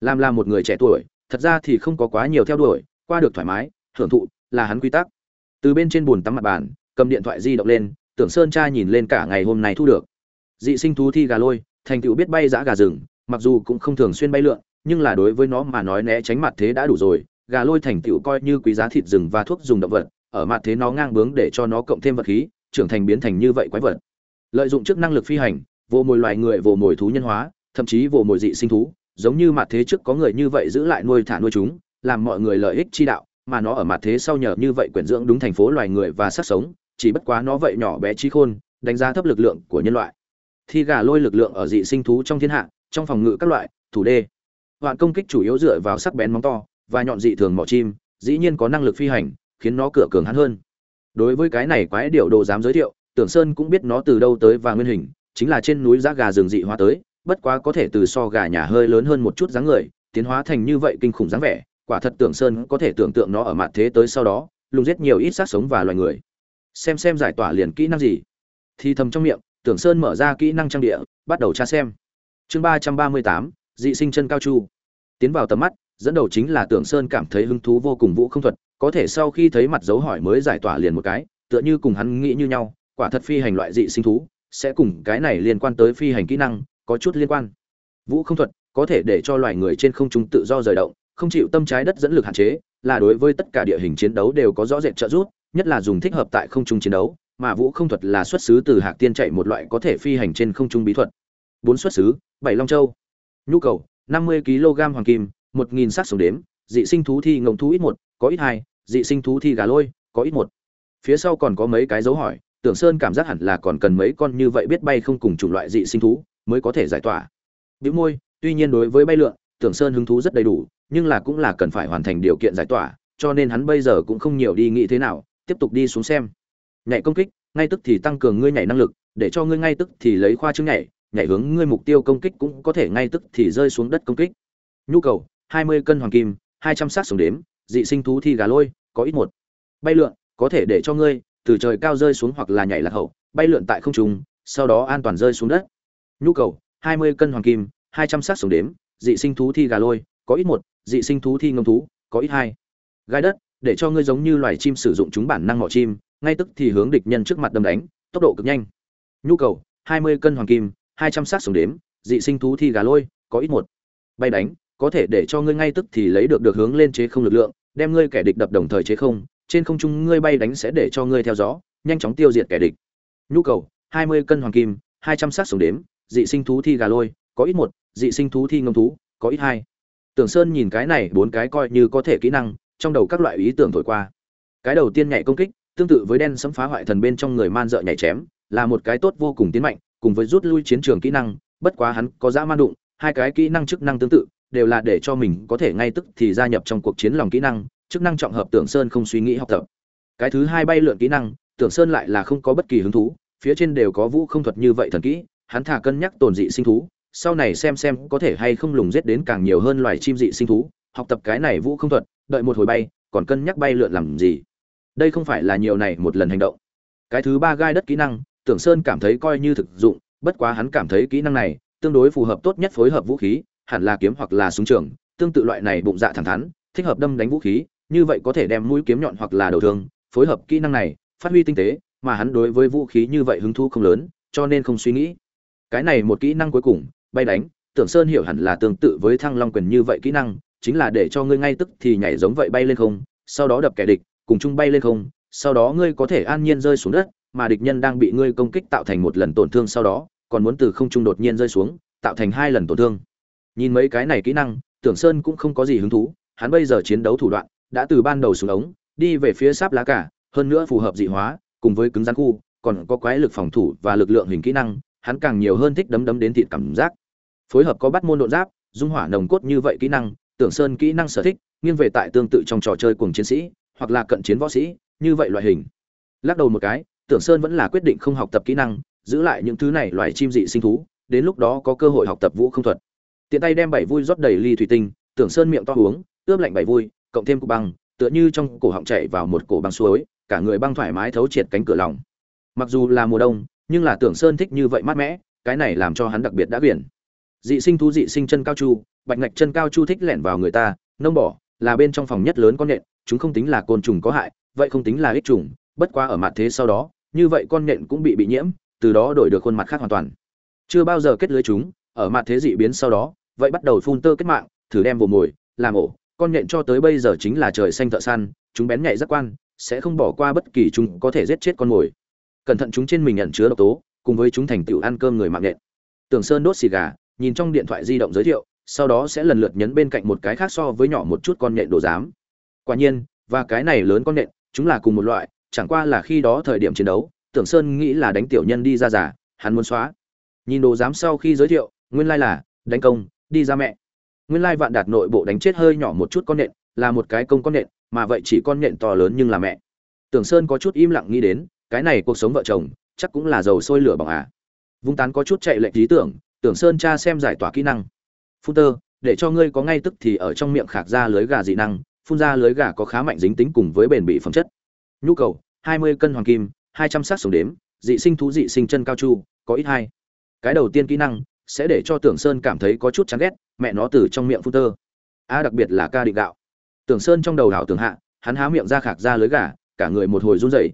làm là một người trẻ tuổi, thật ra thì không có quá nhiều theo đuổi, qua được thoải mái, hưởng thụ là hắn quy tắc. Từ bên trên bùn tắm mặt bàn, cầm điện thoại di động lên, tưởng sơn cha nhìn lên cả ngày hôm nay thu được. Dị sinh thú thi gà lôi, thành tựu biết bay giã gà rừng, mặc dù cũng không thường xuyên bay lượn, nhưng là đối với nó mà nói né tránh mặt thế đã đủ rồi. Gà lôi thành tựu coi như quý giá thịt rừng và thuốc dùng động vật, ở mặt thế nó ngang bướng để cho nó cộng thêm vật khí, trưởng thành biến thành như vậy quái vật. Lợi dụng chức năng lực phi hành, vô mồi loài người, vô mồi thú nhân hóa, thậm chí vô mồi dị sinh thú giống như mặt thế trước có người như vậy giữ lại nuôi thả nuôi chúng, làm mọi người lợi ích chi đạo, mà nó ở mặt thế sau nhờ như vậy quyển dưỡng đúng thành phố loài người và sát sống, chỉ bất quá nó vậy nhỏ bé trí khôn, đánh giá thấp lực lượng của nhân loại. Thi gà lôi lực lượng ở dị sinh thú trong thiên hạ, trong phòng ngự các loại, thủ đê. Hoạn công kích chủ yếu dựa vào sắc bén móng to và nhọn dị thường mỏ chim, dĩ nhiên có năng lực phi hành, khiến nó cửa cường hắn hơn. Đối với cái này quái điều đồ dám giới thiệu, tưởng sơn cũng biết nó từ đâu tới và nguyên hình, chính là trên núi giá gà rừng dị hóa tới bất quá có thể từ so gà nhà hơi lớn hơn một chút dáng người, tiến hóa thành như vậy kinh khủng dáng vẻ, quả thật tưởng sơn có thể tưởng tượng nó ở mặt thế tới sau đó, lùng giết nhiều ít sát sống và loài người. Xem xem giải tỏa liền kỹ năng gì. Thì thầm trong miệng, tưởng sơn mở ra kỹ năng trang địa, bắt đầu tra xem. Chương ba trăm ba mươi tám, dị sinh chân cao chu. Tiến vào tầm mắt, dẫn đầu chính là tưởng sơn cảm thấy hứng thú vô cùng vũ không thuật, có thể sau khi thấy mặt dấu hỏi mới giải tỏa liền một cái, tựa như cùng hắn nghĩ như nhau, quả thật phi hành loại dị sinh thú, sẽ cùng cái này liên quan tới phi hành kỹ năng có chút liên quan. Vũ không thuật có thể để cho loài người trên không trung tự do rời động, không chịu tâm trái đất dẫn lực hạn chế, là đối với tất cả địa hình chiến đấu đều có rõ rệt trợ giúp, nhất là dùng thích hợp tại không trung chiến đấu, mà vũ không thuật là xuất xứ từ hạc tiên chạy một loại có thể phi hành trên không trung bí thuật. Bốn xuất xứ, bảy long châu. Nhu cầu, năm mươi kg hoàng kim, một nghìn sắc sống đếm, dị sinh thú thi ngồng thú ít một, có ít hai, dị sinh thú thi gà lôi, có ít một. Phía sau còn có mấy cái dấu hỏi, tưởng sơn cảm giác hẳn là còn cần mấy con như vậy biết bay không cùng chủng loại dị sinh thú mới có thể giải tỏa. Biểu môi, tuy nhiên đối với bay lượn, tưởng sơn hứng thú rất đầy đủ, nhưng là cũng là cần phải hoàn thành điều kiện giải tỏa, cho nên hắn bây giờ cũng không nhiều đi nghĩ thế nào, tiếp tục đi xuống xem. Nhảy công kích, ngay tức thì tăng cường ngươi nhảy năng lực, để cho ngươi ngay tức thì lấy khoa chứng nhảy nhảy hướng ngươi mục tiêu công kích cũng có thể ngay tức thì rơi xuống đất công kích. Nhu cầu, hai mươi cân hoàng kim, hai trăm sát sống đếm, dị sinh thú thi gà lôi, có ít một. Bay lượn, có thể để cho ngươi từ trời cao rơi xuống hoặc là nhảy lạc hậu, bay lượn tại không trung, sau đó an toàn rơi xuống đất nhu cầu, hai mươi cân hoàng kim, hai trăm sát sống đếm, dị sinh thú thi gà lôi, có ít một, dị sinh thú thi ngâm thú, có ít hai. Gai đất, để cho ngươi giống như loài chim sử dụng chúng bản năng mỏ chim, ngay tức thì hướng địch nhân trước mặt đâm đánh, tốc độ cực nhanh. Nhu cầu, hai mươi cân hoàng kim, hai trăm sát sống đếm, dị sinh thú thi gà lôi, có ít một. Bay đánh, có thể để cho ngươi ngay tức thì lấy được được hướng lên chế không lực lượng, đem ngươi kẻ địch đập đồng thời chế không, trên không trung ngươi bay đánh sẽ để cho ngươi theo gió, nhanh chóng tiêu diệt kẻ địch. Nhu cầu, hai mươi cân hoàng kim, hai trăm sát sống đếm dị sinh thú thi gà lôi, có ít một, dị sinh thú thi ngâm thú, có ít hai. Tưởng sơn nhìn cái này bốn cái coi như có thể kỹ năng, trong đầu các loại ý tưởng thổi qua. Cái đầu tiên nhảy công kích, tương tự với đen sấm phá hoại thần bên trong người man dợ nhảy chém, là một cái tốt vô cùng tiến mạnh, cùng với rút lui chiến trường kỹ năng, bất quá hắn có dã man đụng, hai cái kỹ năng chức năng tương tự, đều là để cho mình có thể ngay tức thì gia nhập trong cuộc chiến lòng kỹ năng, chức năng trọng hợp tưởng sơn không suy nghĩ học tập. Cái thứ hai bay lượn kỹ năng, tưởng sơn lại là không có bất kỳ hứng thú, phía trên đều có vũ không thuật như vậy thần kỹ hắn thả cân nhắc tồn dị sinh thú, sau này xem xem có thể hay không lùng giết đến càng nhiều hơn loài chim dị sinh thú, học tập cái này vũ không thuật, đợi một hồi bay, còn cân nhắc bay lượn làm gì. Đây không phải là nhiều này một lần hành động. Cái thứ ba gai đất kỹ năng, tưởng sơn cảm thấy coi như thực dụng, bất quá hắn cảm thấy kỹ năng này tương đối phù hợp tốt nhất phối hợp vũ khí, hẳn là kiếm hoặc là súng trường, tương tự loại này bụng dạ thẳng thắn, thích hợp đâm đánh vũ khí, như vậy có thể đem mũi kiếm nhọn hoặc là đầu thương, phối hợp kỹ năng này, phát huy tinh tế, mà hắn đối với vũ khí như vậy hứng thú không lớn, cho nên không suy nghĩ cái này một kỹ năng cuối cùng, bay đánh, tưởng sơn hiểu hẳn là tương tự với thăng long quyền như vậy kỹ năng, chính là để cho ngươi ngay tức thì nhảy giống vậy bay lên không, sau đó đập kẻ địch, cùng chung bay lên không, sau đó ngươi có thể an nhiên rơi xuống đất, mà địch nhân đang bị ngươi công kích tạo thành một lần tổn thương sau đó, còn muốn từ không trung đột nhiên rơi xuống, tạo thành hai lần tổn thương. Nhìn mấy cái này kỹ năng, tưởng sơn cũng không có gì hứng thú, hắn bây giờ chiến đấu thủ đoạn, đã từ ban đầu xuống ống, đi về phía sáp lá cả, hơn nữa phù hợp dị hóa, cùng với cứng rắn khu, còn có quái lực phòng thủ và lực lượng hình kỹ năng hắn càng nhiều hơn thích đấm đấm đến thịt cảm giác. Phối hợp có bắt môn độ giáp, dung hỏa nồng cốt như vậy kỹ năng, tưởng sơn kỹ năng sở thích, nghiêng về tại tương tự trong trò chơi cùng chiến sĩ, hoặc là cận chiến võ sĩ, như vậy loại hình. Lắc đầu một cái, tưởng sơn vẫn là quyết định không học tập kỹ năng, giữ lại những thứ này loài chim dị sinh thú, đến lúc đó có cơ hội học tập vũ không thuật. Tiện tay đem bảy vui rót đầy ly thủy tinh, tưởng sơn miệng to uống, ướp lạnh bảy vui, cộng thêm cục băng, tựa như trong cổ họng chạy vào một cổ băng suối, cả người băng thoải mái thấu triệt cánh cửa lòng. Mặc dù là mùa đông nhưng là tưởng sơn thích như vậy mát mẽ cái này làm cho hắn đặc biệt đã biển. Dị sinh thú dị sinh chân cao chu bạch ngạch chân cao chu thích lẻn vào người ta nông bỏ là bên trong phòng nhất lớn con nện, chúng không tính là côn trùng có hại vậy không tính là ích trùng bất quá ở mặt thế sau đó như vậy con nện cũng bị bị nhiễm từ đó đổi được khuôn mặt khác hoàn toàn. Chưa bao giờ kết lưới chúng ở mặt thế dị biến sau đó vậy bắt đầu phun tơ kết mạng thử đem vồ mồi làm ổ. Con nện cho tới bây giờ chính là trời xanh thợ săn chúng bén nhạy giác quan sẽ không bỏ qua bất kỳ chúng có thể giết chết con mồi cẩn thận chúng trên mình nhận chứa độc tố, cùng với chúng thành tựu ăn cơm người mạng nhện. Tưởng sơn đốt xì gà, nhìn trong điện thoại di động giới thiệu, sau đó sẽ lần lượt nhấn bên cạnh một cái khác so với nhỏ một chút con nhện đồ giám. Quả nhiên, và cái này lớn con nhện, chúng là cùng một loại, chẳng qua là khi đó thời điểm chiến đấu, tưởng sơn nghĩ là đánh tiểu nhân đi ra giả hắn muốn xóa. Nhìn đồ giám sau khi giới thiệu, nguyên lai là, đánh công, đi ra mẹ. Nguyên lai vạn đạt nội bộ đánh chết hơi nhỏ một chút con nện là một cái công con nện mà vậy chỉ con nện to lớn nhưng là mẹ. Tưởng sơn có chút im lặng nghĩ đến cái này cuộc sống vợ chồng, chắc cũng là dầu sôi lửa bỏng à. Vung tán có chút chạy lệnh lý tưởng tưởng sơn cha xem giải tỏa kỹ năng. Phun tơ, để cho ngươi có ngay tức thì ở trong miệng khạc ra lưới gà dị năng, phun ra lưới gà có khá mạnh dính tính cùng với bền bị phẩm chất. Nhu cầu 20 cân hoàng kim 200 sát sống đếm, dị sinh thú dị sinh chân cao chu, có ít hai. Cái đầu tiên kỹ năng, sẽ để cho tưởng sơn cảm thấy có chút chán ghét, mẹ nó từ trong miệng phun tơ. A, đặc biệt là ca định gạo. Tưởng sơn trong đầu đảo tưởng hạ, hắn há miệng ra khạc ra lưới gà, cả người một hồi run rẩy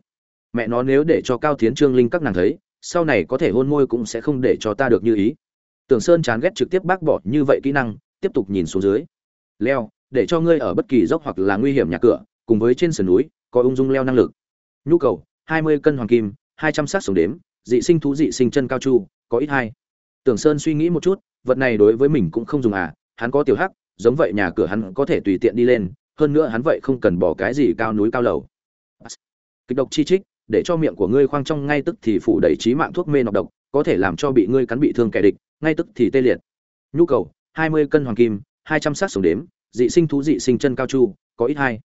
mẹ nó nếu để cho cao tiến trương linh các nàng thấy, sau này có thể hôn môi cũng sẽ không để cho ta được như ý. Tưởng sơn chán ghét trực tiếp bác bỏ như vậy kỹ năng, tiếp tục nhìn xuống dưới. Leo, để cho ngươi ở bất kỳ dốc hoặc là nguy hiểm nhà cửa, cùng với trên sườn núi, có ung dung leo năng lực. Nhu cầu 20 cân hoàng kim 200 sát sống đếm, dị sinh thú dị sinh chân cao chu, có ít hai. Tưởng sơn suy nghĩ một chút, vật này đối với mình cũng không dùng à hắn có tiểu hắc, giống vậy nhà cửa hắn có thể tùy tiện đi lên, hơn nữa hắn vậy không cần bỏ cái gì cao núi cao lầu. Kịch độc chi trích để cho miệng của ngươi khoang trong ngay tức thì phủ đầy trí mạng thuốc mê nọc độc, có thể làm cho bị ngươi cắn bị thương kẻ địch, ngay tức thì tê liệt. Nhu cầu 20 cân hoàng kim 200 sát sống đếm, dị sinh thú dị sinh chân cao chu, có ít hai.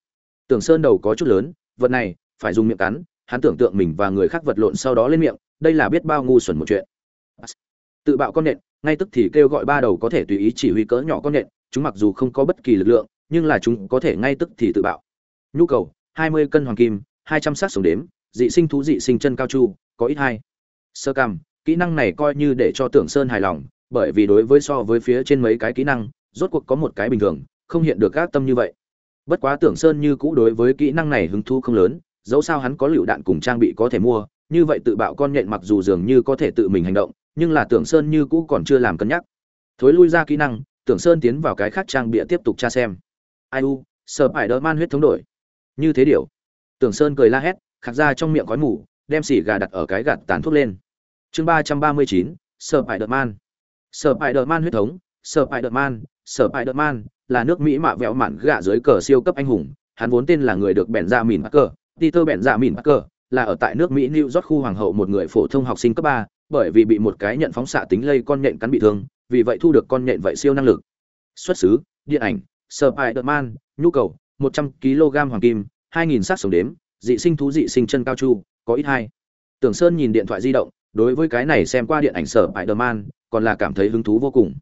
Tưởng sơn đầu có chút lớn, vật này, phải dùng miệng cắn, hắn tưởng tượng mình và người khác vật lộn sau đó lên miệng, đây là biết bao ngu xuẩn một chuyện. Tự bạo con nện, ngay tức thì kêu gọi ba đầu có thể tùy ý chỉ huy cỡ nhỏ con nện, chúng mặc dù không có bất kỳ lực lượng, nhưng là chúng có thể ngay tức thì tự bạo. Nhu cầu 20 cân hoàng kim 200 sát sống đếm dị sinh thú dị sinh chân cao chu, có ít hai. Sơ cam kỹ năng này coi như để cho tưởng sơn hài lòng, bởi vì đối với so với phía trên mấy cái kỹ năng, rốt cuộc có một cái bình thường, không hiện được các tâm như vậy. Bất quá tưởng sơn như cũ đối với kỹ năng này hứng thú không lớn, dẫu sao hắn có lựu đạn cùng trang bị có thể mua, như vậy tự bạo con nhện mặc dù dường như có thể tự mình hành động, nhưng là tưởng sơn như cũ còn chưa làm cân nhắc. Thối lui ra kỹ năng, tưởng sơn tiến vào cái khác trang bịa tiếp tục tra xem. Ai u, sợ phải đỡ man huyết thống đổi. Như thế điều? Tưởng sơn cười la hét khạc ra trong miệng khói mù, đem xỉ gà đặt ở cái gạt tàn thuốc lên. Chương ba trăm ba mươi chín sợ phải đỡ man. Sợ phải đỡ man huyết thống sợ phải đỡ man sợ phải đỡ man là nước mỹ mạ vẹo mạn gạ dưới cờ siêu cấp anh hùng. Hắn vốn tên là người được bèn ra mìn bắc cờ peter bèn ra mìn bắc cờ là ở tại nước mỹ new york khu hoàng hậu một người phổ thông học sinh cấp ba, bởi vì bị một cái nhận phóng xạ tính lây con nhện cắn bị thương, vì vậy thu được con nhện vậy siêu năng lực. Xuất xứ, điện ảnh spider-man nhu cầu 100 kg hoàng kim 2.000 sát sống đếm dị sinh thú dị sinh chân cao chu, có ít hai. Tưởng sơn nhìn điện thoại di động, đối với cái này xem qua điện ảnh sở spider-man, còn là cảm thấy hứng thú vô cùng.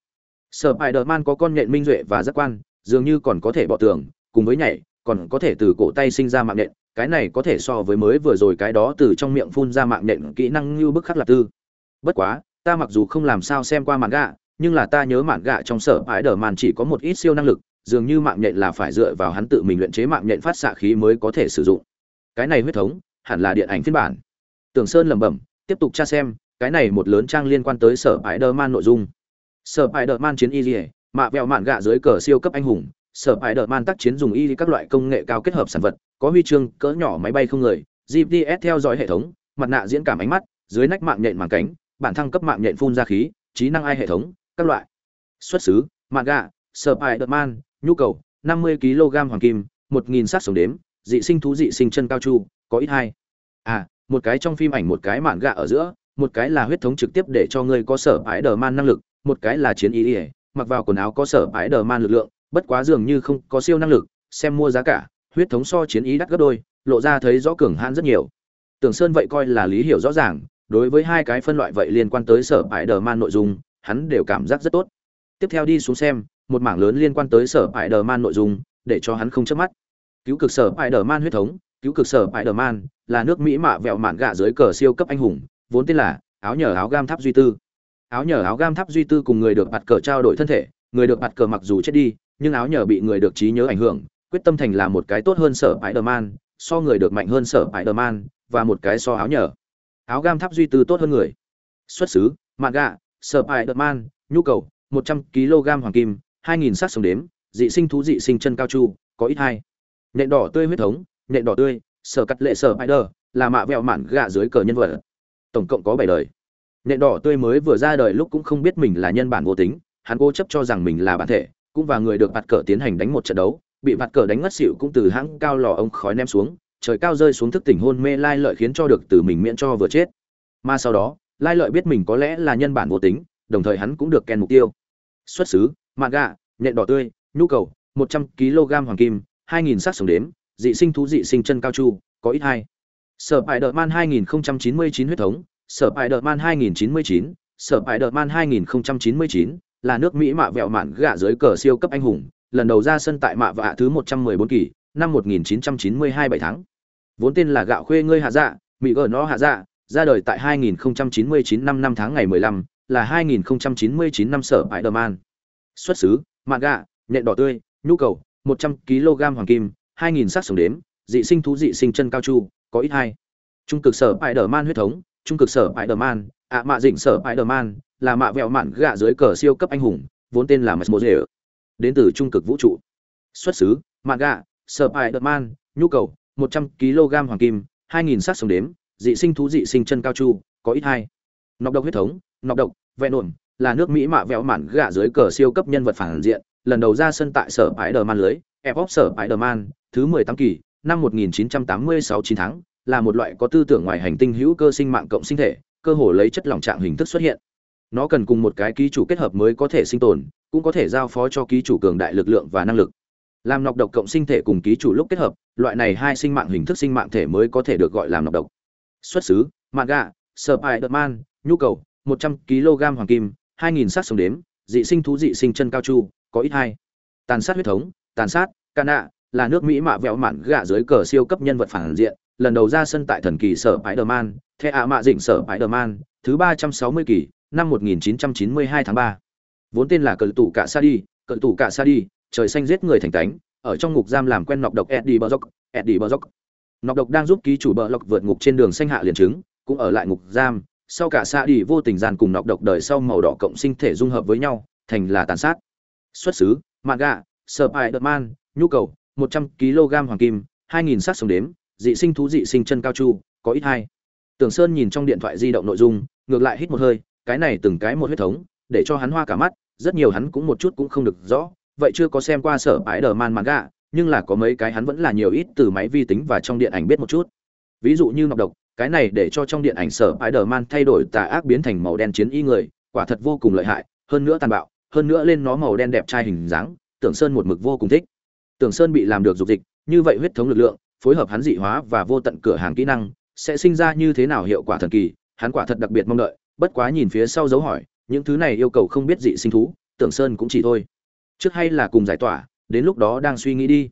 Sở spider-man có con nhện minh duệ và giác quan, dường như còn có thể bỏ tường, cùng với nhảy, còn có thể từ cổ tay sinh ra mạng nhện, cái này có thể so với mới vừa rồi cái đó từ trong miệng phun ra mạng nhện kỹ năng như bức khắc lạc tư. Bất quá, ta mặc dù không làm sao xem qua mạn gạ, nhưng là ta nhớ mạn gạ trong sở bại đờ man chỉ có một ít siêu năng lực, dường như mạng nhện là phải dựa vào hắn tự mình luyện chế mạng nhện phát xạ khí mới có thể sử dụng cái này huyết thống hẳn là điện ảnh phiên bản. Tưởng sơn lẩm bẩm, tiếp tục tra xem, cái này một lớn trang liên quan tới sở ái đơ man nội dung. Sở ái đơ man chiến y dỉa mạ vẹo mạn gạ dưới cờ siêu cấp anh hùng, sở ái đơ man tác chiến dùng y các loại công nghệ cao kết hợp sản vật, có huy chương, cỡ nhỏ máy bay không người gps theo dõi hệ thống, mặt nạ diễn cảm ánh mắt, dưới nách mạng nhện màng cánh, bản thăng cấp mạng nhện phun ra khí, trí năng ai hệ thống, các loại. Xuất xứ mạng gạ, sở pai đơ man, nhu cầu 50 kg hoàng kim 1.000 sát sống đếm dị sinh thú dị sinh chân cao chu, có ít hai. À một cái trong phim ảnh một cái mạn gạ ở giữa, một cái là huyết thống trực tiếp để cho ngươi có sở ái đờ man năng lực, một cái là chiến ý ỉa mặc vào quần áo có sở ái đờ man lực lượng, bất quá dường như không có siêu năng lực, xem mua giá cả, huyết thống so chiến ý đắt gấp đôi, lộ ra thấy rõ cường hãn rất nhiều. Tưởng sơn vậy coi là lý hiểu rõ ràng, đối với hai cái phân loại vậy liên quan tới sở ái đờ man nội dung, hắn đều cảm giác rất tốt. Tiếp theo đi xuống xem, một mảng lớn liên quan tới sở ái đờ man nội dung, để cho hắn không chớp mắt cứu cực sở Spider-Man huyết thống cứu cực sở Spider-Man là nước mỹ mạ vẹo mạn gạ dưới cờ siêu cấp anh hùng vốn tên là áo nhờ áo gam tháp duy tư. Áo nhờ áo gam tháp duy tư cùng người được bạt cờ trao đổi thân thể người được bạt cờ mặc dù chết đi nhưng áo nhờ bị người được trí nhớ ảnh hưởng quyết tâm thành là một cái tốt hơn sở Spider-Man, so người được mạnh hơn sở Spider-Man và một cái so áo nhờ. Áo gam tháp duy tư tốt hơn người. Xuất xứ mạn gạ sở Spider-Man, nhu cầu một trăm kg hoàng kim hai nghìn sát sống đếm dị sinh thú dị sinh chân cao chu có ít hai nện đỏ tươi huyết thống nện đỏ tươi, sở cắt lệ sở spider, là mạ vẹo mạn gạ dưới cờ nhân vật. Tổng cộng có bảy đời. Nện đỏ tươi mới vừa ra đời lúc cũng không biết mình là nhân bản vô tính, hắn cố chấp cho rằng mình là bản thể, cũng và người được bạt cờ tiến hành đánh một trận đấu, bị bạt cờ đánh ngất xỉu cũng từ hãng cao lò ông khói ném xuống, trời cao rơi xuống thức tỉnh hôn mê lai lợi khiến cho được từ mình miễn cho vừa chết. Mà sau đó, lai lợi biết mình có lẽ là nhân bản vô tính, đồng thời hắn cũng được kèn mục tiêu. Xuất xứ mạ gạ, nhện đỏ tươi, nhu cầu, một trăm kg hoàng kim hai nghìn sát sống đếm, dị sinh thú dị sinh chân cao chu, có ít hai. Sở bài đợt man hai nghìn chín mươi chín huyết thống, sở bài đợt man hai nghìn chín mươi chín, sở bài đợt man hai nghìn chín mươi chín là nước mỹ mạ vẹo mạn gạ dưới cờ siêu cấp anh hùng, lần đầu ra sân tại mạ vạ thứ một trăm mười bốn kỳ, năm một nghìn chín trăm chín mươi hai bảy tháng. Vốn tên là gạo khuê ngươi hạ dạ mỹ gờ nó hạ dạ ra đời tại hai nghìn chín mươi chín năm năm tháng ngày mười lăm, là hai nghìn chín mươi chín năm sở bài đợt man. Xuất xứ, mạn gạ, nhện đỏ tươi, nhu cầu một trăm kg hoàng kim, hai nghìn sắc sống đếm, dị sinh thú dị sinh chân cao chu, có ít hai. Trung cực sở bại đờ man huyết thống, trung cực sở bại đờ man ạ mạ dịnh sở bại đờ man là mạ vẹo mạn gạ dưới cờ siêu cấp anh hùng, vốn tên là mật dễ đến từ trung cực vũ trụ. Xuất xứ, mạn gạ, sở bại đờ man nhu cầu, một trăm kg hoàng kim, hai nghìn sắc sống đếm, dị sinh thú dị sinh chân cao chu, có ít hai. Nọc độc huyết thống, nọc độc, vẹn ổn, là nước mỹ mạ vẹo mạn gạ dưới cờ siêu cấp nhân vật phản diện lần đầu ra sân tại sở bãi đờ man lưới ép sở bãi đờ man thứ mười tám kỳ, năm một nghìn chín trăm tám mươi sáu chín tháng, là một loại có tư tưởng ngoài hành tinh hữu cơ sinh mạng cộng sinh thể, cơ hồ lấy chất lỏng trạng hình thức xuất hiện. Nó cần cùng một cái ký chủ kết hợp mới có thể sinh tồn, cũng có thể giao phó cho ký chủ cường đại lực lượng và năng lực. Làm nọc độc cộng sinh thể cùng ký chủ lúc kết hợp, loại này hai sinh mạng hình thức sinh mạng thể mới có thể được gọi là nọc độc. Xuất xứ mạng gà sở bãi đợt man nhu cầu, một trăm kg hoàng kim, hai nghìn sát sống đếm, dị sinh thú dị sinh chân cao chu có ít hai. Tàn sát huyết thống tàn sát ca nạ là nước mỹ mạ vẹo mạn gạ dưới cờ siêu cấp nhân vật phản diện lần đầu ra sân tại thần kỳ sở Spider-Man, theo ạ mạ dịnh sở Spider-Man, thứ ba trăm sáu mươi kỳ, năm một nghìn chín chín mươi hai tháng ba. Vốn tên là cờ tủ cả sa đi, cờ tủ cả sa đi, trời xanh giết người thành tánh ở trong ngục giam làm quen nọc độc Eddie Brock, Eddie Brock. Nọc độc đang giúp ký chủ bờ lộc vượt ngục trên đường xanh hạ liền chứng, cũng ở lại ngục giam, sau cả sa đi vô tình gian cùng nọc độc đời sau màu đỏ cộng sinh thể dung hợp với nhau, thành là tàn sát xuất xứ manga đợt man, nhu cầu 100 kg hoàng kim 2000 sắc sống đếm, dị sinh thú dị sinh chân cao chu, có ít hai. Tưởng sơn nhìn trong điện thoại di động nội dung, ngược lại hít một hơi, cái này từng cái một huyết thống, để cho hắn hoa cả mắt, rất nhiều hắn cũng một chút cũng không được rõ, vậy chưa có xem qua sở ái đờ man manga nhưng là có mấy cái hắn vẫn là nhiều ít từ máy vi tính và trong điện ảnh biết một chút. Ví dụ như nọc độc, cái này để cho trong điện ảnh sở ái đờ man thay đổi tà ác biến thành màu đen chiến y người, quả thật vô cùng lợi hại, hơn nữa tàn bạo hơn nữa lên nó màu đen đẹp trai hình dáng, Tưởng Sơn một mực vô cùng thích. Tưởng Sơn bị làm được dục dịch, như vậy huyết thống lực lượng, phối hợp hắn dị hóa và vô tận cửa hàng kỹ năng, sẽ sinh ra như thế nào hiệu quả thần kỳ, hắn quả thật đặc biệt mong đợi, bất quá nhìn phía sau dấu hỏi, những thứ này yêu cầu không biết dị sinh thú, Tưởng Sơn cũng chỉ thôi. Trước hay là cùng giải tỏa, đến lúc đó đang suy nghĩ đi.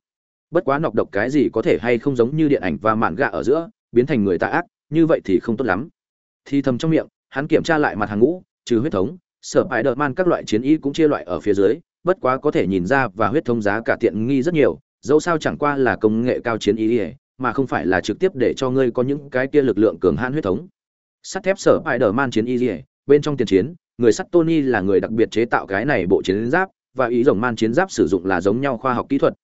Bất quá nọc độc cái gì có thể hay không giống như điện ảnh và mạn gạ ở giữa, biến thành người tà ác, như vậy thì không tốt lắm. Thì thầm trong miệng, hắn kiểm tra lại mặt hàng ngũ, trừ huyết thống, sở bài đợt man các loại chiến y cũng chia loại ở phía dưới, bất quá có thể nhìn ra và huyết thống giá cả tiện nghi rất nhiều, dẫu sao chẳng qua là công nghệ cao chiến y mà không phải là trực tiếp để cho ngươi có những cái kia lực lượng cường hãn huyết thống. Sắt thép sở bài đợt man chiến y bên trong tiền chiến, người sắt tony là người đặc biệt chế tạo cái này bộ chiến giáp, và ý rồng man chiến giáp sử dụng là giống nhau khoa học kỹ thuật,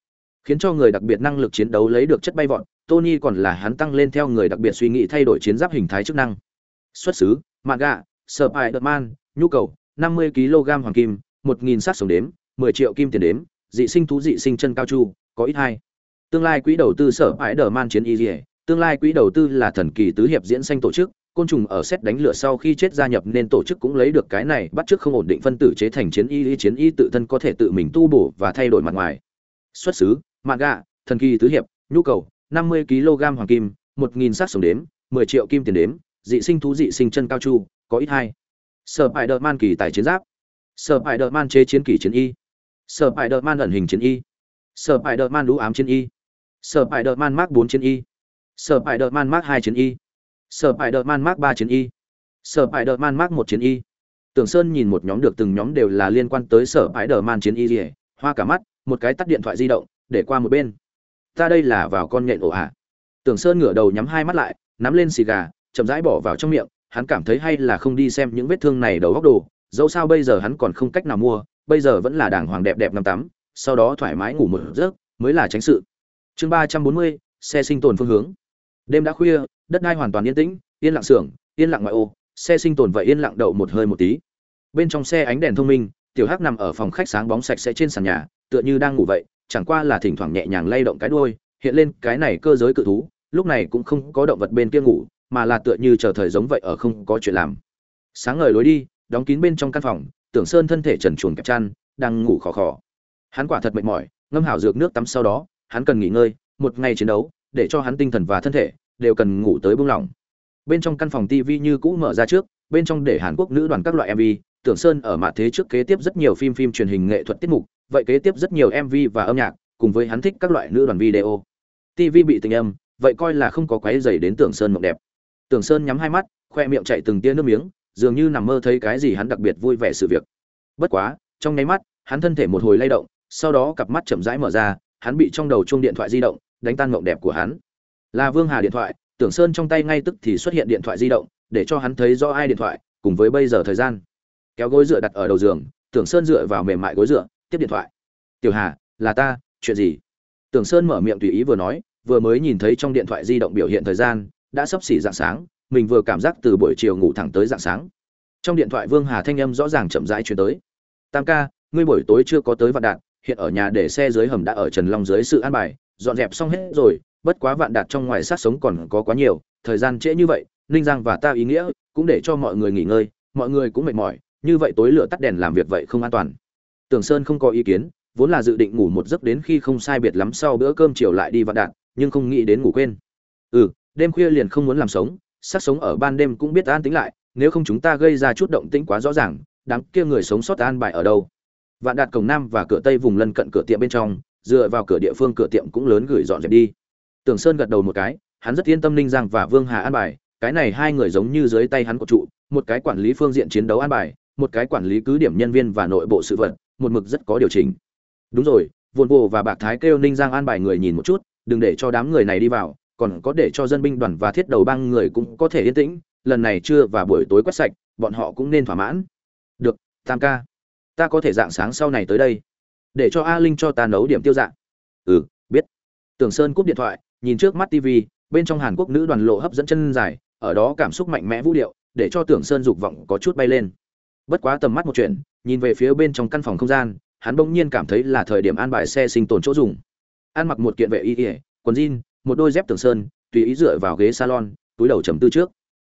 khiến cho người đặc biệt năng lực chiến đấu lấy được chất bay vọt, tony còn là hắn tăng lên theo người đặc biệt suy nghĩ thay đổi chiến giáp hình thái chức năng. Xuất xứ manga sở bài đợt man, nhu cầu 50 kg hoàng kim, 1000 sát sống đếm, 10 triệu kim tiền đếm, dị sinh thú dị sinh chân cao chu, có ít hai. Tương lai quỹ đầu tư sở bãi đờ man chiến y tương lai quỹ đầu tư là thần kỳ tứ hiệp diễn sanh tổ chức, côn trùng ở xét đánh lửa sau khi chết gia nhập nên tổ chức cũng lấy được cái này bắt trước không ổn định phân tử chế thành chiến y chiến y tự thân có thể tự mình tu bổ và thay đổi mặt ngoài. Xuất xứ: Manga, thần kỳ tứ hiệp, nhu cầu: 50 kg hoàng kim, 1000 sát sống đếm, 10 triệu kim tiền đếm, dị sinh thú dị sinh chân cao chu, có ít hai sở bài đợt man kỳ tài chiến giáp. Sở bài đợt man chế chiến kỳ chiến y. Sở bài đợt man ẩn hình chiến y. Sở bài đợt man lũ ám chiến y. Sở bài đợt man mark bốn chiến y. Sở bài đợt man mark hai chiến y. Sở bài đợt man mark ba chiến y. Sở bài đợt man mark một chiến y. Tưởng Sơn nhìn một nhóm được từng nhóm đều là liên quan tới sở ái đờ man chiến y gì hoa cả mắt, một cái tắt điện thoại di động, để qua một bên. Ta đây là vào con nhện ổ hạ. Tưởng Sơn ngửa đầu nhắm hai mắt lại, nắm lên xì gà, chậm rãi bỏ vào trong miệng, hắn cảm thấy hay là không đi xem những vết thương này đầu góc đồ, dẫu sao bây giờ hắn còn không cách nào mua, bây giờ vẫn là đàng hoàng đẹp đẹp năm tắm, sau đó thoải mái ngủ một giấc, mới là tránh sự. Chương ba trăm bốn mươi, xe sinh tồn phương hướng. Đêm đã khuya, đất đai hoàn toàn yên tĩnh, yên lặng xưởng, yên lặng ngoại ô, xe sinh tồn vậy yên lặng đậu một hơi một tí. Bên trong xe ánh đèn thông minh, tiểu hắc nằm ở phòng khách sáng bóng sạch sẽ trên sàn nhà, tựa như đang ngủ vậy, chẳng qua là thỉnh thoảng nhẹ nhàng lay động cái đuôi, hiện lên cái này cơ giới cự thú, lúc này cũng không có động vật bên kia ngủ, mà là tựa như chờ thời giống vậy ở không có chuyện làm. Sáng ngời lối đi, đóng kín bên trong căn phòng, Tưởng Sơn thân thể trần truồng kẹp chăn, đang ngủ khò khò. Hắn quả thật mệt mỏi, ngâm hảo dược nước tắm sau đó, hắn cần nghỉ ngơi, một ngày chiến đấu, để cho hắn tinh thần và thân thể đều cần ngủ tới buông lỏng. Bên trong căn phòng TV như cũ mở ra trước, bên trong để Hàn Quốc nữ đoàn các loại MV, Tưởng Sơn ở mặt thế trước kế tiếp rất nhiều phim phim truyền hình nghệ thuật tiết mục, vậy kế tiếp rất nhiều MV và âm nhạc, cùng với hắn thích các loại nữ đoàn video. TV bị tình âm, vậy coi là không có quấy rầy đến Tưởng Sơn mộng đẹp. Tưởng Sơn nhắm hai mắt, khoe miệng chảy từng tia nước miếng, dường như nằm mơ thấy cái gì hắn đặc biệt vui vẻ sự việc. Bất quá, trong nháy mắt, hắn thân thể một hồi lay động, sau đó cặp mắt chậm rãi mở ra, hắn bị trong đầu chuông điện thoại di động đánh tan mộng đẹp của hắn. Là Vương Hà điện thoại, Tưởng Sơn trong tay ngay tức thì xuất hiện điện thoại di động, để cho hắn thấy rõ ai điện thoại, cùng với bây giờ thời gian. Kéo gối dựa đặt ở đầu giường, Tưởng Sơn dựa vào mềm mại gối dựa, tiếp điện thoại. "Tiểu Hà, là ta, chuyện gì?" Tưởng Sơn mở miệng tùy ý vừa nói, vừa mới nhìn thấy trong điện thoại di động biểu hiện thời gian, đã sắp xỉ dạng sáng, mình vừa cảm giác từ buổi chiều ngủ thẳng tới dạng sáng. Trong điện thoại Vương Hà thanh âm rõ ràng chậm rãi truyền tới. "Tam ca, ngươi buổi tối chưa có tới vạn đạt, hiện ở nhà để xe dưới hầm đã ở Trần Long dưới sự an bài, dọn dẹp xong hết rồi, bất quá vạn đạt trong ngoài sát sống còn có quá nhiều, thời gian trễ như vậy, Ninh Giang và ta ý nghĩa, cũng để cho mọi người nghỉ ngơi, mọi người cũng mệt mỏi, như vậy tối lửa tắt đèn làm việc vậy không an toàn. Tưởng Sơn không có ý kiến, vốn là dự định ngủ một giấc đến khi không sai biệt lắm sau bữa cơm chiều lại đi vạn đạt, nhưng không nghĩ đến ngủ quên. Ừ, đêm khuya liền không muốn làm sống, sát sống ở ban đêm cũng biết an tĩnh lại, nếu không chúng ta gây ra chút động tĩnh quá rõ ràng, đám kia người sống sót an bài ở đâu? Vạn đạt cổng nam và cửa tây vùng lân cận cửa tiệm bên trong, dựa vào cửa địa phương cửa tiệm cũng lớn gửi dọn dẹp đi. Tưởng Sơn gật đầu một cái, hắn rất yên tâm Ninh Giang và Vương Hà an bài, cái này hai người giống như dưới tay hắn của trụ, một cái quản lý phương diện chiến đấu an bài, một cái quản lý cứ điểm nhân viên và nội bộ sự vật, một mực rất có điều chỉnh. Đúng rồi, vồn Vô và Bạc Thái kêu Ninh Giang an bài người nhìn một chút, đừng để cho đám người này đi vào, còn có để cho dân binh đoàn và thiết đầu bang người cũng có thể yên tĩnh, lần này trưa và buổi tối quét sạch, bọn họ cũng nên thỏa mãn. Được, Tam ca, ta có thể dạng sáng sau này tới đây, để cho A Linh cho ta nấu điểm tiêu dạng. Ừ, biết. Tưởng Sơn cúp điện thoại, nhìn trước mắt TV, bên trong Hàn Quốc nữ đoàn lộ hấp dẫn chân dài, ở đó cảm xúc mạnh mẽ vũ điệu, để cho Tưởng Sơn dục vọng có chút bay lên. Bất quá tầm mắt một chuyện, nhìn về phía bên trong căn phòng không gian, hắn bỗng nhiên cảm thấy là thời điểm an bài xe sinh tồn chỗ dùng. An mặc một kiện vệ y, y quần jean, một đôi dép tường Sơn, tùy ý dựa vào ghế salon, túi đầu trầm tư trước.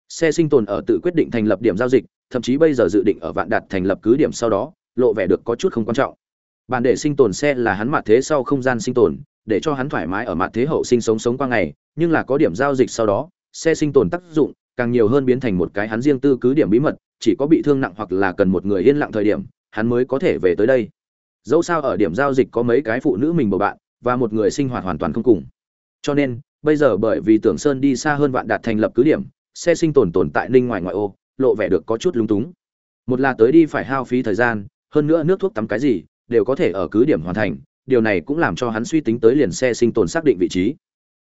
Xe sinh tồn ở tự quyết định thành lập điểm giao dịch, thậm chí bây giờ dự định ở vạn đạt thành lập cứ điểm sau đó, lộ vẻ được có chút không quan trọng. bàn để sinh tồn xe là hắn mặt thế sau không gian sinh tồn, để cho hắn thoải mái ở mặt thế hậu sinh sống sống qua ngày, nhưng là có điểm giao dịch sau đó, xe sinh tồn tác dụng càng nhiều hơn biến thành một cái hắn riêng tư cứ điểm bí mật, chỉ có bị thương nặng hoặc là cần một người yên lặng thời điểm, hắn mới có thể về tới đây. Dẫu sao ở điểm giao dịch có mấy cái phụ nữ mình bầu bạn và một người sinh hoạt hoàn toàn không cùng. Cho nên, bây giờ bởi vì Tưởng Sơn đi xa hơn vạn đạt thành lập cứ điểm, xe sinh tồn tồn tại ninh ngoài ngoại ô, lộ vẻ được có chút lúng túng. Một là tới đi phải hao phí thời gian, hơn nữa nước thuốc tắm cái gì đều có thể ở cứ điểm hoàn thành, điều này cũng làm cho hắn suy tính tới liền xe sinh tồn xác định vị trí.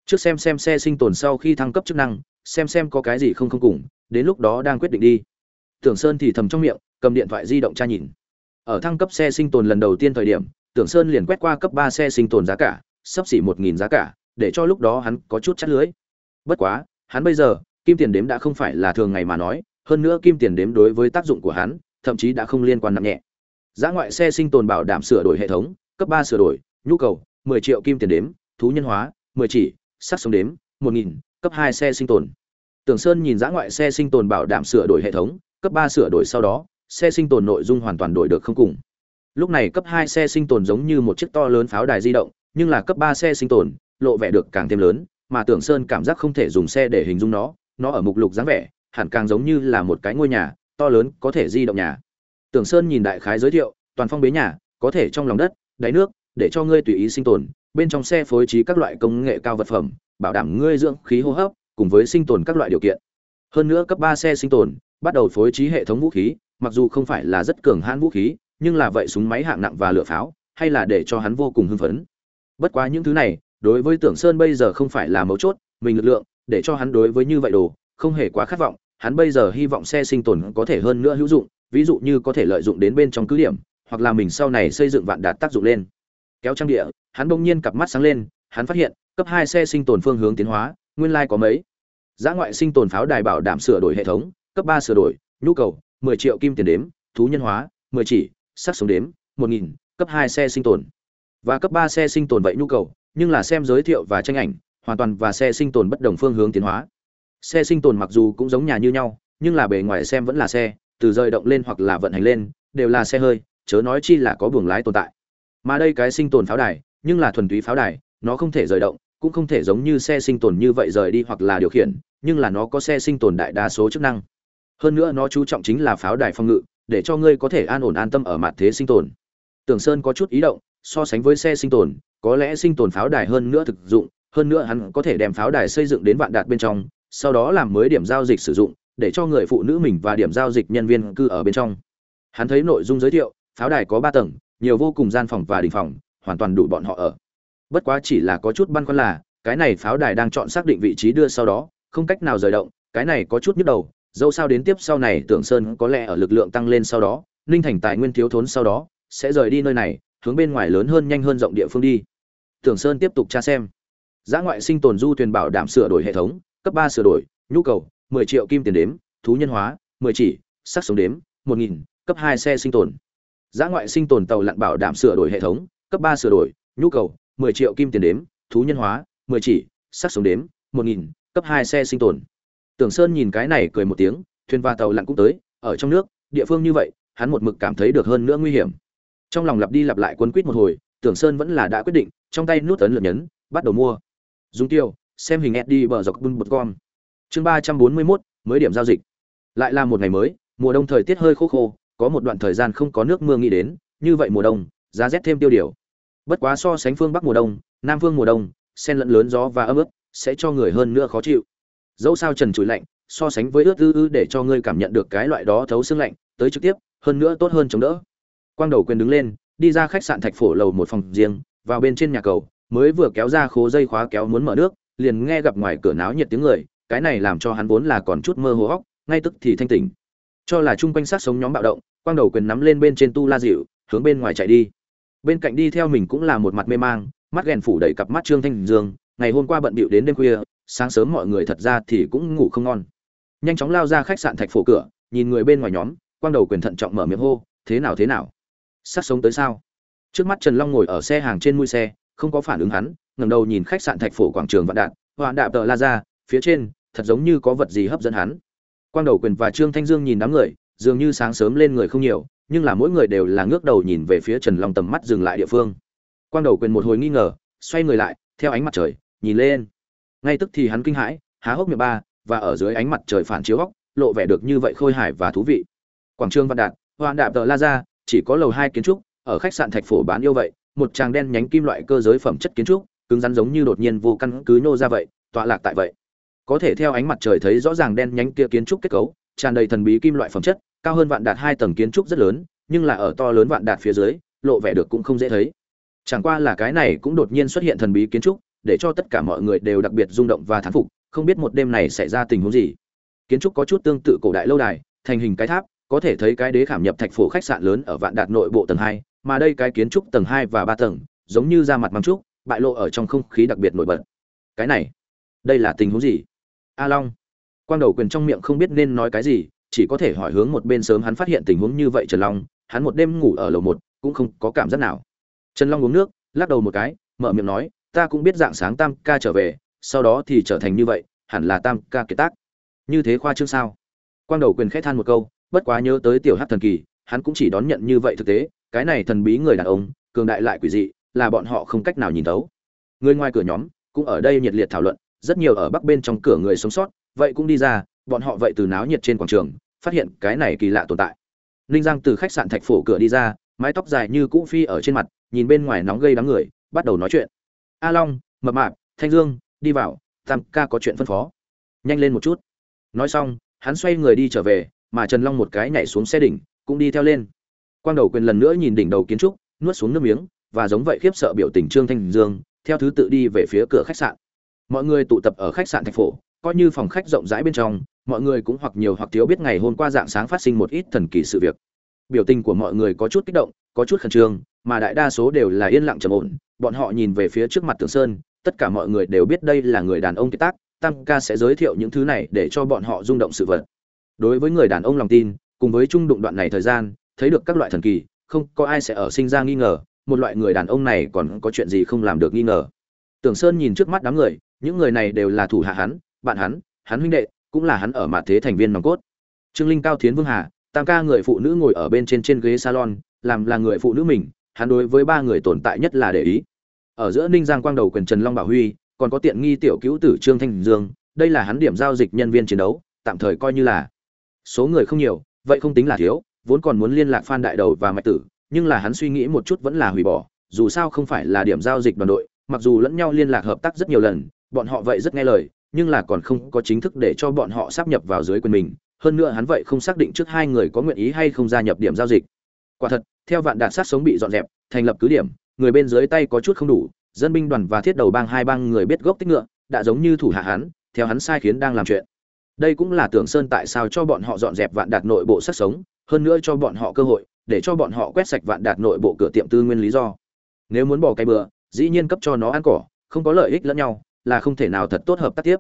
Trước xem xem xe sinh tồn sau khi thăng cấp chức năng xem xem có cái gì không không cùng đến lúc đó đang quyết định đi. Tưởng sơn thì thầm trong miệng cầm điện thoại di động tra nhìn. Ở thăng cấp xe sinh tồn lần đầu tiên thời điểm tưởng sơn liền quét qua cấp ba xe sinh tồn giá cả sắp xỉ một nghìn giá cả để cho lúc đó hắn có chút chắt lưới bất quá hắn bây giờ kim tiền đếm đã không phải là thường ngày mà nói hơn nữa kim tiền đếm đối với tác dụng của hắn thậm chí đã không liên quan nặng nhẹ giá ngoại xe sinh tồn bảo đảm sửa đổi hệ thống cấp ba sửa đổi nhu cầu 10 triệu kim tiền đếm thú nhân hóa 10 chỉ sắc sống đếm 1000, cấp 2 xe sinh tồn. Tưởng Sơn nhìn dã ngoại xe sinh tồn bảo đảm sửa đổi hệ thống, cấp 3 sửa đổi sau đó, xe sinh tồn nội dung hoàn toàn đổi được không cùng. Lúc này cấp 2 xe sinh tồn giống như một chiếc to lớn pháo đài di động, nhưng là cấp 3 xe sinh tồn, lộ vẻ được càng thêm lớn, mà Tưởng Sơn cảm giác không thể dùng xe để hình dung nó, nó ở mục lục dáng vẻ, hẳn càng giống như là một cái ngôi nhà, to lớn, có thể di động nhà. Tưởng Sơn nhìn đại khái giới thiệu, toàn phong bế nhà, có thể trong lòng đất, đáy nước, để cho ngươi tùy ý sinh tồn, bên trong xe phối trí các loại công nghệ cao vật phẩm, bảo đảm ngươi dưỡng khí hô hấp, cùng với sinh tồn các loại điều kiện. Hơn nữa cấp ba xe sinh tồn, bắt đầu phối trí hệ thống vũ khí, mặc dù không phải là rất cường hãn vũ khí nhưng là vậy súng máy hạng nặng và lửa pháo hay là để cho hắn vô cùng hưng phấn bất quá những thứ này đối với tưởng sơn bây giờ không phải là mấu chốt, mình lực lượng, để cho hắn đối với như vậy đồ, không hề quá khát vọng. Hắn bây giờ hy vọng xe sinh tồn có thể hơn nữa hữu dụng, ví dụ như có thể lợi dụng đến bên trong cứ điểm, hoặc là mình sau này xây dựng vạn đạt tác dụng lên. Kéo trang địa, hắn bỗng nhiên cặp mắt sáng lên, hắn phát hiện, cấp hai xe sinh tồn phương hướng tiến hóa, nguyên lai có mấy. Giá ngoại sinh tồn pháo đài bảo đảm sửa đổi hệ thống, cấp ba sửa đổi, nhu cầu 10 triệu kim tiền đếm, thú nhân hóa 10 chỉ sắc sống đếm 1000 cấp hai xe sinh tồn. Và cấp ba xe sinh tồn vậy nhu cầu nhưng là xem giới thiệu và tranh ảnh, hoàn toàn và xe sinh tồn bất đồng phương hướng tiến hóa. Xe sinh tồn mặc dù cũng giống nhà như nhau, nhưng là bề ngoài xem vẫn là xe, từ rời động lên hoặc là vận hành lên, đều là xe hơi, chớ nói chi là có buồng lái tồn tại. Mà đây cái sinh tồn pháo đài, nhưng là thuần túy pháo đài, nó không thể rời động, cũng không thể giống như xe sinh tồn như vậy rời đi hoặc là điều khiển, nhưng là nó có xe sinh tồn đại đa số chức năng. Hơn nữa nó chú trọng chính là pháo đài phòng ngự, để cho ngươi có thể an ổn an tâm ở mặt thế sinh tồn. Tưởng sơn có chút ý động, so sánh với xe sinh tồn có lẽ sinh tồn pháo đài hơn nữa thực dụng, hơn nữa hắn có thể đem pháo đài xây dựng đến vạn đạt bên trong, sau đó làm mới điểm giao dịch sử dụng, để cho người phụ nữ mình và điểm giao dịch nhân viên cư ở bên trong. Hắn thấy nội dung giới thiệu, pháo đài có ba tầng, nhiều vô cùng gian phòng và đình phòng, hoàn toàn đủ bọn họ ở. Bất quá chỉ là có chút băn khoăn là, cái này pháo đài đang chọn xác định vị trí đưa sau đó, không cách nào rời động, cái này có chút nhức đầu, dẫu sao đến tiếp sau này tưởng sơn có lẽ ở lực lượng tăng lên sau đó, ninh thành tài nguyên thiếu thốn sau đó, sẽ rời đi nơi này, hướng bên ngoài lớn hơn nhanh hơn rộng địa phương đi tưởng sơn tiếp tục tra xem. Giá ngoại sinh tồn du thuyền bảo đảm sửa đổi hệ thống, cấp ba sửa đổi, nhu cầu 10 triệu kim tiền đếm, thú nhân hóa 10 chỉ, sắc sống đếm 1000 cấp hai xe sinh tồn. Giá ngoại sinh tồn tàu lặn bảo đảm sửa đổi hệ thống, cấp ba sửa đổi, nhu cầu 10 triệu kim tiền đếm, thú nhân hóa 10 chỉ, sắc sống đếm 1000 cấp hai xe sinh tồn. Tưởng sơn nhìn cái này cười một tiếng, thuyền và tàu lặn cũng tới, ở trong nước, địa phương như vậy, hắn một mực cảm thấy được hơn nữa nguy hiểm. Trong lòng lặp đi lặp lại quấn quýt một hồi tưởng sơn vẫn là đã quyết định, trong tay nút ấn lượt nhấn, bắt đầu mua. Dùng tiêu, xem hình sd bờ dọc bun bột com. Chương ba trăm bốn mươi mốt, mới điểm giao dịch. Lại là một ngày mới, mùa đông thời tiết hơi khô khô, có một đoạn thời gian không có nước mưa nghĩ đến, như vậy mùa đông, giá rét thêm tiêu điều. Bất quá so sánh phương bắc mùa đông, nam phương mùa đông sen lẫn lớn gió và ấm ướt, sẽ cho người hơn nữa khó chịu. Dẫu sao trần trụi lạnh, so sánh với ướt ư ư để cho ngươi cảm nhận được cái loại đó thấu xương lạnh, tới trực tiếp, hơn nữa tốt hơn chống đỡ. Quang đầu quyền đứng lên đi ra khách sạn thạch phổ lầu một phòng riêng, vào bên trên nhà cầu, mới vừa kéo ra khố dây khóa kéo muốn mở nước, liền nghe gặp ngoài cửa náo nhiệt tiếng người, cái này làm cho hắn vốn là còn chút mơ hồ hóc ngay tức thì thanh tỉnh. Cho là chung quanh sát sống nhóm bạo động, quang đầu quyền nắm lên bên trên tu la dịu, hướng bên ngoài chạy đi. Bên cạnh đi theo mình cũng là một mặt mê mang, mắt ghèn phủ đầy cặp mắt trương thanh dương, ngày hôm qua bận bịu đến đêm khuya, sáng sớm mọi người thật ra thì cũng ngủ không ngon. Nhanh chóng lao ra khách sạn thạch phổ cửa, nhìn người bên ngoài nhóm, quang đầu quyền thận trọng mở miệng hô, thế nào thế nào? Sát sống tới sao? Trước mắt trần long ngồi ở xe hàng trên mui xe, không có phản ứng hắn, ngẩng đầu nhìn khách sạn thạch phổ quảng trường vạn đạn hoạn đạp tờ la ra phía trên, thật giống như có vật gì hấp dẫn hắn. Quang đầu quyền và trương thanh dương nhìn đám người, dường như sáng sớm lên người không nhiều, nhưng là mỗi người đều là ngước đầu nhìn về phía trần long tầm mắt dừng lại địa phương. Quang đầu quyền một hồi nghi ngờ, xoay người lại, theo ánh mặt trời, nhìn lên. Ngay tức thì hắn kinh hãi, há hốc miệng ba, và ở dưới ánh mặt trời phản chiếu góc, lộ vẻ được như vậy khôi hài và thú vị. Quảng trường văn đạt hoạn đạp tờ la ra chỉ có lầu hai kiến trúc, ở khách sạn thạch phổ bán yêu vậy, một tràng đen nhánh kim loại cơ giới phẩm chất kiến trúc, cứng rắn giống như đột nhiên vô căn cứ nhô ra vậy, tọa lạc tại vậy. Có thể theo ánh mặt trời thấy rõ ràng đen nhánh kia kiến trúc kết cấu, tràn đầy thần bí kim loại phẩm chất, cao hơn vạn đạt hai tầng kiến trúc rất lớn, nhưng là ở to lớn vạn đạt phía dưới, lộ vẻ được cũng không dễ thấy. Chẳng qua là cái này cũng đột nhiên xuất hiện thần bí kiến trúc, để cho tất cả mọi người đều đặc biệt rung động và thán phục, không biết một đêm này xảy ra tình huống gì. Kiến trúc có chút tương tự cổ đại lâu đài, thành hình cái tháp có thể thấy cái đế khảm nhập thạch phổ khách sạn lớn ở vạn đạt nội bộ tầng hai, mà đây cái kiến trúc tầng hai và ba tầng, giống như da mặt măng trúc, bại lộ ở trong không khí đặc biệt nổi bật. Cái này, đây là tình huống gì? A long, quang đầu quyền trong miệng không biết nên nói cái gì, chỉ có thể hỏi hướng một bên sớm hắn phát hiện tình huống như vậy trần long, hắn một đêm ngủ ở lầu một, cũng không có cảm giác nào. Trần long uống nước, lắc đầu một cái, mở miệng nói, ta cũng biết dạng sáng tam ca trở về, sau đó thì trở thành như vậy, hẳn là tam ca kiệt tác. Như thế khoa trương sao? Quang đầu quyền khẽ than một câu bất quá nhớ tới tiểu hát thần kỳ, hắn cũng chỉ đón nhận như vậy thực tế, cái này thần bí người đàn ông, cường đại lại quỷ dị, là bọn họ không cách nào nhìn thấu. Người ngoài cửa nhóm, cũng ở đây nhiệt liệt thảo luận, rất nhiều ở bắc bên trong cửa người sống sót, vậy cũng đi ra, bọn họ vậy từ náo nhiệt trên quảng trường, phát hiện cái này kỳ lạ tồn tại. Ninh giang từ khách sạn thạch phổ cửa đi ra, mái tóc dài như cũ phi ở trên mặt, nhìn bên ngoài nóng gây đám người, bắt đầu nói chuyện. A long, mập mạp, thanh dương, đi vào, tam ca có chuyện phân phó. Nhanh lên một chút. Nói xong, hắn xoay người đi trở về mà trần long một cái nhảy xuống xe đỉnh, cũng đi theo lên. Quang đầu quyền lần nữa nhìn đỉnh đầu kiến trúc, nuốt xuống nước miếng, và giống vậy khiếp sợ biểu tình trương thanh dương, theo thứ tự đi về phía cửa khách sạn. Mọi người tụ tập ở khách sạn thành phố, coi như phòng khách rộng rãi bên trong, mọi người cũng hoặc nhiều hoặc thiếu biết ngày hôm qua dạng sáng phát sinh một ít thần kỳ sự việc. Biểu tình của mọi người có chút kích động, có chút khẩn trương, mà đại đa số đều là yên lặng trầm ổn. Bọn họ nhìn về phía trước mặt Tưởng sơn, tất cả mọi người đều biết đây là người đàn ông kiệt tác, tam ca sẽ giới thiệu những thứ này để cho bọn họ rung động sự vật đối với người đàn ông lòng tin, cùng với trung đụng đoạn này thời gian, thấy được các loại thần kỳ, không có ai sẽ ở sinh ra nghi ngờ, một loại người đàn ông này còn có chuyện gì không làm được nghi ngờ. Tưởng sơn nhìn trước mắt đám người, những người này đều là thủ hạ hắn, bạn hắn hắn huynh đệ, cũng là hắn ở mặt thế thành viên nòng cốt. Trương linh cao thiến vương hà, tam ca người phụ nữ ngồi ở bên trên trên ghế salon, làm là người phụ nữ mình, hắn đối với ba người tồn tại nhất là để ý. Ở giữa ninh giang quang đầu quyền trần long bảo huy, còn có tiện nghi tiểu cứu tử trương thanh dương, đây là hắn điểm giao dịch nhân viên chiến đấu, tạm thời coi như là số người không nhiều, vậy không tính là thiếu, vốn còn muốn liên lạc phan đại đầu và mạch tử, nhưng là hắn suy nghĩ một chút vẫn là hủy bỏ, dù sao không phải là điểm giao dịch đoàn đội, mặc dù lẫn nhau liên lạc hợp tác rất nhiều lần, bọn họ vậy rất nghe lời, nhưng là còn không có chính thức để cho bọn họ sắp nhập vào dưới quyền mình, hơn nữa hắn vậy không xác định trước hai người có nguyện ý hay không gia nhập điểm giao dịch. Quả thật, theo vạn đạt sát sống bị dọn dẹp, thành lập cứ điểm, người bên dưới tay có chút không đủ, dân binh đoàn và thiết đầu bang hai bang người biết gốc tích ngựa, đã giống như thủ hạ hắn, theo hắn sai khiến đang làm chuyện đây cũng là tưởng sơn tại sao cho bọn họ dọn dẹp vạn đạt nội bộ sát sống, hơn nữa cho bọn họ cơ hội, để cho bọn họ quét sạch vạn đạt nội bộ cửa tiệm tư nguyên lý do. Nếu muốn bỏ cái bừa dĩ nhiên cấp cho nó ăn cỏ, không có lợi ích lẫn nhau, là không thể nào thật tốt hợp tác tiếp.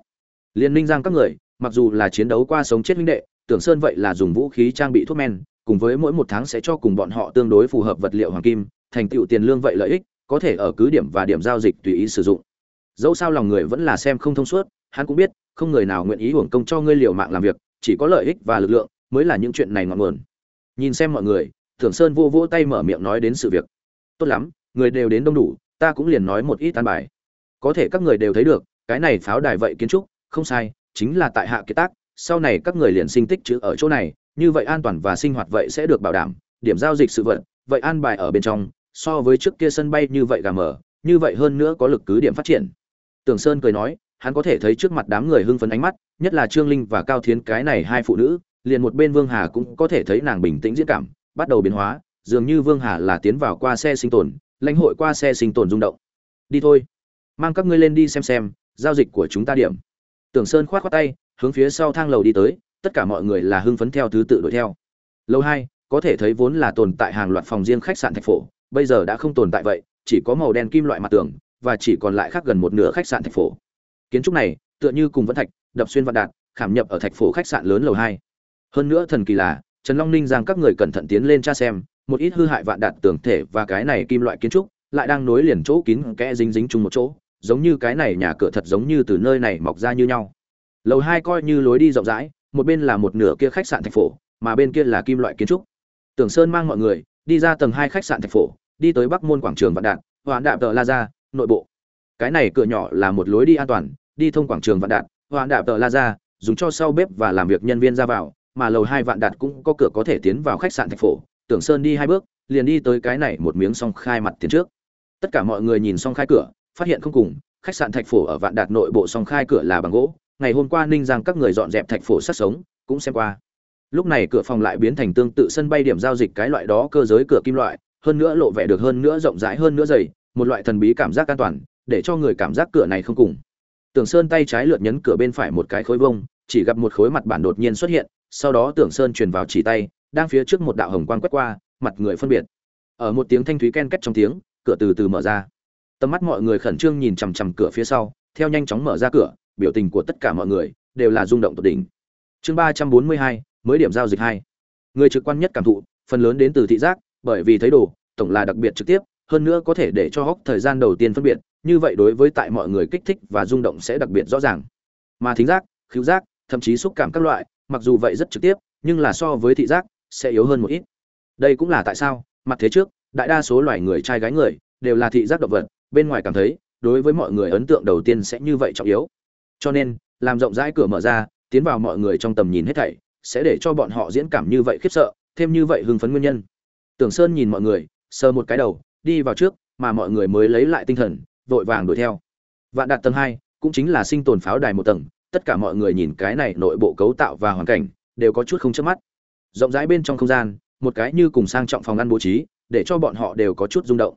Liên minh giang các người, mặc dù là chiến đấu qua sống chết huynh đệ, tưởng sơn vậy là dùng vũ khí trang bị thuốc men, cùng với mỗi một tháng sẽ cho cùng bọn họ tương đối phù hợp vật liệu hoàng kim, thành tựu tiền lương vậy lợi ích, có thể ở cứ điểm và điểm giao dịch tùy ý sử dụng. Dẫu sao lòng người vẫn là xem không thông suốt, hắn cũng biết không người nào nguyện ý hưởng công cho ngươi liều mạng làm việc, chỉ có lợi ích và lực lượng mới là những chuyện này ngọn nguồn. Nhìn xem mọi người tưởng sơn vô vỗ tay mở miệng nói đến sự việc. Tốt lắm, người đều đến đông đủ, ta cũng liền nói một ít tan bài. Có thể các người đều thấy được, cái này pháo đài vậy kiến trúc, không sai, chính là tại hạ kiệt tác, sau này các người liền sinh tích chữ ở chỗ này, như vậy an toàn và sinh hoạt vậy sẽ được bảo đảm, điểm giao dịch sự vận vậy an bài ở bên trong, so với trước kia sân bay như vậy gà mở như vậy hơn nữa có lực cứ điểm phát triển. Tưởng sơn cười nói hắn có thể thấy trước mặt đám người hưng phấn ánh mắt, nhất là trương linh và cao thiến, cái này hai phụ nữ, liền một bên vương hà cũng có thể thấy nàng bình tĩnh diễn cảm, bắt đầu biến hóa, dường như vương hà là tiến vào qua xe sinh tồn, lãnh hội qua xe sinh tồn rung động. Đi thôi, mang các ngươi lên đi xem xem, giao dịch của chúng ta điểm. Tưởng sơn khoát khoát tay, hướng phía sau thang lầu đi tới, tất cả mọi người là hưng phấn theo thứ tự đuổi theo. Lâu hai, có thể thấy vốn là tồn tại hàng loạt phòng riêng khách sạn thành phố bây giờ đã không tồn tại vậy, chỉ có màu đen kim loại mặt tường, và chỉ còn lại khác gần một nửa khách sạn thành phố kiến trúc này tựa như cùng vẫn thạch, đập xuyên vạn đạt, khảm nhập ở thạch phổ khách sạn lớn lầu hai. Hơn nữa thần kỳ là, trần long ninh giang các người cẩn thận tiến lên tra xem, một ít hư hại vạn đạt tường thể và cái này kim loại kiến trúc lại đang nối liền chỗ kín kẽ dính dính chung một chỗ, giống như cái này nhà cửa thật giống như từ nơi này mọc ra như nhau. Lầu hai coi như lối đi rộng rãi, một bên là một nửa kia khách sạn thành phố mà bên kia là kim loại kiến trúc. Tưởng sơn mang mọi người đi ra tầng hai khách sạn thành phố đi tới bắc môn quảng trường vạn đạt hoạn đạm tờ la ra nội bộ. Cái này cửa nhỏ là một lối đi an toàn đi thông quảng trường vạn đạt hoạn đạp tờ la ra dùng cho sau bếp và làm việc nhân viên ra vào, mà lầu hai vạn đạt cũng có cửa có thể tiến vào khách sạn thành phố. Tưởng sơn đi hai bước, liền đi tới cái này một miếng song khai mặt tiền trước. Tất cả mọi người nhìn song khai cửa, phát hiện không cùng, khách sạn thạch phổ ở vạn đạt nội bộ song khai cửa là bằng gỗ. Ngày hôm qua ninh giang các người dọn dẹp thạch phổ sát sống, cũng xem qua. Lúc này cửa phòng lại biến thành tương tự sân bay điểm giao dịch cái loại đó, cơ giới cửa kim loại, hơn nữa lộ vẻ được hơn nữa rộng rãi, hơn nữa dày, một loại thần bí cảm giác an toàn, để cho người cảm giác cửa này không cùng tưởng sơn tay trái lượt nhấn cửa bên phải một cái khối vông chỉ gặp một khối mặt bản đột nhiên xuất hiện, sau đó tưởng sơn truyền vào chỉ tay, đang phía trước một đạo hồng quang quét qua, mặt người phân biệt. Ở một tiếng thanh thúy ken két trong tiếng, cửa từ từ mở ra. Tầm mắt mọi người khẩn trương nhìn chằm chằm cửa phía sau, theo nhanh chóng mở ra cửa, biểu tình của tất cả mọi người đều là rung động tột đỉnh. Chương ba trăm bốn mươi hai, mới điểm giao dịch hai. Người trực quan nhất cảm thụ, phần lớn đến từ thị giác, bởi vì thấy đồ, tổng là đặc biệt trực tiếp, hơn nữa có thể để cho hốc thời gian đầu tiên phân biệt như vậy đối với tại mọi người kích thích và rung động sẽ đặc biệt rõ ràng. Mà thính giác khứu giác, thậm chí xúc cảm các loại, mặc dù vậy rất trực tiếp, nhưng là so với thị giác, sẽ yếu hơn một ít. Đây cũng là tại sao, mặt thế trước, đại đa số loài người trai gái người, đều là thị giác động vật, bên ngoài cảm thấy, đối với mọi người ấn tượng đầu tiên sẽ như vậy trọng yếu. Cho nên, làm rộng rãi cửa mở ra, tiến vào mọi người trong tầm nhìn hết thảy, sẽ để cho bọn họ diễn cảm như vậy khiếp sợ, thêm như vậy hưng phấn nguyên nhân. Tưởng sơn nhìn mọi người, sờ một cái đầu, đi vào trước, mà mọi người mới lấy lại tinh thần vội vàng đuổi theo. Vạn đạt tầng hai cũng chính là sinh tồn pháo đài một tầng, tất cả mọi người nhìn cái này nội bộ cấu tạo và hoàn cảnh đều có chút không chớp mắt. Rộng rãi bên trong không gian, một cái như cùng sang trọng phòng ăn bố trí, để cho bọn họ đều có chút rung động.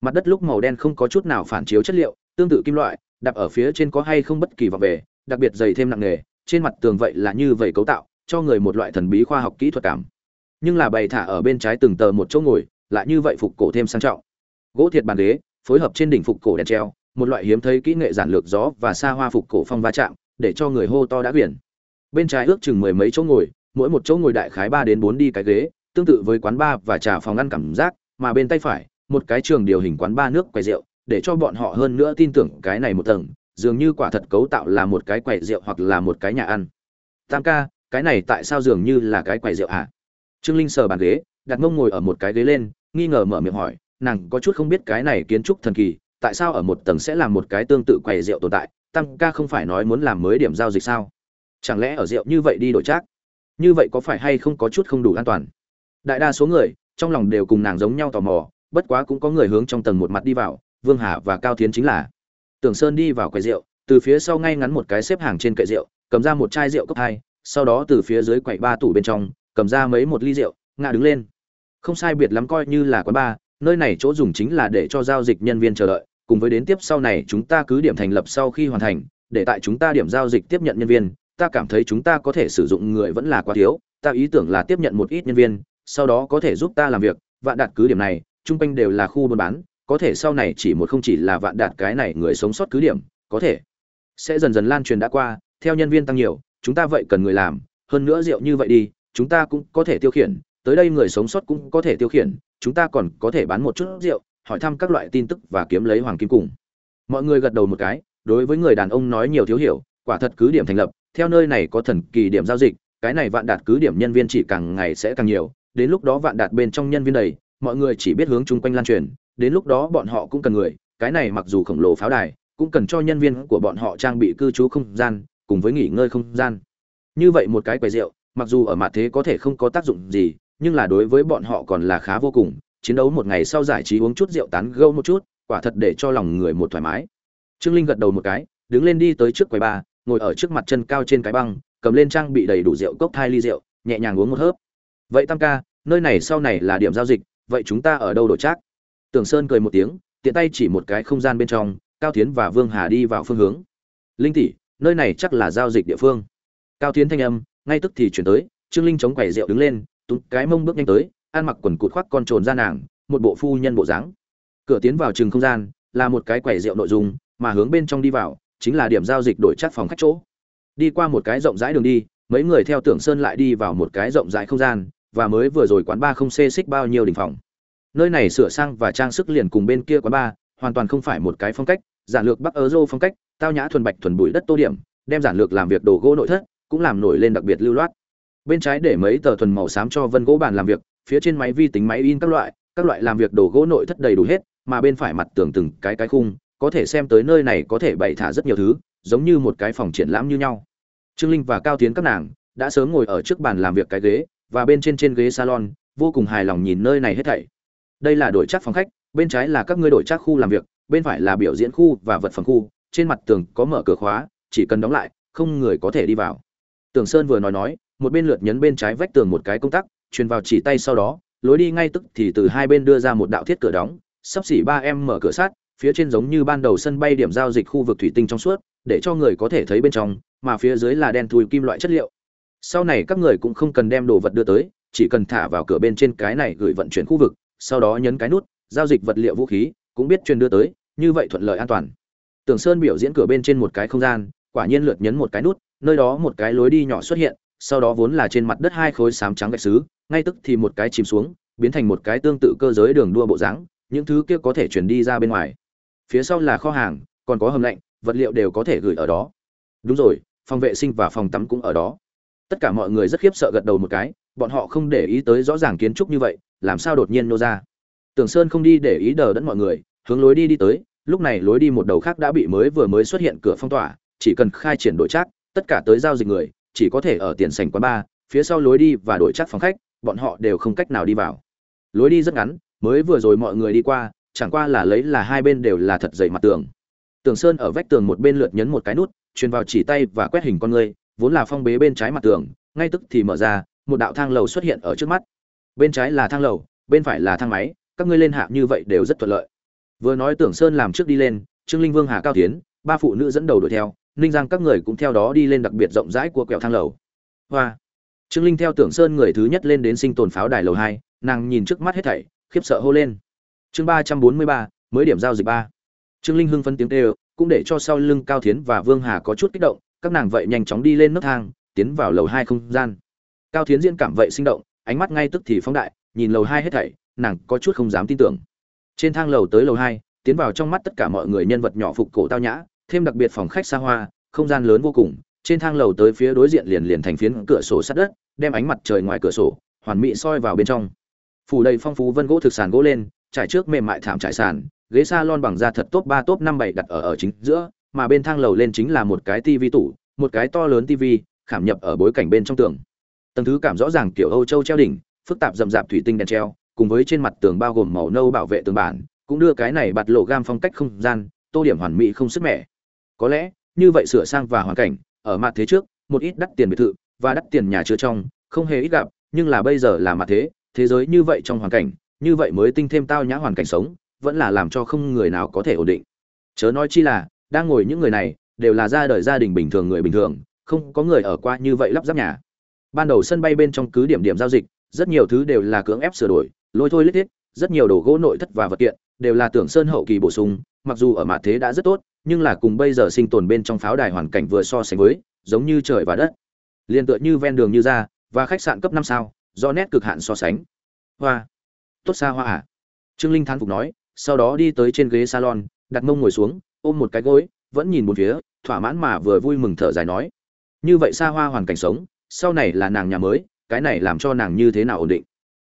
Mặt đất lúc màu đen không có chút nào phản chiếu chất liệu, tương tự kim loại Đặt ở phía trên có hay không bất kỳ vọng về, đặc biệt dày thêm nặng nghề trên mặt tường vậy là như vậy cấu tạo, cho người một loại thần bí khoa học kỹ thuật cảm. Nhưng là bày thả ở bên trái từng tờ một chỗ ngồi, lại như vậy phục cổ thêm sang trọng. Gỗ thiệt bàn ghế phối hợp trên đỉnh phục cổ đèn treo, một loại hiếm thấy kỹ nghệ giản lược gió và xa hoa phục cổ phong va chạm, để cho người hô to đã biển. Bên trái ước chừng mười mấy chỗ ngồi, mỗi một chỗ ngồi đại khái ba đến bốn đi cái ghế, tương tự với quán bar và trà phòng ăn cảm giác, mà bên tay phải, một cái trường điều hình quán ba nước quầy rượu, để cho bọn họ hơn nữa tin tưởng cái này một tầng, dường như quả thật cấu tạo là một cái quầy rượu hoặc là một cái nhà ăn. Tam ca, cái này tại sao dường như là cái quầy rượu hả trương linh sờ bàn ghế, đặt mông ngồi ở một cái ghế lên, nghi ngờ mở miệng hỏi nàng có chút không biết cái này kiến trúc thần kỳ, tại sao ở một tầng sẽ làm một cái tương tự quầy rượu tồn tại, tam ca không phải nói muốn làm mới điểm giao dịch sao? Chẳng lẽ ở rượu như vậy đi đổi trác? Như vậy có phải hay không có chút không đủ an toàn? Đại đa số người, trong lòng đều cùng nàng giống nhau tò mò, bất quá cũng có người hướng trong tầng một mặt đi vào, vương hà và cao tiến chính là. Tưởng sơn đi vào quầy rượu, từ phía sau ngay ngắn một cái xếp hàng trên kệ rượu, cầm ra một chai rượu cấp hai, sau đó từ phía dưới quầy ba tủ bên trong, cầm ra mấy một ly rượu, ngã đứng lên. Không sai biệt lắm coi như là quán ba nơi này chỗ dùng chính là để cho giao dịch nhân viên chờ đợi, cùng với đến tiếp sau này chúng ta cứ điểm thành lập sau khi hoàn thành, để tại chúng ta điểm giao dịch tiếp nhận nhân viên, ta cảm thấy chúng ta có thể sử dụng người vẫn là quá thiếu, ta ý tưởng là tiếp nhận một ít nhân viên, sau đó có thể giúp ta làm việc, vạn đạt cứ điểm này, chung quanh đều là khu buôn bán, có thể sau này chỉ một không chỉ là vạn đạt cái này người sống sót cứ điểm, có thể. Sẽ dần dần lan truyền đã qua, theo nhân viên tăng nhiều, chúng ta vậy cần người làm, hơn nữa rượu như vậy đi, chúng ta cũng có thể tiêu khiển tới đây người sống sót cũng có thể tiêu khiển, chúng ta còn có thể bán một chút rượu, hỏi thăm các loại tin tức và kiếm lấy hoàng kim cùng. Mọi người gật đầu một cái, đối với người đàn ông nói nhiều thiếu hiểu, quả thật cứ điểm thành lập, theo nơi này có thần kỳ điểm giao dịch, cái này vạn đạt cứ điểm nhân viên chỉ càng ngày sẽ càng nhiều, đến lúc đó vạn đạt bên trong nhân viên đầy, mọi người chỉ biết hướng chung quanh lan truyền, đến lúc đó bọn họ cũng cần người, cái này mặc dù khổng lồ pháo đài, cũng cần cho nhân viên của bọn họ trang bị cư trú không gian, cùng với nghỉ ngơi không gian. Như vậy một cái quầy rượu, mặc dù ở mặt thế có thể không có tác dụng gì nhưng là đối với bọn họ còn là khá vô cùng, chiến đấu một ngày sau giải trí uống chút rượu tán gâu một chút, quả thật để cho lòng người một thoải mái. Trương linh gật đầu một cái, đứng lên đi tới trước quầy ba ngồi ở trước mặt chân cao trên cái băng, cầm lên trang bị đầy đủ rượu cốc thai ly rượu, nhẹ nhàng uống một hớp. Vậy tam ca, nơi này sau này là điểm giao dịch, vậy chúng ta ở đâu đổi trác? Tưởng sơn cười một tiếng, tiện tay chỉ một cái không gian bên trong, cao tiến và vương hà đi vào phương hướng. Linh tỷ, nơi này chắc là giao dịch địa phương. Cao tiến thanh âm, ngay tức thì chuyển tới, trương linh chống quầy rượu đứng lên túm cái mông bước nhanh tới, ăn mặc quần cụt khoác con trồn ra nàng, một bộ phu nhân bộ dáng. Cửa tiến vào trường không gian, là một cái quầy rượu nội dung, mà hướng bên trong đi vào, chính là điểm giao dịch đổi chắc phòng khách chỗ. Đi qua một cái rộng rãi đường đi, mấy người theo tưởng sơn lại đi vào một cái rộng rãi không gian, và mới vừa rồi quán ba không xê xích bao nhiêu đỉnh phòng. Nơi này sửa sang và trang sức liền cùng bên kia quán ba, hoàn toàn không phải một cái phong cách, giản lược bắc ớ dô phong cách, tao nhã thuần bạch thuần bụi đất tô điểm, đem giản lược làm việc đồ gỗ nội thất, cũng làm nổi lên đặc biệt lưu loát bên trái để mấy tờ thuần màu xám cho vân gỗ bàn làm việc, phía trên máy vi tính máy in các loại các loại làm việc đồ gỗ nội thất đầy đủ hết, mà bên phải mặt tường từng cái cái khung, có thể xem tới nơi này có thể bày thả rất nhiều thứ, giống như một cái phòng triển lãm như nhau. Trương linh và cao tiến các nàng đã sớm ngồi ở trước bàn làm việc cái ghế, và bên trên trên ghế salon, vô cùng hài lòng nhìn nơi này hết thảy. Đây là đổi chắc phòng khách, bên trái là các ngươi đổi chắc khu làm việc, bên phải là biểu diễn khu và vật phẩm khu, trên mặt tường có mở cửa khóa, chỉ cần đóng lại, không người có thể đi vào. Tường sơn vừa nói nói một bên lượt nhấn bên trái vách tường một cái công tắc, truyền vào chỉ tay sau đó, lối đi ngay tức thì từ hai bên đưa ra một đạo thiết cửa đóng, sắp xỉ ba em mở cửa sát phía trên giống như ban đầu sân bay điểm giao dịch khu vực thủy tinh trong suốt, để cho người có thể thấy bên trong, mà phía dưới là đen thui kim loại chất liệu. Sau này các người cũng không cần đem đồ vật đưa tới, chỉ cần thả vào cửa bên trên cái này gửi vận chuyển khu vực, sau đó nhấn cái nút, giao dịch vật liệu vũ khí, cũng biết truyền đưa tới, như vậy thuận lợi an toàn. Tường sơn biểu diễn cửa bên trên một cái không gian, quả nhiên lượt nhấn một cái nút, nơi đó một cái lối đi nhỏ xuất hiện sau đó vốn là trên mặt đất hai khối sám trắng gạch xứ, ngay tức thì một cái chìm xuống, biến thành một cái tương tự cơ giới đường đua bộ dáng, những thứ kia có thể chuyển đi ra bên ngoài. Phía sau là kho hàng, còn có hầm lạnh, vật liệu đều có thể gửi ở đó. Đúng rồi, phòng vệ sinh và phòng tắm cũng ở đó. Tất cả mọi người rất khiếp sợ gật đầu một cái, bọn họ không để ý tới rõ ràng kiến trúc như vậy, làm sao đột nhiên nô ra. Tưởng sơn không đi để ý đờ đẫn mọi người, hướng lối đi đi tới, lúc này lối đi một đầu khác đã bị mới vừa mới xuất hiện cửa phong tỏa, chỉ cần khai triển đội trác, tất cả tới giao dịch người chỉ có thể ở tiền sảnh quán bar, phía sau lối đi và đổi chắc phòng khách, bọn họ đều không cách nào đi vào. Lối đi rất ngắn, mới vừa rồi mọi người đi qua, chẳng qua là lấy là hai bên đều là thật dày mặt tường. Tường sơn ở vách tường một bên lượt nhấn một cái nút, truyền vào chỉ tay và quét hình con người, vốn là phong bế bên trái mặt tường, ngay tức thì mở ra, một đạo thang lầu xuất hiện ở trước mắt. Bên trái là thang lầu, bên phải là thang máy, các ngươi lên hạ như vậy đều rất thuận lợi. Vừa nói tưởng sơn làm trước đi lên, trương linh vương hà cao tiến, ba phụ nữ dẫn đầu đuổi theo ninh giang các người cũng theo đó đi lên đặc biệt rộng rãi của quẹo thang lầu. Hoa. Trương linh theo tưởng sơn người thứ nhất lên đến sinh tồn pháo đài lầu hai, nàng nhìn trước mắt hết thảy, khiếp sợ hô lên. Chương ba trăm bốn mươi ba, mới điểm giao dịch ba. Trương linh hưng phân tiếng kêu, cũng để cho sau lưng cao thiến và vương hà có chút kích động, các nàng vậy nhanh chóng đi lên nấc thang, tiến vào lầu hai không gian. Cao thiến diễn cảm vậy sinh động, ánh mắt ngay tức thì phóng đại, nhìn lầu hai hết thảy, nàng có chút không dám tin tưởng. Trên thang lầu tới lầu hai, tiến vào trong mắt tất cả mọi người nhân vật nhỏ phục cổ tao nhã thêm đặc biệt phòng khách xa hoa, không gian lớn vô cùng, trên thang lầu tới phía đối diện liền liền thành phiến cửa sổ sắt đất, đem ánh mặt trời ngoài cửa sổ, hoàn mỹ soi vào bên trong. Phủ đầy phong phú vân gỗ thực sàn gỗ lên, trải trước mềm mại thảm trải sàn, ghế salon bằng da thật top ba, top năm, bảy đặt ở ở chính giữa, mà bên thang lầu lên chính là một cái tivi tủ, một cái to lớn tivi khảm nhập ở bối cảnh bên trong tường. Tầng thứ cảm rõ ràng kiểu âu châu treo đỉnh, phức tạp rậm rạp thủy tinh đèn treo, cùng với trên mặt tường bao gồm màu nâu bảo vệ tường bản, cũng đưa cái này bạt lộ gam phong cách không gian, tô điểm hoàn mỹ không sức mẻ có lẽ, như vậy sửa sang và hoàn cảnh, ở mặt thế trước, một ít đắt tiền biệt thự và đắt tiền nhà chứa trong, không hề ít gặp, nhưng là bây giờ là mặt thế thế giới như vậy trong hoàn cảnh, như vậy mới tinh thêm tao nhã hoàn cảnh sống, vẫn là làm cho không người nào có thể ổn định. Chớ nói chi là, đang ngồi những người này, đều là ra đời gia đình bình thường người bình thường, không có người ở qua như vậy lắp ráp nhà. Ban đầu sân bay bên trong cứ điểm điểm giao dịch, rất nhiều thứ đều là cưỡng ép sửa đổi, lôi thôi lít thiết, rất nhiều đồ gỗ nội thất và vật kiện, đều là tưởng sơn hậu kỳ bổ sung, mặc dù ở mặt thế đã rất tốt nhưng là cùng bây giờ sinh tồn bên trong pháo đài hoàn cảnh vừa so sánh với, giống như trời và đất. Liên tựa như ven đường như ra, và khách sạn cấp năm sao, do nét cực hạn so sánh. Hoa. Tốt xa hoa à? Trương linh thán phục nói, sau đó đi tới trên ghế salon, đặt mông ngồi xuống, ôm một cái gối, vẫn nhìn một phía, thỏa mãn mà vừa vui mừng thở dài nói. Như vậy xa hoa hoàn cảnh sống, sau này là nàng nhà mới, cái này làm cho nàng như thế nào ổn định?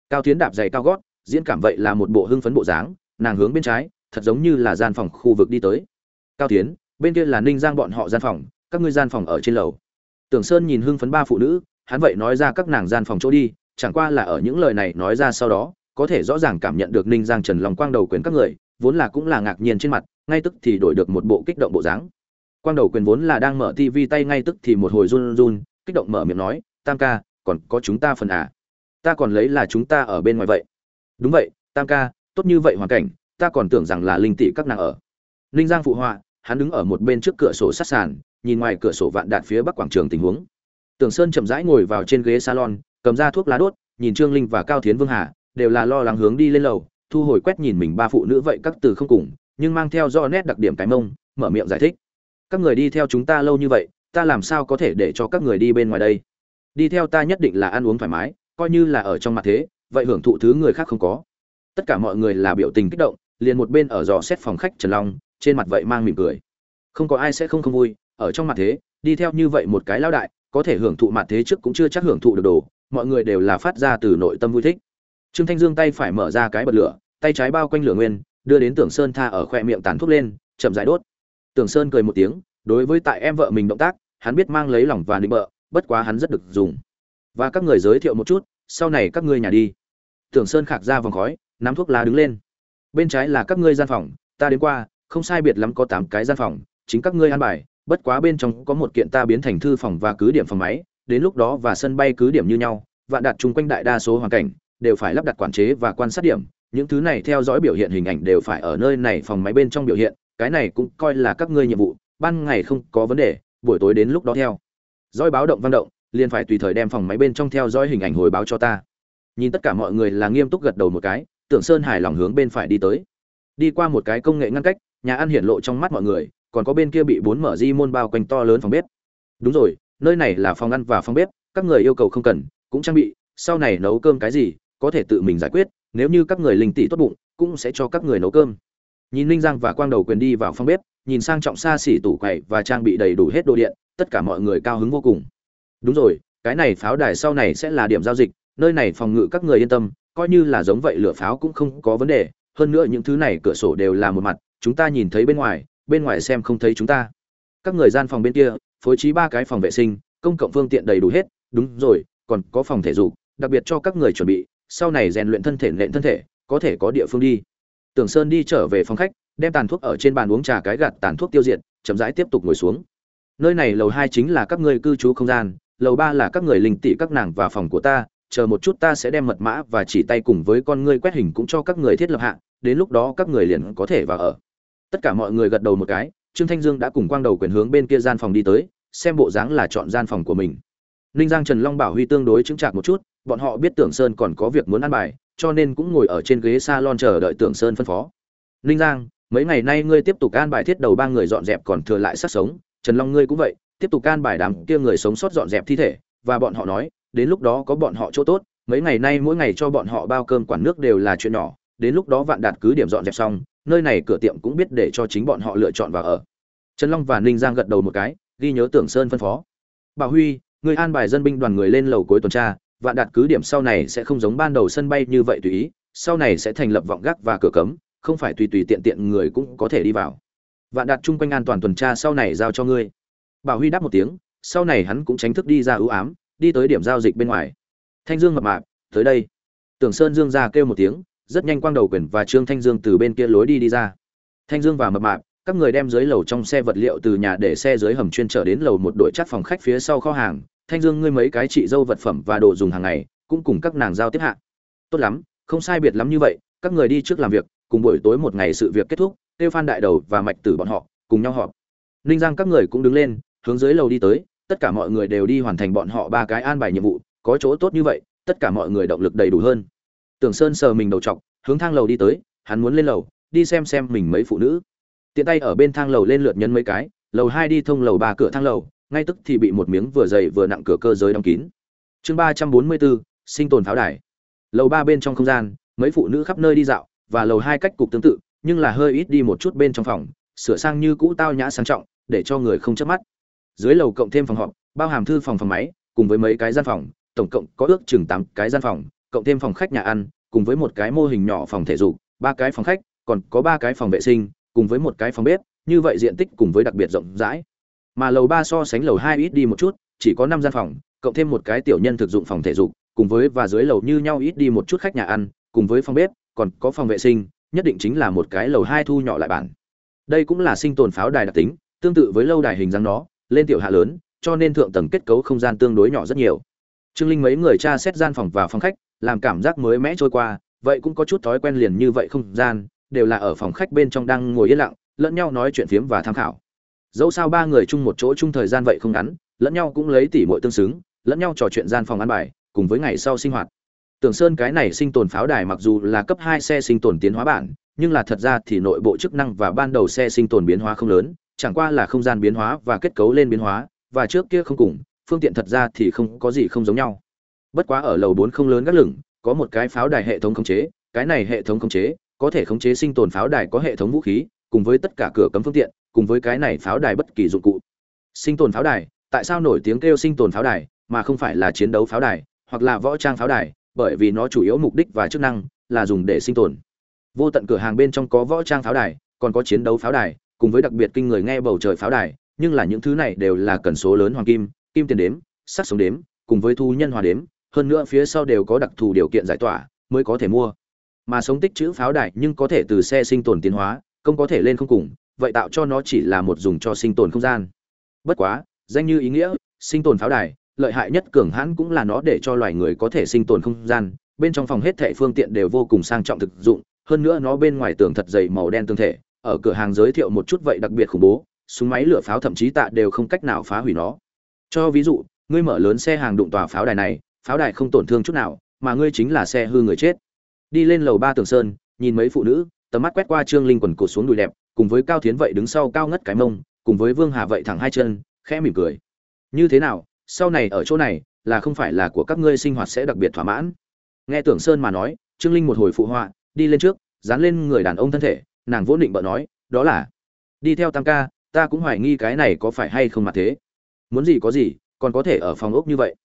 Cao tiến đạp giày cao gót, diễn cảm vậy là một bộ hưng phấn bộ dáng, nàng hướng bên trái, thật giống như là gian phòng khu vực đi tới cao tiến, bên kia là ninh giang bọn họ gian phòng, các ngươi gian phòng ở trên lầu. Tưởng sơn nhìn hưng phấn ba phụ nữ, hắn vậy nói ra các nàng gian phòng chỗ đi, chẳng qua là ở những lời này nói ra sau đó, có thể rõ ràng cảm nhận được ninh giang trần lòng quang đầu quyền các người, vốn là cũng là ngạc nhiên trên mặt, ngay tức thì đổi được một bộ kích động bộ dáng. Quang đầu quyền vốn là đang mở tv tay ngay tức thì một hồi run run, kích động mở miệng nói, tam ca, còn có chúng ta phần à? Ta còn lấy là chúng ta ở bên ngoài vậy. Đúng vậy, tam ca, tốt như vậy hoàn cảnh, ta còn tưởng rằng là linh tỷ các nàng ở. Ninh giang phụ họa hắn đứng ở một bên trước cửa sổ sát sàn, nhìn ngoài cửa sổ vạn đạt phía bắc quảng trường tình huống. Tưởng sơn chậm rãi ngồi vào trên ghế salon, cầm ra thuốc lá đốt, nhìn trương linh và cao thiến vương hà, đều là lo lắng hướng đi lên lầu, thu hồi quét nhìn mình ba phụ nữ vậy các từ không cùng, nhưng mang theo do nét đặc điểm cái mông, mở miệng giải thích. Các người đi theo chúng ta lâu như vậy, ta làm sao có thể để cho các người đi bên ngoài đây? Đi theo ta nhất định là ăn uống thoải mái, coi như là ở trong mặt thế, vậy hưởng thụ thứ người khác không có. Tất cả mọi người là biểu tình kích động, liền một bên ở dò xét phòng khách trần long trên mặt vậy mang mỉm cười. Không có ai sẽ không không vui, ở trong mặt thế, đi theo như vậy một cái lão đại, có thể hưởng thụ mặt thế trước cũng chưa chắc hưởng thụ được đồ, mọi người đều là phát ra từ nội tâm vui thích. Trương thanh dương tay phải mở ra cái bật lửa, tay trái bao quanh lửa nguyên, đưa đến tưởng sơn tha ở khoe miệng tàn thuốc lên, chậm rãi đốt. Tưởng sơn cười một tiếng, đối với tại em vợ mình động tác, hắn biết mang lấy lòng và định bợ, bất quá hắn rất được dùng. Và các người giới thiệu một chút, sau này các ngươi nhà đi. Tưởng sơn khạc ra vòng khói, nắm thuốc lá đứng lên. Bên trái là các ngươi gian phòng, ta đến qua không sai biệt lắm có tám cái gian phòng, chính các ngươi an bài, bất quá bên trong có một kiện ta biến thành thư phòng và cứ điểm phòng máy, đến lúc đó và sân bay cứ điểm như nhau, Vạn đặt chung quanh đại đa số hoàn cảnh, đều phải lắp đặt quản chế và quan sát điểm, những thứ này theo dõi biểu hiện hình ảnh đều phải ở nơi này phòng máy bên trong biểu hiện, cái này cũng coi là các ngươi nhiệm vụ, ban ngày không có vấn đề, buổi tối đến lúc đó theo. Dõi báo động văn động, liền phải tùy thời đem phòng máy bên trong theo dõi hình ảnh hồi báo cho ta. Nhìn tất cả mọi người là nghiêm túc gật đầu một cái, tưởng sơn hài lòng hướng bên phải đi tới. Đi qua một cái công nghệ ngăn cách nhà ăn hiện lộ trong mắt mọi người, còn có bên kia bị bốn mở di môn bao quanh to lớn phòng bếp. Đúng rồi, nơi này là phòng ăn và phòng bếp, các người yêu cầu không cần, cũng trang bị, sau này nấu cơm cái gì, có thể tự mình giải quyết, nếu như các người linh tỷ tốt bụng, cũng sẽ cho các người nấu cơm. Nhìn linh giang và quang đầu quyền đi vào phòng bếp, nhìn sang trọng xa xỉ tủ quầy và trang bị đầy đủ hết đồ điện, tất cả mọi người cao hứng vô cùng. Đúng rồi, cái này pháo đài sau này sẽ là điểm giao dịch, nơi này phòng ngự các người yên tâm, coi như là giống vậy lửa pháo cũng không có vấn đề, hơn nữa những thứ này cửa sổ đều là một mặt chúng ta nhìn thấy bên ngoài bên ngoài xem không thấy chúng ta. Các người gian phòng bên kia, phối trí ba cái phòng vệ sinh, công cộng phương tiện đầy đủ hết. Đúng rồi, còn có phòng thể dục, đặc biệt cho các người chuẩn bị. Sau này rèn luyện thân thể, nện thân thể, có thể có địa phương đi. Tưởng sơn đi trở về phòng khách, đem tàn thuốc ở trên bàn uống trà cái gạt tàn thuốc tiêu diệt, chậm rãi tiếp tục ngồi xuống. Nơi này lầu hai chính là các người cư trú không gian, lầu ba là các người linh tỷ các nàng và phòng của ta. Chờ một chút ta sẽ đem mật mã và chỉ tay cùng với con ngươi quét hình cũng cho các người thiết lập hạ, đến lúc đó các người liền có thể vào ở tất cả mọi người gật đầu một cái, trương thanh dương đã cùng quang đầu quyền hướng bên kia gian phòng đi tới, xem bộ dáng là chọn gian phòng của mình. Ninh giang trần long bảo huy tương đối chững chạc một chút, bọn họ biết tưởng sơn còn có việc muốn ăn bài, cho nên cũng ngồi ở trên ghế salon chờ đợi tưởng sơn phân phó. Ninh giang, mấy ngày nay ngươi tiếp tục an bài thiết đầu ba người dọn dẹp còn thừa lại sát sống, trần long ngươi cũng vậy, tiếp tục can bài đám kia người sống sót dọn dẹp thi thể, và bọn họ nói, đến lúc đó có bọn họ chỗ tốt, mấy ngày nay mỗi ngày cho bọn họ bao cơm quản nước đều là chuyện nhỏ, đến lúc đó vạn đạt cứ điểm dọn dẹp xong nơi này cửa tiệm cũng biết để cho chính bọn họ lựa chọn và ở. Trần long và ninh giang gật đầu một cái, ghi nhớ tưởng sơn phân phó. Bà huy, người an bài dân binh đoàn người lên lầu cuối tuần tra, vạn đạt cứ điểm sau này sẽ không giống ban đầu sân bay như vậy tùy ý, sau này sẽ thành lập vọng gác và cửa cấm, không phải tùy tùy tiện tiện người cũng có thể đi vào. Vạn đạt chung quanh an toàn tuần tra sau này giao cho ngươi. Bà huy đáp một tiếng, sau này hắn cũng tránh thức đi ra ưu ám, đi tới điểm giao dịch bên ngoài. Thanh dương mập mạp, tới đây. Tưởng sơn dương ra kêu một tiếng rất nhanh quang đầu quyền và trương thanh dương từ bên kia lối đi đi ra. Thanh dương và mập mạp, các người đem dưới lầu trong xe vật liệu từ nhà để xe dưới hầm chuyên trở đến lầu một đội chắc phòng khách phía sau kho hàng. Thanh dương, ngươi mấy cái chị dâu vật phẩm và đồ dùng hàng ngày, cũng cùng các nàng giao tiếp hạ. Tốt lắm, không sai biệt lắm như vậy, các người đi trước làm việc, cùng buổi tối một ngày sự việc kết thúc, tiêu phan đại đầu và mạch tử bọn họ, cùng nhau họp. Ninh giang các người cũng đứng lên, hướng dưới lầu đi tới, tất cả mọi người đều đi hoàn thành bọn họ ba cái an bài nhiệm vụ, có chỗ tốt như vậy, tất cả mọi người động lực đầy đủ hơn tưởng sơn sờ mình đầu trọc, hướng thang lầu đi tới hắn muốn lên lầu đi xem xem mình mấy phụ nữ. Tiện tay ở bên thang lầu lên lượt nhân mấy cái lầu hai đi thông lầu ba cửa thang lầu ngay tức thì bị một miếng vừa dày vừa nặng cửa cơ giới đóng kín. Chương ba trăm bốn mươi bốn sinh tồn pháo đài. Lầu ba bên trong không gian mấy phụ nữ khắp nơi đi dạo và lầu hai cách cục tương tự nhưng là hơi ít đi một chút bên trong phòng sửa sang như cũ tao nhã sang trọng để cho người không chớp mắt. Dưới lầu cộng thêm phòng họp bao hàm thư phòng phòng máy cùng với mấy cái gian phòng tổng cộng có ước chừng tám cái gian phòng cộng thêm phòng khách nhà ăn, cùng với một cái mô hình nhỏ phòng thể dục, ba cái phòng khách, còn có ba cái phòng vệ sinh, cùng với một cái phòng bếp, như vậy diện tích cùng với đặc biệt rộng rãi. Mà lầu ba so sánh lầu hai ít đi một chút, chỉ có năm gian phòng, cộng thêm một cái tiểu nhân thực dụng phòng thể dục, cùng với và dưới lầu như nhau ít đi một chút khách nhà ăn, cùng với phòng bếp, còn có phòng vệ sinh, nhất định chính là một cái lầu hai thu nhỏ lại bản. Đây cũng là sinh tồn pháo đài đặc tính, tương tự với lâu đài hình dáng nó, lên tiểu hạ lớn, cho nên thượng tầng kết cấu không gian tương đối nhỏ rất nhiều. Trương linh mấy người tra xét gian phòng và phòng khách làm cảm giác mới mẽ trôi qua vậy cũng có chút thói quen liền như vậy không gian đều là ở phòng khách bên trong đang ngồi yên lặng lẫn nhau nói chuyện phiếm và tham khảo dẫu sao ba người chung một chỗ chung thời gian vậy không ngắn lẫn nhau cũng lấy tỉ muội tương xứng lẫn nhau trò chuyện gian phòng ăn bài cùng với ngày sau sinh hoạt Tưởng Sơn cái này sinh tồn pháo đài mặc dù là cấp hai xe sinh tồn tiến hóa bản, nhưng là thật ra thì nội bộ chức năng và ban đầu xe sinh tồn biến hóa không lớn, chẳng qua là không gian biến hóa và kết cấu lên biến hóa, và trước kia không cùng, phương tiện thật ra thì không có gì không giống nhau. Bất quá ở lầu bốn không lớn gác lửng, có một cái pháo đài hệ thống khống chế, cái này hệ thống khống chế có thể khống chế sinh tồn pháo đài có hệ thống vũ khí, cùng với tất cả cửa cấm phương tiện, cùng với cái này pháo đài bất kỳ dụng cụ. Sinh tồn pháo đài, tại sao nổi tiếng kêu sinh tồn pháo đài, mà không phải là chiến đấu pháo đài, hoặc là võ trang pháo đài, bởi vì nó chủ yếu mục đích và chức năng là dùng để sinh tồn. Vô tận cửa hàng bên trong có võ trang pháo đài, còn có chiến đấu pháo đài, cùng với đặc biệt kinh người nghe bầu trời pháo đài, nhưng là những thứ này đều là cần số lớn hoàng kim, kim tiền đếm, sắc sống đếm, cùng với thu nhân hòa đếm, hơn nữa phía sau đều có đặc thù điều kiện giải tỏa mới có thể mua. Mà sống tích chữ pháo đài nhưng có thể từ xe sinh tồn tiến hóa, không có thể lên không cùng, vậy tạo cho nó chỉ là một dùng cho sinh tồn không gian. Bất quá, danh như ý nghĩa, sinh tồn pháo đài, lợi hại nhất cường hãn cũng là nó để cho loài người có thể sinh tồn không gian bên trong phòng hết thệ phương tiện đều vô cùng sang trọng thực dụng hơn nữa nó bên ngoài tường thật dày màu đen tương thể ở cửa hàng giới thiệu một chút vậy đặc biệt khủng bố súng máy lửa pháo thậm chí tạ đều không cách nào phá hủy nó cho ví dụ ngươi mở lớn xe hàng đụng tòa pháo đài này pháo đài không tổn thương chút nào, mà ngươi chính là xe hư người chết. Đi lên lầu ba tường sơn, nhìn mấy phụ nữ, tầm mắt quét qua trương linh quần cột xuống đùi đẹp, cùng với cao thiến vậy đứng sau cao ngất cái mông, cùng với vương hà vậy thẳng hai chân, khẽ mỉm cười. Như thế nào, sau này ở chỗ này, là không phải là của các ngươi sinh hoạt sẽ đặc biệt thỏa mãn? Nghe tưởng sơn mà nói, trương linh một hồi phụ họa, đi lên trước, dán lên người đàn ông thân thể, nàng vốn định bợ nói, đó là, đi theo tam ca, ta cũng hoài nghi cái này có phải hay không mà thế. Muốn gì có gì, còn có thể ở phòng ốc như vậy.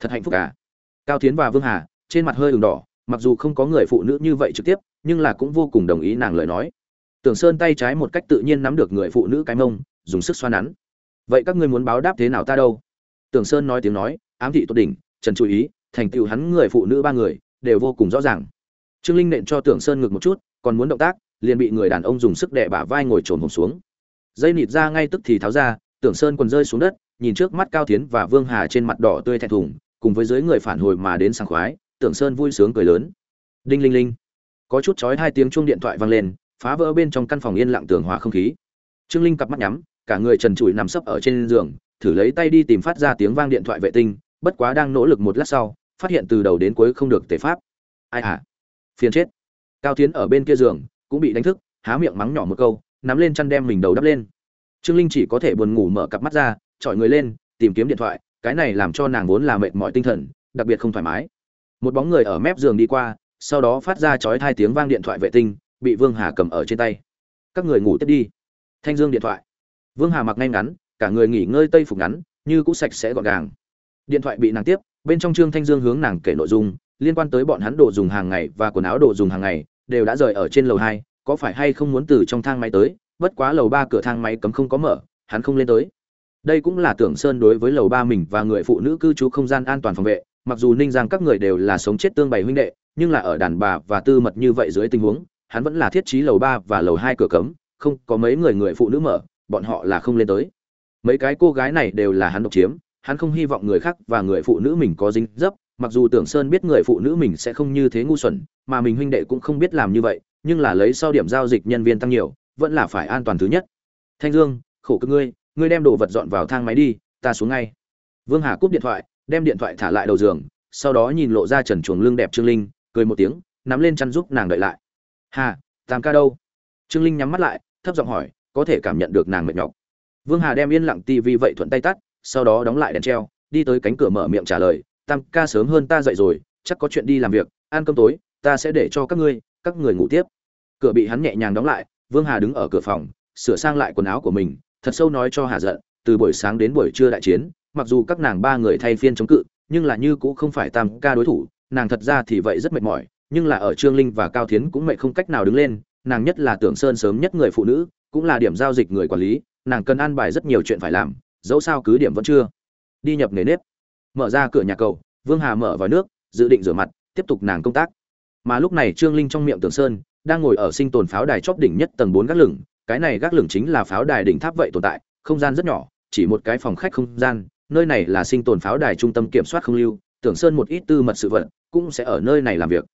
Thật hạnh phúc cả à? Cao tiến và vương hà trên mặt hơi ửng đỏ mặc dù không có người phụ nữ như vậy trực tiếp nhưng là cũng vô cùng đồng ý nàng lời nói tưởng sơn tay trái một cách tự nhiên nắm được người phụ nữ cái mông dùng sức xoa nắn vậy các ngươi muốn báo đáp thế nào ta đâu Tưởng Sơn nói tiếng nói, ám thị tốt đỉnh, Trần chú ý, thành tựu hắn người phụ nữ ba người đều vô cùng rõ ràng. Trương Linh nện cho Tưởng Sơn ngược một chút, còn muốn động tác, liền bị người đàn ông dùng sức đè bả vai ngồi trồn hồn xuống. Dây nịt ra ngay tức thì tháo ra, Tưởng Sơn quần rơi xuống đất, nhìn trước mắt cao tiến và vương hà trên mặt đỏ tươi thẹn thùng cùng với dưới người phản hồi mà đến sảng khoái, tưởng sơn vui sướng cười lớn. Đinh linh linh. Có chút chói hai tiếng chuông điện thoại vang lên, phá vỡ bên trong căn phòng yên lặng tường hòa không khí. Trương linh cặp mắt nhắm, cả người trần trụi nằm sấp ở trên giường, thử lấy tay đi tìm phát ra tiếng vang điện thoại vệ tinh, bất quá đang nỗ lực một lát sau, phát hiện từ đầu đến cuối không được tề pháp. Ai hả phiền chết. Cao tiến ở bên kia giường, cũng bị đánh thức, há miệng mắng nhỏ một câu, nắm lên chăn đem mình đầu đắp lên. Trương linh chỉ có thể buồn ngủ mở cặp mắt ra, chọi người lên, tìm kiếm điện thoại cái này làm cho nàng vốn là mệt mỏi tinh thần, đặc biệt không thoải mái. Một bóng người ở mép giường đi qua, sau đó phát ra chói hai tiếng vang điện thoại vệ tinh, bị vương hà cầm ở trên tay. Các người ngủ tiếp đi. Thanh dương điện thoại. Vương hà mặc ngay ngắn, cả người nghỉ ngơi tây phục ngắn, như cũ sạch sẽ gọn gàng. Điện thoại bị nàng tiếp, bên trong trương thanh dương hướng nàng kể nội dung, liên quan tới bọn hắn đồ dùng hàng ngày và quần áo đồ dùng hàng ngày, đều đã rời ở trên lầu hai, có phải hay không muốn từ trong thang máy tới, bất quá lầu ba cửa thang máy cấm không có mở, hắn không lên tới đây cũng là tưởng sơn đối với lầu ba mình và người phụ nữ cư trú không gian an toàn phòng vệ, mặc dù ninh giang các người đều là sống chết tương bày huynh đệ, nhưng là ở đàn bà và tư mật như vậy dưới tình huống, hắn vẫn là thiết trí lầu ba và lầu hai cửa cấm, không có mấy người người phụ nữ mở, bọn họ là không lên tới. Mấy cái cô gái này đều là hắn độc chiếm, hắn không hy vọng người khác và người phụ nữ mình có dính dấp, mặc dù tưởng sơn biết người phụ nữ mình sẽ không như thế ngu xuẩn, mà mình huynh đệ cũng không biết làm như vậy, nhưng là lấy sau điểm giao dịch nhân viên tăng nhiều, vẫn là phải an toàn thứ nhất. Thanh dương, khổ cực ngươi ngươi đem đồ vật dọn vào thang máy đi, ta xuống ngay. Vương hà cúp điện thoại, đem điện thoại thả lại đầu giường, sau đó nhìn lộ ra trần chuồng lưng đẹp trương linh, cười một tiếng, nắm lên chăn giúp nàng đợi lại. Hà, tam ca đâu? Trương linh nhắm mắt lại, thấp giọng hỏi, có thể cảm nhận được nàng mệt nhọc. Vương hà đem yên lặng tivi vậy thuận tay tắt, sau đó đóng lại đèn treo, đi tới cánh cửa mở miệng trả lời, tam ca sớm hơn ta dậy rồi, chắc có chuyện đi làm việc, ăn cơm tối, ta sẽ để cho các ngươi, các người ngủ tiếp. Cửa bị hắn nhẹ nhàng đóng lại, vương hà đứng ở cửa phòng, sửa sang lại quần áo của mình thật sâu nói cho hà giận, từ buổi sáng đến buổi trưa đại chiến, mặc dù các nàng ba người thay phiên chống cự, nhưng là như cũng không phải tam ca đối thủ, nàng thật ra thì vậy rất mệt mỏi, nhưng là ở trương linh và cao thiến cũng mệt không cách nào đứng lên, nàng nhất là tưởng sơn sớm nhất người phụ nữ, cũng là điểm giao dịch người quản lý, nàng cần an bài rất nhiều chuyện phải làm, dẫu sao cứ điểm vẫn chưa. Đi nhập nề nếp. Mở ra cửa nhà cầu, vương hà mở vào nước, dự định rửa mặt, tiếp tục nàng công tác. Mà lúc này trương linh trong miệng tưởng sơn, đang ngồi ở sinh tồn pháo đài chóp đỉnh nhất tầng bốn gác lửng cái này gác lửng chính là pháo đài đỉnh tháp vậy tồn tại, không gian rất nhỏ, chỉ một cái phòng khách không gian, nơi này là sinh tồn pháo đài trung tâm kiểm soát không lưu, tưởng sơn một ít tư mật sự vật, cũng sẽ ở nơi này làm việc.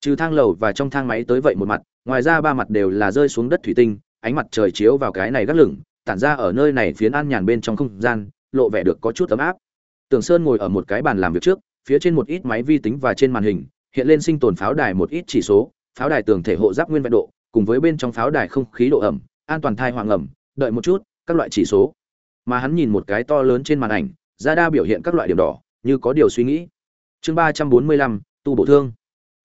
Trừ thang lầu và trong thang máy tới vậy một mặt, ngoài ra ba mặt đều là rơi xuống đất thủy tinh, ánh mặt trời chiếu vào cái này gác lửng, tản ra ở nơi này phiến an nhàn bên trong không gian, lộ vẻ được có chút ấm áp. Tưởng sơn ngồi ở một cái bàn làm việc trước, phía trên một ít máy vi tính và trên màn hình, hiện lên sinh tồn pháo đài một ít chỉ số, pháo đài tường thể hộ giáp nguyên vẹn độ, cùng với bên trong pháo đài không khí độ ẩm an toàn thai hoàng ẩm, đợi một chút, các loại chỉ số. Mà hắn nhìn một cái to lớn trên màn ảnh ra đa biểu hiện các loại điểm đỏ, như có điều suy nghĩ. Chương ba trăm bốn mươi lăm, tu bổ thương.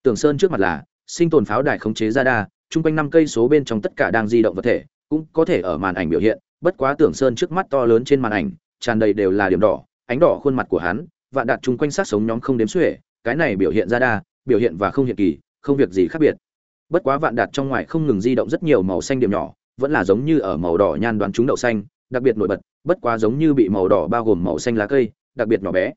Tưởng sơn trước mặt là, sinh tồn pháo đài khống chế ra đa chung quanh năm cây số bên trong tất cả đang di động vật thể, cũng có thể ở màn ảnh biểu hiện, bất quá tưởng sơn trước mắt to lớn trên màn ảnh, tràn đầy đều là điểm đỏ, ánh đỏ khuôn mặt của hắn, vạn đạt chung quanh sát sống nhóm không đếm xuể, cái này biểu hiện ra đa biểu hiện và không hiện kỳ, không việc gì khác biệt. Bất quá vạn đạt trong ngoài không ngừng di động rất nhiều màu xanh điểm nhỏ vẫn là giống như ở màu đỏ nhan đoán chúng đậu xanh, đặc biệt nổi bật, bất quá giống như bị màu đỏ bao gồm màu xanh lá cây, đặc biệt nhỏ bé.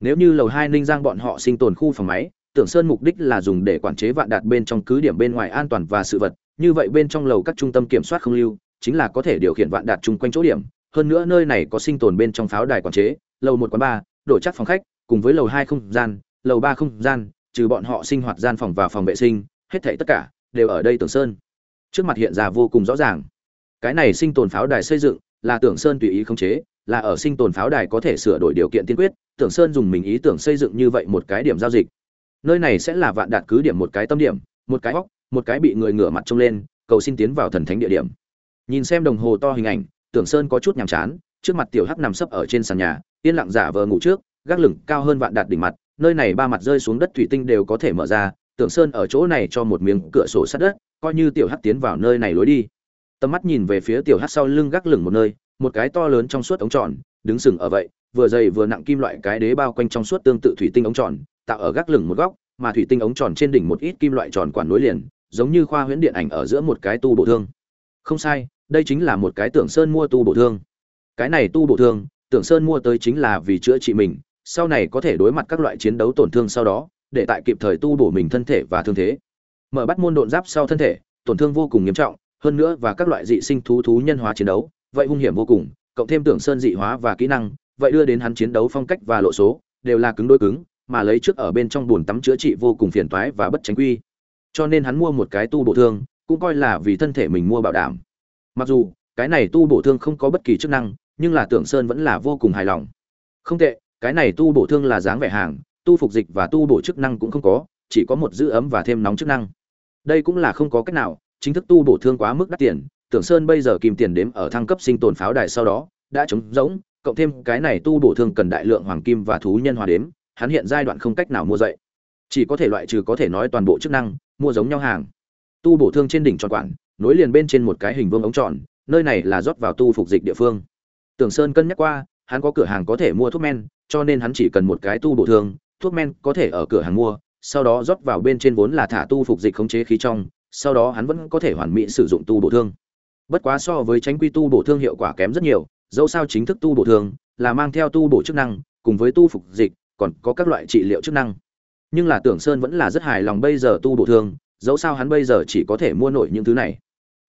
Nếu như lầu hai ninh giang bọn họ sinh tồn khu phòng máy, tưởng sơn mục đích là dùng để quản chế vạn đạt bên trong cứ điểm bên ngoài an toàn và sự vật, như vậy bên trong lầu các trung tâm kiểm soát không lưu, chính là có thể điều khiển vạn đạt chung quanh chỗ điểm. Hơn nữa nơi này có sinh tồn bên trong pháo đài quản chế, lầu một quán ba đổi chắc phòng khách, cùng với lầu hai không gian, lầu ba không gian, trừ bọn họ sinh hoạt gian phòng và phòng vệ sinh, hết thảy tất cả đều ở đây tưởng sơn trước mặt hiện ra vô cùng rõ ràng. Cái này sinh tồn pháo đài xây dựng là tưởng sơn tùy ý khống chế, là ở sinh tồn pháo đài có thể sửa đổi điều kiện tiên quyết, tưởng sơn dùng mình ý tưởng xây dựng như vậy một cái điểm giao dịch. Nơi này sẽ là vạn đạt cứ điểm một cái tâm điểm, một cái óc một cái bị người ngửa mặt trông lên, cầu xin tiến vào thần thánh địa điểm. Nhìn xem đồng hồ to hình ảnh, tưởng sơn có chút nhàm chán, trước mặt tiểu hắc nằm sấp ở trên sàn nhà, yên lặng giả vờ ngủ trước, gác lửng cao hơn vạn đạt đỉnh mặt, nơi này ba mặt rơi xuống đất thủy tinh đều có thể mở ra, tưởng sơn ở chỗ này cho một miếng cửa sổ sát đất coi như tiểu hắc tiến vào nơi này lối đi. Tầm mắt nhìn về phía tiểu hắc sau lưng gác lửng một nơi, một cái to lớn trong suốt ống tròn, đứng sừng ở vậy, vừa dày vừa nặng kim loại cái đế bao quanh trong suốt tương tự thủy tinh ống tròn, tạo ở gác lửng một góc, mà thủy tinh ống tròn trên đỉnh một ít kim loại tròn quản nối liền, giống như khoa huyễn điện ảnh ở giữa một cái tu bổ thương. Không sai, đây chính là một cái tưởng sơn mua tu bổ thương. Cái này tu bổ thương, tưởng sơn mua tới chính là vì chữa trị mình, sau này có thể đối mặt các loại chiến đấu tổn thương sau đó, để tại kịp thời tu bổ mình thân thể và thương thế mở bắt môn độn giáp sau thân thể, tổn thương vô cùng nghiêm trọng, hơn nữa và các loại dị sinh thú thú nhân hóa chiến đấu, vậy hung hiểm vô cùng, cộng thêm tưởng sơn dị hóa và kỹ năng, vậy đưa đến hắn chiến đấu phong cách và lộ số, đều là cứng đối cứng, mà lấy trước ở bên trong bồn tắm chữa trị vô cùng phiền toái và bất tránh quy. Cho nên hắn mua một cái tu bổ thương, cũng coi là vì thân thể mình mua bảo đảm. Mặc dù, cái này tu bổ thương không có bất kỳ chức năng, nhưng là tưởng sơn vẫn là vô cùng hài lòng. Không tệ, cái này tu bổ thương là dáng vẻ hàng, tu phục dịch và tu bổ chức năng cũng không có, chỉ có một giữ ấm và thêm nóng chức năng đây cũng là không có cách nào, chính thức tu bổ thương quá mức đắt tiền, tưởng sơn bây giờ kìm tiền đếm ở thăng cấp sinh tồn pháo đài sau đó, đã trống rỗng, cộng thêm cái này tu bổ thương cần đại lượng hoàng kim và thú nhân hòa đếm, hắn hiện giai đoạn không cách nào mua dậy. Chỉ có thể loại trừ có thể nói toàn bộ chức năng, mua giống nhau hàng. Tu bổ thương trên đỉnh tròn quản nối liền bên trên một cái hình vuông ống tròn, nơi này là rót vào tu phục dịch địa phương. Tưởng sơn cân nhắc qua, hắn có cửa hàng có thể mua thuốc men, cho nên hắn chỉ cần một cái tu bổ thương, thuốc men có thể ở cửa hàng mua sau đó rót vào bên trên vốn là thả tu phục dịch khống chế khí trong, sau đó hắn vẫn có thể hoàn mỹ sử dụng tu bổ thương. Bất quá so với tránh quy tu bổ thương hiệu quả kém rất nhiều, dẫu sao chính thức tu bổ thương là mang theo tu bổ chức năng, cùng với tu phục dịch, còn có các loại trị liệu chức năng. Nhưng là tưởng sơn vẫn là rất hài lòng bây giờ tu bổ thương, dẫu sao hắn bây giờ chỉ có thể mua nổi những thứ này.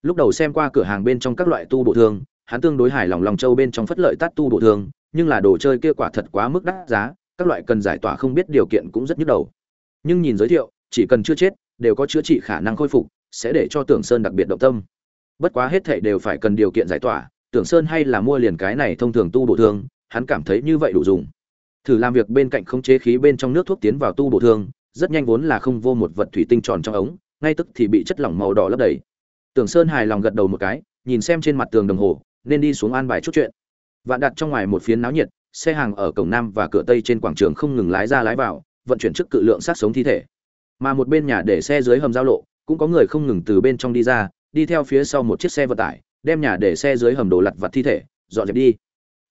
Lúc đầu xem qua cửa hàng bên trong các loại tu bổ thương, hắn tương đối hài lòng lòng châu bên trong phất lợi tát tu bổ thương, nhưng là đồ chơi kia quả thật quá mức đắt giá, các loại cần giải tỏa không biết điều kiện cũng rất nhức đầu nhưng nhìn giới thiệu, chỉ cần chưa chết, đều có chữa trị khả năng khôi phục, sẽ để cho tưởng sơn đặc biệt động tâm. Bất quá hết thảy đều phải cần điều kiện giải tỏa, tưởng sơn hay là mua liền cái này thông thường tu bổ thương, hắn cảm thấy như vậy đủ dùng. Thử làm việc bên cạnh không chế khí bên trong nước thuốc tiến vào tu bổ thương, rất nhanh vốn là không vô một vật thủy tinh tròn trong ống, ngay tức thì bị chất lỏng màu đỏ lấp đầy. Tưởng sơn hài lòng gật đầu một cái, nhìn xem trên mặt tường đồng hồ, nên đi xuống an bài chút chuyện. Vạn đặt trong ngoài một phiến náo nhiệt, xe hàng ở cổng nam và cửa tây trên quảng trường không ngừng lái ra lái vào vận chuyển trước cự lượng sát sống thi thể. Mà một bên nhà để xe dưới hầm giao lộ, cũng có người không ngừng từ bên trong đi ra, đi theo phía sau một chiếc xe vận tải, đem nhà để xe dưới hầm đồ lặt vặt thi thể, dọn dẹp đi.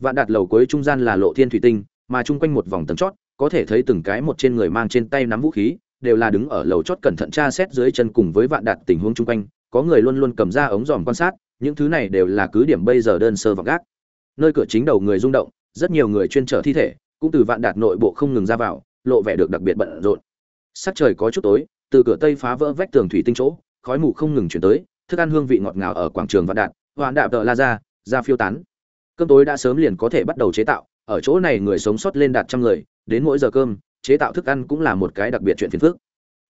Vạn đạt lầu cuối trung gian là lộ thiên thủy tinh, mà chung quanh một vòng tầng chót, có thể thấy từng cái một trên người mang trên tay nắm vũ khí, đều là đứng ở lầu chót cẩn thận tra xét dưới chân cùng với vạn đạt tình huống chung quanh, có người luôn luôn cầm ra ống dòm quan sát, những thứ này đều là cứ điểm bây giờ đơn sơ vọng gác. Nơi cửa chính đầu người rung động, rất nhiều người chuyên chở thi thể, cũng từ vạn đạt nội bộ không ngừng ra vào lộ vẻ được đặc biệt bận rộn. Sắc trời có chút tối, từ cửa tây phá vỡ vách tường thủy tinh chỗ, khói mù không ngừng chuyển tới, thức ăn hương vị ngọt ngào ở quảng trường vạn đạt hoàn đạp tợ la ra ra phiêu tán. Cơm tối đã sớm liền có thể bắt đầu chế tạo, ở chỗ này người sống sót lên đạt trăm người, đến mỗi giờ cơm, chế tạo thức ăn cũng là một cái đặc biệt chuyện phiền phức.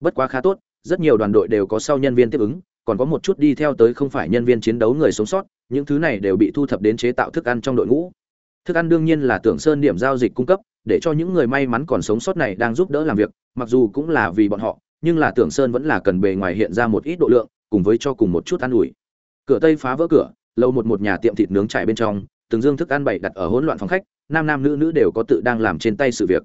Bất quá khá tốt, rất nhiều đoàn đội đều có sau nhân viên tiếp ứng, còn có một chút đi theo tới không phải nhân viên chiến đấu người sống sót, những thứ này đều bị thu thập đến chế tạo thức ăn trong đội ngũ thức ăn đương nhiên là tưởng sơn điểm giao dịch cung cấp, để cho những người may mắn còn sống sót này đang giúp đỡ làm việc, mặc dù cũng là vì bọn họ, nhưng là tưởng sơn vẫn là cần bề ngoài hiện ra một ít độ lượng, cùng với cho cùng một chút ăn ủi. Cửa tây phá vỡ cửa, lâu một một nhà tiệm thịt nướng trải bên trong, từng dương thức ăn bày đặt ở hỗn loạn phòng khách, nam nam nữ nữ đều có tự đang làm trên tay sự việc.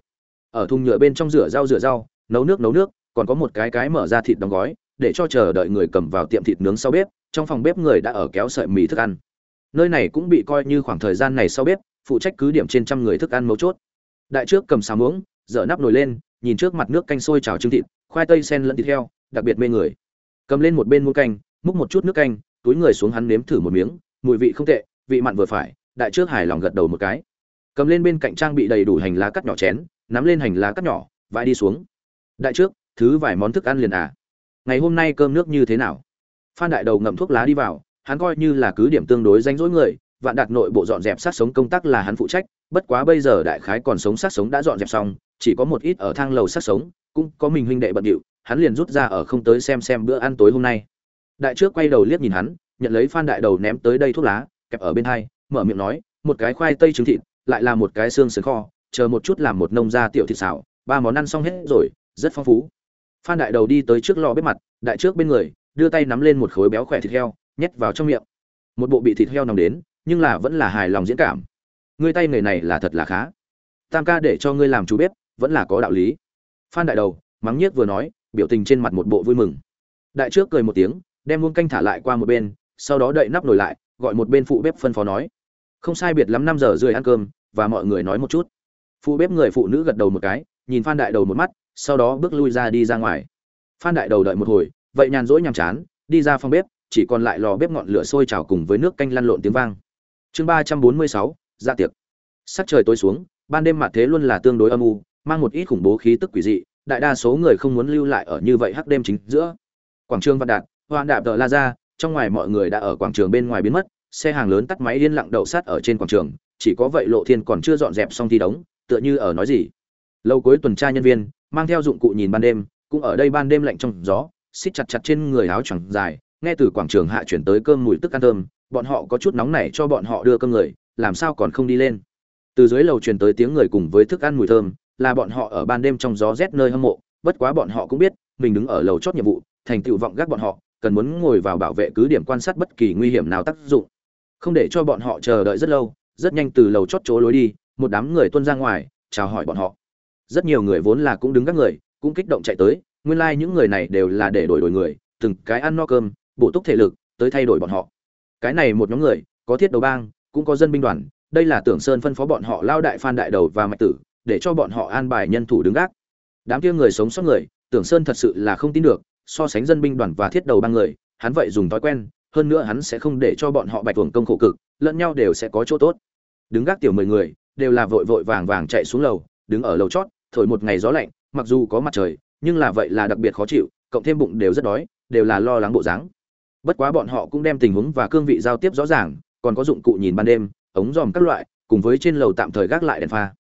Ở thùng nhựa bên trong rửa rau rửa rau, nấu nước nấu nước, còn có một cái cái mở ra thịt đóng gói, để cho chờ đợi người cầm vào tiệm thịt nướng sau bếp, trong phòng bếp người đã ở kéo sợi mì thức ăn. Nơi này cũng bị coi như khoảng thời gian này sau bếp phụ trách cứ điểm trên trăm người thức ăn mấu chốt. Đại trước cầm xà muỗng, dở nắp nồi lên, nhìn trước mặt nước canh sôi trào trứng thịt, khoai tây sen lẫn thịt heo, đặc biệt mê người. Cầm lên một bên muỗng canh, múc một chút nước canh, túi người xuống hắn nếm thử một miếng, mùi vị không tệ, vị mặn vừa phải, đại trước hài lòng gật đầu một cái. Cầm lên bên cạnh trang bị đầy đủ hành lá cắt nhỏ chén, nắm lên hành lá cắt nhỏ, vãi đi xuống. Đại trước, thứ vài món thức ăn liền à. Ngày hôm nay cơm nước như thế nào? Phan đại đầu ngậm thuốc lá đi vào, hắn coi như là cứ điểm tương đối danh dỗi người vạn đạt nội bộ dọn dẹp sát sống công tác là hắn phụ trách, bất quá bây giờ đại khái còn sống sát sống đã dọn dẹp xong, chỉ có một ít ở thang lầu sát sống, cũng có mình huynh đệ bận điệu, hắn liền rút ra ở không tới xem xem bữa ăn tối hôm nay. Đại trước quay đầu liếc nhìn hắn, nhận lấy phan đại đầu ném tới đây thuốc lá, kẹp ở bên hai, mở miệng nói, một cái khoai tây trứng thịt, lại là một cái xương sườn kho, chờ một chút làm một nông gia tiểu thịt xào, ba món ăn xong hết rồi, rất phong phú. Phan đại đầu đi tới trước lò bếp mặt, đại trước bên người, đưa tay nắm lên một khối béo khỏe thịt heo, nhét vào trong miệng. Một bộ bị thịt heo nằm đến nhưng là vẫn là hài lòng diễn cảm. Ngươi tay người này là thật là khá. Tam ca để cho ngươi làm chú bếp, vẫn là có đạo lý. Phan đại đầu, mắng nhiếc vừa nói, biểu tình trên mặt một bộ vui mừng. Đại trước cười một tiếng, đem muông canh thả lại qua một bên, sau đó đậy nắp nổi lại, gọi một bên phụ bếp phân phó nói. Không sai biệt lắm năm giờ rưỡi ăn cơm, và mọi người nói một chút. Phụ bếp người phụ nữ gật đầu một cái, nhìn phan đại đầu một mắt, sau đó bước lui ra đi ra ngoài. Phan đại đầu đợi một hồi, vậy nhàn rỗi nhàm chán, đi ra phòng bếp, chỉ còn lại lò bếp ngọn lửa sôi trào cùng với nước canh lăn lộn tiếng vang chương ba trăm bốn mươi sáu dạ tiệc. Sắc trời tối xuống, ban đêm mặt thế luôn là tương đối âm u, mang một ít khủng bố khí tức quỷ dị, đại đa số người không muốn lưu lại ở như vậy hắc đêm chính giữa. Quảng trường văn đạt, hoạn đạp tờ la ra, trong ngoài mọi người đã ở quảng trường bên ngoài biến mất, xe hàng lớn tắt máy yên lặng đậu sát ở trên quảng trường, chỉ có vậy lộ thiên còn chưa dọn dẹp xong thi đống, tựa như ở nói gì. Lâu cuối tuần tra nhân viên, mang theo dụng cụ nhìn ban đêm, cũng ở đây ban đêm lạnh trong gió xít chặt chặt trên người áo choàng dài, nghe từ quảng trường hạ chuyển tới cơm mùi tức ăn thơm bọn họ có chút nóng nảy cho bọn họ đưa cơm người, làm sao còn không đi lên? Từ dưới lầu truyền tới tiếng người cùng với thức ăn mùi thơm, là bọn họ ở ban đêm trong gió rét nơi hâm mộ, bất quá bọn họ cũng biết, mình đứng ở lầu chót nhiệm vụ, thành tựu vọng gác bọn họ, cần muốn ngồi vào bảo vệ cứ điểm quan sát bất kỳ nguy hiểm nào tác dụng. Không để cho bọn họ chờ đợi rất lâu, rất nhanh từ lầu chót chỗ lối đi, một đám người tuôn ra ngoài, chào hỏi bọn họ. Rất nhiều người vốn là cũng đứng các người, cũng kích động chạy tới, nguyên lai like những người này đều là để đổi đổi người, từng cái ăn no cơm, bổ túc thể lực, tới thay đổi bọn họ cái này một nhóm người, có thiết đầu bang, cũng có dân binh đoàn, đây là tưởng sơn phân phó bọn họ lao đại phan đại đầu và mạch tử, để cho bọn họ an bài nhân thủ đứng gác. Đám kia người sống sót người, tưởng sơn thật sự là không tin được, so sánh dân binh đoàn và thiết đầu bang người, hắn vậy dùng thói quen, hơn nữa hắn sẽ không để cho bọn họ bạch tuồng công khổ cực, lẫn nhau đều sẽ có chỗ tốt. Đứng gác tiểu mười người, đều là vội vội vàng vàng chạy xuống lầu, đứng ở lầu chót, thổi một ngày gió lạnh, mặc dù có mặt trời, nhưng là vậy là đặc biệt khó chịu, cộng thêm bụng đều rất đói, đều là lo lắng bộ dáng bất quá bọn họ cũng đem tình huống và cương vị giao tiếp rõ ràng, còn có dụng cụ nhìn ban đêm, ống dòm các loại, cùng với trên lầu tạm thời gác lại đèn pha.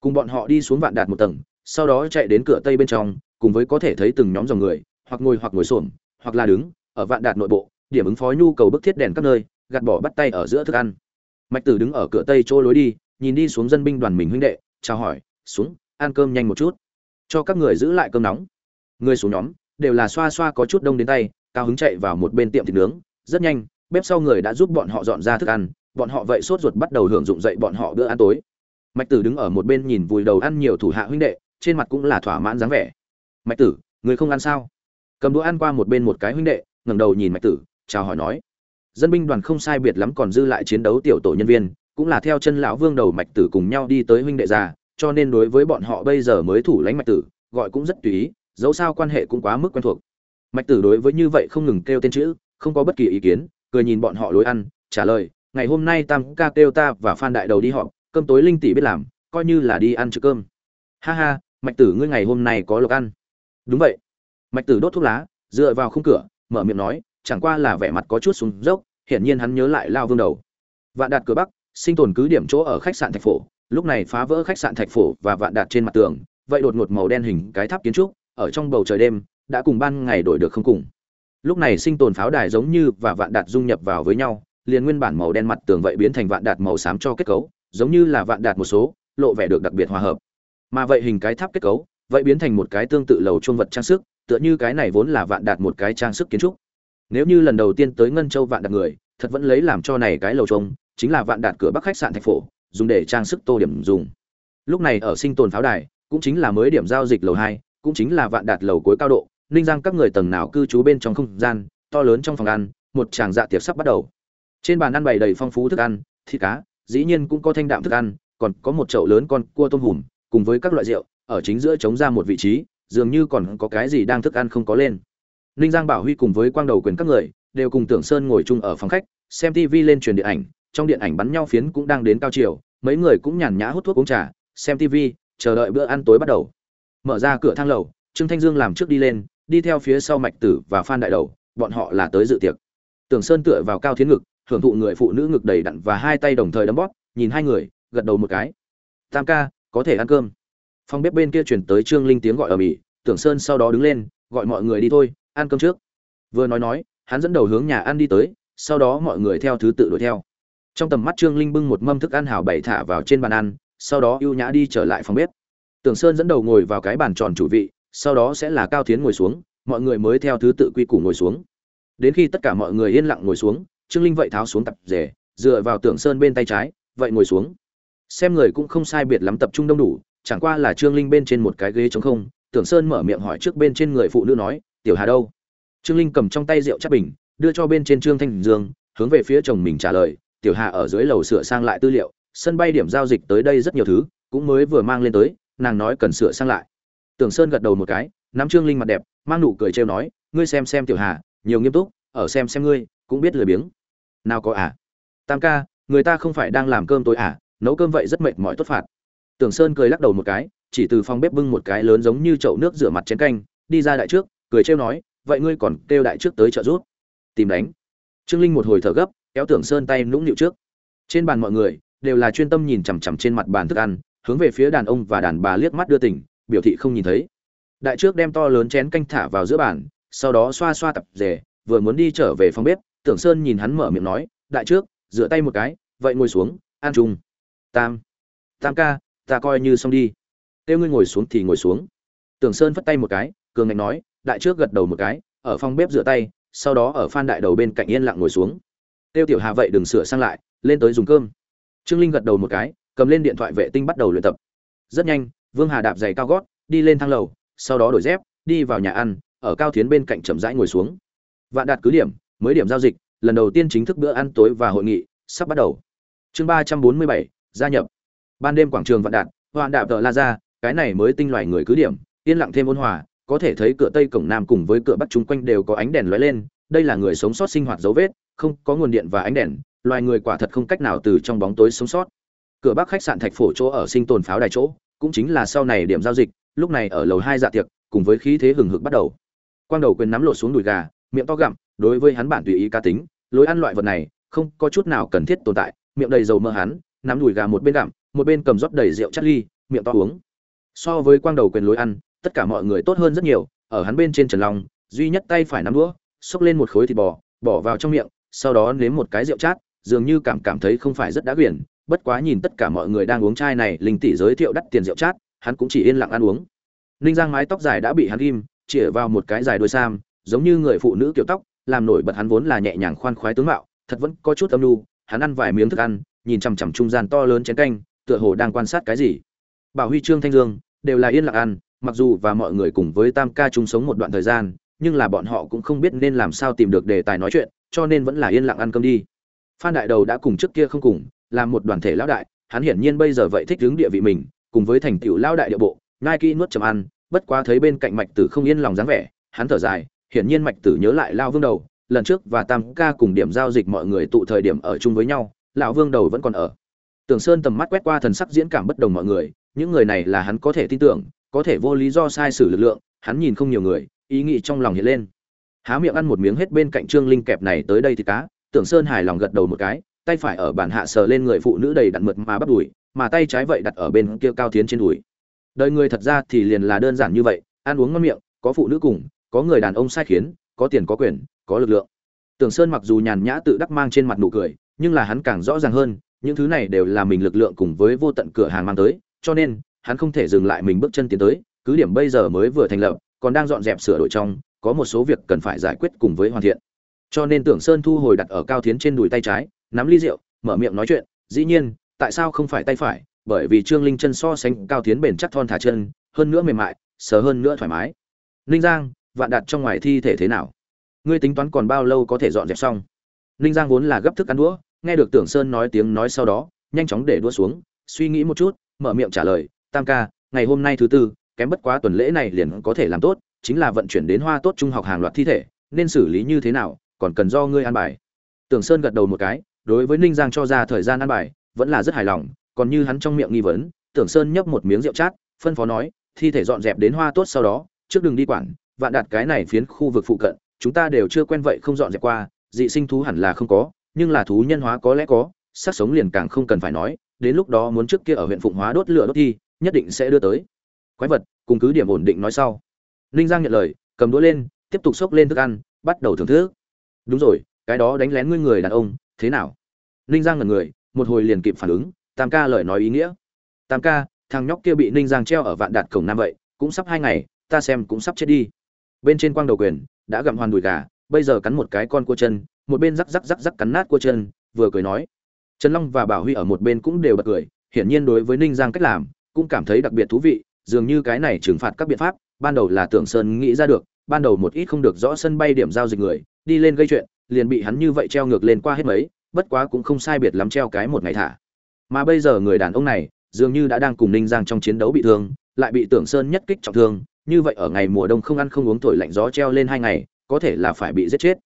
Cùng bọn họ đi xuống vạn đạt một tầng, sau đó chạy đến cửa tây bên trong, cùng với có thể thấy từng nhóm dòng người, hoặc ngồi hoặc ngồi xổm, hoặc là đứng, ở vạn đạt nội bộ, điểm ứng phó nhu cầu bức thiết đèn các nơi, gạt bỏ bắt tay ở giữa thức ăn. Mạch tử đứng ở cửa tây chỗ lối đi, nhìn đi xuống dân binh đoàn mình huynh đệ, chào hỏi, xuống, ăn cơm nhanh một chút. Cho các người giữ lại cơm nóng. Người xuống nhóm, đều là xoa xoa có chút đông đến tay cao hứng chạy vào một bên tiệm thịt nướng. Rất nhanh, bếp sau người đã giúp bọn họ dọn ra thức ăn. Bọn họ vậy sốt ruột bắt đầu hưởng dụng dậy bọn họ bữa ăn tối. Mạch tử đứng ở một bên nhìn vùi đầu ăn nhiều thủ hạ huynh đệ, trên mặt cũng là thỏa mãn dáng vẻ. Mạch tử, người không ăn sao? Cầm đũa ăn qua một bên một cái huynh đệ, ngẩng đầu nhìn mạch tử, chào hỏi nói. Dân binh đoàn không sai biệt lắm còn dư lại chiến đấu tiểu tổ nhân viên, cũng là theo chân lão vương đầu mạch tử cùng nhau đi tới huynh đệ già, cho nên đối với bọn họ bây giờ mới thủ lãnh mạch tử, gọi cũng rất tùy ý, dẫu sao quan hệ cũng quá mức quen thuộc mạch tử đối với như vậy không ngừng kêu tên chữ, không có bất kỳ ý kiến, cười nhìn bọn họ lối ăn, trả lời, ngày hôm nay tam ca kêu ta và phan đại đầu đi họp, cơm tối linh tỷ biết làm, coi như là đi ăn chữ cơm. Ha ha, mạch tử ngươi ngày hôm nay có lộc ăn. Đúng vậy. Mạch tử đốt thuốc lá, dựa vào khung cửa, mở miệng nói, chẳng qua là vẻ mặt có chút xuống dốc, hiển nhiên hắn nhớ lại lao vương đầu. Vạn đạt cửa bắc, sinh tồn cứ điểm chỗ ở khách sạn thạch phổ, lúc này phá vỡ khách sạn thạch phổ và vạn đạt trên mặt tường, vậy đột ngột màu đen hình cái tháp kiến trúc, ở trong bầu trời đêm đã cùng ban ngày đổi được không cùng. Lúc này sinh tồn pháo đài giống như và vạn đạt dung nhập vào với nhau, liền nguyên bản màu đen mặt tường vậy biến thành vạn đạt màu xám cho kết cấu, giống như là vạn đạt một số, lộ vẻ được đặc biệt hòa hợp. Mà vậy hình cái tháp kết cấu, vậy biến thành một cái tương tự lầu chuông vật trang sức, tựa như cái này vốn là vạn đạt một cái trang sức kiến trúc. Nếu như lần đầu tiên tới ngân châu vạn đạt người, thật vẫn lấy làm cho này cái lầu chuông chính là vạn đạt cửa bắc khách sạn thành phố dùng để trang sức tô điểm dùng. Lúc này ở sinh tồn pháo đài, cũng chính là mới điểm giao dịch lầu hai, cũng chính là vạn đạt lầu cuối cao độ ninh giang các người tầng nào cư trú bên trong không gian, to lớn trong phòng ăn, một tràng dạ tiệc sắp bắt đầu. Trên bàn ăn bày đầy phong phú thức ăn, thịt cá, dĩ nhiên cũng có thanh đạm thức ăn, còn có một chậu lớn con cua tôm hùm, cùng với các loại rượu, ở chính giữa chống ra một vị trí, dường như còn có cái gì đang thức ăn không có lên. Ninh giang bảo huy cùng với quang đầu quyền các người, đều cùng tưởng sơn ngồi chung ở phòng khách, xem tv lên truyền điện ảnh, trong điện ảnh bắn nhau phiến cũng đang đến cao chiều, mấy người cũng nhàn nhã hút thuốc uống trà, xem tv chờ đợi bữa ăn tối bắt đầu. Mở ra cửa thang lầu, trương thanh dương làm trước đi lên đi theo phía sau mạch tử và phan đại đầu, bọn họ là tới dự tiệc. Tưởng sơn tựa vào cao thiến ngực, hưởng thụ người phụ nữ ngực đầy đặn và hai tay đồng thời đấm bóp, nhìn hai người, gật đầu một cái. Tam ca, có thể ăn cơm. Phòng bếp bên kia chuyển tới trương linh tiếng gọi ở mỹ, tưởng sơn sau đó đứng lên, gọi mọi người đi thôi, ăn cơm trước. Vừa nói nói, hắn dẫn đầu hướng nhà ăn đi tới, sau đó mọi người theo thứ tự đuổi theo. Trong tầm mắt trương linh bưng một mâm thức ăn hảo bày thả vào trên bàn ăn, sau đó ưu nhã đi trở lại phòng bếp. Tưởng sơn dẫn đầu ngồi vào cái bàn tròn chủ vị sau đó sẽ là cao tiến ngồi xuống, mọi người mới theo thứ tự quy củ ngồi xuống. Đến khi tất cả mọi người yên lặng ngồi xuống, trương linh vậy tháo xuống tập rể, dựa vào tưởng sơn bên tay trái, vậy ngồi xuống. Xem người cũng không sai biệt lắm tập trung đông đủ, chẳng qua là trương linh bên trên một cái ghế trống không tưởng sơn mở miệng hỏi trước bên trên người phụ nữ nói, tiểu hà đâu? Trương linh cầm trong tay rượu chắc bình, đưa cho bên trên trương thanh dương, hướng về phía chồng mình trả lời, tiểu hà ở dưới lầu sửa sang lại tư liệu, sân bay điểm giao dịch tới đây rất nhiều thứ, cũng mới vừa mang lên tới, nàng nói cần sửa sang lại tưởng sơn gật đầu một cái, nắm trương linh mặt đẹp, mang nụ cười trêu nói, ngươi xem xem tiểu hà, nhiều nghiêm túc, ở xem xem ngươi, cũng biết lười biếng. Nào có à? Tam ca, người ta không phải đang làm cơm tối à? Nấu cơm vậy rất mệt mỏi tốt phạt. Tưởng sơn cười lắc đầu một cái, chỉ từ phòng bếp bưng một cái lớn giống như chậu nước rửa mặt chén canh, đi ra đại trước, cười trêu nói, vậy ngươi còn kêu đại trước tới trợ giúp? Tìm đánh. Trương linh một hồi thở gấp, kéo tưởng sơn tay nũng nịu trước. Trên bàn mọi người đều là chuyên tâm nhìn chằm chằm trên mặt bàn thức ăn, hướng về phía đàn ông và đàn bà liếc mắt đưa tình biểu thị không nhìn thấy. Đại trước đem to lớn chén canh thả vào giữa bàn, sau đó xoa xoa tập rể, vừa muốn đi trở về phòng bếp, tưởng sơn nhìn hắn mở miệng nói, đại trước, rửa tay một cái, vậy ngồi xuống, ăn chung. Tam tam ca, ta coi như xong đi. Kêu ngươi ngồi xuống thì ngồi xuống. Tưởng sơn phất tay một cái, cường ngạnh nói, đại trước gật đầu một cái, ở phòng bếp rửa tay, sau đó ở phan đại đầu bên cạnh yên lặng ngồi xuống. Tiêu tiểu hà vậy đừng sửa sang lại, lên tới dùng cơm. Trương linh gật đầu một cái, cầm lên điện thoại vệ tinh bắt đầu luyện tập. Rất nhanh vương hà đạp giày cao gót, đi lên thang lầu, sau đó đổi dép, đi vào nhà ăn, ở cao thiến bên cạnh chậm rãi ngồi xuống. Vạn đạt cứ điểm, mới điểm giao dịch, lần đầu tiên chính thức bữa ăn tối và hội nghị, sắp bắt đầu. Chương ba trăm bốn mươi bảy, gia nhập. Ban đêm quảng trường vạn đạt hoạn đạp tờ la ra cái này mới tinh loài người cứ điểm, yên lặng thêm ôn hòa, có thể thấy cửa tây cổng nam cùng với cửa bắc chung quanh đều có ánh đèn lóe lên, đây là người sống sót sinh hoạt dấu vết, không có nguồn điện và ánh đèn, loài người quả thật không cách nào từ trong bóng tối sống sót. Cửa bắc khách sạn thạch phổ chỗ ở sinh tồn pháo đài chỗ cũng chính là sau này điểm giao dịch, lúc này ở lầu hai dạ tiệc, cùng với khí thế hừng hực bắt đầu. Quang đầu quyền nắm lộ xuống đùi gà, miệng to gặm, đối với hắn bản tùy ý cá tính, lối ăn loại vật này, không có chút nào cần thiết tồn tại, miệng đầy dầu mỡ hắn, nắm đùi gà một bên gặm, một bên cầm rót đầy rượu chát ly, miệng to uống. So với quang đầu quyền lối ăn, tất cả mọi người tốt hơn rất nhiều, ở hắn bên trên trần long, duy nhất tay phải nắm đũa, xốc lên một khối thịt bò, bỏ vào trong miệng, sau đó nếm một cái rượu chát, dường như cảm cảm thấy không phải rất đã quyển bất quá nhìn tất cả mọi người đang uống chai này, linh tỷ giới thiệu đắt tiền rượu chát, hắn cũng chỉ yên lặng ăn uống. Ninh giang mái tóc dài đã bị hắn ghim, chĩa vào một cái dài đôi sam, giống như người phụ nữ kiểu tóc, làm nổi bật hắn vốn là nhẹ nhàng khoan khoái tướng mạo, thật vẫn có chút âm nhu, hắn ăn vài miếng thức ăn, nhìn chằm chằm trung gian to lớn chén canh, tựa hồ đang quan sát cái gì. Bảo huy, trương thanh dương, đều là yên lặng ăn, mặc dù và mọi người cùng với tam ca chung sống một đoạn thời gian, nhưng là bọn họ cũng không biết nên làm sao tìm được đề tài nói chuyện, cho nên vẫn là yên lặng ăn cơm đi. Phan đại đầu đã cùng trước kia không cùng làm một đoàn thể lão đại, hắn hiển nhiên bây giờ vậy thích ứng địa vị mình, cùng với thành tựu lão đại địa bộ ngai kỹ nuốt chầm ăn, bất quá thấy bên cạnh mạch tử không yên lòng dáng vẻ, hắn thở dài, hiển nhiên mạch tử nhớ lại lao vương đầu, lần trước và tam ca cùng điểm giao dịch mọi người tụ thời điểm ở chung với nhau, lão vương đầu vẫn còn ở. Tưởng sơn tầm mắt quét qua thần sắc diễn cảm bất đồng mọi người, những người này là hắn có thể tin tưởng, có thể vô lý do sai sử lực lượng, hắn nhìn không nhiều người, ý nghĩ trong lòng hiện lên. Há miệng ăn một miếng hết bên cạnh trương linh kẹp này tới đây thì cá tưởng sơn hài lòng gật đầu một cái tay phải ở bàn hạ sờ lên người phụ nữ đầy đặn mượt mà bắt đùi, mà tay trái vậy đặt ở bên kia cao tiến trên đùi. Đời người thật ra thì liền là đơn giản như vậy, ăn uống ngon miệng, có phụ nữ cùng, có người đàn ông sai khiến, có tiền có quyền, có lực lượng. Tưởng sơn mặc dù nhàn nhã tự đắc mang trên mặt nụ cười, nhưng là hắn càng rõ ràng hơn, những thứ này đều là mình lực lượng cùng với vô tận cửa hàng mang tới, cho nên, hắn không thể dừng lại mình bước chân tiến tới, cứ điểm bây giờ mới vừa thành lập, còn đang dọn dẹp sửa đổi trong, có một số việc cần phải giải quyết cùng với hoàn thiện. Cho nên tưởng sơn thu hồi đặt ở cao tiến trên đùi tay trái nắm ly rượu, mở miệng nói chuyện, dĩ nhiên, tại sao không phải tay phải? Bởi vì trương linh chân so sánh cao tiến bền chắc thon thả chân, hơn nữa mềm mại, sờ hơn nữa thoải mái. Ninh giang, vạn đạt trong ngoài thi thể thế nào? Ngươi tính toán còn bao lâu có thể dọn dẹp xong? Ninh giang vốn là gấp thức ăn đũa, nghe được tưởng sơn nói tiếng nói sau đó, nhanh chóng để đũa xuống, suy nghĩ một chút, mở miệng trả lời, tam ca, ngày hôm nay thứ tư, kém bất quá tuần lễ này liền có thể làm tốt, chính là vận chuyển đến hoa tốt trung học hàng loạt thi thể, nên xử lý như thế nào, còn cần do ngươi an bài. Tưởng sơn gật đầu một cái đối với ninh giang cho ra thời gian ăn bài, vẫn là rất hài lòng, còn như hắn trong miệng nghi vấn, tưởng sơn nhấp một miếng rượu chát, phân phó nói, thi thể dọn dẹp đến hoa tốt sau đó, trước đừng đi quản, vạn đạt cái này phiến khu vực phụ cận, chúng ta đều chưa quen vậy không dọn dẹp qua, dị sinh thú hẳn là không có, nhưng là thú nhân hóa có lẽ có sát sống liền càng không cần phải nói, đến lúc đó muốn trước kia ở huyện phụng hóa đốt lửa đốt thi, nhất định sẽ đưa tới. Quái vật, cùng cứ điểm ổn định nói sau. Ninh giang nhận lời, cầm đũa lên, tiếp tục xốc lên thức ăn, bắt đầu thưởng thức. Đúng rồi, cái đó đánh lén ngươi người đàn ông thế nào? Ninh giang ngẩn người, một hồi liền kịp phản ứng, tam ca lời nói ý nghĩa. Tam ca, thằng nhóc kia bị ninh giang treo ở vạn đạt cổng nam vậy, cũng sắp hai ngày, ta xem cũng sắp chết đi. Bên trên quang đầu quyền, đã gặm hoàn đùi gà, bây giờ cắn một cái con cua chân, một bên rắc rắc rắc rắc cắn nát cua chân, vừa cười nói. Trần long và bảo huy ở một bên cũng đều bật cười, hiển nhiên đối với ninh giang cách làm, cũng cảm thấy đặc biệt thú vị, dường như cái này trừng phạt các biện pháp, ban đầu là tưởng sơn nghĩ ra được, ban đầu một ít không được rõ sân bay điểm giao dịch người, đi lên gây chuyện liền bị hắn như vậy treo ngược lên qua hết mấy, bất quá cũng không sai biệt lắm treo cái một ngày thả. Mà bây giờ người đàn ông này, dường như đã đang cùng ninh giang trong chiến đấu bị thương, lại bị tưởng sơn nhất kích trọng thương, như vậy ở ngày mùa đông không ăn không uống thổi lạnh gió treo lên hai ngày, có thể là phải bị giết chết.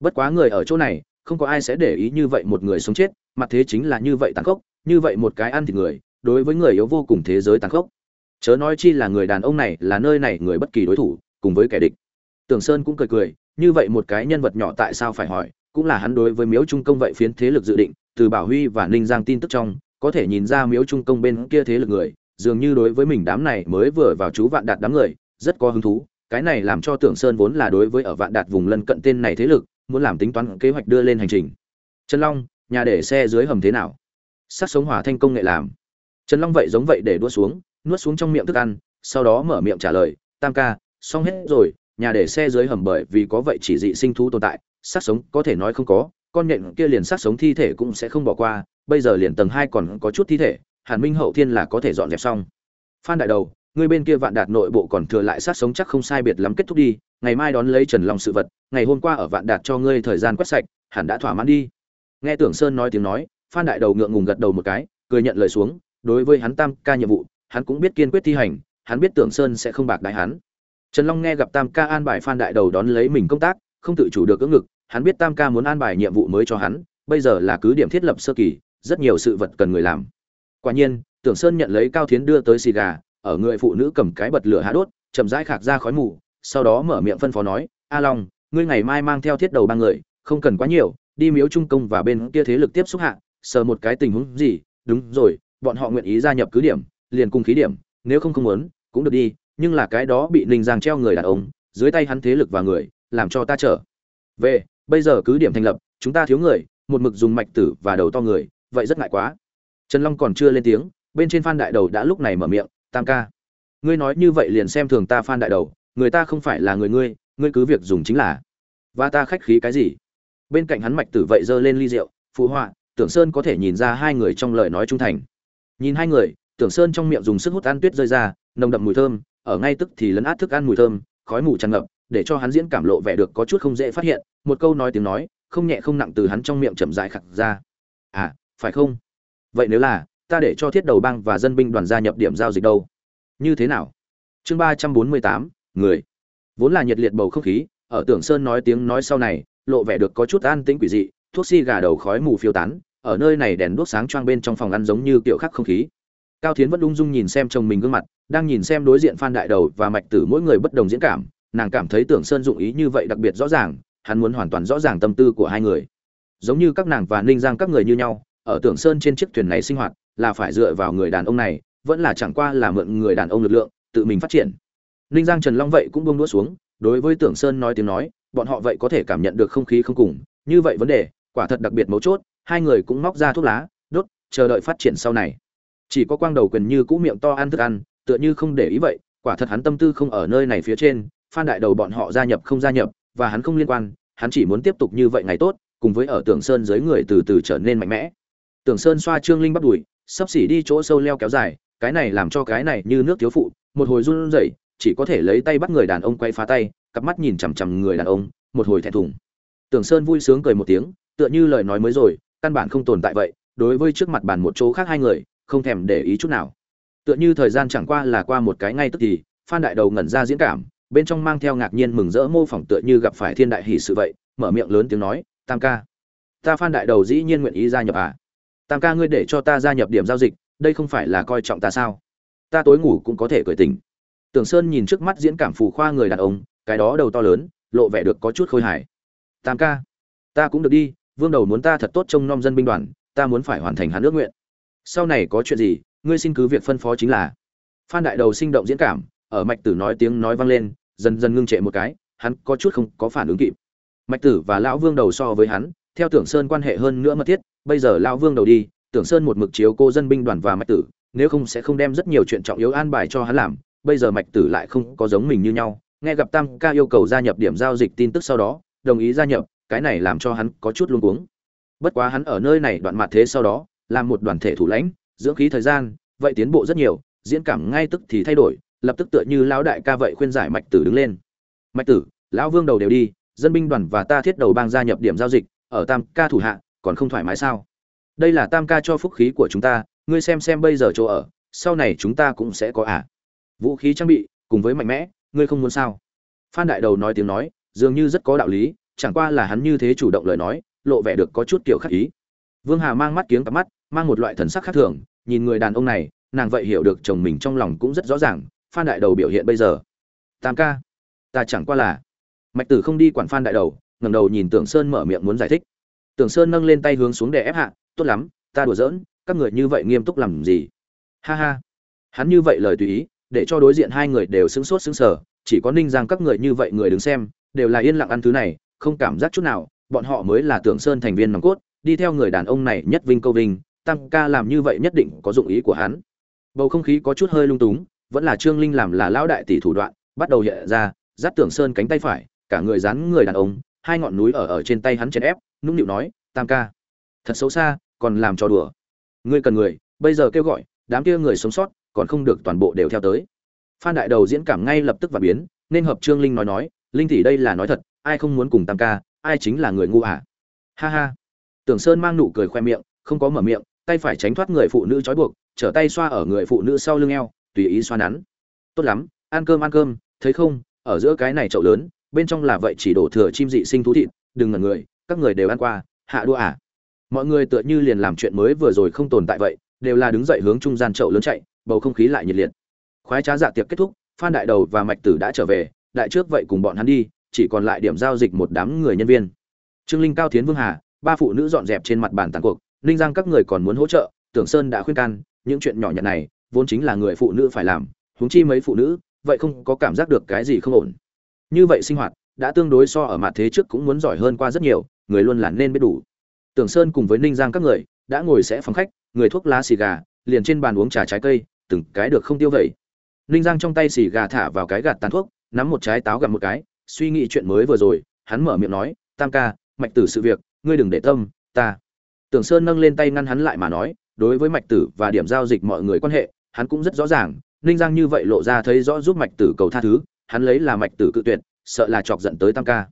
Bất quá người ở chỗ này, không có ai sẽ để ý như vậy một người sống chết, mặt thế chính là như vậy tàn khốc, như vậy một cái ăn thịt người, đối với người yếu vô cùng thế giới tàn khốc. Chớ nói chi là người đàn ông này là nơi này người bất kỳ đối thủ, cùng với kẻ địch. Tưởng sơn cũng cười cười như vậy một cái nhân vật nhỏ tại sao phải hỏi? Cũng là hắn đối với miếu trung công vậy phiến thế lực dự định, từ bảo huy và ninh giang tin tức trong, có thể nhìn ra miếu trung công bên kia thế lực người, dường như đối với mình đám này mới vừa vào chú vạn đạt đám người, rất có hứng thú. Cái này làm cho tưởng sơn vốn là đối với ở vạn đạt vùng lân cận tên này thế lực, muốn làm tính toán kế hoạch đưa lên hành trình. Trần long, nhà để xe dưới hầm thế nào? Sắc sống hỏa thanh công nghệ làm. Trần long vậy giống vậy để đua xuống, nuốt xuống trong miệng thức ăn, sau đó mở miệng trả lời, tam ca, xong hết rồi nhà để xe dưới hầm bởi vì có vậy chỉ dị sinh thú tồn tại sát sống có thể nói không có, con nhện kia liền sát sống thi thể cũng sẽ không bỏ qua, bây giờ liền tầng hai còn có chút thi thể, hàn minh hậu thiên là có thể dọn dẹp xong. Phan đại đầu, người bên kia vạn đạt nội bộ còn thừa lại sát sống chắc không sai biệt lắm kết thúc đi, ngày mai đón lấy trần long sự vật, ngày hôm qua ở vạn đạt cho ngươi thời gian quét sạch, hẳn đã thỏa mãn đi. Nghe tưởng sơn nói tiếng nói, phan đại đầu ngượng ngùng gật đầu một cái, cười nhận lời xuống, đối với hắn tam ca nhiệm vụ, hắn cũng biết kiên quyết thi hành, hắn biết tưởng sơn sẽ không bạc đại hắn trần long nghe gặp tam ca an bài phan đại đầu đón lấy mình công tác, không tự chủ được ưỡng ngực, hắn biết tam ca muốn an bài nhiệm vụ mới cho hắn, bây giờ là cứ điểm thiết lập sơ kỳ, rất nhiều sự vật cần người làm. Quả nhiên, tưởng sơn nhận lấy cao thiến đưa tới xì gà, ở người phụ nữ cầm cái bật lửa hạ đốt, chậm rãi khạc ra khói mù, sau đó mở miệng phân phó nói, a long, ngươi ngày mai mang theo thiết đầu ba người, không cần quá nhiều, đi miếu trung công và bên kia thế lực tiếp xúc hạ, sờ một cái tình huống gì, đúng rồi, bọn họ nguyện ý gia nhập cứ điểm, liền cùng khí điểm, nếu không không muốn, cũng được đi nhưng là cái đó bị ninh giang treo người đàn ông, dưới tay hắn thế lực và người, làm cho ta trở về. Bây giờ cứ điểm thành lập, chúng ta thiếu người, một mực dùng mạch tử và đầu to người, vậy rất ngại quá. Trần long còn chưa lên tiếng, bên trên phan đại đầu đã lúc này mở miệng, tam ca, ngươi nói như vậy liền xem thường ta phan đại đầu, người ta không phải là người ngươi ngươi cứ việc dùng chính là. Và ta khách khí cái gì? Bên cạnh hắn mạch tử vậy giơ lên ly rượu, phụ họa, tưởng sơn có thể nhìn ra hai người trong lời nói trung thành. Nhìn hai người, tưởng sơn trong miệng dùng sức hút ăn tuyết rơi ra, nồng đậm mùi thơm ở ngay tức thì lấn át thức ăn mùi thơm, khói mù tràn ngập, để cho hắn diễn cảm lộ vẻ được có chút không dễ phát hiện. Một câu nói tiếng nói, không nhẹ không nặng từ hắn trong miệng chậm rãi khặt ra. À phải không? Vậy nếu là, ta để cho thiết đầu bang và dân binh đoàn gia nhập điểm giao dịch đâu? Như thế nào? Chương ba trăm bốn mươi tám, người. Vốn là nhiệt liệt bầu không khí, ở tưởng sơn nói tiếng nói sau này, lộ vẻ được có chút an tĩnh quỷ dị, thuốc xi gà đầu khói mù phiêu tán, ở nơi này đèn đuốc sáng choang bên trong phòng ăn giống như kiểu khắc không khí cao thiến vẫn ung dung nhìn xem chồng mình gương mặt, đang nhìn xem đối diện phan đại đầu và mạch tử mỗi người bất đồng diễn cảm, nàng cảm thấy tưởng sơn dụng ý như vậy đặc biệt rõ ràng, hắn muốn hoàn toàn rõ ràng tâm tư của hai người. Giống như các nàng và ninh giang các người như nhau, ở tưởng sơn trên chiếc thuyền này sinh hoạt, là phải dựa vào người đàn ông này, vẫn là chẳng qua là mượn người đàn ông lực lượng, tự mình phát triển. Ninh giang trần long vậy cũng buông đũa xuống, đối với tưởng sơn nói tiếng nói, bọn họ vậy có thể cảm nhận được không khí không cùng, như vậy vấn đề, quả thật đặc biệt mấu chốt, hai người cũng móc ra thuốc lá, đốt, chờ đợi phát triển sau này chỉ có quang đầu quyền như cũ miệng to ăn thức ăn, tựa như không để ý vậy, quả thật hắn tâm tư không ở nơi này phía trên, phan đại đầu bọn họ gia nhập không gia nhập, và hắn không liên quan, hắn chỉ muốn tiếp tục như vậy ngày tốt, cùng với ở tường sơn dưới người từ từ trở nên mạnh mẽ. Tường sơn xoa trương linh bắt đùi, sắp xỉ đi chỗ sâu leo kéo dài, cái này làm cho cái này như nước thiếu phụ, một hồi run rẩy, chỉ có thể lấy tay bắt người đàn ông quay phá tay, cặp mắt nhìn chằm chằm người đàn ông, một hồi thẹn thùng. Tường sơn vui sướng cười một tiếng, tựa như lời nói mới rồi, căn bản không tồn tại vậy, đối với trước mặt bàn một chỗ khác hai người không thèm để ý chút nào. Tựa như thời gian chẳng qua là qua một cái ngay tức thì, phan đại đầu ngẩn ra diễn cảm, bên trong mang theo ngạc nhiên mừng rỡ mô phỏng tựa như gặp phải thiên đại hỷ sự vậy, mở miệng lớn tiếng nói, tam ca, ta phan đại đầu dĩ nhiên nguyện ý gia nhập à? Tam ca ngươi để cho ta gia nhập điểm giao dịch, đây không phải là coi trọng ta sao? Ta tối ngủ cũng có thể cởi tình tưởng sơn nhìn trước mắt diễn cảm phù khoa người đàn ông, cái đó đầu to lớn, lộ vẻ được có chút khôi hài. Tam ca, ta cũng được đi, vương đầu muốn ta thật tốt trông nom dân binh đoàn, ta muốn phải hoàn thành hắn ước nguyện sau này có chuyện gì, ngươi xin cứ việc phân phó chính là. Phan đại đầu sinh động diễn cảm, ở mạch tử nói tiếng nói vang lên, dần dần ngưng trệ một cái, hắn có chút không có phản ứng kịp. Mạch tử và lão vương đầu so với hắn, theo tưởng sơn quan hệ hơn nữa mật thiết, bây giờ lão vương đầu đi, tưởng sơn một mực chiếu cô dân binh đoàn và mạch tử, nếu không sẽ không đem rất nhiều chuyện trọng yếu an bài cho hắn làm, bây giờ mạch tử lại không có giống mình như nhau. Nghe gặp tam ca yêu cầu gia nhập điểm giao dịch tin tức sau đó, đồng ý gia nhập, cái này làm cho hắn có chút luống cuống. Bất quá hắn ở nơi này đoạn mặt thế sau đó làm một đoàn thể thủ lãnh, dưỡng khí thời gian, vậy tiến bộ rất nhiều, diễn cảm ngay tức thì thay đổi, lập tức tựa như lão đại ca vậy khuyên giải mạch tử đứng lên. Mạch tử, lão vương đầu đều đi, dân binh đoàn và ta thiết đầu bang gia nhập điểm giao dịch, ở tam ca thủ hạ, còn không thoải mái sao? Đây là tam ca cho phúc khí của chúng ta, ngươi xem xem bây giờ chỗ ở, sau này chúng ta cũng sẽ có à. vũ khí trang bị, cùng với mạnh mẽ, ngươi không muốn sao? Phan đại đầu nói tiếng nói, dường như rất có đạo lý, chẳng qua là hắn như thế chủ động lời nói, lộ vẻ được có chút kiểu khắc ý. Vương hà mang mắt kiếng cặp mắt mang một loại thần sắc khác thường, nhìn người đàn ông này, nàng vậy hiểu được chồng mình trong lòng cũng rất rõ ràng, phan đại đầu biểu hiện bây giờ. Tam ca, ta chẳng qua là. Mạch tử không đi quản phan đại đầu, ngẩng đầu nhìn tưởng sơn mở miệng muốn giải thích. Tưởng sơn nâng lên tay hướng xuống để ép hạ, tốt lắm, ta đùa giỡn, các người như vậy nghiêm túc làm gì? Ha ha. Hắn như vậy lời tùy ý, để cho đối diện hai người đều sững sốt sững sờ, chỉ có ninh giang các người như vậy người đứng xem, đều là yên lặng ăn thứ này, không cảm giác chút nào, bọn họ mới là tưởng sơn thành viên nòng cốt, đi theo người đàn ông này nhất vinh câu vinh tam ca làm như vậy nhất định có dụng ý của hắn. Bầu không khí có chút hơi lung túng, vẫn là trương linh làm là lão đại tỷ thủ đoạn, bắt đầu hiện ra dắt tưởng sơn cánh tay phải, cả người dán người đàn ông, hai ngọn núi ở ở trên tay hắn chèn ép, nũng nịu nói, tam ca, thật xấu xa, còn làm cho đùa. Ngươi cần người, bây giờ kêu gọi, đám kia người sống sót, còn không được toàn bộ đều theo tới. Phan đại đầu diễn cảm ngay lập tức và biến, nên hợp trương linh nói nói, linh tỷ đây là nói thật, ai không muốn cùng tam ca, ai chính là người ngu à? Ha ha. Tưởng sơn mang nụ cười khoe miệng, không có mở miệng tay phải tránh thoát người phụ nữ trói buộc, trở tay xoa ở người phụ nữ sau lưng eo, tùy ý xoa nắn. Tốt lắm, ăn cơm ăn cơm, thấy không, ở giữa cái này chậu lớn, bên trong là vậy chỉ đổ thừa chim dị sinh thú thịt, đừng ngẩn người, các người đều ăn qua, hạ đua à. Mọi người tựa như liền làm chuyện mới vừa rồi không tồn tại vậy, đều là đứng dậy hướng trung gian chậu lớn chạy, bầu không khí lại nhiệt liệt. Khoái trá dạ tiệc kết thúc, phan đại đầu và mạch tử đã trở về, đại trước vậy cùng bọn hắn đi, chỉ còn lại điểm giao dịch một đám người nhân viên. Trương linh, cao tiến vương hà, ba phụ nữ dọn dẹp trên mặt bàn tàn cuộc ninh giang các người còn muốn hỗ trợ, tưởng sơn đã khuyên can, những chuyện nhỏ nhặt này, vốn chính là người phụ nữ phải làm, huống chi mấy phụ nữ, vậy không có cảm giác được cái gì không ổn. Như vậy sinh hoạt, đã tương đối so ở mặt thế trước cũng muốn giỏi hơn qua rất nhiều, người luôn là nên biết đủ. Tưởng sơn cùng với ninh giang các người, đã ngồi sẽ phòng khách, người thuốc lá xì gà, liền trên bàn uống trà trái cây, từng cái được không tiêu vẩy ninh giang trong tay xì gà thả vào cái gạt tàn thuốc, nắm một trái táo gặp một cái, suy nghĩ chuyện mới vừa rồi, hắn mở miệng nói, tam ca, mạch tử sự việc, ngươi đừng để tâm, ta tưởng sơn nâng lên tay ngăn hắn lại mà nói, đối với mạch tử và điểm giao dịch mọi người quan hệ, hắn cũng rất rõ ràng, ninh giang như vậy lộ ra thấy rõ giúp mạch tử cầu tha thứ, hắn lấy là mạch tử cự tuyệt, sợ là chọc giận tới tam ca.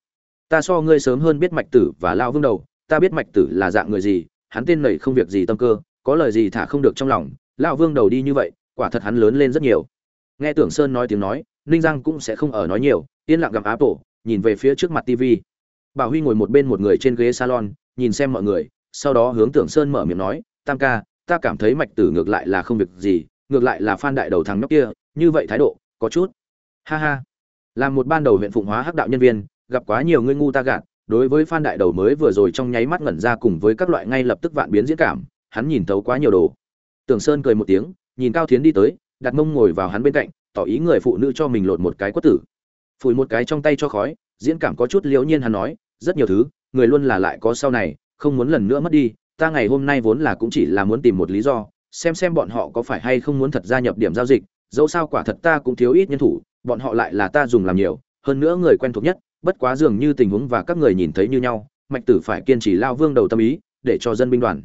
Ta so ngươi sớm hơn biết mạch tử và Lão vương đầu, ta biết mạch tử là dạng người gì, hắn tên nảy không việc gì tâm cơ, có lời gì thả không được trong lòng, Lão vương đầu đi như vậy, quả thật hắn lớn lên rất nhiều. Nghe tưởng sơn nói tiếng nói, ninh giang cũng sẽ không ở nói nhiều, yên lặng gặp áp tổ, nhìn về phía trước mặt tv bảo huy ngồi một bên một người trên ghế salon, nhìn xem mọi người sau đó hướng tưởng sơn mở miệng nói, tam ca, ta cảm thấy mạch tử ngược lại là không việc gì, ngược lại là phan đại đầu thằng nhóc kia, như vậy thái độ, có chút. Ha ha. Làm một ban đầu huyện phụng hóa hắc đạo nhân viên, gặp quá nhiều người ngu ta gạt, đối với phan đại đầu mới vừa rồi trong nháy mắt ngẩn ra cùng với các loại ngay lập tức vạn biến diễn cảm, hắn nhìn thấu quá nhiều đồ. Tưởng sơn cười một tiếng, nhìn cao thiến đi tới, đặt mông ngồi vào hắn bên cạnh, tỏ ý người phụ nữ cho mình lột một cái quất tử. Phủi một cái trong tay cho khói, diễn cảm có chút liễu nhiên hắn nói, rất nhiều thứ, người luôn là lại có sau này không muốn lần nữa mất đi, ta ngày hôm nay vốn là cũng chỉ là muốn tìm một lý do, xem xem bọn họ có phải hay không muốn thật gia nhập điểm giao dịch, dẫu sao quả thật ta cũng thiếu ít nhân thủ, bọn họ lại là ta dùng làm nhiều, hơn nữa người quen thuộc nhất, bất quá dường như tình huống và các người nhìn thấy như nhau, mạch tử phải kiên trì lao vương đầu tâm ý, để cho dân binh đoàn.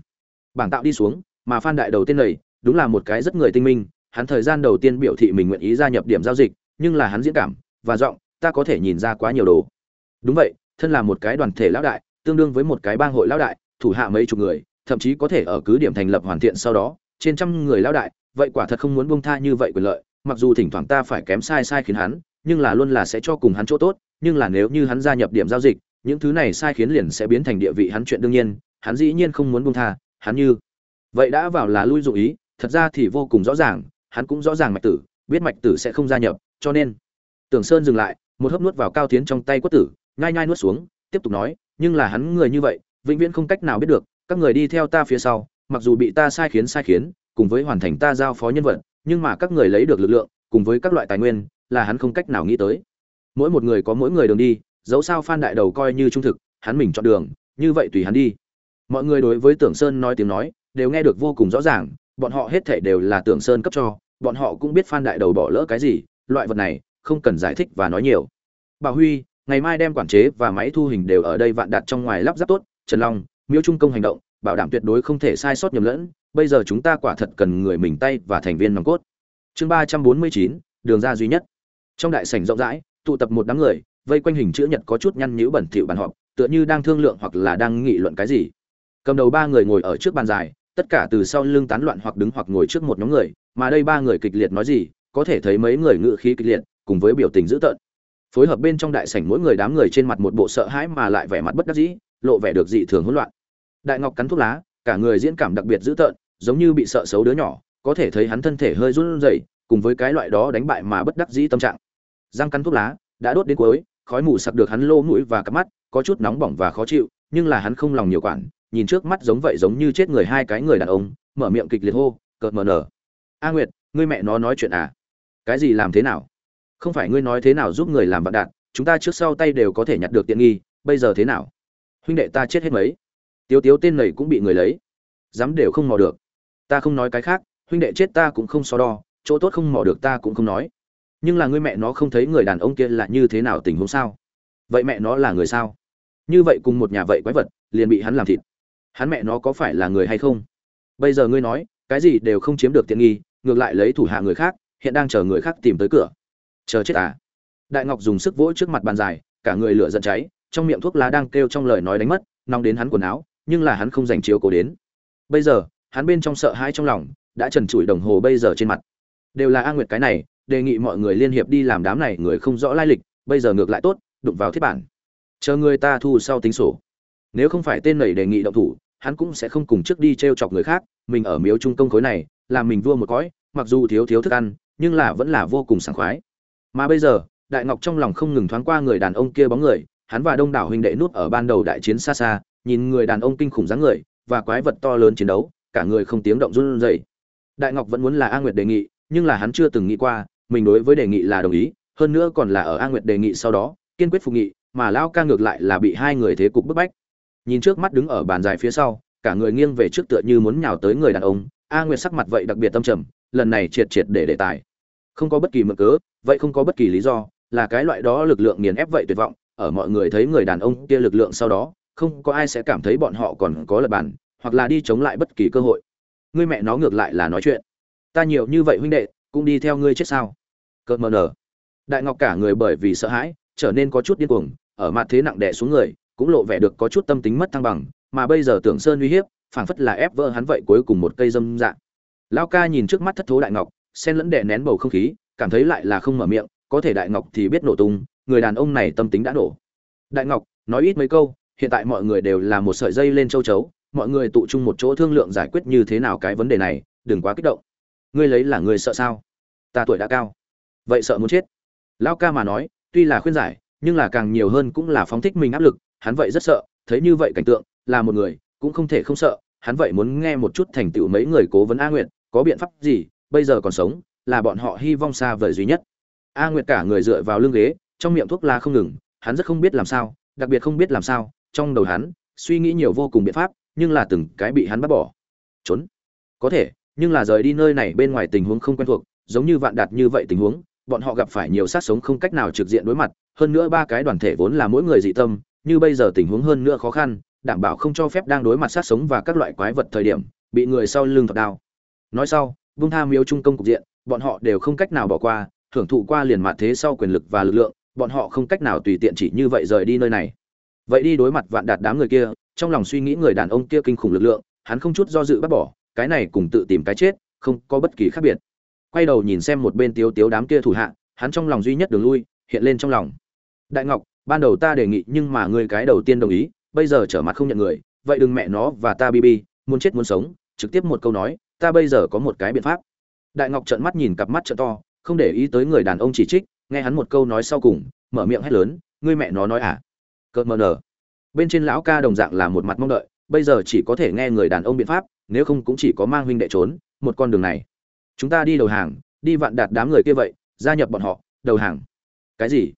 Bảng tạo đi xuống, mà phan đại đầu tiên này, đúng là một cái rất người tinh minh, hắn thời gian đầu tiên biểu thị mình nguyện ý gia nhập điểm giao dịch, nhưng là hắn diễn cảm, và giọng, ta có thể nhìn ra quá nhiều đồ. Đúng vậy, thân là một cái đoàn thể lão đại tương đương với một cái bang hội lão đại, thủ hạ mấy chục người, thậm chí có thể ở cứ điểm thành lập hoàn thiện sau đó, trên trăm người lão đại, vậy quả thật không muốn buông tha như vậy quyền lợi, mặc dù thỉnh thoảng ta phải kém sai sai khiến hắn, nhưng là luôn là sẽ cho cùng hắn chỗ tốt, nhưng là nếu như hắn gia nhập điểm giao dịch, những thứ này sai khiến liền sẽ biến thành địa vị hắn chuyện đương nhiên, hắn dĩ nhiên không muốn buông tha, hắn như vậy đã vào là lui dụng ý, thật ra thì vô cùng rõ ràng, hắn cũng rõ ràng mạch tử, biết mạch tử sẽ không gia nhập, cho nên, tưởng sơn dừng lại, một hớp nuốt vào cao tiến trong tay quất tử, nhai nhai nuốt xuống tiếp tục nói, nhưng là hắn người như vậy, vĩnh viễn không cách nào biết được, các người đi theo ta phía sau, mặc dù bị ta sai khiến sai khiến, cùng với hoàn thành ta giao phó nhân vật, nhưng mà các người lấy được lực lượng, cùng với các loại tài nguyên, là hắn không cách nào nghĩ tới. Mỗi một người có mỗi người đường đi, dẫu sao phan đại đầu coi như trung thực, hắn mình chọn đường, như vậy tùy hắn đi. Mọi người đối với tưởng sơn nói tiếng nói, đều nghe được vô cùng rõ ràng, bọn họ hết thảy đều là tưởng sơn cấp cho, bọn họ cũng biết phan đại đầu bỏ lỡ cái gì, loại vật này, không cần giải thích và nói nhiều. Bà huy ngày mai đem quản chế và máy thu hình đều ở đây vạn đạt trong ngoài lắp ráp tốt, trần long, miêu trung công hành động, bảo đảm tuyệt đối không thể sai sót nhầm lẫn, bây giờ chúng ta quả thật cần người mình tay và thành viên nòng cốt. Chương ba trăm bốn mươi chín, đường ra duy nhất. Trong đại sảnh rộng rãi, tụ tập một đám người, vây quanh hình chữ nhật có chút nhăn nhữ bẩn thỉu bàn họp, tựa như đang thương lượng hoặc là đang nghị luận cái gì. Cầm đầu ba người ngồi ở trước bàn dài, tất cả từ sau lưng tán loạn hoặc đứng hoặc ngồi trước một nhóm người, mà đây ba người kịch liệt nói gì, có thể thấy mấy người ngự khí kịch liệt, cùng với biểu tình dữ tợn phối hợp bên trong đại sảnh mỗi người đám người trên mặt một bộ sợ hãi mà lại vẻ mặt bất đắc dĩ, lộ vẻ được dị thường hỗn loạn. Đại ngọc cắn thuốc lá, cả người diễn cảm đặc biệt dữ tợn, giống như bị sợ xấu đứa nhỏ, có thể thấy hắn thân thể hơi run rẩy, cùng với cái loại đó đánh bại mà bất đắc dĩ tâm trạng. Răng cắn thuốc lá, đã đốt đến cuối, khói mù sặc được hắn lô mũi và cặp mắt, có chút nóng bỏng và khó chịu, nhưng là hắn không lòng nhiều quản, nhìn trước mắt giống vậy giống như chết người hai cái người đàn ông, mở miệng kịch liệt hô, cợt mờ nở. A nguyệt, ngươi mẹ nó nói chuyện à? Cái gì làm thế nào? Không phải ngươi nói thế nào giúp người làm vạn đạn chúng ta trước sau tay đều có thể nhặt được tiện nghi, bây giờ thế nào? Huynh đệ ta chết hết mấy? Tiếu tiếu tên này cũng bị người lấy. Dám đều không mò được. Ta không nói cái khác, huynh đệ chết ta cũng không so đo, chỗ tốt không mò được ta cũng không nói. Nhưng là ngươi mẹ nó không thấy người đàn ông kia là như thế nào tình huống sao? Vậy mẹ nó là người sao? Như vậy cùng một nhà vậy quái vật, liền bị hắn làm thịt. Hắn mẹ nó có phải là người hay không? Bây giờ ngươi nói, cái gì đều không chiếm được tiện nghi, ngược lại lấy thủ hạ người khác, hiện đang chờ người khác tìm tới cửa chờ chết à? Đại ngọc dùng sức vỗ trước mặt bàn dài, cả người lửa giận cháy, trong miệng thuốc lá đang kêu trong lời nói đánh mất, nóng đến hắn quần áo, nhưng là hắn không dành chiếu cố đến. Bây giờ, hắn bên trong sợ hãi trong lòng, đã trần trụi đồng hồ bây giờ trên mặt. Đều là a nguyệt cái này, đề nghị mọi người liên hiệp đi làm đám này người không rõ lai lịch, bây giờ ngược lại tốt, đụng vào thiết bản. Chờ người ta thu sau tính sổ. Nếu không phải tên nảy đề nghị động thủ, hắn cũng sẽ không cùng trước đi t r e o chọc người khác, mình ở miếu trung công khối này làm mình vua một cõi, mặc dù thiếu thiếu thức ăn, nhưng là vẫn là vô cùng sảng khoái mà bây giờ, đại ngọc trong lòng không ngừng thoáng qua người đàn ông kia bóng người, hắn và đông đảo huynh đệ nút ở ban đầu đại chiến xa xa, nhìn người đàn ông kinh khủng dáng người và quái vật to lớn chiến đấu, cả người không tiếng động run rẩy. Đại ngọc vẫn muốn là a nguyệt đề nghị, nhưng là hắn chưa từng nghĩ qua, mình đối với đề nghị là đồng ý, hơn nữa còn là ở a nguyệt đề nghị sau đó, kiên quyết phục nghị, mà lao ca ngược lại là bị hai người thế cục bức bách. Nhìn trước mắt đứng ở bàn dài phía sau, cả người nghiêng về trước tựa như muốn nhào tới người đàn ông, a nguyệt sắc mặt vậy đặc biệt tâm trầm, lần này triệt triệt để đề tài không có bất kỳ mực cớ, vậy không có bất kỳ lý do, là cái loại đó lực lượng nghiền ép vậy tuyệt vọng, ở mọi người thấy người đàn ông kia lực lượng sau đó, không có ai sẽ cảm thấy bọn họ còn có lập bản, hoặc là đi chống lại bất kỳ cơ hội. Ngươi mẹ nó ngược lại là nói chuyện. Ta nhiều như vậy huynh đệ, cũng đi theo ngươi chết sao? Cợt mờ nở. Đại ngọc cả người bởi vì sợ hãi, trở nên có chút điên cuồng, ở mặt thế nặng đè xuống người, cũng lộ vẻ được có chút tâm tính mất thăng bằng, mà bây giờ tưởng sơn uy hiếp, phảng phất là ép vỡ hắn vậy cuối cùng một cây dâm dạng. Lao ca nhìn trước mắt thất thố đại ngọc sen lẫn đè nén bầu không khí cảm thấy lại là không mở miệng có thể đại ngọc thì biết nổ tung người đàn ông này tâm tính đã nổ. Đại ngọc nói ít mấy câu hiện tại mọi người đều là một sợi dây lên châu chấu mọi người tụ chung một chỗ thương lượng giải quyết như thế nào cái vấn đề này đừng quá kích động. Ngươi lấy là người sợ sao? Ta tuổi đã cao. Vậy sợ muốn chết. Lão ca mà nói tuy là khuyên giải nhưng là càng nhiều hơn cũng là phóng thích mình áp lực hắn vậy rất sợ thấy như vậy cảnh tượng là một người cũng không thể không sợ hắn vậy muốn nghe một chút thành tựu mấy người cố vấn a nguyện, có biện pháp gì bây giờ còn sống, là bọn họ hy vọng xa vời duy nhất. A nguyệt cả người dựa vào lưng ghế, trong miệng thuốc la không ngừng, hắn rất không biết làm sao, đặc biệt không biết làm sao, trong đầu hắn, suy nghĩ nhiều vô cùng biện pháp, nhưng là từng cái bị hắn bắt bỏ. Trốn. Có thể, nhưng là rời đi nơi này bên ngoài tình huống không quen thuộc, giống như vạn đạt như vậy tình huống, bọn họ gặp phải nhiều sát sống không cách nào trực diện đối mặt, hơn nữa ba cái đoàn thể vốn là mỗi người dị tâm, như bây giờ tình huống hơn nữa khó khăn, đảm bảo không cho phép đang đối mặt sát sống và các loại quái vật thời điểm, bị người sau lưng thật đao. Nói sau vung tham miếu trung công cục diện, bọn họ đều không cách nào bỏ qua, thưởng thụ qua liền mặt thế sau quyền lực và lực lượng, bọn họ không cách nào tùy tiện chỉ như vậy rời đi nơi này. Vậy đi đối mặt vạn đạt đám người kia, trong lòng suy nghĩ người đàn ông kia kinh khủng lực lượng, hắn không chút do dự bắt bỏ, cái này cùng tự tìm cái chết, không có bất kỳ khác biệt. Quay đầu nhìn xem một bên tiếu tiếu đám kia thủ hạ, hắn trong lòng duy nhất đường lui, hiện lên trong lòng. Đại ngọc, ban đầu ta đề nghị nhưng mà ngươi cái đầu tiên đồng ý, bây giờ trở mặt không nhận người, vậy đừng mẹ nó và ta bb muốn chết muốn sống, trực tiếp một câu nói ta bây giờ có một cái biện pháp. Đại ngọc trợn mắt nhìn cặp mắt trợn to, không để ý tới người đàn ông chỉ trích, nghe hắn một câu nói sau cùng, mở miệng hét lớn, ngươi mẹ nó nói à? Cợt mờ nở. Bên trên lão ca đồng dạng là một mặt mong đợi, bây giờ chỉ có thể nghe người đàn ông biện pháp, nếu không cũng chỉ có mang huynh đệ trốn, một con đường này. Chúng ta đi đầu hàng, đi vạn đạt đám người kia vậy, gia nhập bọn họ, đầu hàng. Cái gì?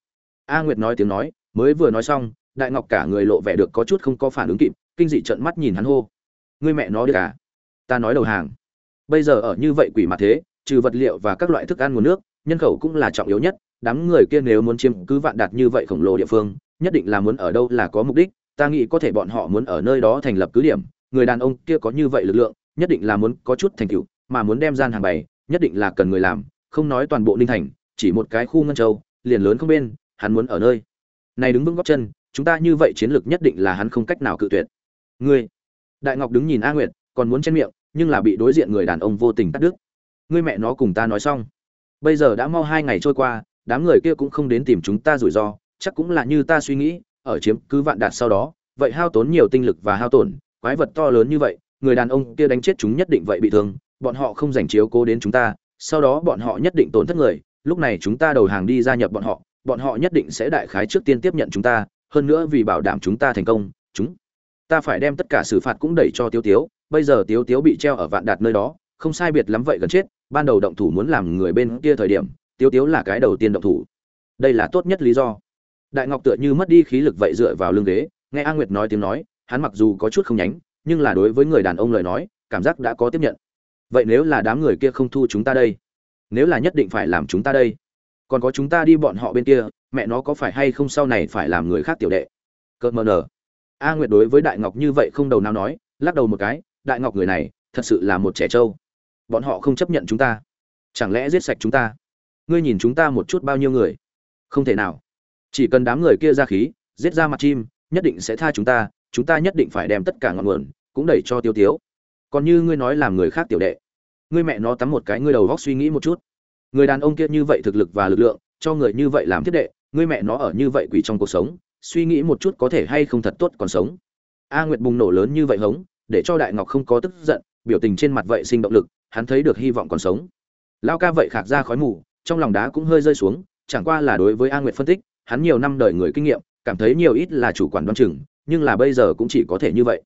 A nguyệt nói tiếng nói, mới vừa nói xong, đại ngọc cả người lộ vẻ được có chút không có phản ứng kịp, kinh dị trợn mắt nhìn hắn hô, ngươi mẹ nó đi cả ta nói đầu hàng bây giờ ở như vậy quỷ mà thế, trừ vật liệu và các loại thức ăn nguồn nước, nhân khẩu cũng là trọng yếu nhất. Đám người kia nếu muốn chiếm cứ vạn đạt như vậy khổng lồ địa phương, nhất định là muốn ở đâu là có mục đích. Ta nghĩ có thể bọn họ muốn ở nơi đó thành lập cứ điểm. Người đàn ông kia có như vậy lực lượng, nhất định là muốn có chút thành tựu, mà muốn đem gian hàng bày, nhất định là cần người làm. Không nói toàn bộ ninh thành, chỉ một cái khu ngân châu, liền lớn không bên, hắn muốn ở nơi. Này đứng vững góc chân, chúng ta như vậy chiến lược nhất định là hắn không cách nào cự tuyệt. Ngươi, đại ngọc đứng nhìn a nguyệt, còn muốn chen miệng nhưng là bị đối diện người đàn ông vô tình cắt đứt. Ngươi mẹ nó cùng ta nói xong. Bây giờ đã mau hai ngày trôi qua, đám người kia cũng không đến tìm chúng ta rủi ro, chắc cũng là như ta suy nghĩ, ở chiếm cứ vạn đạt sau đó, vậy hao tốn nhiều tinh lực và hao tổn, quái vật to lớn như vậy, người đàn ông kia đánh chết chúng nhất định vậy bị thương, bọn họ không rảnh chiếu cố đến chúng ta, sau đó bọn họ nhất định tổn thất người, lúc này chúng ta đầu hàng đi gia nhập bọn họ bọn họ nhất định sẽ đại khái trước tiên tiếp nhận chúng ta, hơn nữa vì bảo đảm chúng ta thành công, chúng ta phải đem tất cả xử phạt cũng đẩy cho tiêu tiếu bây giờ tiếu tiếu bị treo ở vạn đạt nơi đó, không sai biệt lắm vậy gần chết, ban đầu động thủ muốn làm người bên kia thời điểm, tiếu tiếu là cái đầu tiên động thủ. Đây là tốt nhất lý do. Đại ngọc tựa như mất đi khí lực vậy dựa vào lưng ghế, nghe a nguyệt nói tiếng nói, hắn mặc dù có chút không nhánh, nhưng là đối với người đàn ông lời nói, cảm giác đã có tiếp nhận. Vậy nếu là đám người kia không thu chúng ta đây? Nếu là nhất định phải làm chúng ta đây? Còn có chúng ta đi bọn họ bên kia, mẹ nó có phải hay không sau này phải làm người khác tiểu đệ? Cợt mờ nở. A nguyệt đối với đại ngọc như vậy không đầu nào nói, lắc đầu một cái đại ngọc người này thật sự là một trẻ trâu. Bọn họ không chấp nhận chúng ta. Chẳng lẽ giết sạch chúng ta? Ngươi nhìn chúng ta một chút bao nhiêu người? Không thể nào. Chỉ cần đám người kia ra khí, giết ra mặt chim, nhất định sẽ tha chúng ta chúng ta nhất định phải đem tất cả ngọn nguồn cũng đẩy cho tiêu tiếu. Còn như ngươi nói làm người khác tiểu đệ, ngươi mẹ nó tắm một cái ngươi đầu góc suy nghĩ một chút. Người đàn ông kia như vậy thực lực và lực lượng, cho người như vậy làm thiết đệ, ngươi mẹ nó ở như vậy quỷ trong cuộc sống, suy nghĩ một chút có thể hay không thật tốt còn sống. A nguyệt bùng nổ lớn như vậy hống để cho đại ngọc không có tức giận, biểu tình trên mặt vậy sinh động lực, hắn thấy được hy vọng còn sống. Lao ca vậy khạc ra khói mù, trong lòng đá cũng hơi rơi xuống, chẳng qua là đối với a nguyệt phân tích, hắn nhiều năm đời người kinh nghiệm, cảm thấy nhiều ít là chủ quản đoan chừng, nhưng là bây giờ cũng chỉ có thể như vậy.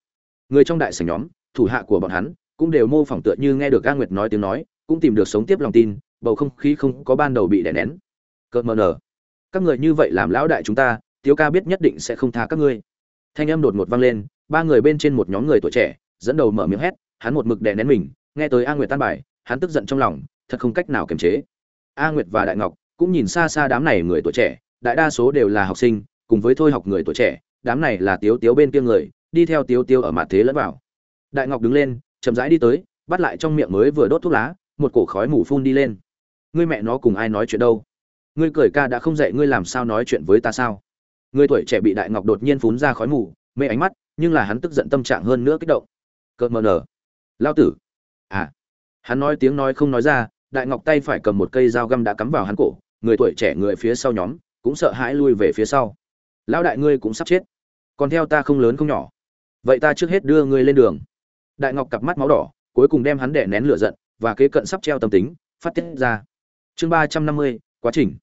Người trong đại sảnh nhóm, thủ hạ của bọn hắn, cũng đều mô phỏng tựa như nghe được a nguyệt nói tiếng nói, cũng tìm được sống tiếp lòng tin, bầu không khí không có ban đầu bị đè nén. Cợt mờ nở. Các người như vậy làm lão đại chúng ta, tiếu ca biết nhất định sẽ không tha các ngươi. Thanh âm đột ngột vang lên ba người bên trên một nhóm người tuổi trẻ, dẫn đầu mở miệng hét, hắn một mực đè nén mình, nghe tới a nguyệt tan bài, hắn tức giận trong lòng, thật không cách nào kiềm chế. A nguyệt và đại ngọc cũng nhìn xa xa đám này người tuổi trẻ, đại đa số đều là học sinh, cùng với thôi học người tuổi trẻ, đám này là tiếu tiếu bên kia người, đi theo tiếu tiếu ở mặt thế lẫn vào. Đại ngọc đứng lên, chậm rãi đi tới, bắt lại trong miệng mới vừa đốt thuốc lá, một cổ khói mù phun đi lên. Ngươi mẹ nó cùng ai nói chuyện đâu? Ngươi cười ca đã không dạy ngươi làm sao nói chuyện với ta sao? Người tuổi trẻ bị đại ngọc đột nhiên phun ra khói mù, mê ánh mắt nhưng là hắn tức giận tâm trạng hơn nữa kích động. Cợt mờ nở. Lao tử. À. Hắn nói tiếng nói không nói ra, đại ngọc tay phải cầm một cây dao găm đã cắm vào hắn cổ, người tuổi trẻ người phía sau nhóm cũng sợ hãi lui về phía sau. Lão đại ngươi cũng sắp chết. Còn theo ta không lớn không nhỏ. Vậy ta trước hết đưa ngươi lên đường. Đại ngọc cặp mắt máu đỏ, cuối cùng đem hắn đẻ nén lửa giận, và kế cận sắp treo tâm tính, phát tiết ra. Chương ba trăm năm mươi, quá trình.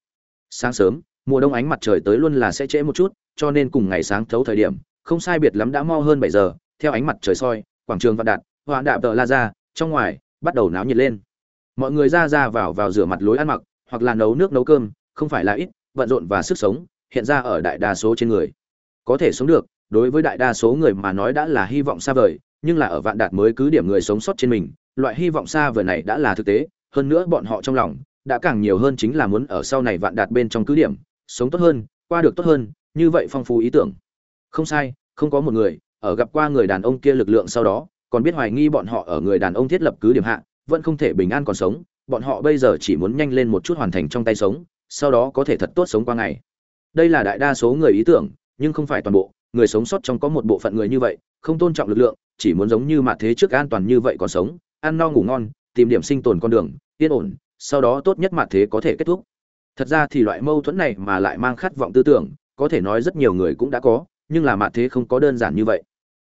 Sáng sớm, mùa đông ánh mặt trời tới luôn là sẽ trễ một chút, cho nên cùng ngày sáng thấu thời điểm không sai biệt lắm đã mo hơn bảy giờ, theo ánh mặt trời soi, quảng trường vạn đạt hoạn đạp tờ la ra, trong ngoài, bắt đầu náo nhiệt lên. Mọi người ra ra vào vào rửa mặt lối ăn mặc, hoặc là nấu nước nấu cơm, không phải là ít, bận rộn và sức sống, hiện ra ở đại đa số trên người. Có thể sống được, đối với đại đa số người mà nói đã là hy vọng xa vời, nhưng là ở vạn đạt mới cứ điểm người sống sót trên mình, loại hy vọng xa vời này đã là thực tế, hơn nữa bọn họ trong lòng đã càng nhiều hơn chính là muốn ở sau này vạn đạt bên trong cứ điểm, sống tốt hơn, qua được tốt hơn, như vậy phong phú ý tưởng không sai, không có một người, ở gặp qua người đàn ông kia lực lượng sau đó, còn biết hoài nghi bọn họ ở người đàn ông thiết lập cứ điểm hạ, vẫn không thể bình an còn sống, bọn họ bây giờ chỉ muốn nhanh lên một chút hoàn thành trong tay sống, sau đó có thể thật tốt sống qua ngày. Đây là đại đa số người ý tưởng, nhưng không phải toàn bộ, người sống sót trong có một bộ phận người như vậy, không tôn trọng lực lượng, chỉ muốn giống như mặt thế trước an toàn như vậy còn sống, ăn no ngủ ngon, tìm điểm sinh tồn con đường, yên ổn, sau đó tốt nhất mặt thế có thể kết thúc. Thật ra thì loại mâu thuẫn này mà lại mang khát vọng tư tưởng, có thể nói rất nhiều người cũng đã có nhưng là mặt thế không có đơn giản như vậy.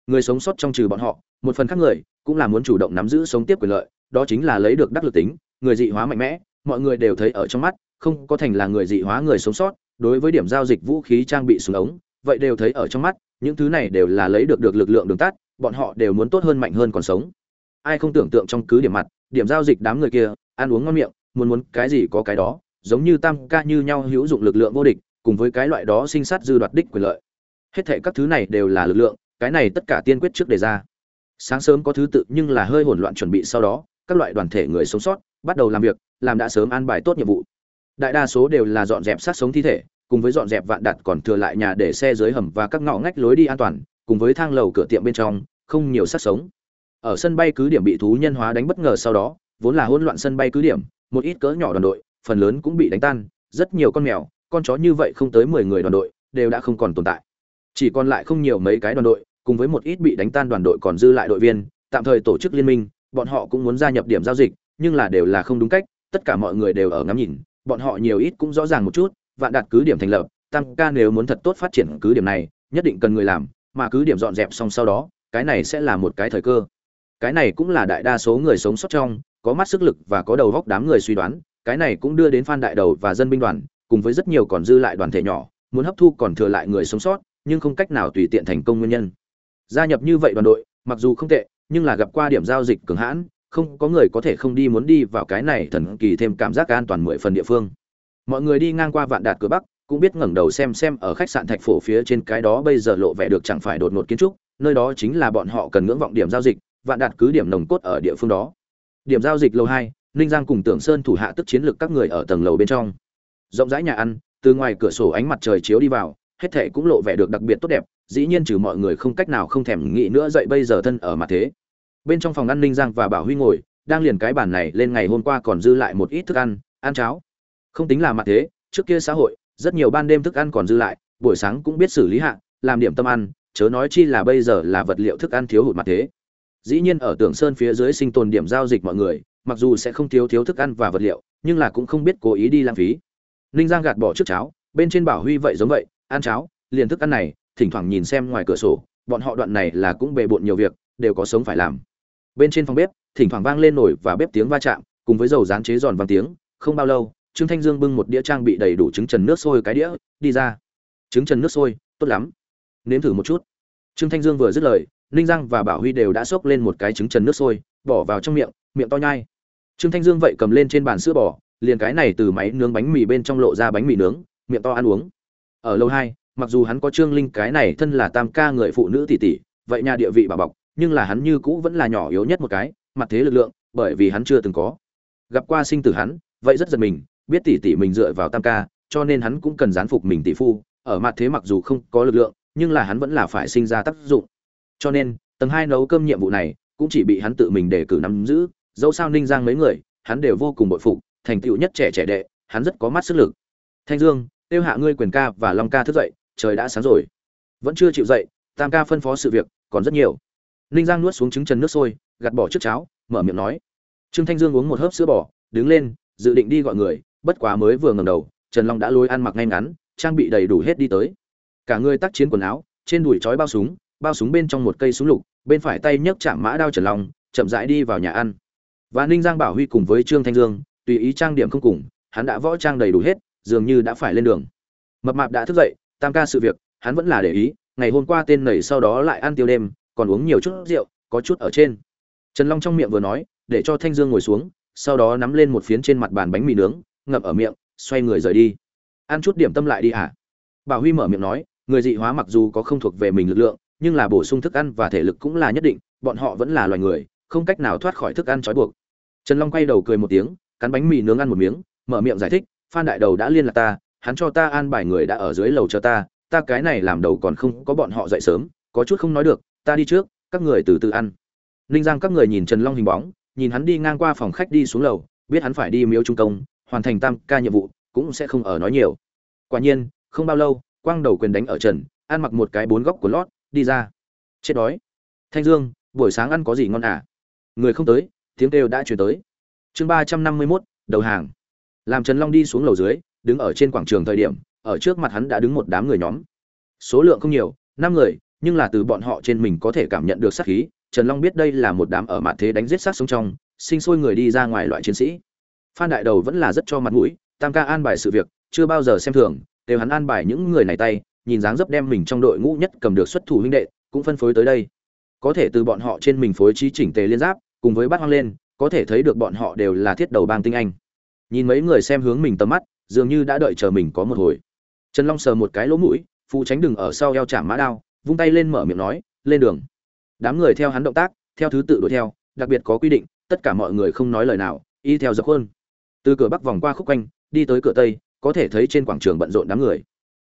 Người sống sót trong trừ bọn họ, một phần khác người, cũng là muốn chủ động nắm giữ sống tiếp quyền lợi, đó chính là lấy được đắc lực tính, người dị hóa mạnh mẽ, mọi người đều thấy ở trong mắt, không có thành là người dị hóa người sống sót, đối với điểm giao dịch vũ khí trang bị súng ống, vậy đều thấy ở trong mắt, những thứ này đều là lấy được được lực lượng đường tắt, bọn họ đều muốn tốt hơn mạnh hơn còn sống. Ai không tưởng tượng trong cứ điểm mặt, điểm giao dịch đám người kia, ăn uống ngon miệng, muốn muốn cái gì có cái đó, giống như tam ca như nhau hữu dụng lực lượng vô địch, cùng với cái loại đó sinh sát dư đoạt đích quyền lợi hết thệ các thứ này đều là lực lượng, cái này tất cả tiên quyết trước đề ra. Sáng sớm có thứ tự nhưng là hơi hỗn loạn chuẩn bị sau đó, các loại đoàn thể người sống sót, bắt đầu làm việc, làm đã sớm an bài tốt nhiệm vụ. Đại đa số đều là dọn dẹp sát sống thi thể, cùng với dọn dẹp vạn đặt còn thừa lại nhà để xe dưới hầm và các ngõ ngách lối đi an toàn, cùng với thang lầu cửa tiệm bên trong, không nhiều sát sống. Ở sân bay cứ điểm bị thú nhân hóa đánh bất ngờ sau đó, vốn là hỗn loạn sân bay cứ điểm, một ít cỡ nhỏ đoàn đội, phần lớn cũng bị đánh tan, rất nhiều con mèo, con chó như vậy không tới mười người đoàn đội, đều đã không còn tồn tại chỉ còn lại không nhiều mấy cái đoàn đội, cùng với một ít bị đánh tan đoàn đội còn dư lại đội viên, tạm thời tổ chức liên minh, bọn họ cũng muốn gia nhập điểm giao dịch, nhưng là đều là không đúng cách, tất cả mọi người đều ở ngắm nhìn, bọn họ nhiều ít cũng rõ ràng một chút, vạn đạt cứ điểm thành lập tăng ca nếu muốn thật tốt phát triển cứ điểm này, nhất định cần người làm, mà cứ điểm dọn dẹp xong sau đó, cái này sẽ là một cái thời cơ. Cái này cũng là đại đa số người sống sót trong, có mắt sức lực và có đầu góc đám người suy đoán, cái này cũng đưa đến phan đại đầu và dân binh đoàn, cùng với rất nhiều còn dư lại đoàn thể nhỏ, muốn hấp thu còn thừa lại người sống sót nhưng không cách nào tùy tiện thành công nguyên nhân. Gia nhập như vậy đoàn đội, mặc dù không tệ, nhưng là gặp qua điểm giao dịch cường hãn, không có người có thể không đi muốn đi vào cái này thần kỳ thêm cảm giác an toàn mười phần địa phương. Mọi người đi ngang qua vạn đạt cửa bắc, cũng biết ngẩng đầu xem xem ở khách sạn thạch phổ phía trên cái đó bây giờ lộ vẻ được chẳng phải đột ngột kiến trúc, nơi đó chính là bọn họ cần ngưỡng vọng điểm giao dịch, vạn đạt cứ điểm nồng cốt ở địa phương đó. Điểm giao dịch lầu hai, ninh giang cùng tưởng sơn thủ hạ tức chiến lược các người ở tầng lầu bên trong. Rộng rãi nhà ăn, từ ngoài cửa sổ ánh mặt trời chiếu đi vào hết thệ cũng lộ vẻ được đặc biệt tốt đẹp, dĩ nhiên trừ mọi người không cách nào không thèm nghĩ nữa dậy bây giờ thân ở mặt thế. Bên trong phòng ăn ninh giang và bảo huy ngồi, đang liền cái bàn này lên ngày hôm qua còn dư lại một ít thức ăn ăn cháo. Không tính là mặt thế, trước kia xã hội, rất nhiều ban đêm thức ăn còn dư lại, buổi sáng cũng biết xử lý hạ, làm điểm tâm ăn, chớ nói chi là bây giờ là vật liệu thức ăn thiếu hụt mặt thế. Dĩ nhiên ở tưởng sơn phía dưới sinh tồn điểm giao dịch mọi người, mặc dù sẽ không thiếu thiếu thức ăn và vật liệu, nhưng là cũng không biết cố ý đi lãng phí. Ninh giang gạt bỏ trước cháo, bên trên bảo huy vậy giống vậy ăn cháo, liền thức ăn này, thỉnh thoảng nhìn xem ngoài cửa sổ, bọn họ đoạn này là cũng bề bộn nhiều việc, đều có sống phải làm. Bên trên phòng bếp, thỉnh thoảng vang lên nổi và bếp tiếng va chạm, cùng với dầu rán chế giòn vang tiếng, không bao lâu, trương thanh dương bưng một đĩa trang bị đầy đủ trứng trần nước sôi cái đĩa, đi ra. Trứng trần nước sôi, tốt lắm. Nếm thử một chút. Trương thanh dương vừa dứt lời, ninh giang và bảo huy đều đã xốc lên một cái trứng trần nước sôi, bỏ vào trong miệng miệng to nhai. Trương thanh dương vậy cầm lên trên bàn sữa bò, liền cái này từ máy nướng bánh mì bên trong lộ ra bánh mì nướng, miệng to ăn uống ở lâu hai, mặc dù hắn có trương linh, cái này thân là tam ca người phụ nữ tỷ tỷ, vậy nhà địa vị bà bọc, nhưng là hắn như cũ vẫn là nhỏ yếu nhất một cái, mặt thế lực lượng, bởi vì hắn chưa từng có. Gặp qua sinh tử hắn, vậy rất giật mình, biết tỷ tỷ mình dựa vào tam ca, cho nên hắn cũng cần gián phục mình tỷ phu, ở mặt thế mặc dù không có lực lượng, nhưng là hắn vẫn là phải sinh ra tác dụng. Cho nên, tầng hai nấu cơm nhiệm vụ này, cũng chỉ bị hắn tự mình để cử nắm giữ, dẫu sao ninh giang mấy người, hắn đều vô cùng bội phục, thành tựu nhất trẻ trẻ đệ, hắn rất có mắt sức lực. Thanh dương tiêu hạ ngươi quyền ca và long ca thức dậy, trời đã sáng rồi. Vẫn chưa chịu dậy, tam ca phân phó sự việc, còn rất nhiều. Ninh giang nuốt xuống trứng chân nước sôi, gạt bỏ trước cháo, mở miệng nói. Trương thanh dương uống một hớp sữa bò, đứng lên, dự định đi gọi người, bất quá mới vừa ngầm đầu, trần long đã lôi ăn mặc ngay ngắn, trang bị đầy đủ hết đi tới. Cả người tác chiến quần áo, trên đùi trói bao súng bao súng bên trong một cây súng lục, bên phải tay nhấc chạm mã đao trần long, chậm rãi đi vào nhà ăn. Và ninh giang bảo huy cùng với trương thanh dương, tùy ý trang điểm không cùng, hắn đã võ trang đầy đủ hết dường như đã phải lên đường. Mập mạp đã thức dậy, tam ca sự việc, hắn vẫn là để ý, ngày hôm qua tên nảy sau đó lại ăn tiêu đêm, còn uống nhiều chút rượu, có chút ở trên. Trần long trong miệng vừa nói, để cho thanh dương ngồi xuống, sau đó nắm lên một phiến trên mặt bàn bánh mì nướng, ngậm ở miệng, xoay người rời đi. Ăn chút điểm tâm lại đi hả? Bảo huy mở miệng nói, người dị hóa mặc dù có không thuộc về mình lực lượng, nhưng là bổ sung thức ăn và thể lực cũng là nhất định, bọn họ vẫn là loài người, không cách nào thoát khỏi thức ăn trói buộc. Trần long quay đầu cười một tiếng, cắn bánh mì nướng ăn một miếng, mở miệng giải thích phan đại đầu đã liên lạc ta, hắn cho ta an bài người đã ở dưới lầu chờ ta ta cái này làm đầu còn không có bọn họ dậy sớm, có chút không nói được, ta đi trước, các người từ từ ăn. Ninh giang các người nhìn trần long hình bóng, nhìn hắn đi ngang qua phòng khách đi xuống lầu, biết hắn phải đi miếu trung công, hoàn thành tam ca nhiệm vụ, cũng sẽ không ở nói nhiều. Quả nhiên, không bao lâu, quang đầu quyền đánh ở trần, ăn mặc một cái bốn góc của lót, đi ra. Chết đói. Thanh dương, buổi sáng ăn có gì ngon à? Người không tới, tiếng kêu đã chuyển tới. Chương ba trăm năm mươi mốt, đầu hàng làm trần long đi xuống lầu dưới, đứng ở trên quảng trường thời điểm, ở trước mặt hắn đã đứng một đám người nhóm. Số lượng không nhiều, năm người, nhưng là từ bọn họ trên mình có thể cảm nhận được sát khí. Trần long biết đây là một đám ở mặt thế đánh giết sát sống trong, sinh sôi người đi ra ngoài loại chiến sĩ. Phan đại đầu vẫn là rất cho mặt mũi, tam ca an bài sự việc, chưa bao giờ xem thường, đều hắn an bài những người này tay, nhìn dáng dấp đem mình trong đội ngũ nhất cầm được xuất thủ huynh đệ, cũng phân phối tới đây. Có thể từ bọn họ trên mình phối trí chỉnh tề liên giáp, cùng với bắt hoang lên, có thể thấy được bọn họ đều là thiết đầu bang tinh anh nhìn mấy người xem hướng mình tầm mắt, dường như đã đợi chờ mình có một hồi. Trần long sờ một cái lỗ mũi phụ tránh đừng ở sau eo chạm mã đao, vung tay lên mở miệng nói, lên đường. Đám người theo hắn động tác, theo thứ tự đuổi theo, đặc biệt có quy định, tất cả mọi người không nói lời nào, y theo dọc hơn. từ cửa bắc vòng qua khúc quanh, đi tới cửa tây, có thể thấy trên quảng trường bận rộn đám người.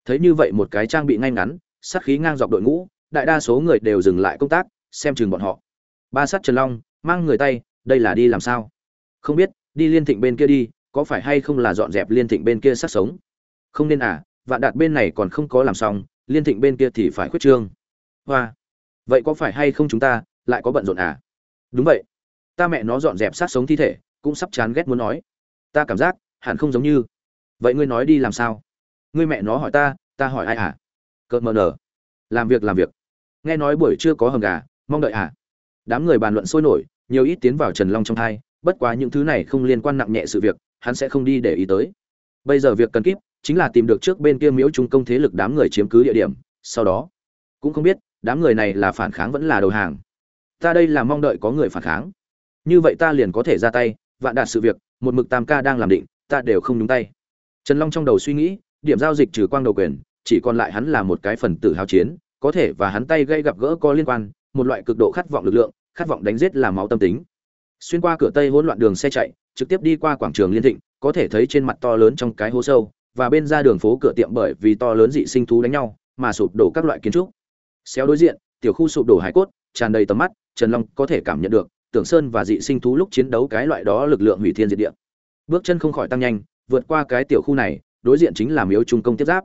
Thấy như vậy một cái trang bị ngay ngắn, sát khí ngang dọc đội ngũ, đại đa số người đều dừng lại công tác, xem chừng bọn họ. Ba sát trần long, mang người tay, đây là đi làm sao? Không biết, đi liên thịnh bên kia đi có phải hay không là dọn dẹp liên thịnh bên kia sát sống? Không nên à vạn đạt bên này còn không có làm xong, liên thịnh bên kia thì phải khuyết trương. Hoa, vậy có phải hay không chúng ta lại có bận rộn à? Đúng vậy. Ta mẹ nó dọn dẹp sát sống thi thể, cũng sắp chán ghét muốn nói. Ta cảm giác, hẳn không giống như. Vậy ngươi nói đi làm sao? Ngươi mẹ nó hỏi ta ta hỏi ai à? Cợt mờ nở. Làm việc làm việc. Nghe nói buổi chưa có hầm gà, mong đợi à? Đám người bàn luận sôi nổi, nhiều ít tiến vào trần long trong thai bất quá những thứ này không liên quan nặng nhẹ sự việc, hắn sẽ không đi để ý tới. Bây giờ việc cần kíp chính là tìm được trước bên kia miếu trung công thế lực đám người chiếm cứ địa điểm, sau đó, cũng không biết đám người này là phản kháng vẫn là đầu hàng. Ta đây là mong đợi có người phản kháng. Như vậy ta liền có thể ra tay, vạn đạt sự việc, một mực tam ca đang làm định, ta đều không nhúng tay. Trần long trong đầu suy nghĩ, điểm giao dịch trừ quang đầu quyền, chỉ còn lại hắn là một cái phần tử hào chiến, có thể và hắn tay gây gặp gỡ có liên quan, một loại cực độ khát vọng lực lượng, khát vọng đánh giết làm máu tâm tính xuyên qua cửa tây hỗn loạn đường xe chạy, trực tiếp đi qua quảng trường liên thịnh, có thể thấy trên mặt to lớn trong cái hố sâu, và bên ra đường phố cửa tiệm bởi vì to lớn dị sinh thú đánh nhau, mà sụp đổ các loại kiến trúc. Xéo đối diện, tiểu khu sụp đổ hải cốt, tràn đầy tầm mắt, trần long có thể cảm nhận được, tưởng sơn và dị sinh thú lúc chiến đấu cái loại đó lực lượng hủy thiên diệt địa. Bước chân không khỏi tăng nhanh, vượt qua cái tiểu khu này, đối diện chính là miếu trung công tiếp giáp.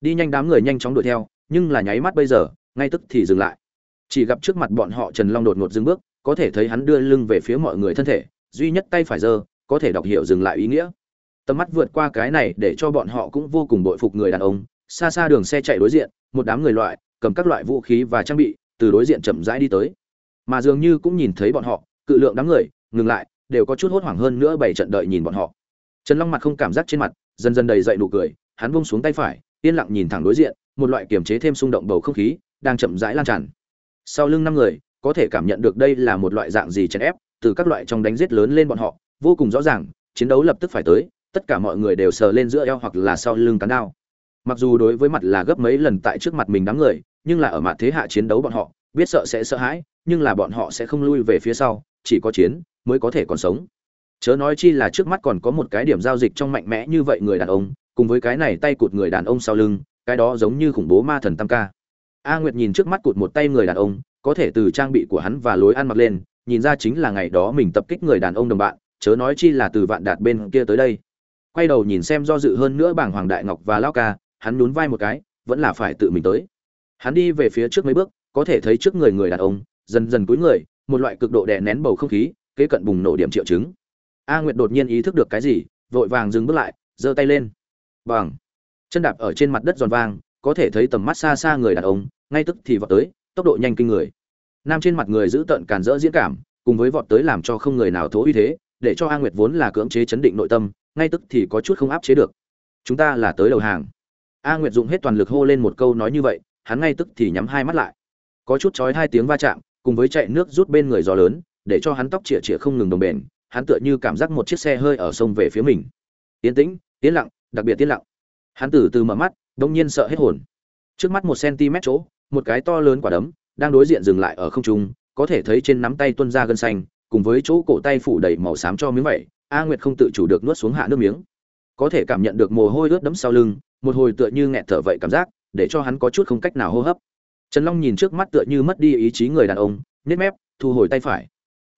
Đi nhanh đám người nhanh chóng đuổi theo, nhưng là nháy mắt bây giờ, ngay tức thì dừng lại. Chỉ gặp trước mặt bọn họ trần long đột ngột dừng bước có thể thấy hắn đưa lưng về phía mọi người thân thể, duy nhất tay phải giơ, có thể đọc hiểu dừng lại ý nghĩa. Tầm mắt vượt qua cái này để cho bọn họ cũng vô cùng bội phục người đàn ông. Xa xa đường xe chạy đối diện, một đám người loại, cầm các loại vũ khí và trang bị, từ đối diện chậm rãi đi tới. Mà dường như cũng nhìn thấy bọn họ, cự lượng đám người, ngừng lại, đều có chút hốt hoảng hơn nữa bảy trận đợi nhìn bọn họ. Trần long mặt không cảm giác trên mặt, dần dần đầy dậy nụ cười, hắn buông xuống tay phải, yên lặng nhìn thẳng đối diện, một loại kiềm chế thêm xung động bầu không khí, đang chậm rãi lan tràn. Sau lưng năm người có thể cảm nhận được đây là một loại dạng gì chèn ép, từ các loại trong đánh giết lớn lên bọn họ, vô cùng rõ ràng, chiến đấu lập tức phải tới, tất cả mọi người đều sờ lên giữa eo hoặc là sau lưng cán đao. Mặc dù đối với mặt là gấp mấy lần tại trước mặt mình đám người, nhưng là ở mặt thế hạ chiến đấu bọn họ, biết sợ sẽ sợ hãi, nhưng là bọn họ sẽ không lui về phía sau, chỉ có chiến mới có thể còn sống. Chớ nói chi là trước mắt còn có một cái điểm giao dịch trong mạnh mẽ như vậy người đàn ông, cùng với cái này tay cụt người đàn ông sau lưng, cái đó giống như khủng bố ma thần tam ca. A nguyệt nhìn trước mắt cụt một tay người đàn ông có thể từ trang bị của hắn và lối ăn mặc lên, nhìn ra chính là ngày đó mình tập kích người đàn ông đồng bạn, chớ nói chi là từ vạn đạt bên kia tới đây. Quay đầu nhìn xem do dự hơn nữa bảng hoàng đại ngọc và lao ca, hắn nhún vai một cái, vẫn là phải tự mình tới. Hắn đi về phía trước mấy bước, có thể thấy trước người người đàn ông, dần dần cúi người, một loại cực độ đè nén bầu không khí, kế cận bùng nổ điểm triệu chứng. A nguyệt đột nhiên ý thức được cái gì, vội vàng dừng bước lại, giơ tay lên. Bằng. Chân đạp ở trên mặt đất giòn vang, có thể thấy tầm mắt xa xa người đàn ông, ngay tức thì vọt tới tốc độ nhanh kinh người. Nam trên mặt người giữ tận càn rỡ diễn cảm, cùng với vọt tới làm cho không người nào thố uy thế, để cho a nguyệt vốn là cưỡng chế chấn định nội tâm, ngay tức thì có chút không áp chế được. Chúng ta là tới đầu hàng. A nguyệt dùng hết toàn lực hô lên một câu nói như vậy, hắn ngay tức thì nhắm hai mắt lại. Có chút chói hai tiếng va chạm, cùng với chạy nước rút bên người gió lớn, để cho hắn tóc chĩa chĩa không ngừng đồng bền, hắn tựa như cảm giác một chiếc xe hơi ở sông về phía mình. Yên tĩnh, yên lặng, đặc biệt yên lặng. Hắn từ từ mở mắt, đông nhiên sợ hết hồn. Trước mắt một cm chỗ một cái to lớn quả đấm, đang đối diện dừng lại ở không trung, có thể thấy trên nắm tay tuân ra gân xanh, cùng với chỗ cổ tay phủ đầy màu xám cho miếng vậy, a nguyệt không tự chủ được nuốt xuống hạ nước miếng. Có thể cảm nhận được mồ hôi ướt đẫm sau lưng, một hồi tựa như nghẹt thở vậy cảm giác, để cho hắn có chút không cách nào hô hấp. Trần long nhìn trước mắt tựa như mất đi ý chí người đàn ông nếp mép, thu hồi tay phải.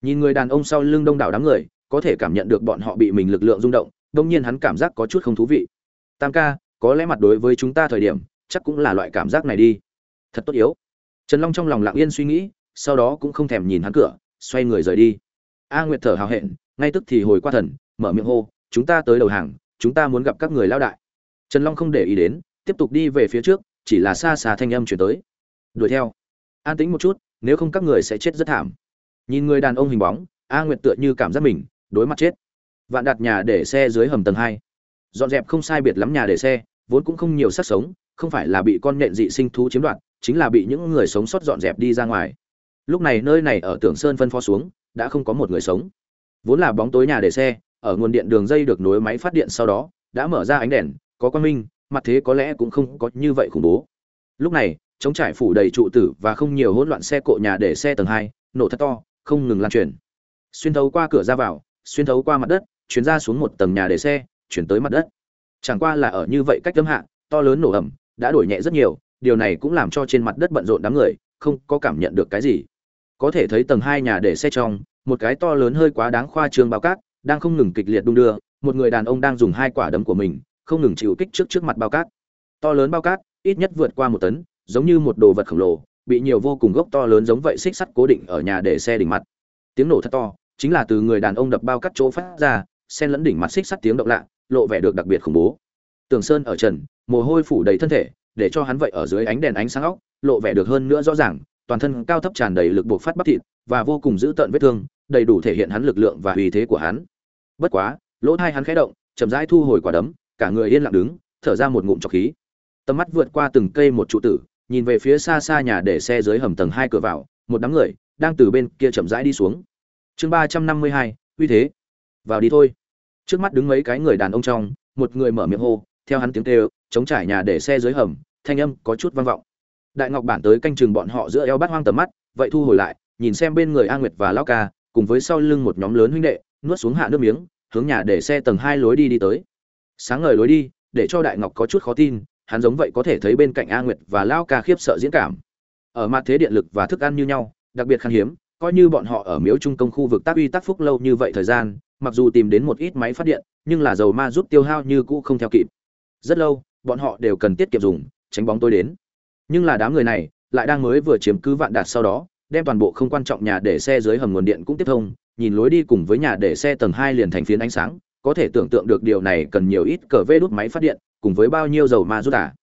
Nhìn người đàn ông sau lưng đông đảo đám người, có thể cảm nhận được bọn họ bị mình lực lượng rung động, đông nhiên hắn cảm giác có chút không thú vị. Tam ca, có lẽ mặt đối với chúng ta thời điểm, chắc cũng là loại cảm giác này đi thật tốt yếu. Trần long trong lòng lặng yên suy nghĩ, sau đó cũng không thèm nhìn hắn cửa, xoay người rời đi. A nguyệt thở hào hẹn, ngay tức thì hồi qua thần, mở miệng hô, chúng ta tới đầu hàng, chúng ta muốn gặp các người lao đại. Trần long không để ý đến, tiếp tục đi về phía trước, chỉ là xa xa thanh âm chuyển tới. Đuổi theo. An tĩnh một chút, nếu không các người sẽ chết rất thảm. Nhìn người đàn ông hình bóng, a nguyệt tựa như cảm giác mình, đối mặt chết. Vạn đặt nhà để xe dưới hầm tầng hai. Dọn dẹp không sai biệt lắm nhà để xe, vốn cũng không nhiều sắc sống, không phải là bị con nhện dị sinh thú chiếm đoạt chính là bị những người sống sót dọn dẹp đi ra ngoài. Lúc này nơi này ở tưởng sơn phân phó xuống, đã không có một người sống. Vốn là bóng tối nhà để xe, ở nguồn điện đường dây được nối máy phát điện sau đó, đã mở ra ánh đèn, có quan minh, mặt thế có lẽ cũng không có như vậy khủng bố. Lúc này chống trải phủ đầy trụ tử và không nhiều hỗn loạn xe cộ nhà để xe tầng hai, nổ thật to, không ngừng lan truyền. Xuyên thấu qua cửa ra vào, xuyên thấu qua mặt đất, chuyển ra xuống một tầng nhà để xe, chuyển tới mặt đất. Chẳng qua là ở như vậy cách âm hạ, to lớn nổ ẩm đã đổi nhẹ rất nhiều điều này cũng làm cho trên mặt đất bận rộn đám người, không có cảm nhận được cái gì. Có thể thấy tầng hai nhà để xe trong, một cái to lớn hơi quá đáng khoa trương bao cát, đang không ngừng kịch liệt đung đưa, một người đàn ông đang dùng hai quả đấm của mình, không ngừng chịu kích trước trước mặt bao cát. To lớn bao cát, ít nhất vượt qua một tấn, giống như một đồ vật khổng lồ, bị nhiều vô cùng gốc to lớn giống vậy xích sắt cố định ở nhà để xe đỉnh mặt. Tiếng nổ thật to, chính là từ người đàn ông đập bao cát chỗ phát ra, xen lẫn đỉnh mặt xích sắt tiếng động lạ, lộ vẻ được đặc biệt khủng bố. Tường sơn ở trần, mồ hôi phủ đầy thân thể để cho hắn vậy ở dưới ánh đèn ánh sáng óc, lộ vẻ được hơn nữa rõ ràng, toàn thân cao thấp tràn đầy lực buộc phát bắp thịt, và vô cùng giữ tợn vết thương, đầy đủ thể hiện hắn lực lượng và uy thế của hắn. Bất quá, lỗ thai hắn khẽ động, chậm rãi thu hồi quả đấm, cả người yên lặng đứng, thở ra một ngụm trọc khí. Tầm mắt vượt qua từng cây một trụ tử, nhìn về phía xa xa nhà để xe dưới hầm tầng hai cửa vào, một đám người đang từ bên kia chậm rãi đi xuống. Chương ba trăm năm mươi hai, uy thế. Vào đi thôi. Trước mắt đứng mấy cái người đàn ông trong, một người mở miệng hô theo hắn tiếng kêu, chống trải nhà để xe dưới hầm, thanh âm có chút vang vọng. Đại ngọc bản tới canh chừng bọn họ giữa eo bát hoang tầm mắt, vậy thu hồi lại, nhìn xem bên người a nguyệt và lão ca, cùng với sau lưng một nhóm lớn huynh đệ, nuốt xuống hạ nước miếng, hướng nhà để xe tầng hai lối đi đi tới. Sáng ngời lối đi, để cho đại ngọc có chút khó tin, hắn giống vậy có thể thấy bên cạnh a nguyệt và lão ca khiếp sợ diễn cảm. Ở mặt thế điện lực và thức ăn như nhau, đặc biệt khan hiếm, coi như bọn họ ở miếu trung công khu vực tác uy tác phúc lâu như vậy thời gian, mặc dù tìm đến một ít máy phát điện, nhưng là dầu ma giúp tiêu hao như cũ không theo kịp rất lâu, bọn họ đều cần tiết kiệm dùng, tránh bóng tôi đến. Nhưng là đám người này lại đang mới vừa chiếm cứ vạn đạt sau đó, đem toàn bộ không quan trọng nhà để xe dưới hầm nguồn điện cũng tiếp thông, nhìn lối đi cùng với nhà để xe tầng hai liền thành phiến ánh sáng, có thể tưởng tượng được điều này cần nhiều ít cờ vê đốt máy phát điện, cùng với bao nhiêu dầu ma rút à.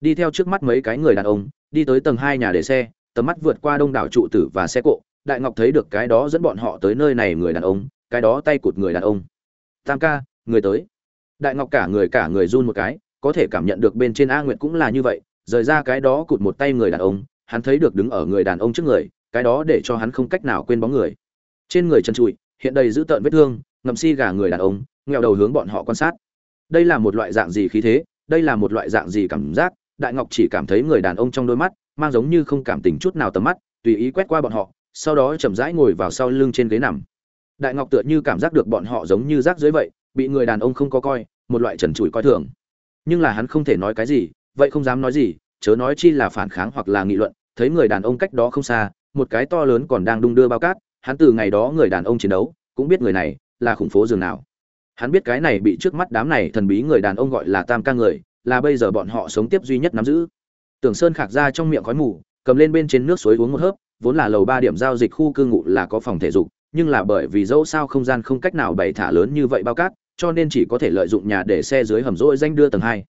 đi theo trước mắt mấy cái người đàn ông, đi tới tầng hai nhà để xe, tầm mắt vượt qua đông đảo trụ tử và xe cộ, đại ngọc thấy được cái đó dẫn bọn họ tới nơi này người đàn ông, cái đó tay cụt người đàn ông. Tam ca, người tới. Đại ngọc cả người cả người run một cái có thể cảm nhận được bên trên a nguyệt cũng là như vậy, rời ra cái đó cụt một tay người đàn ông, hắn thấy được đứng ở người đàn ông trước người, cái đó để cho hắn không cách nào quên bóng người. Trên người chân trụi, hiện đầy dữ tợn vết thương ngầm si gà người đàn ông, nghèo đầu hướng bọn họ quan sát. Đây là một loại dạng gì khí thế? Đây là một loại dạng gì cảm giác? Đại ngọc chỉ cảm thấy người đàn ông trong đôi mắt, mang giống như không cảm tình chút nào tầm mắt, tùy ý quét qua bọn họ, sau đó chậm rãi ngồi vào sau lưng trên ghế nằm. Đại ngọc tựa như cảm giác được bọn họ giống như rác dưới vậy, bị người đàn ông không có coi, một loại trần trụi coi thường nhưng là hắn không thể nói cái gì, vậy không dám nói gì, chớ nói chi là phản kháng hoặc là nghị luận, thấy người đàn ông cách đó không xa, một cái to lớn còn đang đung đưa bao cát, hắn từ ngày đó người đàn ông chiến đấu, cũng biết người này là khủng phố dường nào. Hắn biết cái này bị trước mắt đám này thần bí người đàn ông gọi là tam ca người, là bây giờ bọn họ sống tiếp duy nhất nắm giữ. Tưởng sơn khạc ra trong miệng khói mù, cầm lên bên trên nước suối uống một hớp, vốn là lầu ba điểm giao dịch khu cư ngụ là có phòng thể dục, nhưng là bởi vì dẫu sao không gian không cách nào bày thả lớn như vậy bao cát cho nên chỉ có thể lợi dụng nhà để xe dưới hầm rỗi danh đưa tầng hai.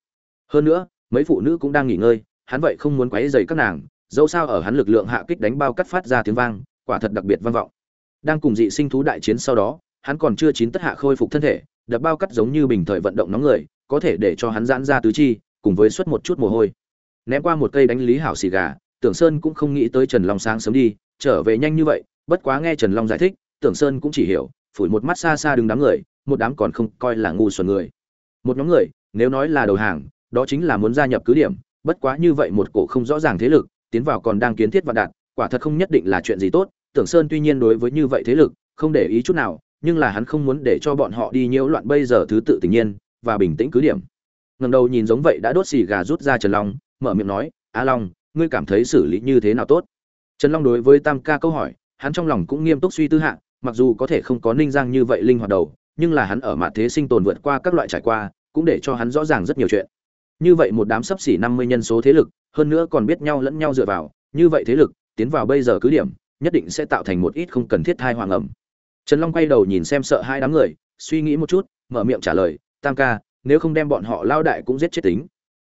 Hơn nữa, mấy phụ nữ cũng đang nghỉ ngơi, hắn vậy không muốn quấy rầy các nàng, dẫu sao ở hắn lực lượng hạ kích đánh bao cắt phát ra tiếng vang, quả thật đặc biệt vang vọng. Đang cùng dị sinh thú đại chiến sau đó, hắn còn chưa chín tất hạ khôi phục thân thể, đập bao cắt giống như bình thời vận động nóng người, có thể để cho hắn giãn ra tứ chi, cùng với xuất một chút mồ hôi. Ném qua một cây đánh lý hảo xì gà, tưởng sơn cũng không nghĩ tới trần long sáng sớm đi, trở về nhanh như vậy, bất quá nghe trần long giải thích, tưởng sơn cũng chỉ hiểu, phủi một mắt xa xa đứng đám người một đám còn không coi là ngu xuẩn người. Một nhóm người, nếu nói là đầu hàng, đó chính là muốn gia nhập cứ điểm, bất quá như vậy một cổ không rõ ràng thế lực, tiến vào còn đang kiến thiết và đạt, quả thật không nhất định là chuyện gì tốt, tưởng sơn tuy nhiên đối với như vậy thế lực, không để ý chút nào, nhưng là hắn không muốn để cho bọn họ đi nhiễu loạn bây giờ thứ tự tình nhiên, và bình tĩnh cứ điểm. Ngầm đầu nhìn giống vậy đã đốt xì gà rút ra trần long, mở miệng nói, a long, ngươi cảm thấy xử lý như thế nào tốt? Trần long đối với tam ca câu hỏi, hắn trong lòng cũng nghiêm túc suy tư hạ, mặc dù có thể không có ninh giang như vậy linh hoạt đầu nhưng là hắn ở mặt thế sinh tồn vượt qua các loại trải qua, cũng để cho hắn rõ ràng rất nhiều chuyện. Như vậy một đám sắp xỉ năm mươi nhân số thế lực, hơn nữa còn biết nhau lẫn nhau dựa vào, như vậy thế lực, tiến vào bây giờ cứ điểm, nhất định sẽ tạo thành một ít không cần thiết thai hoàng ẩm. Trần long quay đầu nhìn xem sợ hai đám người, suy nghĩ một chút, mở miệng trả lời, tam ca, nếu không đem bọn họ lao đại cũng giết chết tính.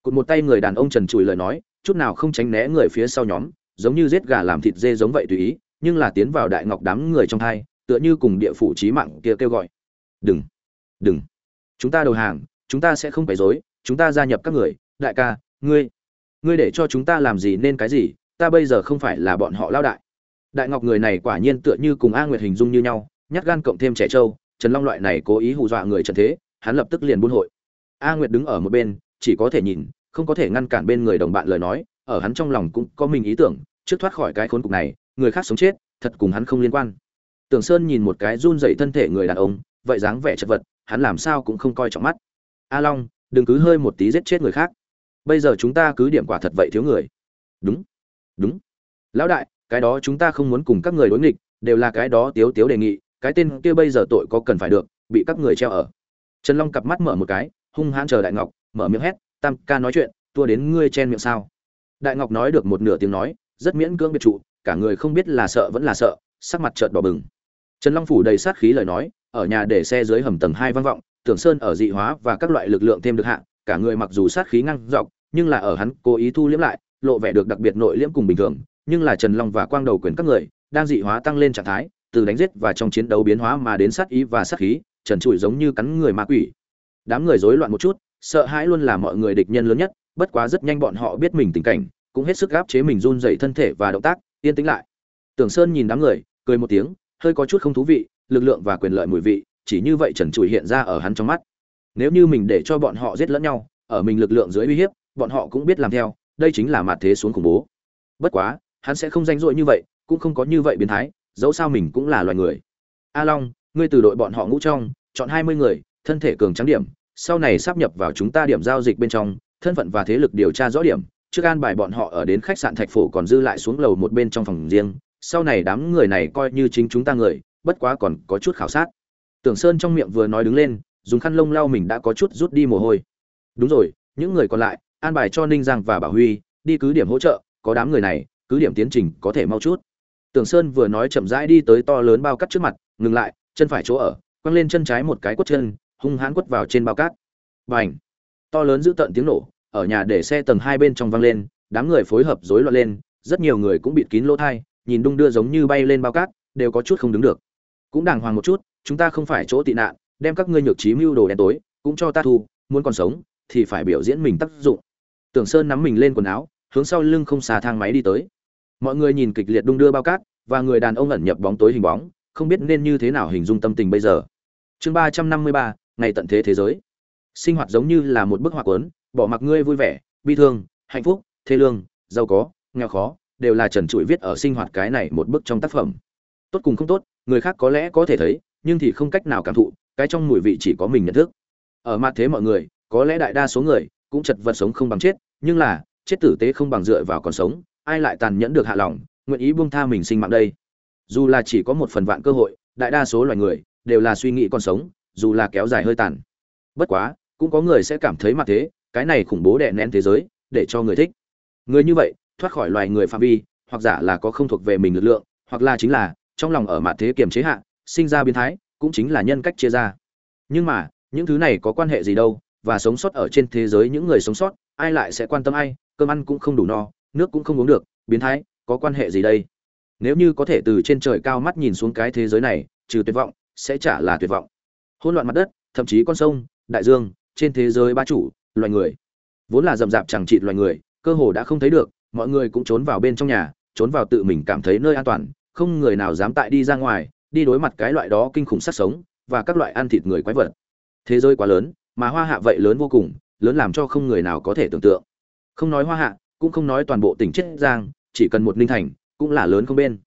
Cụt một tay người đàn ông trần trùi lời nói, chút nào không tránh né người phía sau nhóm, giống như giết gà làm thịt dê giống vậy tùy ý, nhưng là tiến vào đại ngọc đám người trong hai tựa như cùng địa phủ trí mạng kia kêu gọi đừng. Đừng. Chúng ta đầu hàng, chúng ta sẽ không phải dối chúng ta gia nhập các người. Đại ca, ngươi. Ngươi để cho chúng ta làm gì nên cái gì, ta bây giờ không phải là bọn họ lao đại. Đại ngọc người này quả nhiên tựa như cùng a nguyệt hình dung như nhau, nhát gan cộng thêm trẻ trâu, trần long loại này cố ý hù dọa người trần thế, hắn lập tức liền buôn hội. A nguyệt đứng ở một bên, chỉ có thể nhìn, không có thể ngăn cản bên người đồng bạn lời nói, ở hắn trong lòng cũng có mình ý tưởng, trước thoát khỏi cái khốn cục này, người khác sống chết, thật cùng hắn không liên quan. Tưởng sơn nhìn một cái run dậy thân thể người đàn ông vậy dáng vẻ chật vật, hắn làm sao cũng không coi trọng mắt. A long, đừng cứ hơi một tí giết chết người khác. Bây giờ chúng ta cứ điểm quả thật vậy thiếu người. Đúng. Đúng. Lão đại, cái đó chúng ta không muốn cùng các người đối nghịch, đều là cái đó tiếu tiếu đề nghị, cái tên kia bây giờ tội có cần phải được, bị các người treo ở. Trần long cặp mắt mở một cái, hung hãn chờ đại ngọc, mở miệng hét, tam ca nói chuyện, tua đến ngươi chen miệng sao? Đại ngọc nói được một nửa tiếng nói, rất miễn cưỡng biệt trụ, cả người không biết là sợ vẫn là sợ, sắc mặt trợn đỏ bừng. Trần long phủ đầy sát khí lời nói ở nhà để xe dưới hầm tầng hai vang vọng tưởng sơn ở dị hóa và các loại lực lượng thêm được hạ cả người mặc dù sát khí ngăn dọc nhưng là ở hắn cố ý thu liễm lại lộ vẻ được đặc biệt nội liễm cùng bình thường nhưng là trần long và quang đầu quyền các người đang dị hóa tăng lên trạng thái từ đánh giết và trong chiến đấu biến hóa mà đến sát ý và sát khí trần trụi giống như cắn người ma quỷ. Đám người rối loạn một chút sợ hãi luôn là mọi người địch nhân lớn nhất bất quá rất nhanh bọn họ biết mình tình cảnh cũng hết sức gáp chế mình run dậy thân thể và động tác yên tĩnh lại. Tưởng Sơn nhìn đám người, cười một tiếng, hơi có chút không thú vị, lực lượng và quyền lợi mùi vị, chỉ như vậy trần trụi hiện ra ở hắn trong mắt. Nếu như mình để cho bọn họ giết lẫn nhau, ở mình lực lượng dưới uy hiếp, bọn họ cũng biết làm theo, đây chính là mặt thế xuống khủng bố. Bất quá, hắn sẽ không danh dội như vậy, cũng không có như vậy biến thái, dẫu sao mình cũng là loài người. A Long, ngươi từ đội bọn họ ngũ trong, chọn 20 người, thân thể cường trắng điểm, sau này sắp nhập vào chúng ta điểm giao dịch bên trong, thân phận và thế lực điều tra rõ điểm, trước an bài bọn họ ở đến khách sạn Thạch Phủ còn dư lại xuống lầu một bên trong phòng riêng, sau này đám người này coi như chính chúng ta người, bất quá còn có chút khảo sát. Tưởng Sơn trong miệng vừa nói đứng lên, dùng khăn lông lau mình đã có chút rút đi mồ hôi. Đúng rồi, những người còn lại, an bài cho Ninh Giang và Bảo Huy, đi cứ điểm hỗ trợ, có đám người này, cứ điểm tiến trình có thể mau chút. Tưởng Sơn vừa nói chậm rãi đi tới to lớn bao cát trước mặt, ngừng lại, chân phải chỗ ở, quăng lên chân trái một cái quất chân, hung hãn quất vào trên bao cát. Bành! To lớn giữ tận tiếng nổ, ở nhà để xe tầng hai bên trong vang lên, đám người phối hợp rối loạn lên, rất nhiều người cũng bịt kín lỗ tai, nhìn đung đưa giống như bay lên bao cát, đều có chút không đứng được. Cũng đàng hoàng một chút, chúng ta không phải chỗ tị nạn, đem các ngươi nhược trí mưu đồ đen tối, cũng cho ta thu, muốn còn sống thì phải biểu diễn mình tác dụng. Tưởng Sơn nắm mình lên quần áo, hướng sau lưng không xà thang máy đi tới. Mọi người nhìn kịch liệt đung đưa bao cát, và người đàn ông ẩn nhập bóng tối hình bóng, không biết nên như thế nào hình dung tâm tình bây giờ. Chương ba trăm năm mươi ba, ngày tận thế thế giới. Sinh hoạt giống như là một bức họa cuốn, bỏ mặc ngươi vui vẻ, bi thương, hạnh phúc, thê lương, giàu có, nghèo khó, đều là trần trụi viết ở sinh hoạt cái này một bức trong tác phẩm. Tốt cùng không tốt, người khác có lẽ có thể thấy, nhưng thì không cách nào cảm thụ, cái trong mùi vị chỉ có mình nhận thức. Ở mặt thế mọi người, có lẽ đại đa số người cũng chật vật sống không bằng chết, nhưng là, chết tử tế không bằng dựa vào còn sống, ai lại tàn nhẫn được hạ lòng, nguyện ý buông tha mình sinh mạng đây. Dù là chỉ có một phần vạn cơ hội, đại đa số loài người đều là suy nghĩ còn sống, dù là kéo dài hơi tàn. Bất quá, cũng có người sẽ cảm thấy mặt thế, cái này khủng bố đè nén thế giới, để cho người thích. Người như vậy, thoát khỏi loài người phạm vi, hoặc giả là có không thuộc về mình lực lượng, hoặc là chính là trong lòng ở mặt thế kiềm chế hạ, sinh ra biến thái, cũng chính là nhân cách chia ra. Nhưng mà, những thứ này có quan hệ gì đâu, và sống sót ở trên thế giới những người sống sót, ai lại sẽ quan tâm ai, cơm ăn cũng không đủ no, nước cũng không uống được, biến thái, có quan hệ gì đây? Nếu như có thể từ trên trời cao mắt nhìn xuống cái thế giới này, trừ tuyệt vọng, sẽ chả là tuyệt vọng. Hỗn loạn mặt đất, thậm chí con sông, đại dương, trên thế giới ba chủ, loài người. Vốn là rậm rạp chẳng trị loài người, cơ hồ đã không thấy được, mọi người cũng trốn vào bên trong nhà, trốn vào tự mình cảm thấy nơi an toàn, không người nào dám tại đi ra ngoài, đi đối mặt cái loại đó kinh khủng sát sống và các loại ăn thịt người quái vật. Thế giới quá lớn, mà hoa hạ vậy lớn vô cùng, lớn làm cho không người nào có thể tưởng tượng. Không nói hoa hạ, cũng không nói toàn bộ tỉnh Chiết Giang, chỉ cần một Ninh Thành, cũng là lớn không bên.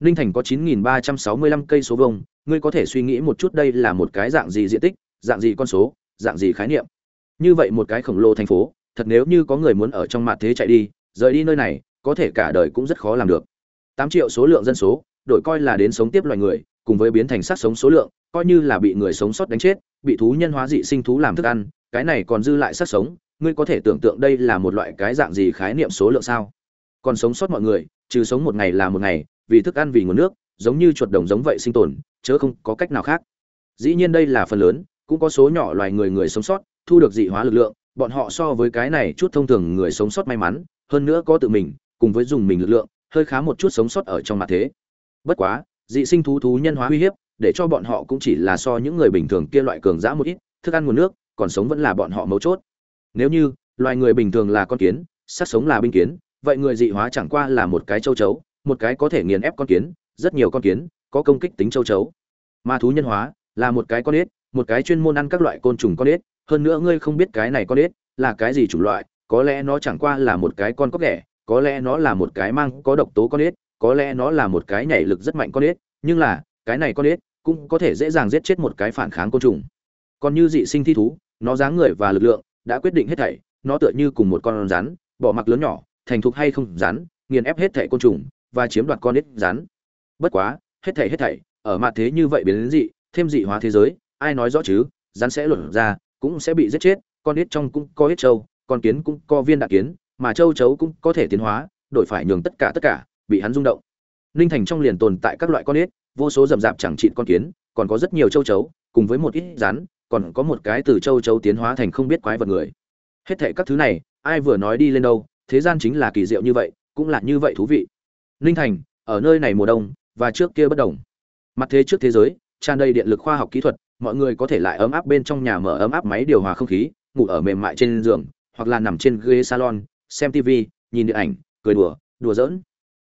Ninh Thành có 9365 cây số vuông, ngươi có thể suy nghĩ một chút đây là một cái dạng gì diện tích, dạng gì con số, dạng gì khái niệm. Như vậy một cái khổng lồ thành phố, thật nếu như có người muốn ở trong mặt thế chạy đi, rời đi nơi này, có thể cả đời cũng rất khó làm được. 8 triệu số lượng dân số, đổi coi là đến sống tiếp loài người, cùng với biến thành sát sống số lượng, coi như là bị người sống sót đánh chết, bị thú nhân hóa dị sinh thú làm thức ăn, cái này còn dư lại sát sống, ngươi có thể tưởng tượng đây là một loại cái dạng gì khái niệm số lượng sao? Còn sống sót mọi người, trừ sống một ngày là một ngày, vì thức ăn vì nguồn nước, giống như chuột đồng giống vậy sinh tồn, chớ không có cách nào khác. Dĩ nhiên đây là phần lớn, cũng có số nhỏ loài người người sống sót, thu được dị hóa lực lượng, bọn họ so với cái này chút thông thường người sống sót may mắn, hơn nữa có tự mình, cùng với dùng mình lực lượng, hơi khá một chút sống sót ở trong mặt thế. Bất quá, dị sinh thú thú nhân hóa uy hiếp, để cho bọn họ cũng chỉ là so những người bình thường kia loại cường dã một ít, thức ăn nguồn nước, còn sống vẫn là bọn họ mấu chốt. Nếu như loài người bình thường là con kiến, sát sống là binh kiến, vậy người dị hóa chẳng qua là một cái châu chấu, một cái có thể nghiền ép con kiến, rất nhiều con kiến, có công kích tính châu chấu. Mà thú nhân hóa là một cái con ếch, một cái chuyên môn ăn các loại côn trùng con ếch, hơn nữa ngươi không biết cái này con ếch là cái gì chủng loại, có lẽ nó chẳng qua là một cái con cóc ghẻ, có lẽ nó là một cái mang có độc tố con ếch, có lẽ nó là một cái nhảy lực rất mạnh con ếch, nhưng là, cái này con ếch cũng có thể dễ dàng giết chết một cái phản kháng côn trùng. Còn như dị sinh thi thú, nó dáng người và lực lượng đã quyết định hết thảy, nó tựa như cùng một con rắn, bỏ mặc lớn nhỏ, thành thục hay không rắn, nghiền ép hết thảy côn trùng và chiếm đoạt con ếch rắn. Bất quá, hết thảy hết thảy, ở mặt thế như vậy biến đến dị, thêm dị hóa thế giới, ai nói rõ chứ, rắn sẽ lột ra, cũng sẽ bị giết chết, con ếch trong cũng có ếch châu, con kiến cũng có viên đạn kiến, mà châu chấu cũng có thể tiến hóa, đổi phải nhường tất cả tất cả bị hắn rung động. Ninh Thành trong liền tồn tại các loại con ếch, vô số rậm rạp chẳng trị con kiến, còn có rất nhiều châu chấu, cùng với một ít rắn, còn có một cái từ châu chấu tiến hóa thành không biết quái vật người. Hết thệ các thứ này, ai vừa nói đi lên đâu, thế gian chính là kỳ diệu như vậy, cũng là như vậy thú vị. Ninh Thành, ở nơi này mùa đông, và trước kia bất đồng. Mặt thế trước thế giới, tràn đầy điện lực khoa học kỹ thuật, mọi người có thể lại ấm áp bên trong nhà mở ấm áp máy điều hòa không khí, ngủ ở mềm mại trên giường, hoặc là nằm trên ghế salon, xem TV, nhìn điện ảnh, cười đùa, đùa giỡn.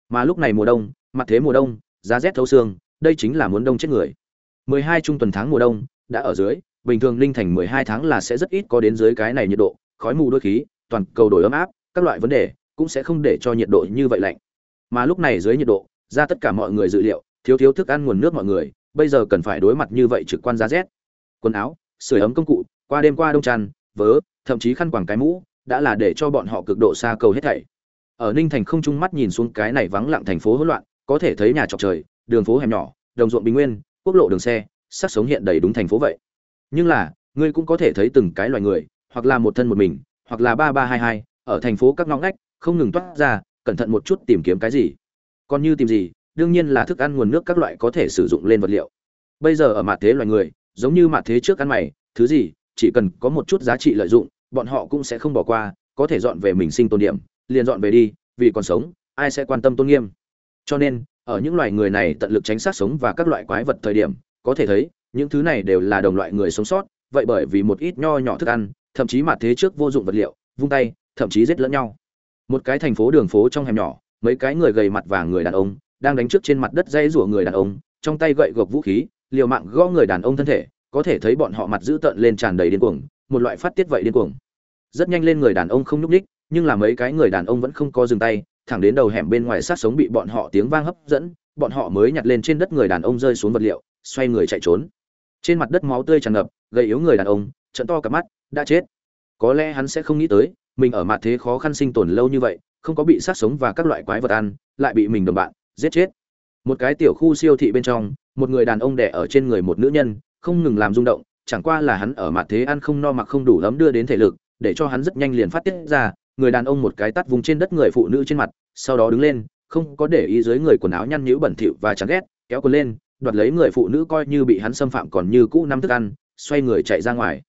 Mà lúc này mùa đông, mặt thế mùa đông giá rét thấu xương đây chính là muốn đông chết người. 12 trung tuần tháng mùa đông đã ở dưới bình thường linh thành 12 tháng là sẽ rất ít có đến dưới cái này nhiệt độ khói mù đôi khí toàn cầu đổi ấm áp các loại vấn đề cũng sẽ không để cho nhiệt độ như vậy lạnh. Mà lúc này dưới nhiệt độ ra tất cả mọi người dự liệu thiếu thiếu thức ăn nguồn nước mọi người bây giờ cần phải đối mặt như vậy trực quan giá rét. Quần áo sưởi ấm công cụ qua đêm qua đông tràn vớ thậm chí khăn quàng cái mũ đã là để cho bọn họ cực độ xa cầu hết thảy. Ở ninh thành không trung mắt nhìn xuống cái này vắng lặng thành phố hỗn loạn, có thể thấy nhà trọc trời, đường phố hẻm nhỏ, đồng ruộng bình nguyên, quốc lộ đường xe, sắc sống hiện đầy đúng thành phố vậy. Nhưng là, ngươi cũng có thể thấy từng cái loài người, hoặc là một thân một mình, hoặc là ba ba hai hai, ở thành phố các ngõ ngách, không ngừng toát ra, cẩn thận một chút tìm kiếm cái gì. Còn như tìm gì, đương nhiên là thức ăn nguồn nước các loại có thể sử dụng lên vật liệu. Bây giờ ở mặt thế loài người, giống như mặt thế trước ăn mày, thứ gì, chỉ cần có một chút giá trị lợi dụng bọn họ cũng sẽ không bỏ qua, có thể dọn về mình sinh tồn điểm, liền dọn về đi, vì còn sống, ai sẽ quan tâm tôn nghiêm. Cho nên, ở những loài người này tận lực tránh sát sống và các loại quái vật thời điểm, có thể thấy, những thứ này đều là đồng loại người sống sót, vậy bởi vì một ít nho nhỏ thức ăn, thậm chí mặt thế trước vô dụng vật liệu, vung tay, thậm chí giết lẫn nhau. Một cái thành phố đường phố trong hẻm nhỏ, mấy cái người gầy mặt và người đàn ông, đang đánh trước trên mặt đất dây rủa người đàn ông, trong tay gậy gộc vũ khí, liều mạng gõ người đàn ông thân thể, có thể thấy bọn họ mặt dữ tợn lên tràn đầy điên cuồng một loại phát tiết vậy điên cuồng. Rất nhanh lên người đàn ông không nhúc ních nhưng là mấy cái người đàn ông vẫn không có dừng tay, thẳng đến đầu hẻm bên ngoài sát sống bị bọn họ tiếng vang hấp dẫn, bọn họ mới nhặt lên trên đất người đàn ông rơi xuống vật liệu, xoay người chạy trốn. Trên mặt đất máu tươi tràn ngập, gầy yếu người đàn ông, trận to cả mắt, đã chết. Có lẽ hắn sẽ không nghĩ tới, mình ở mặt thế khó khăn sinh tồn lâu như vậy, không có bị sát sống và các loại quái vật ăn, lại bị mình đồng bạn, giết chết. Một cái tiểu khu siêu thị bên trong, một người đàn ông đẻ ở trên người một nữ nhân, không ngừng làm rung động chẳng qua là hắn ở mặt thế ăn không no mặc không đủ lắm đưa đến thể lực, để cho hắn rất nhanh liền phát tiết ra, người đàn ông một cái tát vùng trên đất người phụ nữ trên mặt, sau đó đứng lên, không có để ý dưới người quần áo nhăn nhữ bẩn thỉu và chán ghét, kéo quần lên, đoạt lấy người phụ nữ coi như bị hắn xâm phạm còn như cũ năm thức ăn, xoay người chạy ra ngoài.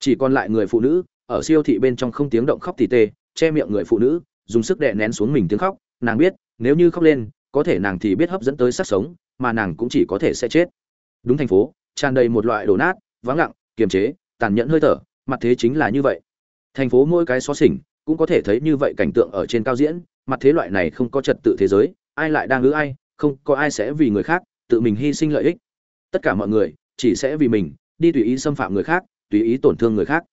Chỉ còn lại người phụ nữ, ở siêu thị bên trong không tiếng động khóc tỉ tê, che miệng người phụ nữ, dùng sức đè nén xuống mình tiếng khóc, nàng biết, nếu như khóc lên, có thể nàng thì biết hấp dẫn tới sát sống, mà nàng cũng chỉ có thể sẽ chết. Đúng thành phố, tràn đầy một loại đổ nát vắng lặng, kiềm chế, tàn nhẫn hơi thở, mặt thế chính là như vậy. Thành phố mỗi cái xó xỉnh cũng có thể thấy như vậy cảnh tượng ở trên cao diễn, mặt thế loại này không có trật tự thế giới, ai lại đang ngữ ai, không có ai sẽ vì người khác tự mình hy sinh lợi ích. Tất cả mọi người chỉ sẽ vì mình, đi tùy ý xâm phạm người khác, tùy ý tổn thương người khác.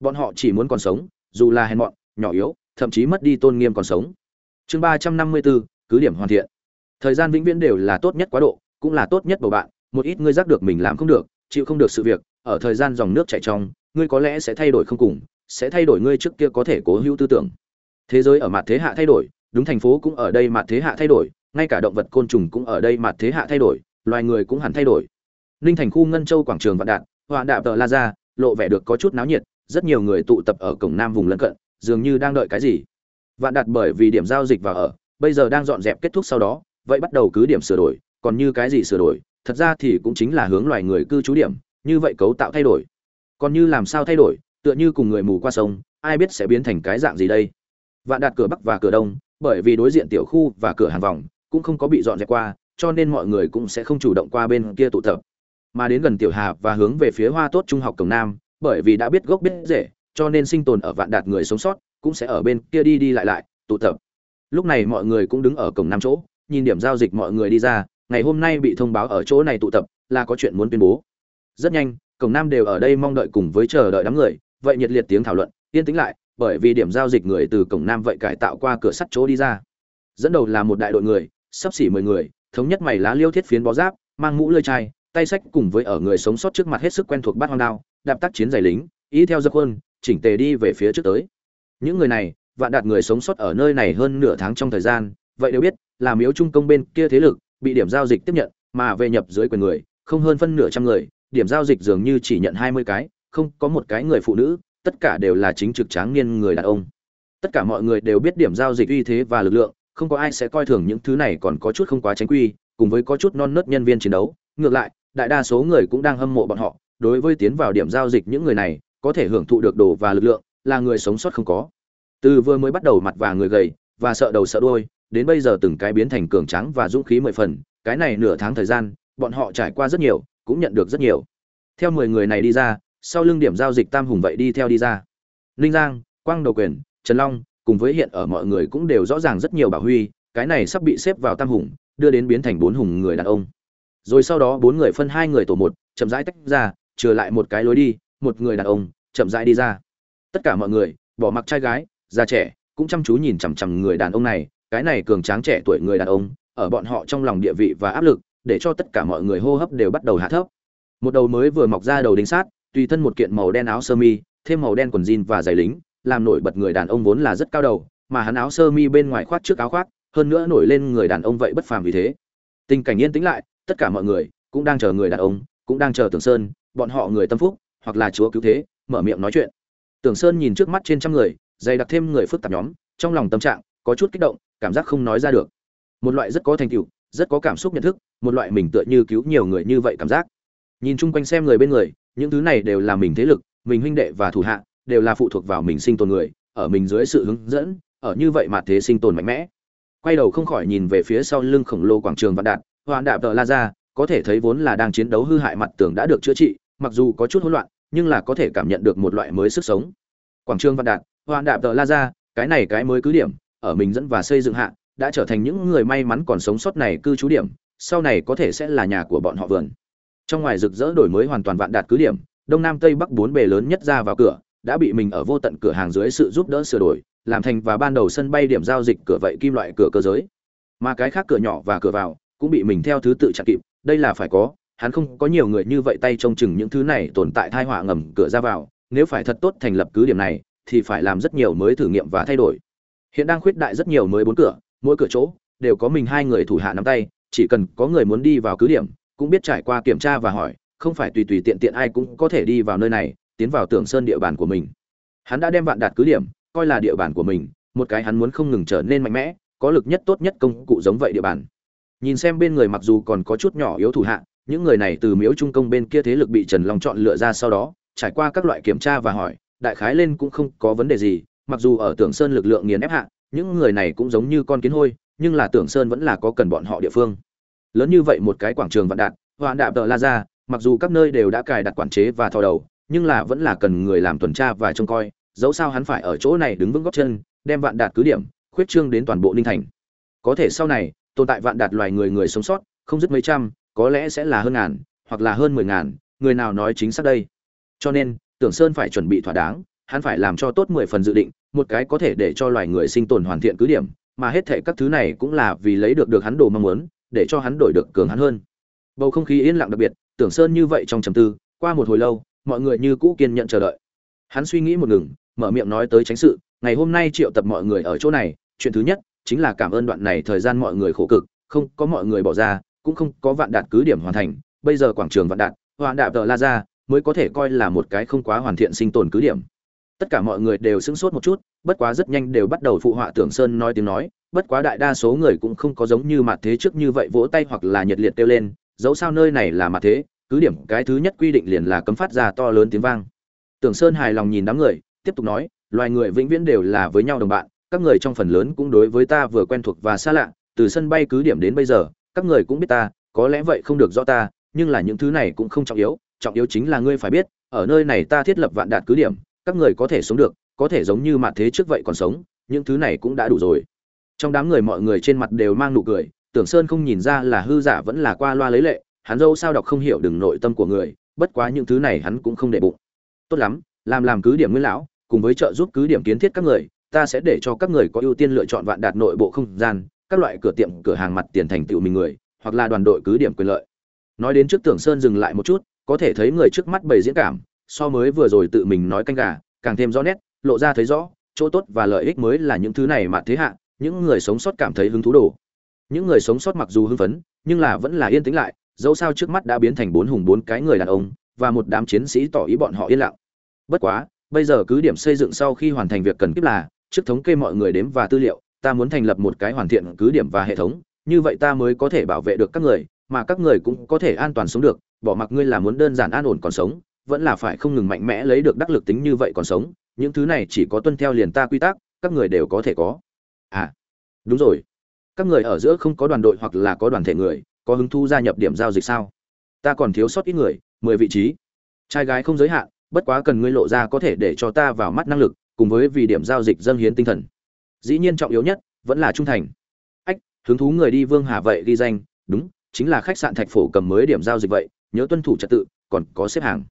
Bọn họ chỉ muốn còn sống, dù là hèn mọn, nhỏ yếu, thậm chí mất đi tôn nghiêm còn sống. Chương ba trăm năm mươi bốn, cứ điểm hoàn thiện. Thời gian vĩnh viễn đều là tốt nhất quá độ, cũng là tốt nhất bầu bạn, một ít ngươi giác được mình làm không được, chịu không được sự việc ở thời gian dòng nước chảy trong, ngươi có lẽ sẽ thay đổi không cùng, sẽ thay đổi ngươi trước kia có thể cố hữu tư tưởng. Thế giới ở mặt thế hạ thay đổi, đúng thành phố cũng ở đây mặt thế hạ thay đổi, ngay cả động vật côn trùng cũng ở đây mặt thế hạ thay đổi, loài người cũng hẳn thay đổi. Ninh thành khu ngân châu quảng trường vạn đạn hoa đạp tờ la ra lộ vẻ được có chút náo nhiệt, rất nhiều người tụ tập ở cổng nam vùng lân cận, dường như đang đợi cái gì. Vạn đạt bởi vì điểm giao dịch và ở, bây giờ đang dọn dẹp kết thúc sau đó, vậy bắt đầu cứ điểm sửa đổi, còn như cái gì sửa đổi, thật ra thì cũng chính là hướng loài người cư trú điểm như vậy cấu tạo thay đổi. Còn như làm sao thay đổi, tựa như cùng người mù qua sông, ai biết sẽ biến thành cái dạng gì đây? Vạn đạt cửa bắc và cửa đông, bởi vì đối diện tiểu khu và cửa hàng vòng, cũng không có bị dọn dẹp qua, cho nên mọi người cũng sẽ không chủ động qua bên kia tụ tập. Mà đến gần tiểu hà và hướng về phía hoa tốt trung học cổng nam, bởi vì đã biết gốc biết rễ, cho nên sinh tồn ở vạn đạt người sống sót, cũng sẽ ở bên kia đi đi lại lại, tụ tập. Lúc này mọi người cũng đứng ở cổng nam chỗ, nhìn điểm giao dịch mọi người đi ra, ngày hôm nay bị thông báo ở chỗ này tụ tập, là có chuyện muốn tuyên bố rất nhanh, cổng nam đều ở đây mong đợi cùng với chờ đợi đám người, vậy nhiệt liệt tiếng thảo luận, yên tĩnh lại, bởi vì điểm giao dịch người từ cổng nam vậy cải tạo qua cửa sắt chỗ đi ra. Dẫn đầu là một đại đội người, sắp xỉ mười người, thống nhất mày lá liêu thiết phiến bó giáp, mang mũ lơi chai, tay sách cùng với ở người sống sót trước mặt hết sức quen thuộc bát hoang đao, đạp tác chiến giày lính ý theo dập quân chỉnh tề đi về phía trước tới. Những người này, vạn đạt người sống sót ở nơi này hơn nửa tháng trong thời gian, vậy đều biết, là miếu trung công bên kia thế lực, bị điểm giao dịch tiếp nhận, mà về nhập dưới quyền người, không hơn phân nửa trăm người điểm giao dịch dường như chỉ nhận hai mươi cái, không, có một cái người phụ nữ, tất cả đều là chính trực tráng niên người đàn ông. Tất cả mọi người đều biết điểm giao dịch uy thế và lực lượng, không có ai sẽ coi thường những thứ này còn có chút không quá tránh quy, cùng với có chút non nớt nhân viên chiến đấu. Ngược lại, đại đa số người cũng đang hâm mộ bọn họ, đối với tiến vào điểm giao dịch những người này, có thể hưởng thụ được đồ và lực lượng, là người sống sót không có. Từ vừa mới bắt đầu mặt và người gầy, và sợ đầu sợ đuôi, đến bây giờ từng cái biến thành cường tráng và dũng khí mười phần, cái này nửa tháng thời gian, bọn họ trải qua rất nhiều cũng nhận được rất nhiều. Theo mười người này đi ra, sau lưng điểm giao dịch tam hùng vậy đi theo đi ra. Ninh giang, quang đầu quyền, trần long, cùng với hiện ở mọi người cũng đều rõ ràng rất nhiều bảo huy, cái này sắp bị xếp vào tam hùng, đưa đến biến thành bốn hùng người đàn ông. Rồi sau đó bốn người phân hai người tổ một, chậm rãi tách ra, trừ lại một cái lối đi, một người đàn ông, chậm rãi đi ra. Tất cả mọi người, bỏ mặc trai gái, già trẻ, cũng chăm chú nhìn chằm chằm người đàn ông này, cái này cường tráng trẻ tuổi người đàn ông, ở bọn họ trong lòng địa vị và áp lực để cho tất cả mọi người hô hấp đều bắt đầu hạ thấp. Một đầu mới vừa mọc ra đầu đính sát, tùy thân một kiện màu đen áo sơ mi, thêm màu đen quần jean và giày lính, làm nổi bật người đàn ông vốn là rất cao đầu, mà hắn áo sơ mi bên ngoài khoác trước áo khoác, hơn nữa nổi lên người đàn ông vậy bất phàm vì thế. Tình cảnh yên tĩnh lại, tất cả mọi người cũng đang chờ người đàn ông, cũng đang chờ tưởng sơn, bọn họ người tâm phúc, hoặc là chúa cứu thế, mở miệng nói chuyện. Tưởng sơn nhìn trước mắt trên trăm người, dày đặc thêm người phức tạp nhóm, trong lòng tâm trạng có chút kích động, cảm giác không nói ra được. Một loại rất có thành tựu rất có cảm xúc nhận thức, một loại mình tựa như cứu nhiều người như vậy cảm giác. Nhìn chung quanh xem người bên người, những thứ này đều là mình thế lực, mình huynh đệ và thủ hạ, đều là phụ thuộc vào mình sinh tồn người, ở mình dưới sự hướng dẫn, ở như vậy mà thế sinh tồn mạnh mẽ. Quay đầu không khỏi nhìn về phía sau lưng khổng lồ quảng trường vạn đạt hoàn đạp tờ la ra có thể thấy vốn là đang chiến đấu hư hại mặt tường đã được chữa trị, mặc dù có chút hỗn loạn, nhưng là có thể cảm nhận được một loại mới sức sống. Quảng trường vạn đạt hoàn đạp tờ la ra cái này cái mới cứ điểm, ở mình dẫn và xây dựng hạ đã trở thành những người may mắn còn sống sót này cư trú điểm, sau này có thể sẽ là nhà của bọn họ vườn. Trong ngoài rực rỡ đổi mới hoàn toàn vạn đạt cứ điểm, đông nam tây bắc bốn bề lớn nhất ra vào cửa, đã bị mình ở vô tận cửa hàng dưới sự giúp đỡ sửa đổi, làm thành và ban đầu sân bay điểm giao dịch cửa vậy kim loại cửa cơ giới. Mà cái khác cửa nhỏ và cửa vào, cũng bị mình theo thứ tự chặn kịp, đây là phải có, hắn không có nhiều người như vậy tay trông chừng những thứ này tồn tại thai họa ngầm cửa ra vào, nếu phải thật tốt thành lập cứ điểm này, thì phải làm rất nhiều mới thử nghiệm và thay đổi. Hiện đang khuyết đại rất nhiều mới bốn cửa mỗi cửa chỗ đều có mình hai người thủ hạ nắm tay, chỉ cần có người muốn đi vào cứ điểm, cũng biết trải qua kiểm tra và hỏi, không phải tùy tùy tiện tiện ai cũng có thể đi vào nơi này, tiến vào tưởng sơn địa bàn của mình. Hắn đã đem vạn đạt cứ điểm coi là địa bàn của mình, một cái hắn muốn không ngừng trở nên mạnh mẽ, có lực nhất tốt nhất công cụ giống vậy địa bàn. Nhìn xem bên người mặc dù còn có chút nhỏ yếu thủ hạ, những người này từ miếu trung công bên kia thế lực bị trần long chọn lựa ra sau đó, trải qua các loại kiểm tra và hỏi, đại khái lên cũng không có vấn đề gì, mặc dù ở tưởng sơn lực lượng nghiền ép hạ những người này cũng giống như con kiến hôi, nhưng là tưởng sơn vẫn là có cần bọn họ địa phương. Lớn như vậy một cái quảng trường vạn đạt hoạn đạp tờ la ra mặc dù các nơi đều đã cài đặt quản chế và thò đầu, nhưng là vẫn là cần người làm tuần tra và trông coi, dẫu sao hắn phải ở chỗ này đứng vững góc chân, đem vạn đạt cứ điểm, khuyết trương đến toàn bộ ninh thành. Có thể sau này, tồn tại vạn đạt loài người người sống sót, không dứt mấy trăm, có lẽ sẽ là hơn ngàn, hoặc là hơn mười ngàn, người nào nói chính xác đây. Cho nên, tưởng sơn phải chuẩn bị thỏa đáng, hắn phải làm cho tốt mười phần dự định một cái có thể để cho loài người sinh tồn hoàn thiện cứ điểm, mà hết thảy các thứ này cũng là vì lấy được được hắn đồ mong muốn, để cho hắn đổi được cường hắn hơn. Bầu không khí yên lặng đặc biệt, tưởng sơn như vậy trong trầm tư, qua một hồi lâu, mọi người như cũ kiên nhận chờ đợi. Hắn suy nghĩ một ngừng, mở miệng nói tới tránh sự, ngày hôm nay triệu tập mọi người ở chỗ này, chuyện thứ nhất chính là cảm ơn đoạn này thời gian mọi người khổ cực, không có mọi người bỏ ra, cũng không có vạn đạt cứ điểm hoàn thành, bây giờ quảng trường vạn đạt hoàn đạt tờ la ra, mới có thể coi là một cái không quá hoàn thiện sinh tồn cứ điểm tất cả mọi người đều sững sốt một chút, bất quá rất nhanh đều bắt đầu phụ họa tưởng sơn nói tiếng nói, bất quá đại đa số người cũng không có giống như mặt thế trước như vậy vỗ tay hoặc là nhiệt liệt kêu lên, dẫu sao nơi này là mặt thế, cứ điểm cái thứ nhất quy định liền là cấm phát ra to lớn tiếng vang. Tưởng sơn hài lòng nhìn đám người, tiếp tục nói, loài người vĩnh viễn đều là với nhau đồng bạn, các người trong phần lớn cũng đối với ta vừa quen thuộc và xa lạ, từ sân bay cứ điểm đến bây giờ, các người cũng biết ta, có lẽ vậy không được rõ ta, nhưng là những thứ này cũng không trọng yếu trọng yếu chính là ngươi phải biết, ở nơi này ta thiết lập vạn đạt cứ điểm các người có thể sống được, có thể giống như mặt thế trước vậy còn sống, những thứ này cũng đã đủ rồi. Trong đám người mọi người trên mặt đều mang nụ cười, tưởng sơn không nhìn ra là hư giả vẫn là qua loa lấy lệ, hắn dâu sao đọc không hiểu đừng nội tâm của người, bất quá những thứ này hắn cũng không để bụng. Tốt lắm, làm làm cứ điểm nguyên lão, cùng với trợ giúp cứ điểm kiến thiết các người, ta sẽ để cho các người có ưu tiên lựa chọn vạn đạt nội bộ không gian, các loại cửa tiệm, cửa hàng mặt tiền thành tựu mình người, hoặc là đoàn đội cứ điểm quyền lợi. Nói đến trước tưởng sơn dừng lại một chút, có thể thấy người trước mắt bày diễn cảm so mới vừa rồi tự mình nói canh gà, càng thêm rõ nét, lộ ra thấy rõ, chỗ tốt và lợi ích mới là những thứ này mà thế hạ, những người sống sót cảm thấy hứng thú đồ. Những người sống sót mặc dù hưng phấn, nhưng là vẫn là yên tĩnh lại, dẫu sao trước mắt đã biến thành bốn hùng bốn cái người đàn ông, và một đám chiến sĩ tỏ ý bọn họ yên lặng. Bất quá, bây giờ cứ điểm xây dựng sau khi hoàn thành việc cần kiếp là, trước thống kê mọi người đếm và tư liệu, ta muốn thành lập một cái hoàn thiện cứ điểm và hệ thống, như vậy ta mới có thể bảo vệ được các người, mà các người cũng có thể an toàn sống được, bỏ mặc ngươi là muốn đơn giản an ổn còn sống vẫn là phải không ngừng mạnh mẽ lấy được đắc lực tính như vậy còn sống, những thứ này chỉ có tuân theo liền ta quy tắc, các người đều có thể có. À đúng rồi. Các người ở giữa không có đoàn đội hoặc là có đoàn thể người, có hứng thu gia nhập điểm giao dịch sao? Ta còn thiếu sót ít người, mười vị trí. Trai gái không giới hạn, bất quá cần ngươi lộ ra có thể để cho ta vào mắt năng lực, cùng với vì điểm giao dịch dâng hiến tinh thần. Dĩ nhiên trọng yếu nhất, vẫn là trung thành. Ách, hứng thú người đi vương hà vậy ghi danh, đúng, chính là khách sạn thạch phổ cầm mới điểm giao dịch vậy, nhớ tuân thủ trật tự, còn có xếp hàng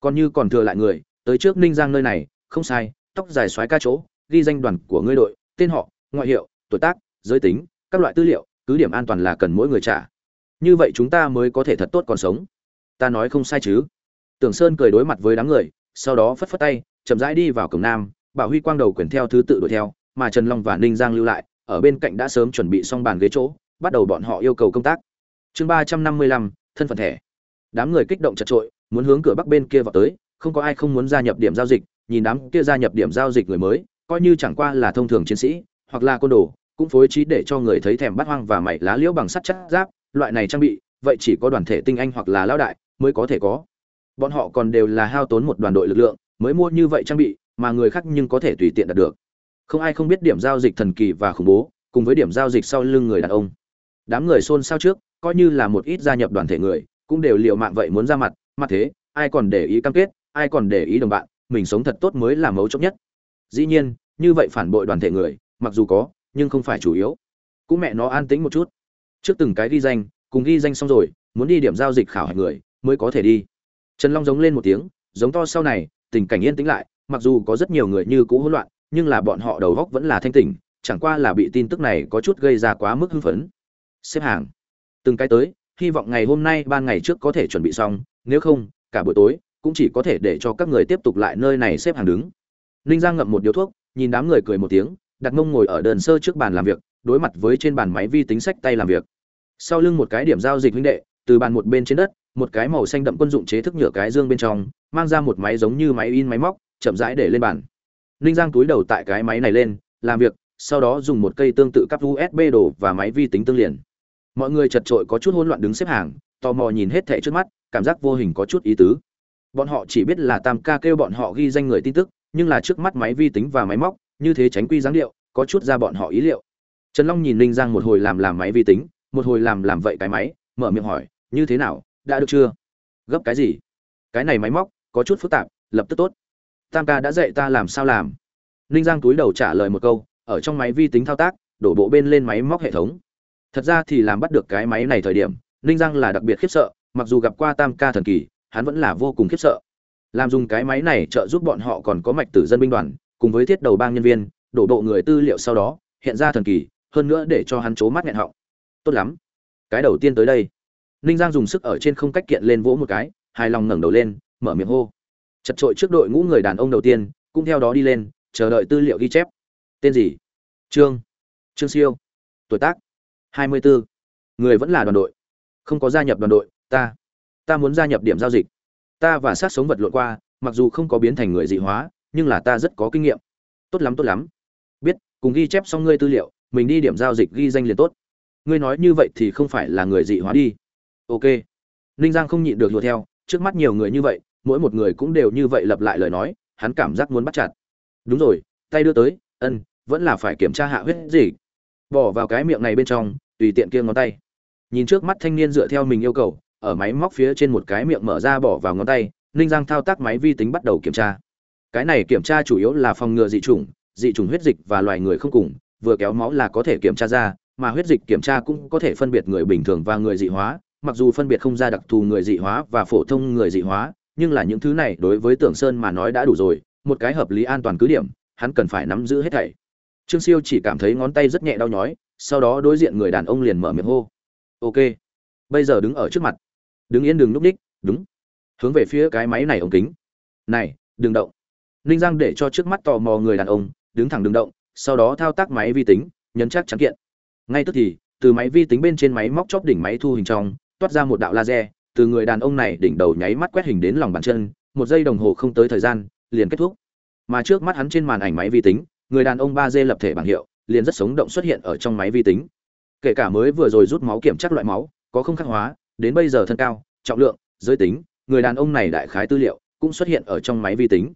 còn như còn thừa lại người, tới trước ninh giang nơi này, không sai, tóc dài xoáy ca chỗ, ghi danh đoàn của ngươi đội, tên họ, ngoại hiệu, tuổi tác, giới tính, các loại tư liệu, cứ điểm an toàn là cần mỗi người trả. Như vậy chúng ta mới có thể thật tốt còn sống. Ta nói không sai chứ? Tưởng sơn cười đối mặt với đám người, sau đó phất phất tay, chậm rãi đi vào cổng nam, bảo huy quang đầu quyển theo thứ tự đuổi theo, mà trần long và ninh giang lưu lại, ở bên cạnh đã sớm chuẩn bị xong bàn ghế chỗ, bắt đầu bọn họ yêu cầu công tác. Chương ba trăm năm mươi lăm, thân phận thẻ. Đám người kích động chật trội muốn hướng cửa bắc bên kia vào tới, không có ai không muốn gia nhập điểm giao dịch, nhìn đám kia gia nhập điểm giao dịch người mới, coi như chẳng qua là thông thường chiến sĩ, hoặc là côn đồ, cũng phối trí để cho người thấy thèm bắt hoang và mảy lá liễu bằng sắt chất giáp, loại này trang bị, vậy chỉ có đoàn thể tinh anh hoặc là lao đại mới có thể có. Bọn họ còn đều là hao tốn một đoàn đội lực lượng, mới mua như vậy trang bị, mà người khác nhưng có thể tùy tiện đạt được. Không ai không biết điểm giao dịch thần kỳ và khủng bố, cùng với điểm giao dịch sau lưng người đàn ông. Đám người xôn xao trước, coi như là một ít gia nhập đoàn thể người, cũng đều liều mạng vậy muốn ra mặt mặt thế, ai còn để ý cam kết, ai còn để ý đồng bạn, mình sống thật tốt mới là mấu chốt nhất. Dĩ nhiên, như vậy phản bội đoàn thể người, mặc dù có, nhưng không phải chủ yếu. Cũng mẹ nó an tĩnh một chút. Trước từng cái ghi danh, cùng ghi danh xong rồi, muốn đi điểm giao dịch khảo hạch người, mới có thể đi. Trần long giống lên một tiếng, giống to sau này, tình cảnh yên tĩnh lại, mặc dù có rất nhiều người như cũ hỗn loạn, nhưng là bọn họ đầu góc vẫn là thanh tỉnh, chẳng qua là bị tin tức này có chút gây ra quá mức hưng phấn. Xếp hàng. Từng cái tới, hy vọng ngày hôm nay, ban ngày trước có thể chuẩn bị xong nếu không, cả buổi tối cũng chỉ có thể để cho các người tiếp tục lại nơi này xếp hàng đứng. Ninh giang ngậm một điếu thuốc, nhìn đám người cười một tiếng, đặt mông ngồi ở đơn sơ trước bàn làm việc, đối mặt với trên bàn máy vi tính sách tay làm việc. Sau lưng một cái điểm giao dịch huynh đệ, từ bàn một bên trên đất, một cái màu xanh đậm quân dụng chế thức nhựa cái dương bên trong, mang ra một máy giống như máy in máy móc, chậm rãi để lên bàn. Ninh giang túi đầu tại cái máy này lên, làm việc, sau đó dùng một cây tương tự cắp usb đồ và máy vi tính tương liền. Mọi người chật trội có chút hỗn loạn đứng xếp hàng, tò mò nhìn hết thẻ trước mắt cảm giác vô hình có chút ý tứ. Bọn họ chỉ biết là tam ca kêu bọn họ ghi danh người tin tức, nhưng là trước mắt máy vi tính và máy móc, như thế tránh quy dáng điệu, có chút ra bọn họ ý liệu. Trần long nhìn ninh giang một hồi làm làm máy vi tính, một hồi làm làm vậy cái máy, mở miệng hỏi, như thế nào, đã được chưa? Gấp cái gì? Cái này máy móc, có chút phức tạp, lập tức tốt. Tam ca đã dạy ta làm sao làm. Ninh giang túi đầu trả lời một câu, ở trong máy vi tính thao tác, đổ bộ bên lên máy móc hệ thống. Thật ra thì làm bắt được cái máy này thời điểm, ninh giang là đặc biệt khiếp sợ mặc dù gặp qua tam ca thần kỳ, hắn vẫn là vô cùng khiếp sợ. Làm dùng cái máy này trợ giúp bọn họ còn có mạch tử dân binh đoàn, cùng với thiết đầu bang nhân viên, đổ bộ người tư liệu sau đó, hiện ra thần kỳ, hơn nữa để cho hắn c mắt nghẹn họng. Tốt lắm. Cái đầu tiên tới đây. Ninh giang dùng sức ở trên không cách kiện lên vỗ một cái, hài lòng ngẩng đầu lên, mở miệng hô. Chật trội trước đội ngũ người đàn ông đầu tiên, cũng theo đó đi lên, chờ đợi tư liệu ghi chép. Tên gì? Trương. Trương siêu. Tuổi tác? Hai mươi bốn người vẫn là đoàn đội. Không có gia nhập đoàn đội ta ta muốn gia nhập điểm giao dịch. Ta và sát sống vật lộn qua, mặc dù không có biến thành người dị hóa, nhưng là ta rất có kinh nghiệm. Tốt lắm tốt lắm. Biết, cùng ghi chép xong ngươi tư liệu, mình đi điểm giao dịch ghi danh liền tốt. Ngươi nói như vậy thì không phải là người dị hóa đi. Ok. Ninh giang không nhịn được lùa theo, trước mắt nhiều người như vậy, mỗi một người cũng đều như vậy lặp lại lời nói, hắn cảm giác muốn bắt chặt. Đúng rồi, tay đưa tới, ân, vẫn là phải kiểm tra hạ huyết gì bỏ vào cái miệng này bên trong, tùy tiện kia ngón tay. Nhìn trước mắt thanh niên dựa theo mình yêu cầu ở máy móc phía trên một cái miệng mở ra bỏ vào ngón tay, ninh giang thao tác máy vi tính bắt đầu kiểm tra. Cái này kiểm tra chủ yếu là phòng ngừa dị chủng dị chủng huyết dịch và loài người không cùng, vừa kéo máu là có thể kiểm tra ra, mà huyết dịch kiểm tra cũng có thể phân biệt người bình thường và người dị hóa, mặc dù phân biệt không ra đặc thù người dị hóa và phổ thông người dị hóa, nhưng là những thứ này đối với tưởng sơn mà nói đã đủ rồi, một cái hợp lý an toàn cứ điểm, hắn cần phải nắm giữ hết thảy. Trương siêu chỉ cảm thấy ngón tay rất nhẹ đau nhói, sau đó đối diện người đàn ông liền mở miệng hô. Ok, bây giờ đứng ở trước mặt đứng yên đừng núp đích, đúng. Hướng về phía cái máy này ống kính. Này, đừng động. Ninh giang để cho trước mắt tò mò người đàn ông, đứng thẳng đừng động, sau đó thao tác máy vi tính, nhấn chắc chắn kiện. Ngay tức thì, từ máy vi tính bên trên máy móc chóp đỉnh máy thu hình trong, toát ra một đạo laser, từ người đàn ông này đỉnh đầu nháy mắt quét hình đến lòng bàn chân, một giây đồng hồ không tới thời gian, liền kết thúc. Mà trước mắt hắn trên màn ảnh máy vi tính, người đàn ông ba d lập thể bảng hiệu, liền rất sống động xuất hiện ở trong máy vi tính. Kể cả mới vừa rồi rút máu kiểm tra loại máu, có không khắc hóa đến bây giờ thân cao, trọng lượng, giới tính, người đàn ông này đại khái tư liệu cũng xuất hiện ở trong máy vi tính.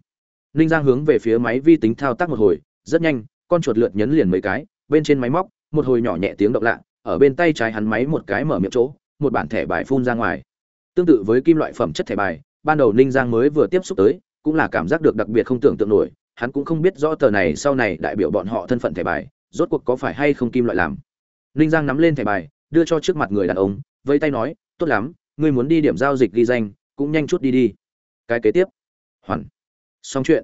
Ninh giang hướng về phía máy vi tính thao tác một hồi, rất nhanh, con chuột lượt nhấn liền mấy cái, bên trên máy móc, một hồi nhỏ nhẹ tiếng động lạ, ở bên tay trái hắn máy một cái mở miệng chỗ, một bản thẻ bài phun ra ngoài. Tương tự với kim loại phẩm chất thẻ bài, ban đầu ninh giang mới vừa tiếp xúc tới, cũng là cảm giác được đặc biệt không tưởng tượng nổi, hắn cũng không biết rõ tờ này sau này đại biểu bọn họ thân phận thẻ bài, rốt cuộc có phải hay không kim loại làm. Ninh giang nắm lên thẻ bài, đưa cho trước mặt người đàn ông, vẫy tay nói tốt lắm, ngươi muốn đi điểm giao dịch ghi danh, cũng nhanh chút đi đi. Cái kế tiếp. Hoàn. Xong chuyện.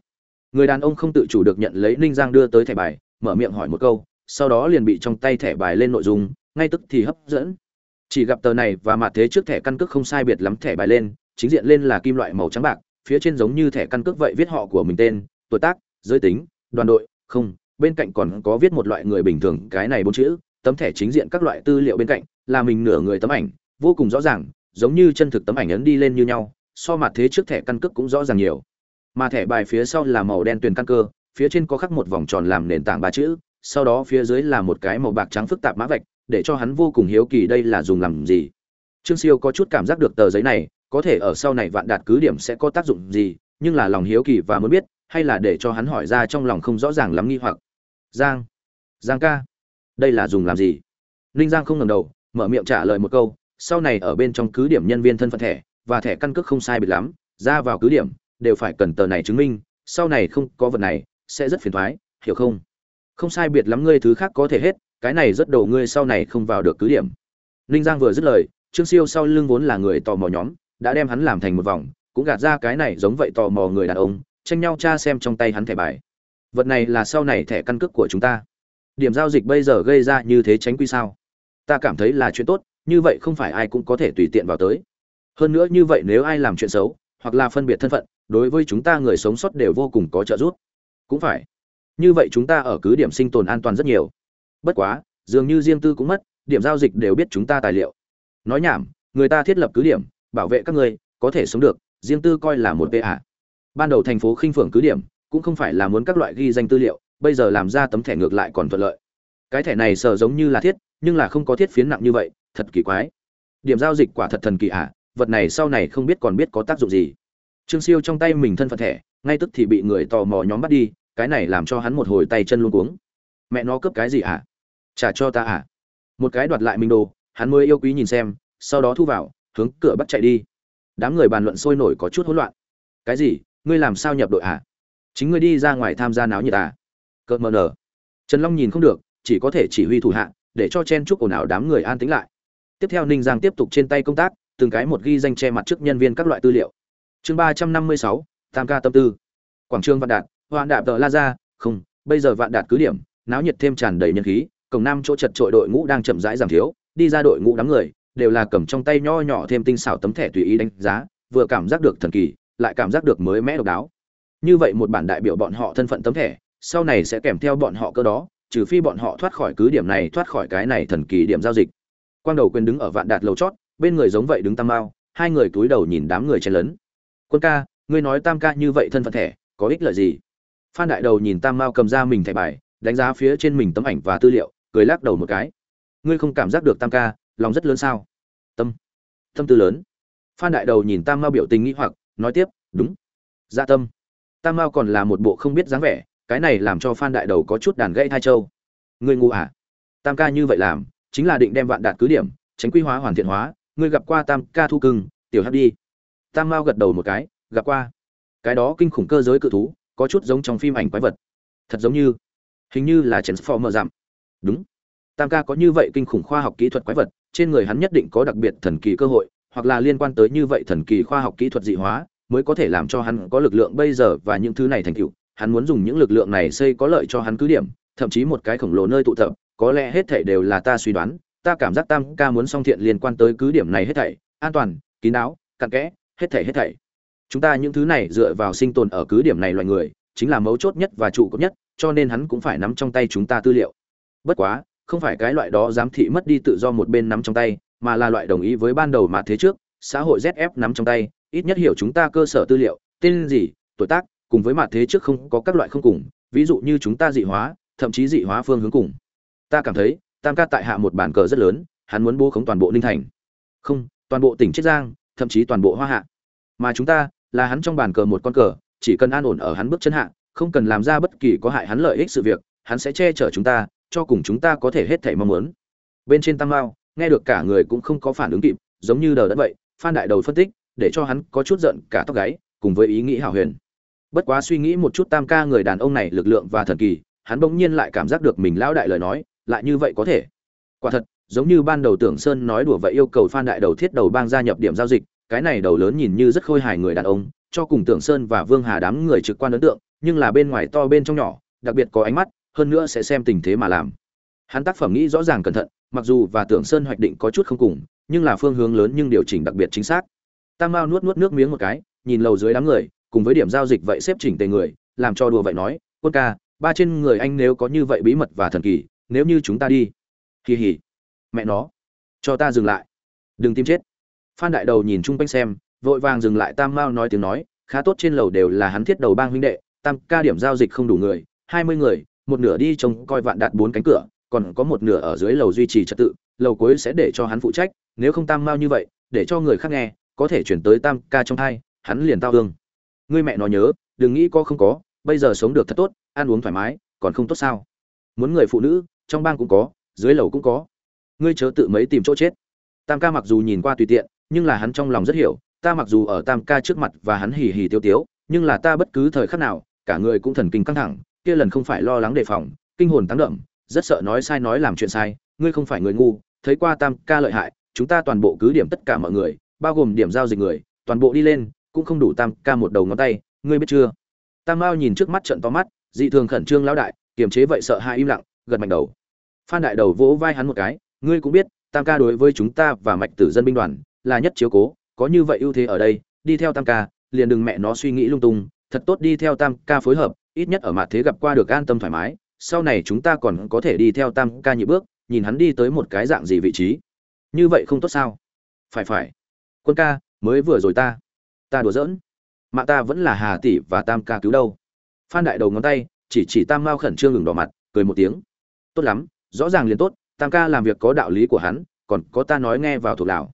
Người đàn ông không tự chủ được nhận lấy ninh giang đưa tới thẻ bài, mở miệng hỏi một câu, sau đó liền bị trong tay thẻ bài lên nội dung, ngay tức thì hấp dẫn. Chỉ gặp tờ này và mặt thế trước thẻ căn cước không sai biệt lắm thẻ bài lên, chính diện lên là kim loại màu trắng bạc, phía trên giống như thẻ căn cước vậy viết họ của mình tên, tuổi tác, giới tính, đoàn đội, không, bên cạnh còn có viết một loại người bình thường, cái này bốn chữ, tấm thẻ chính diện các loại tư liệu bên cạnh, là mình nửa người tấm ảnh vô cùng rõ ràng, giống như chân thực tấm ảnh ấn đi lên như nhau, so mặt thế trước thẻ căn cước cũng rõ ràng nhiều. Mà thẻ bài phía sau là màu đen tuyền căn cơ, phía trên có khắc một vòng tròn làm nền tảng ba chữ, sau đó phía dưới là một cái màu bạc trắng phức tạp mã vạch, để cho hắn vô cùng hiếu kỳ đây là dùng làm gì. Trương siêu có chút cảm giác được tờ giấy này, có thể ở sau này vạn đạt cứ điểm sẽ có tác dụng gì, nhưng là lòng hiếu kỳ và muốn biết, hay là để cho hắn hỏi ra trong lòng không rõ ràng lắm nghi hoặc. Giang. Giang ca. Đây là dùng làm gì? Ninh giang không ngẩng đầu, mở miệng trả lời một câu sau này ở bên trong cứ điểm nhân viên thân phận thẻ, và thẻ căn cước không sai biệt lắm, ra vào cứ điểm, đều phải cần tờ này chứng minh, sau này không có vật này, sẽ rất phiền thoái, hiểu không? Không sai biệt lắm ngươi thứ khác có thể hết, cái này rất đầu ngươi sau này không vào được cứ điểm. Ninh giang vừa dứt lời, trương siêu sau lưng vốn là người tò mò nhóm, đã đem hắn làm thành một vòng, cũng gạt ra cái này giống vậy tò mò người đàn ông, tranh nhau tra xem trong tay hắn thẻ bài. Vật này là sau này thẻ căn cước của chúng ta. Điểm giao dịch bây giờ gây ra như thế tránh quy sao? Ta cảm thấy là chuyện tốt như vậy không phải ai cũng có thể tùy tiện vào tới. Hơn nữa như vậy nếu ai làm chuyện xấu, hoặc là phân biệt thân phận, đối với chúng ta người sống sót đều vô cùng có trợ giúp. Cũng phải. Như vậy chúng ta ở cứ điểm sinh tồn an toàn rất nhiều. Bất quá, dường như riêng tư cũng mất, điểm giao dịch đều biết chúng ta tài liệu. Nói nhảm, người ta thiết lập cứ điểm, bảo vệ các ngươi có thể sống được, riêng tư coi là một pa ban đầu thành phố khinh phượng cứ điểm, cũng không phải là muốn các loại ghi danh tư liệu, bây giờ làm ra tấm thẻ ngược lại còn thuận lợi. Cái thẻ này sợ giống như là thiết nhưng là không có thiết phiến nặng như vậy thật kỳ quái. Điểm giao dịch quả thật thần kỳ ạ à, vật này sau này không biết còn biết có tác dụng gì. Trương siêu trong tay mình thân phận thẻ ngay tức thì bị người tò mò nhóm bắt đi cái này làm cho hắn một hồi tay chân luôn cuống. Mẹ nó cướp cái gì ạ à? trả cho ta à? Một cái đoạt lại mình đồ hắn mới yêu quý nhìn xem sau đó thu vào hướng cửa bắt chạy đi. Đám người bàn luận sôi nổi có chút hỗn loạn. Cái gì? Ngươi làm sao nhập đội à? Chính ngươi đi ra ngoài tham gia náo nhiệt à? Cợt mờ nở. Trần long nhìn không được chỉ có thể chỉ huy thủ hạ để cho chen chúc ồn ào đám người an tĩnh lại. Tiếp theo ninh giang tiếp tục trên tay công tác, từng cái một ghi danh che mặt trước nhân viên các loại tư liệu. Chương ba trăm năm mươi sáu, tam ca tâm tư. Quảng trường vạn đạt, hoạn đạp tờ la ra không, bây giờ vạn đạt cứ điểm, náo nhiệt thêm tràn đầy nhân khí, cổng nam chỗ chật trội đội ngũ đang chậm rãi giảm thiếu, đi ra đội ngũ đám người, đều là cầm trong tay nho nhỏ thêm tinh xảo tấm thẻ tùy ý đánh giá, vừa cảm giác được thần kỳ, lại cảm giác được mới mẽ độc đáo. Như vậy một bản đại biểu bọn họ thân phận tấm thẻ, sau này sẽ kèm theo bọn họ cơ đó trừ phi bọn họ thoát khỏi cứ điểm này, thoát khỏi cái này thần kỳ điểm giao dịch. Quang đầu quyền đứng ở vạn đạt lầu chót, bên người giống vậy đứng tam mao, hai người cúi đầu nhìn đám người chen lấn. Quân ca, ngươi nói tam ca như vậy thân phận thẻ, có ích lợi gì? Phan đại đầu nhìn tam mao cầm ra mình thẻ bài, đánh giá phía trên mình tấm ảnh và tư liệu, cười lắc đầu một cái. Ngươi không cảm giác được tam ca, lòng rất lớn sao? Tâm tâm tư lớn. Phan đại đầu nhìn tam mao biểu tình nghĩ hoặc, nói tiếp, đúng. Dạ tâm. Tam mao còn là một bộ không biết dáng vẻ cái này làm cho phan đại đầu có chút đàn gãy thai châu ngươi ngu à? Tam ca như vậy làm, chính là định đem vạn đạt cứ điểm, tránh quy hóa hoàn thiện hóa, ngươi gặp qua tam ca thu cưng, tiểu hấp đi. Tam mao gật đầu một cái, gặp qua. Cái đó kinh khủng cơ giới cự thú, có chút giống trong phim ảnh quái vật. Thật giống như, hình như là transformer giảm đúng. Tam ca có như vậy kinh khủng khoa học kỹ thuật quái vật, trên người hắn nhất định có đặc biệt thần kỳ cơ hội, hoặc là liên quan tới như vậy thần kỳ khoa học kỹ thuật dị hóa, mới có thể làm cho hắn có lực lượng bây giờ và những thứ này thành tựu hắn muốn dùng những lực lượng này xây có lợi cho hắn cứ điểm, thậm chí một cái khổng lồ nơi tụ tập, có lẽ hết thảy đều là ta suy đoán, ta cảm giác tam ca muốn song thiện liên quan tới cứ điểm này hết thảy, an toàn, kín đáo, cặn kẽ, hết thảy hết thảy. Chúng ta những thứ này dựa vào sinh tồn ở cứ điểm này loài người, chính là mấu chốt nhất và trụ cột nhất, cho nên hắn cũng phải nắm trong tay chúng ta tư liệu. Bất quá, không phải cái loại đó giám thị mất đi tự do một bên nắm trong tay, mà là loại đồng ý với ban đầu mà thế trước, xã hội zf nắm trong tay, ít nhất hiểu chúng ta cơ sở tư liệu, tên gì, tuổi tác cùng với mặt thế trước không có các loại không cùng, ví dụ như chúng ta dị hóa, thậm chí dị hóa phương hướng cùng. Ta cảm thấy, tam ca tại hạ một bản cờ rất lớn, hắn muốn bố khống toàn bộ ninh thành. Không, toàn bộ tỉnh chiết giang, thậm chí toàn bộ hoa hạ. Mà chúng ta, là hắn trong bàn cờ một con cờ, chỉ cần an ổn ở hắn bước chân hạ, không cần làm ra bất kỳ có hại hắn lợi ích sự việc, hắn sẽ che chở chúng ta, cho cùng chúng ta có thể hết thảy mong muốn. Bên trên tam mao, nghe được cả người cũng không có phản ứng kịp, giống như đờ đất vậy, phan đại đầu phân tích, để cho hắn có chút giận cả tóc gáy, cùng với ý nghĩ hảo huyền bất quá suy nghĩ một chút tam ca người đàn ông này lực lượng và thần kỳ, hắn bỗng nhiên lại cảm giác được mình lão đại lời nói, lại như vậy có thể. Quả thật, giống như ban đầu tưởng sơn nói đùa vậy yêu cầu phan đại đầu thiết đầu bang gia nhập điểm giao dịch, cái này đầu lớn nhìn như rất khôi hài người đàn ông, cho cùng tưởng sơn và vương hà đám người trực quan ấn tượng, nhưng là bên ngoài to bên trong nhỏ, đặc biệt có ánh mắt, hơn nữa sẽ xem tình thế mà làm. Hắn tác phẩm nghĩ rõ ràng cẩn thận, mặc dù và tưởng sơn hoạch định có chút không cùng, nhưng là phương hướng lớn nhưng điều chỉnh đặc biệt chính xác. Tam mao nuốt nuốt nước miếng một cái, nhìn lầu dưới đám người cùng với điểm giao dịch vậy xếp chỉnh tề người, làm cho đùa vậy nói, quân ca, ba trên người anh nếu có như vậy bí mật và thần kỳ, nếu như chúng ta đi. Kỳ hỉ mẹ nó. Cho ta dừng lại. Đừng tìm chết. Phan đại đầu nhìn chung quanh xem, vội vàng dừng lại tam mao nói tiếng nói, khá tốt trên lầu đều là hắn thiết đầu bang huynh đệ, tam ca điểm giao dịch không đủ người, hai mươi người, một nửa đi trông coi vạn đạt bốn cánh cửa, còn có một nửa ở dưới lầu duy trì trật tự, lầu cuối sẽ để cho hắn phụ trách, nếu không tam mao như vậy, để cho người khác nghe, có thể chuyển tới tam ca trong hai, hắn liền tao hương ngươi mẹ nó nhớ, đừng nghĩ có không có, bây giờ sống được thật tốt, ăn uống thoải mái, còn không tốt sao? Muốn người phụ nữ, trong bang cũng có, dưới lầu cũng có. Ngươi chớ tự mấy tìm chỗ chết. Tam ca mặc dù nhìn qua tùy tiện, nhưng là hắn trong lòng rất hiểu, ta mặc dù ở tam ca trước mặt và hắn hì hì tiêu tiếu, nhưng là ta bất cứ thời khắc nào, cả người cũng thần kinh căng thẳng, kia lần không phải lo lắng đề phòng, kinh hồn tăng đậm, rất sợ nói sai nói làm chuyện sai, ngươi không phải người ngu, thấy qua tam ca lợi hại, chúng ta toàn bộ cứ điểm tất cả mọi người, bao gồm điểm giao dịch người, toàn bộ đi lên cũng không đủ tam ca một đầu ngón tay, ngươi biết chưa? Tam mao nhìn trước mắt trận to mắt, dị thường khẩn trương lão đại, kiềm chế vậy sợ hai im lặng, gật mạnh đầu. Phan đại đầu vỗ vai hắn một cái, ngươi cũng biết, tam ca đối với chúng ta và mạch tử dân binh đoàn là nhất chiếu cố, có như vậy ưu thế ở đây, đi theo tam ca, liền đừng mẹ nó suy nghĩ lung tung, thật tốt đi theo tam ca phối hợp, ít nhất ở mặt thế gặp qua được an tâm thoải mái, sau này chúng ta còn có thể đi theo tam ca nhị bước, nhìn hắn đi tới một cái dạng gì vị trí. Như vậy không tốt sao? Phải phải. Quân ca, mới vừa rồi ta ta đùa giỡn. Mạng ta vẫn là hà tỷ và tam ca cứu đâu. Phan đại đầu ngón tay, chỉ chỉ tam mao khẩn trương ngừng đỏ mặt, cười một tiếng. Tốt lắm, rõ ràng liền tốt, tam ca làm việc có đạo lý của hắn, còn có ta nói nghe vào thuộc lào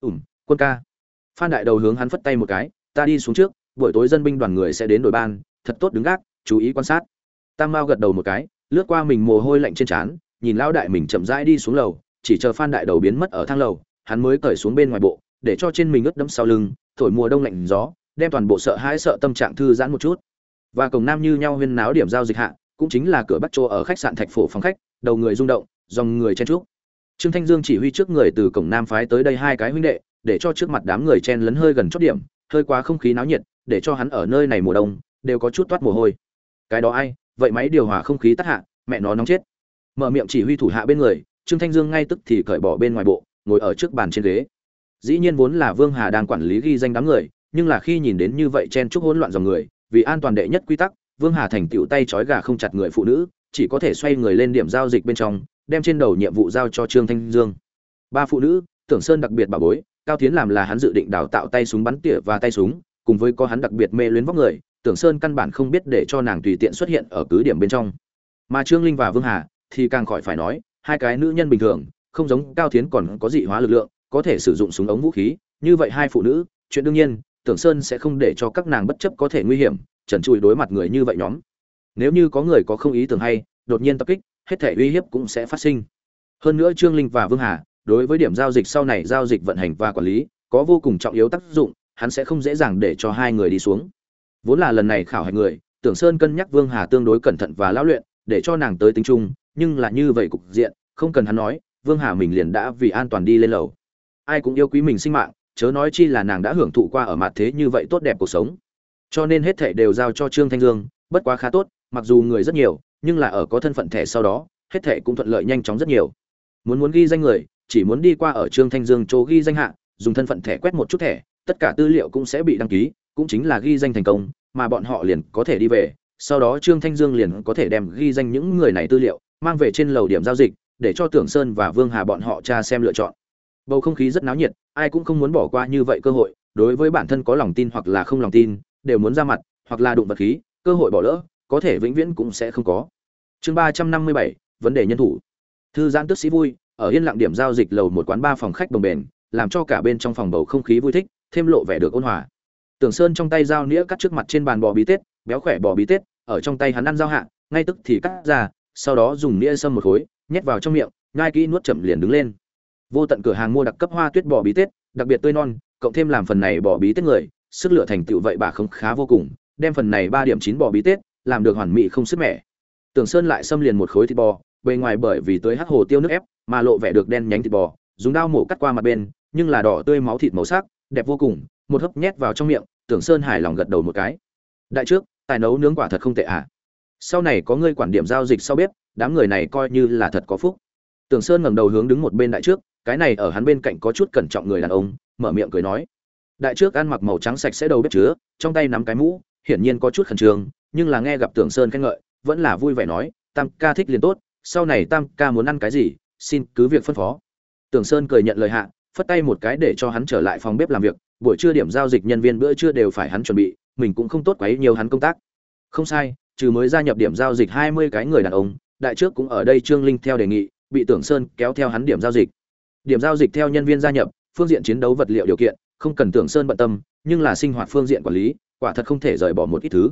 ủm quân ca. Phan đại đầu hướng hắn phất tay một cái, ta đi xuống trước, buổi tối dân binh đoàn người sẽ đến đội ban, thật tốt đứng gác, chú ý quan sát. Tam mao gật đầu một cái, lướt qua mình mồ hôi lạnh trên trán, nhìn lão đại mình chậm rãi đi xuống lầu, chỉ chờ phan đại đầu biến mất ở thang lầu, hắn mới cởi xuống bên ngoài bộ, để cho trên mình ướt đẫm sau lưng thổi mùa đông lạnh gió, đem toàn bộ sợ hãi sợ tâm trạng thư giãn một chút. Và cổng nam như nhau huyên náo điểm giao dịch hạ, cũng chính là cửa bắc chỗ ở khách sạn thạch phổ phòng khách, đầu người rung động, dòng người chen trúc trương thanh dương chỉ huy trước người từ cổng nam phái tới đây hai cái huynh đệ, để cho trước mặt đám người chen lấn hơi gần chốt điểm, hơi quá không khí náo nhiệt, để cho hắn ở nơi này mùa đông, đều có chút toát mồ hôi. Cái đó ai, vậy máy điều hòa không khí tắt hạ, mẹ nó nóng chết. Mở miệng chỉ huy thủ hạ bên người, trương thanh dương ngay tức thì cởi bỏ bên ngoài bộ, ngồi ở trước bàn trên ghế dĩ nhiên vốn là vương hà đang quản lý ghi danh đám người, nhưng là khi nhìn đến như vậy chen chúc hỗn loạn dòng người, vì an toàn đệ nhất quy tắc, vương hà thành tựu tay trói gà không chặt người phụ nữ, chỉ có thể xoay người lên điểm giao dịch bên trong, đem trên đầu nhiệm vụ giao cho trương thanh dương. Ba phụ nữ, tưởng sơn đặc biệt bà bối, cao tiến làm là hắn dự định đào tạo tay súng bắn tỉa và tay súng, cùng với có hắn đặc biệt mê luyến vóc người, tưởng sơn căn bản không biết để cho nàng tùy tiện xuất hiện ở cứ điểm bên trong. Mà trương linh và vương hà thì càng khỏi phải nói, hai cái nữ nhân bình thường, không giống cao tiến còn có dị hóa lực lượng có thể sử dụng súng ống vũ khí, như vậy hai phụ nữ, chuyện đương nhiên, tưởng sơn sẽ không để cho các nàng bất chấp có thể nguy hiểm, trần trụi đối mặt người như vậy nhóm. Nếu như có người có không ý tưởng hay, đột nhiên tập kích, hết thể uy hiếp cũng sẽ phát sinh. Hơn nữa trương linh và vương hà, đối với điểm giao dịch sau này giao dịch vận hành và quản lý, có vô cùng trọng yếu tác dụng, hắn sẽ không dễ dàng để cho hai người đi xuống. Vốn là lần này khảo hạch người, tưởng sơn cân nhắc vương hà tương đối cẩn thận và lão luyện, để cho nàng tới tính chung, nhưng là như vậy cục diện, không cần hắn nói, vương hà mình liền đã vì an toàn đi lên lầu ai cũng yêu quý mình sinh mạng, chớ nói chi là nàng đã hưởng thụ qua ở mặt thế như vậy tốt đẹp cuộc sống. Cho nên hết thảy đều giao cho trương thanh dương, bất quá khá tốt, mặc dù người rất nhiều, nhưng là ở có thân phận thẻ sau đó, hết thảy cũng thuận lợi nhanh chóng rất nhiều. Muốn muốn ghi danh người, chỉ muốn đi qua ở trương thanh dương chỗ ghi danh hạ, dùng thân phận thẻ quét một chút thẻ, tất cả tư liệu cũng sẽ bị đăng ký, cũng chính là ghi danh thành công, mà bọn họ liền có thể đi về. Sau đó trương thanh dương liền có thể đem ghi danh những người này tư liệu, mang về trên lầu điểm giao dịch, để cho tưởng sơn và vương hà bọn họ tra xem lựa chọn bầu không khí rất náo nhiệt, ai cũng không muốn bỏ qua như vậy cơ hội, đối với bản thân có lòng tin hoặc là không lòng tin, đều muốn ra mặt, hoặc là đụng vật khí, cơ hội bỏ lỡ, có thể vĩnh viễn cũng sẽ không có. Chương ba trăm năm mươi bảy, vấn đề nhân thủ. Thư giãn tức sĩ vui, ở yên lặng điểm giao dịch lầu một quán ba phòng khách đồng bền, làm cho cả bên trong phòng bầu không khí vui thích, thêm lộ vẻ được ôn hòa. Tưởng sơn trong tay dao nĩa cắt trước mặt trên bàn bò bí tết, béo khỏe bò bí tết, ở trong tay hắn ăn dao hạ, ngay tức thì cắt ra, sau đó dùng nĩa sâm một khối, nhét vào trong miệng ngai kỹ nuốt chậm liền đứng lên vô tận cửa hàng mua đặc cấp hoa tuyết bò bí tết, đặc biệt tươi non, cộng thêm làm phần này bò bí tết người, sức lựa thành tựu vậy bà không khá vô cùng, đem phần này ba điểm chín bò bí tết, làm được hoàn mỹ không sức mẻ. Tưởng sơn lại xâm liền một khối thịt bò, bề ngoài bởi vì tới hắc hồ tiêu nước ép, mà lộ vẻ được đen nhánh thịt bò, dùng dao mổ cắt qua mặt bên, nhưng là đỏ tươi máu thịt màu sắc, đẹp vô cùng, một hớp nhét vào trong miệng tưởng sơn hài lòng gật đầu một cái. Đại trước, tài nấu nướng quả thật không tệ ạ. À. sau này có ngươi quản điểm giao dịch sau bếp, đám người này coi như là thật có phúc. Tưởng sơn ngẩng đầu hướng đứng một bên đại trước cái này ở hắn bên cạnh có chút cẩn trọng người đàn ông, mở miệng cười nói. Đại trước ăn mặc màu trắng sạch sẽ đầu bếp chứa, trong tay nắm cái mũ, hiển nhiên có chút khẩn trương, nhưng là nghe gặp tưởng sơn khen ngợi, vẫn là vui vẻ nói, tam ca thích liền tốt, sau này tam ca muốn ăn cái gì, xin cứ việc phân phó. Tưởng sơn cười nhận lời hạ, phất tay một cái để cho hắn trở lại phòng bếp làm việc, buổi trưa điểm giao dịch nhân viên bữa trưa đều phải hắn chuẩn bị, mình cũng không tốt quấy nhiều hắn công tác. Không sai, trừ mới gia nhập điểm giao dịch hai mươi cái người đàn ông, đại trước cũng ở đây trương linh theo đề nghị, bị tưởng sơn kéo theo hắn điểm giao dịch điểm giao dịch theo nhân viên gia nhập, phương diện chiến đấu vật liệu điều kiện, không cần tưởng sơn bận tâm, nhưng là sinh hoạt phương diện quản lý, quả thật không thể rời bỏ một ít thứ.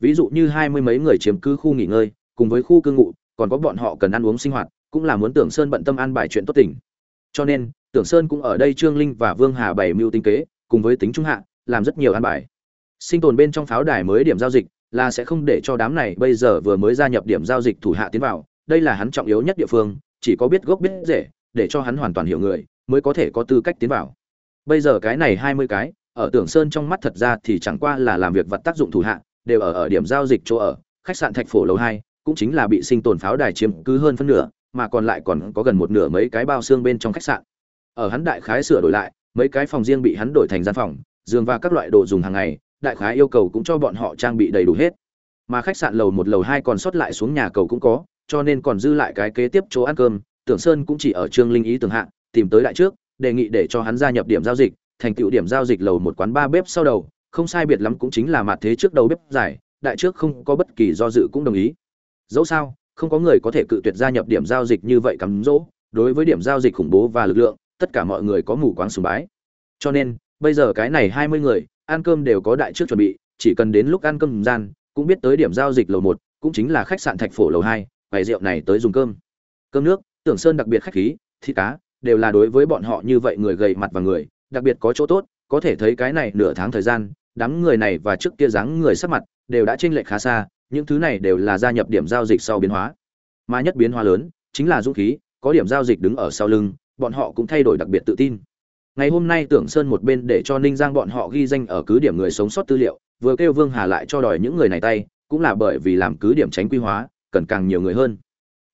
Ví dụ như hai mươi mấy người chiếm cứ khu nghỉ ngơi, cùng với khu cư ngụ, còn có bọn họ cần ăn uống sinh hoạt, cũng là muốn tưởng sơn bận tâm an bài chuyện tốt tình. Cho nên, tưởng sơn cũng ở đây trương linh và vương hà bày mưu tinh kế, cùng với tính trung hạ, làm rất nhiều an bài. Sinh tồn bên trong pháo đài mới điểm giao dịch, là sẽ không để cho đám này bây giờ vừa mới gia nhập điểm giao dịch thủ hạ tiến vào, đây là hắn trọng yếu nhất địa phương, chỉ có biết gốc biết rễ để cho hắn hoàn toàn hiểu người, mới có thể có tư cách tiến vào. Bây giờ cái này hai mươi cái, ở tưởng sơn trong mắt thật ra thì chẳng qua là làm việc vật tác dụng thủ hạ, đều ở ở điểm giao dịch chỗ ở. Khách sạn thạch phổ lầu hai, cũng chính là bị sinh tồn pháo đài chiếm cứ hơn phân nửa, mà còn lại còn có gần một nửa mấy cái bao xương bên trong khách sạn. Ở hắn đại khái sửa đổi lại, mấy cái phòng riêng bị hắn đổi thành gian phòng, giường và các loại đồ dùng hàng ngày, đại khái yêu cầu cũng cho bọn họ trang bị đầy đủ hết. Mà khách sạn lầu một, lầu hai còn sót lại xuống nhà cầu cũng có, cho nên còn dư lại cái kế tiếp chỗ ăn cơm tưởng sơn cũng chỉ ở trương linh ý tưởng hạ, tìm tới đại trước, đề nghị để cho hắn gia nhập điểm giao dịch, thành tựu điểm giao dịch lầu một quán ba bếp sau đầu. Không sai biệt lắm cũng chính là mặt thế trước đầu bếp giải, đại trước không có bất kỳ do dự cũng đồng ý. Dẫu sao, không có người có thể cự tuyệt gia nhập điểm giao dịch như vậy cắm dỗ. Đối với điểm giao dịch khủng bố và lực lượng, tất cả mọi người có mù quáng sùng bái. Cho nên, bây giờ cái này hai mươi người, ăn cơm đều có đại trước chuẩn bị, chỉ cần đến lúc ăn cơm gian, cũng biết tới điểm giao dịch lầu một, cũng chính là khách sạn thạch phổ lầu hai bày rượu này tới dùng cơm. Cơm nước tưởng sơn đặc biệt khách khí, thịt cá, đều là đối với bọn họ như vậy người gầy mặt và người, đặc biệt có chỗ tốt, có thể thấy cái này nửa tháng thời gian, đám người này và trước kia dáng người sắc mặt, đều đã chênh lệch khá xa, những thứ này đều là gia nhập điểm giao dịch sau biến hóa. Mà nhất biến hóa lớn, chính là dũng khí, có điểm giao dịch đứng ở sau lưng, bọn họ cũng thay đổi đặc biệt tự tin. Ngày hôm nay tưởng sơn một bên để cho ninh giang bọn họ ghi danh ở cứ điểm người sống sót tư liệu, vừa kêu vương hà lại cho đòi những người này tay, cũng là bởi vì làm cứ điểm tránh quy hóa, cần càng nhiều người hơn.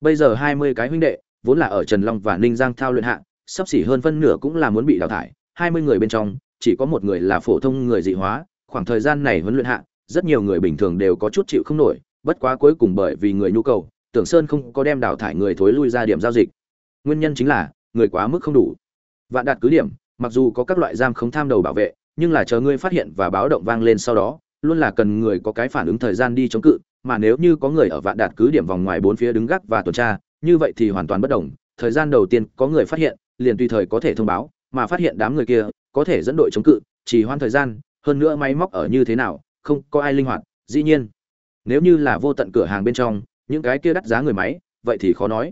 Bây giờ hai mươi cái huynh đệ vốn là ở trần long và ninh giang thao luyện hạ, sắp xỉ hơn phân nửa cũng là muốn bị đào thải, hai mươi người bên trong, chỉ có một người là phổ thông người dị hóa, khoảng thời gian này huấn luyện hạ, rất nhiều người bình thường đều có chút chịu không nổi, bất quá cuối cùng bởi vì người nhu cầu, tưởng sơn không có đem đào thải người thối lui ra điểm giao dịch. Nguyên nhân chính là, người quá mức không đủ. Vạn đạt cứ điểm, mặc dù có các loại giam không tham đầu bảo vệ, nhưng là chờ ngươi phát hiện và báo động vang lên sau đó, luôn là cần người có cái phản ứng thời gian đi chống cự, mà nếu như có người ở vạn đạt cứ điểm vòng ngoài bốn phía đứng gác và tuần tra như vậy thì hoàn toàn bất đồng, thời gian đầu tiên có người phát hiện, liền tùy thời có thể thông báo, mà phát hiện đám người kia, có thể dẫn đội chống cự, chỉ hoan thời gian, hơn nữa máy móc ở như thế nào, không có ai linh hoạt, dĩ nhiên. Nếu như là vô tận cửa hàng bên trong, những cái kia đắt giá người máy, vậy thì khó nói.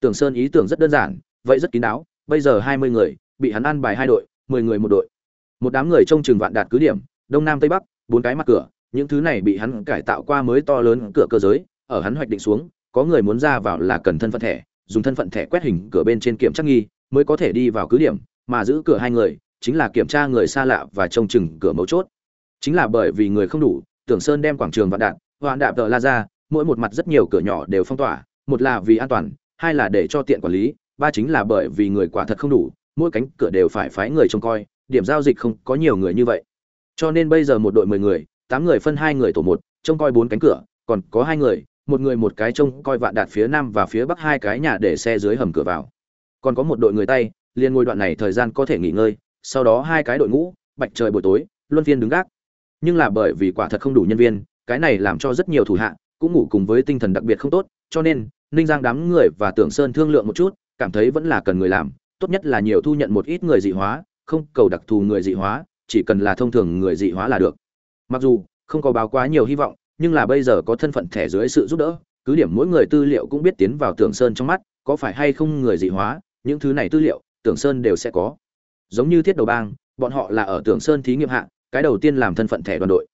Tưởng sơn ý tưởng rất đơn giản, vậy rất kín đáo, bây giờ hai mươi người, bị hắn ăn bài hai đội, mười người một đội. Một đám người trông chừng vạn đạt cứ điểm, đông nam tây bắc, bốn cái mặt cửa, những thứ này bị hắn cải tạo qua mới to lớn cửa cơ giới, ở hắn hoạch định xuống có người muốn ra vào là cần thân phận thẻ, dùng thân phận thẻ quét hình cửa bên trên kiểm tra nghi, mới có thể đi vào cứ điểm, mà giữ cửa hai người, chính là kiểm tra người xa lạ và trông chừng cửa mấu chốt. Chính là bởi vì người không đủ, tưởng sơn đem quảng trường vạn đạn hoạn đạp tờ la ra, mỗi một mặt rất nhiều cửa nhỏ đều phong tỏa, một là vì an toàn, hai là để cho tiện quản lý, ba chính là bởi vì người quả thật không đủ, mỗi cánh cửa đều phải phái người trông coi, điểm giao dịch không có nhiều người như vậy. Cho nên bây giờ một đội mười người, tám người phân hai người tổ một, trông coi bốn cánh cửa, còn có hai người một người một cái trông coi vạn đạt phía nam và phía bắc hai cái nhà để xe dưới hầm cửa vào. Còn có một đội người tay, liền ngồi đoạn này thời gian có thể nghỉ ngơi, sau đó hai cái đội ngũ, bạch trời buổi tối, luân phiên đứng gác. Nhưng là bởi vì quả thật không đủ nhân viên, cái này làm cho rất nhiều thủ hạ cũng ngủ cùng với tinh thần đặc biệt không tốt, cho nên ninh giang đám người và tưởng sơn thương lượng một chút, cảm thấy vẫn là cần người làm, tốt nhất là nhiều thu nhận một ít người dị hóa, không cầu đặc thù người dị hóa, chỉ cần là thông thường người dị hóa là được. Mặc dù không có báo quá nhiều hy vọng nhưng là bây giờ có thân phận thẻ dưới sự giúp đỡ, cứ điểm mỗi người tư liệu cũng biết tiến vào tưởng sơn trong mắt, có phải hay không người dị hóa, những thứ này tư liệu, tưởng sơn đều sẽ có. Giống như thiết đầu bang, bọn họ là ở tưởng sơn thí nghiệm hạng cái đầu tiên làm thân phận thẻ đoàn đội.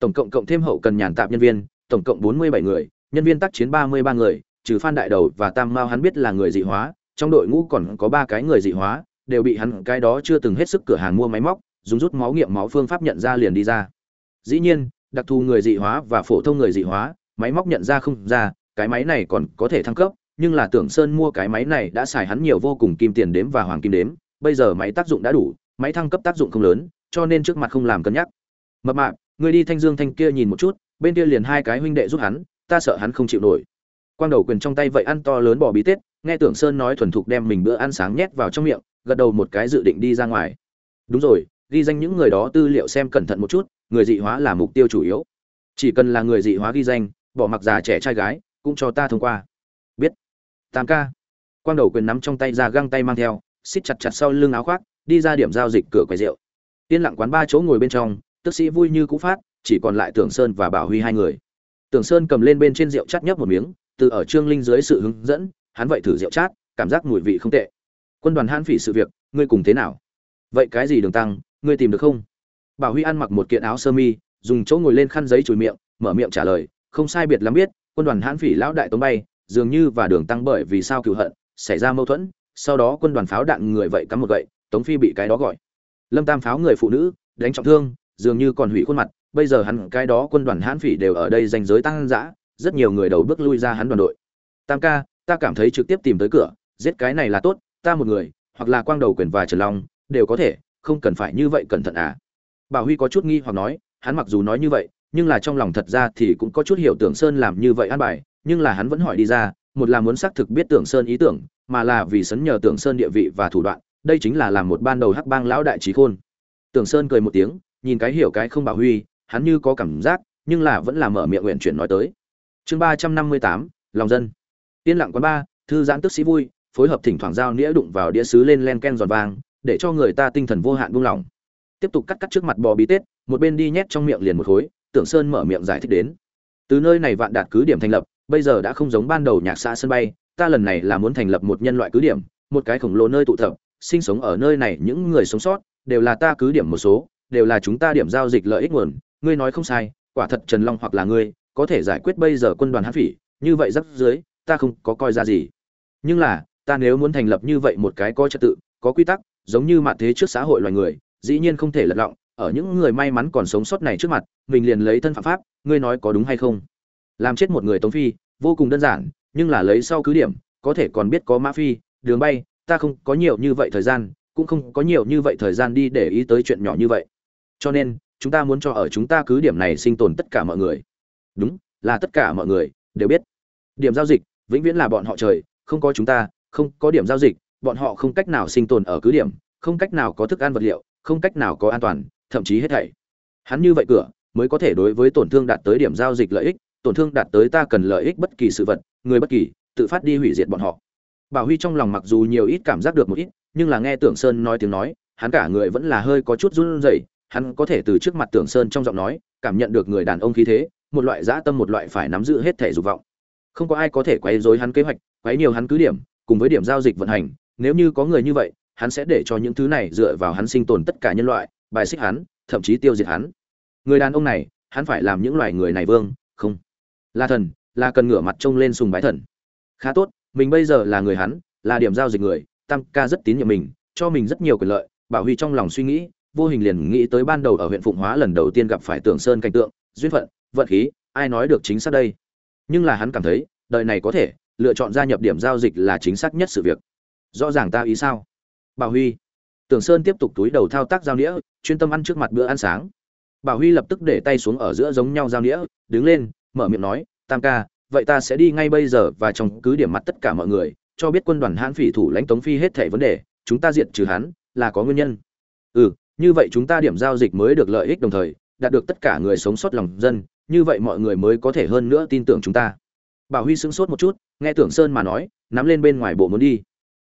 Tổng cộng cộng thêm hậu cần nhàn tạp nhân viên, tổng cộng bốn mươi bảy người, nhân viên tác chiến ba mươi ba người, trừ phan đại đầu và tam mao hắn biết là người dị hóa, trong đội ngũ còn có ba cái người dị hóa, đều bị hắn cái đó chưa từng hết sức cửa hàng mua máy móc, dùng rút máu nghiệm máu phương pháp nhận ra liền đi ra. Dĩ nhiên đặc thù người dị hóa và phổ thông người dị hóa, máy móc nhận ra không ra, cái máy này còn có thể thăng cấp, nhưng là tưởng sơn mua cái máy này đã xài hắn nhiều vô cùng kim tiền đếm và hoàng kim đếm, bây giờ máy tác dụng đã đủ, máy thăng cấp tác dụng không lớn, cho nên trước mặt không làm cân nhắc. Mập mạp, người đi thanh dương thanh kia nhìn một chút, bên kia liền hai cái huynh đệ giúp hắn, ta sợ hắn không chịu nổi. Quang đầu quyền trong tay vậy ăn to lớn bỏ bí tết, nghe tưởng sơn nói thuần thục đem mình bữa ăn sáng nhét vào trong miệng, gật đầu một cái dự định đi ra ngoài. Đúng rồi, ghi danh những người đó tư liệu xem cẩn thận một chút người dị hóa là mục tiêu chủ yếu. Chỉ cần là người dị hóa ghi danh, bỏ mặc già trẻ trai gái, cũng cho ta thông qua. Biết. Tám ca. Quang đầu quyền nắm trong tay ra găng tay mang theo, xích chặt chặt sau lưng áo khoác, đi ra điểm giao dịch cửa quầy rượu. Yên lặng quán ba chỗ ngồi bên trong, tức sĩ vui như cũ phát, chỉ còn lại tưởng sơn và bảo huy hai người. Tưởng sơn cầm lên bên trên rượu chát nhấp một miếng, từ ở trương linh dưới sự hướng dẫn, hắn vậy thử rượu chát, cảm giác mùi vị không tệ. Quân đoàn hãn phỉ sự việc, ngươi cùng thế nào? Vậy cái gì đường tăng, ngươi tìm được không? Bảo huy ăn mặc một kiện áo sơ mi, dùng chỗ ngồi lên khăn giấy chùi miệng, mở miệng trả lời, không sai biệt lắm biết, quân đoàn hãn phỉ lão đại tống bay, dường như và đường tăng bởi vì sao cựu hận, xảy ra mâu thuẫn, sau đó quân đoàn pháo đạn người vậy cắm một gậy, tống phi bị cái đó gọi. Lâm tam pháo người phụ nữ, đánh trọng thương, dường như còn hủy khuôn mặt, bây giờ hắn, cái đó quân đoàn hãn phỉ đều ở đây danh giới tăng dã, rất nhiều người đầu bước lui ra hắn đoàn đội. Tam ca, ta cảm thấy trực tiếp tìm tới cửa, giết cái này là tốt, ta một người, hoặc là quang đầu quyền và trần long, đều có thể, không cần phải như vậy cẩn thận à bảo huy có chút nghi hoặc nói, hắn mặc dù nói như vậy, nhưng là trong lòng thật ra thì cũng có chút hiểu tưởng sơn làm như vậy an bài, nhưng là hắn vẫn hỏi đi ra, một là muốn xác thực biết tưởng sơn ý tưởng, mà là vì sấn nhờ tưởng sơn địa vị và thủ đoạn, đây chính là làm một ban đầu hắc bang lão đại trí khôn. Tưởng sơn cười một tiếng, nhìn cái hiểu cái không bảo huy, hắn như có cảm giác, nhưng là vẫn là mở miệng nguyện chuyển nói tới. Chương ba trăm năm mươi tám, lòng dân. Tiên lặng quán ba, thư giãn tức sĩ vui, phối hợp thỉnh thoảng giao nĩa đụng vào đĩa sứ lên len ken giòn vàng, để cho người ta tinh thần vô hạn buông lỏng tiếp tục cắt cắt trước mặt bò bí tết, một bên đi nhét trong miệng liền một khối, tưởng sơn mở miệng giải thích đến. Từ nơi này vạn đạt cứ điểm thành lập, bây giờ đã không giống ban đầu nhạc xã sân bay, ta lần này là muốn thành lập một nhân loại cứ điểm, một cái khổng lồ nơi tụ tập, sinh sống ở nơi này những người sống sót, đều là ta cứ điểm một số, đều là chúng ta điểm giao dịch lợi ích nguồn, ngươi nói không sai, quả thật trần long hoặc là ngươi, có thể giải quyết bây giờ quân đoàn hán phỉ, như vậy rắc dưới ta không có coi ra gì. Nhưng là, ta nếu muốn thành lập như vậy một cái có trật tự, có quy tắc, giống như mạng thế trước xã hội loài người dĩ nhiên không thể lật lọng, ở những người may mắn còn sống sót này trước mặt, mình liền lấy thân phạm pháp, ngươi nói có đúng hay không? Làm chết một người tống phi, vô cùng đơn giản, nhưng là lấy sau cứ điểm, có thể còn biết có mã phi, đường bay, ta không có nhiều như vậy thời gian, cũng không có nhiều như vậy thời gian đi để ý tới chuyện nhỏ như vậy. Cho nên, chúng ta muốn cho ở chúng ta cứ điểm này sinh tồn tất cả mọi người. Đúng, là tất cả mọi người, đều biết. Điểm giao dịch, vĩnh viễn là bọn họ trời, không có chúng ta, không có điểm giao dịch, bọn họ không cách nào sinh tồn ở cứ điểm, không cách nào có thức ăn vật liệu không cách nào có an toàn, thậm chí hết thảy. Hắn như vậy cửa, mới có thể đối với tổn thương đạt tới điểm giao dịch lợi ích, tổn thương đạt tới ta cần lợi ích bất kỳ sự vật, người bất kỳ, tự phát đi hủy diệt bọn họ. Bảo huy trong lòng mặc dù nhiều ít cảm giác được một ít, nhưng là nghe tưởng sơn nói tiếng nói, hắn cả người vẫn là hơi có chút run rẩy, hắn có thể từ trước mặt tưởng sơn trong giọng nói, cảm nhận được người đàn ông khí thế, một loại dã tâm một loại phải nắm giữ hết thể dục vọng. Không có ai có thể quấy rối hắn kế hoạch, quấy nhiều hắn cứ điểm, cùng với điểm giao dịch vận hành, nếu như có người như vậy hắn sẽ để cho những thứ này dựa vào hắn sinh tồn tất cả nhân loại, bài xích hắn, thậm chí tiêu diệt hắn. Người đàn ông này, hắn phải làm những loài người này vương, không. Là thần, là cần ngửa mặt trông lên sùng bái thần. Khá tốt, mình bây giờ là người hắn, là điểm giao dịch người, tam ca rất tín nhiệm mình, cho mình rất nhiều quyền lợi, bảo huy trong lòng suy nghĩ, vô hình liền nghĩ tới ban đầu ở huyện phụng hóa lần đầu tiên gặp phải tưởng sơn cảnh tượng, duyên phận, vận khí, ai nói được chính xác đây. Nhưng là hắn cảm thấy, đời này có thể, lựa chọn gia nhập điểm giao dịch là chính xác nhất sự việc. Rõ ràng ta ý sao? Bảo huy. Tưởng sơn tiếp tục túi đầu thao tác giao đĩa chuyên tâm ăn trước mặt bữa ăn sáng. Bảo huy lập tức để tay xuống ở giữa giống nhau giao đĩa đứng lên, mở miệng nói, tam ca, vậy ta sẽ đi ngay bây giờ và trong cứ điểm mặt tất cả mọi người, cho biết quân đoàn hãn phỉ thủ lãnh tống phi hết thảy vấn đề, chúng ta diệt trừ hắn, là có nguyên nhân. Ừ như vậy chúng ta điểm giao dịch mới được lợi ích đồng thời, đạt được tất cả người sống sót lòng dân, như vậy mọi người mới có thể hơn nữa tin tưởng chúng ta. Bảo huy sững sốt một chút, nghe tưởng sơn mà nói, nắm lên bên ngoài bộ muốn đi.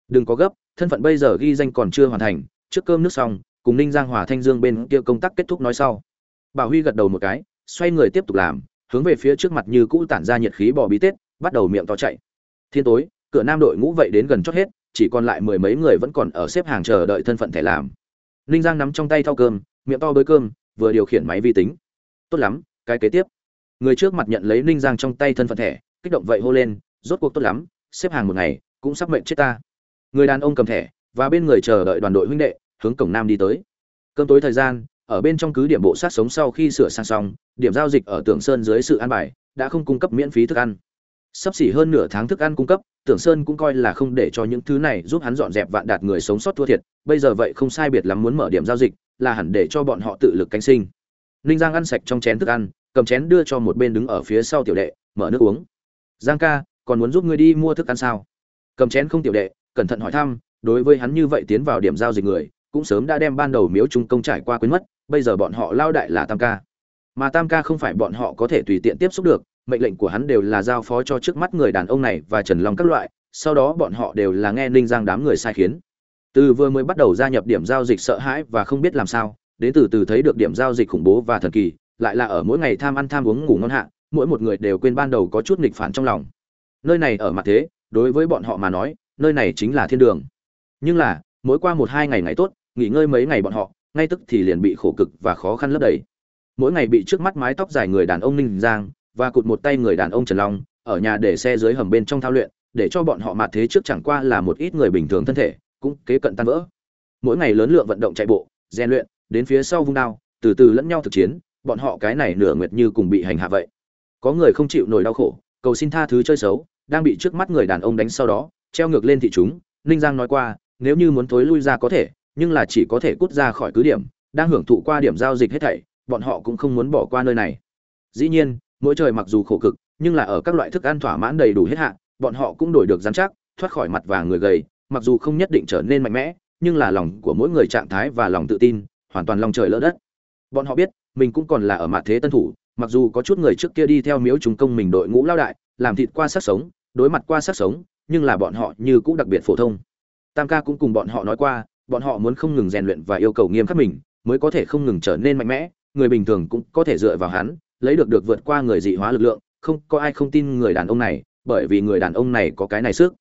Đừng có gấp thân phận bây giờ ghi danh còn chưa hoàn thành, trước cơm nước xong, cùng ninh giang hòa thanh dương bên kia công tác kết thúc nói sau. Bảo huy gật đầu một cái, xoay người tiếp tục làm, hướng về phía trước mặt như cũ tản ra nhiệt khí bò bí tết, bắt đầu miệng to chạy. Thiên tối, cửa nam đội ngũ vậy đến gần chót hết, chỉ còn lại mười mấy người vẫn còn ở xếp hàng chờ đợi thân phận thẻ làm. Ninh giang nắm trong tay thau cơm, miệng to bới cơm, vừa điều khiển máy vi tính. Tốt lắm, cái kế tiếp. Người trước mặt nhận lấy ninh giang trong tay thân phận thẻ, kích động vậy hô lên, rốt cuộc tốt lắm, xếp hàng một ngày, cũng sắp mệnh chết ta người đàn ông cầm thẻ, và bên người chờ đợi đoàn đội huynh đệ, hướng cổng nam đi tới. Cơm tối thời gian, ở bên trong cứ điểm bộ sát sống sau khi sửa sang xong, điểm giao dịch ở tưởng sơn dưới sự an bài, đã không cung cấp miễn phí thức ăn. Sắp xỉ hơn nửa tháng thức ăn cung cấp, tưởng sơn cũng coi là không để cho những thứ này giúp hắn dọn dẹp vạn đạt người sống sót thua thiệt, bây giờ vậy không sai biệt lắm muốn mở điểm giao dịch, là hẳn để cho bọn họ tự lực cánh sinh. Ninh giang ăn sạch trong chén thức ăn, cầm chén đưa cho một bên đứng ở phía sau tiểu đệ, mở nước uống. Giang ca, còn muốn giúp ngươi đi mua thức ăn sao? Cầm chén không tiểu đệ cẩn thận hỏi thăm, đối với hắn như vậy tiến vào điểm giao dịch người, cũng sớm đã đem ban đầu miếu trung công trải qua quên mất, bây giờ bọn họ lao đại là tam ca. Mà tam ca không phải bọn họ có thể tùy tiện tiếp xúc được, mệnh lệnh của hắn đều là giao phó cho trước mắt người đàn ông này và trần long các loại, sau đó bọn họ đều là nghe ninh giang đám người sai khiến. Từ vừa mới bắt đầu gia nhập điểm giao dịch sợ hãi và không biết làm sao, đến từ từ thấy được điểm giao dịch khủng bố và thần kỳ, lại là ở mỗi ngày tham ăn tham uống ngủ ngon hạ, mỗi một người đều quên ban đầu có chút nghịch phản trong lòng. Nơi này ở mặt thế, đối với bọn họ mà nói nơi này chính là thiên đường. Nhưng là, mỗi qua một hai ngày ngày tốt, nghỉ ngơi mấy ngày bọn họ, ngay tức thì liền bị khổ cực và khó khăn lấp đầy. Mỗi ngày bị trước mắt mái tóc dài người đàn ông ninh giang và cụt một tay người đàn ông trần long ở nhà để xe dưới hầm bên trong thao luyện, để cho bọn họ mặt thế trước chẳng qua là một ít người bình thường thân thể, cũng kế cận tan vỡ. Mỗi ngày lớn lượng vận động chạy bộ, rèn luyện, đến phía sau vung đao, từ từ lẫn nhau thực chiến, bọn họ cái này nửa nguyệt như cùng bị hành hạ vậy. Có người không chịu nổi đau khổ, cầu xin tha thứ chơi xấu, đang bị trước mắt người đàn ông đánh sau đó treo ngược lên thị chúng, ninh giang nói qua, nếu như muốn thối lui ra có thể, nhưng là chỉ có thể cút ra khỏi cứ điểm, đang hưởng thụ qua điểm giao dịch hết thảy, bọn họ cũng không muốn bỏ qua nơi này. Dĩ nhiên, mỗi trời mặc dù khổ cực, nhưng là ở các loại thức ăn thỏa mãn đầy đủ hết hạn, bọn họ cũng đổi được dán chắc, thoát khỏi mặt và người gầy, mặc dù không nhất định trở nên mạnh mẽ, nhưng là lòng của mỗi người trạng thái và lòng tự tin, hoàn toàn lòng trời lỡ đất. Bọn họ biết, mình cũng còn là ở mặt thế tân thủ, mặc dù có chút người trước kia đi theo miếu trùng công mình đội ngũ lao đại, làm thịt qua sát sống, đối mặt qua sát sống nhưng là bọn họ như cũng đặc biệt phổ thông. Tam ca cũng cùng bọn họ nói qua, bọn họ muốn không ngừng rèn luyện và yêu cầu nghiêm khắc mình, mới có thể không ngừng trở nên mạnh mẽ, người bình thường cũng có thể dựa vào hắn, lấy được được vượt qua người dị hóa lực lượng, không, có ai không tin người đàn ông này, bởi vì người đàn ông này có cái này sức.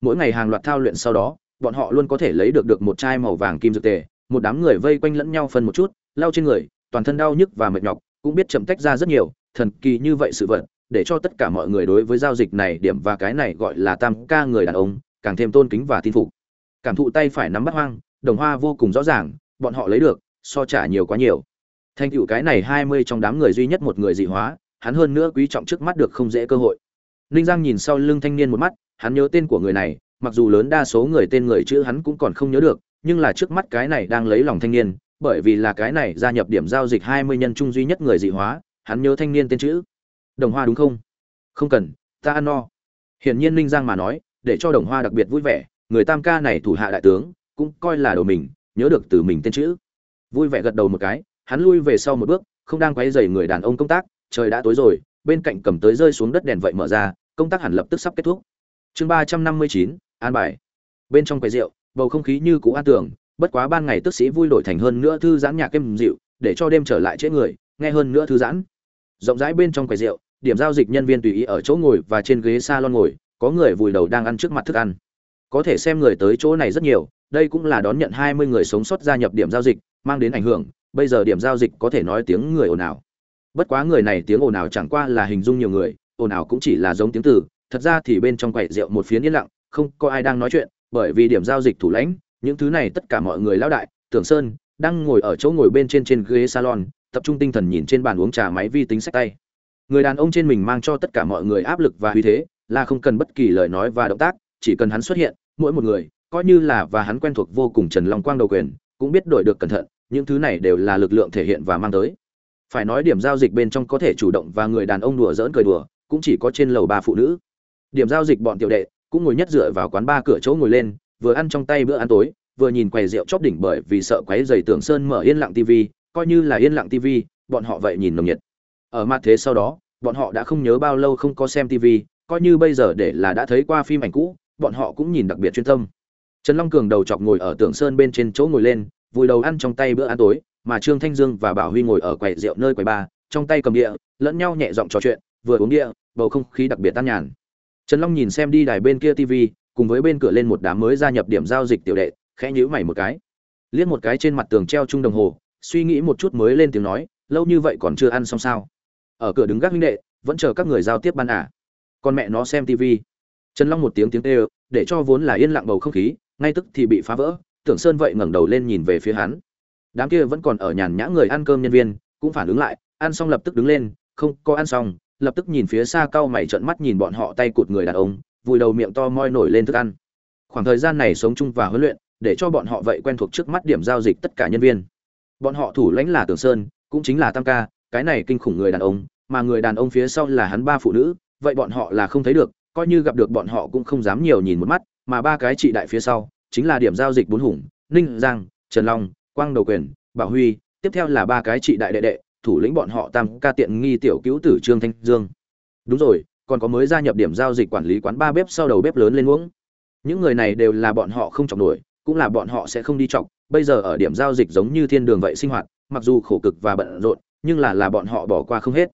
Mỗi ngày hàng loạt thao luyện sau đó, bọn họ luôn có thể lấy được được một chai màu vàng kim dược tề, một đám người vây quanh lẫn nhau phân một chút lao trên người, toàn thân đau nhức và mệt nhọc, cũng biết chậm tách ra rất nhiều, thần kỳ như vậy sự vật để cho tất cả mọi người đối với giao dịch này điểm và cái này gọi là tam ca người đàn ông, càng thêm tôn kính và tin phục. Cảm thụ tay phải nắm bắt hoang, đồng hoa vô cùng rõ ràng, bọn họ lấy được, so trả nhiều quá nhiều. Thành tựu cái này hai mươi trong đám người duy nhất một người dị hóa, hắn hơn nữa quý trọng trước mắt được không dễ cơ hội. Ninh giang nhìn sau lưng thanh niên một mắt, hắn nhớ tên của người này, mặc dù lớn đa số người tên người chữ hắn cũng còn không nhớ được, nhưng là trước mắt cái này đang lấy lòng thanh niên, bởi vì là cái này gia nhập điểm giao dịch hai mươi nhân trung duy nhất người dị hóa, hắn nhớ thanh niên tên chữ đồng hoa đúng không? Không cần, ta ăn no. Hiển nhiên ninh giang mà nói, để cho đồng hoa đặc biệt vui vẻ, người tam ca này thủ hạ đại tướng, cũng coi là đồ mình, nhớ được từ mình tên chữ. Vui vẻ gật đầu một cái, hắn lui về sau một bước, không đang quay dày người đàn ông công tác, trời đã tối rồi, bên cạnh cầm tới rơi xuống đất đèn vậy mở ra, công tác hẳn lập tức sắp kết thúc. Chương ba trăm năm mươi chín, an bài. Bên trong quầy rượu, bầu không khí như cũ an tưởng bất quá ban ngày tức sĩ vui đổi thành hơn nữa thư giãn nhạc êm dịu, để cho đêm trở lại chế người, nghe hơn nữa thư giãn. Rộng rãi bên trong quầy rượu điểm giao dịch nhân viên tùy ý ở chỗ ngồi và trên ghế salon ngồi, có người vùi đầu đang ăn trước mặt thức ăn. Có thể xem người tới chỗ này rất nhiều, đây cũng là đón nhận hai mươi người sống sót gia nhập điểm giao dịch, mang đến ảnh hưởng, bây giờ điểm giao dịch có thể nói tiếng người ồn ào. Bất quá người này tiếng ồn ào chẳng qua là hình dung nhiều người, ồn ào cũng chỉ là giống tiếng từ, thật ra thì bên trong quầy rượu một phiến yên lặng, không có ai đang nói chuyện, bởi vì điểm giao dịch thủ lãnh, những thứ này tất cả mọi người lão đại, tưởng sơn, đang ngồi ở chỗ ngồi bên trên trên ghế salon, tập trung tinh thần nhìn trên bàn uống trà máy vi tính sách tay người đàn ông trên mình mang cho tất cả mọi người áp lực và uy thế, là không cần bất kỳ lời nói và động tác, chỉ cần hắn xuất hiện, mỗi một người, coi như là và hắn quen thuộc vô cùng trần long quang đầu quyền, cũng biết đổi được cẩn thận, những thứ này đều là lực lượng thể hiện và mang tới. Phải nói điểm giao dịch bên trong có thể chủ động và người đàn ông đùa giỡn cười đùa, cũng chỉ có trên lầu ba phụ nữ. Điểm giao dịch bọn tiểu đệ, cũng ngồi nhất dựa vào quán ba cửa chỗ ngồi lên, vừa ăn trong tay bữa ăn tối, vừa nhìn quầy rượu chóp đỉnh bởi vì sợ quấy giày tưởng sơn mở yên lặng tv coi như là yên lặng tv bọn họ vậy nhìn nồng nhiệt ở mặt thế sau đó, bọn họ đã không nhớ bao lâu không có xem tv coi như bây giờ để là đã thấy qua phim ảnh cũ, bọn họ cũng nhìn đặc biệt chuyên tâm. Trần long cường đầu chọc ngồi ở tường sơn bên trên chỗ ngồi lên, vùi đầu ăn trong tay bữa ăn tối, mà trương thanh dương và bảo huy ngồi ở quầy rượu nơi quầy ba, trong tay cầm địa, lẫn nhau nhẹ giọng trò chuyện, vừa uống địa, bầu không khí đặc biệt tan nhàn. Trần long nhìn xem đi đài bên kia tv cùng với bên cửa lên một đám mới gia nhập điểm giao dịch tiểu đệ, khẽ nhíu mày một cái. Liếc một cái trên mặt tường treo chung đồng hồ, suy nghĩ một chút mới lên tiếng nói, lâu như vậy còn chưa ăn xong sao? Ở cửa đứng gác huynh đệ, vẫn chờ các người giao tiếp ban à. Con mẹ nó xem tv trần long một tiếng tiếng tê để cho vốn là yên lặng bầu không khí, ngay tức thì bị phá vỡ, tưởng sơn vậy ngẩng đầu lên nhìn về phía hắn. Đám kia vẫn còn ở nhàn nhã người ăn cơm nhân viên, cũng phản ứng lại, ăn xong lập tức đứng lên, không có ăn xong, lập tức nhìn phía xa cau mày trợn mắt nhìn bọn họ tay cụt người đàn ông, vùi đầu miệng to moi nổi lên thức ăn. Khoảng thời gian này sống chung và huấn luyện, để cho bọn họ vậy quen thuộc trước mắt điểm giao dịch tất cả nhân viên. Bọn họ thủ lãnh là tưởng sơn, cũng chính là tam ca cái này kinh khủng người đàn ông, mà người đàn ông phía sau là hắn ba phụ nữ, vậy bọn họ là không thấy được, coi như gặp được bọn họ cũng không dám nhiều nhìn một mắt, mà ba cái chị đại phía sau, chính là điểm giao dịch bốn hùng, ninh giang, trần long, quang đầu quyền, bảo huy, tiếp theo là ba cái chị đại đệ đệ, thủ lĩnh bọn họ tam ca tiện nghi tiểu cứu tử trương thanh dương. Đúng rồi, còn có mới gia nhập điểm giao dịch quản lý quán ba bếp sau đầu bếp lớn lên uống. Những người này đều là bọn họ không chọc nổi, cũng là bọn họ sẽ không đi chọc, bây giờ ở điểm giao dịch giống như thiên đường vậy sinh hoạt, mặc dù khổ cực và bận rộn nhưng là là bọn họ bỏ qua không hết.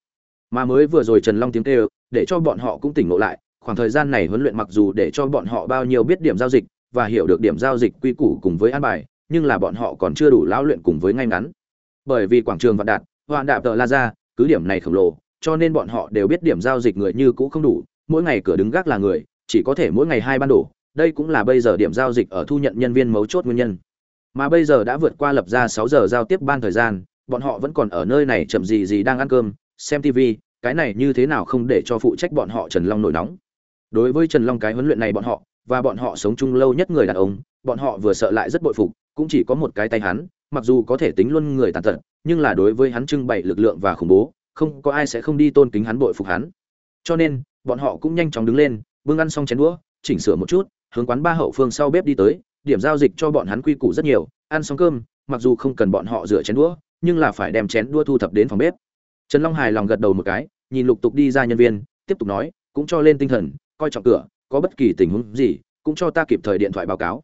Mà mới vừa rồi trần long tiếng kêu, để cho bọn họ cũng tỉnh ngộ lại, khoảng thời gian này huấn luyện mặc dù để cho bọn họ bao nhiêu biết điểm giao dịch và hiểu được điểm giao dịch quy củ cùng với an bài, nhưng là bọn họ còn chưa đủ lão luyện cùng với ngay ngắn. Bởi vì quảng trường vạn đạt, hoạn đạp tờ la ra, cứ điểm này khổng lồ, cho nên bọn họ đều biết điểm giao dịch người như cũ không đủ, mỗi ngày cửa đứng gác là người, chỉ có thể mỗi ngày hai ban đổ, đây cũng là bây giờ điểm giao dịch ở thu nhận nhân viên mấu chốt nguyên nhân. Mà bây giờ đã vượt qua lập ra sáu giờ giao tiếp ban thời gian bọn họ vẫn còn ở nơi này chậm gì gì đang ăn cơm, xem tv cái này như thế nào không để cho phụ trách bọn họ trần long nổi nóng. Đối với trần long cái huấn luyện này bọn họ, và bọn họ sống chung lâu nhất người đàn ông, bọn họ vừa sợ lại rất bội phục, cũng chỉ có một cái tay hắn, mặc dù có thể tính luôn người tàn tật, nhưng là đối với hắn trưng bày lực lượng và khủng bố, không có ai sẽ không đi tôn kính hắn bội phục hắn. Cho nên, bọn họ cũng nhanh chóng đứng lên, bưng ăn xong chén đũa, chỉnh sửa một chút, hướng quán ba hậu phương sau bếp đi tới, điểm giao dịch cho bọn hắn quy củ rất nhiều, ăn xong cơm, mặc dù không cần bọn họ rửa chén đũa nhưng là phải đem chén đua thu thập đến phòng bếp. Trần long hài lòng gật đầu một cái, nhìn lục tục đi ra nhân viên, tiếp tục nói, cũng cho lên tinh thần, coi trọng cửa, có bất kỳ tình huống gì, cũng cho ta kịp thời điện thoại báo cáo.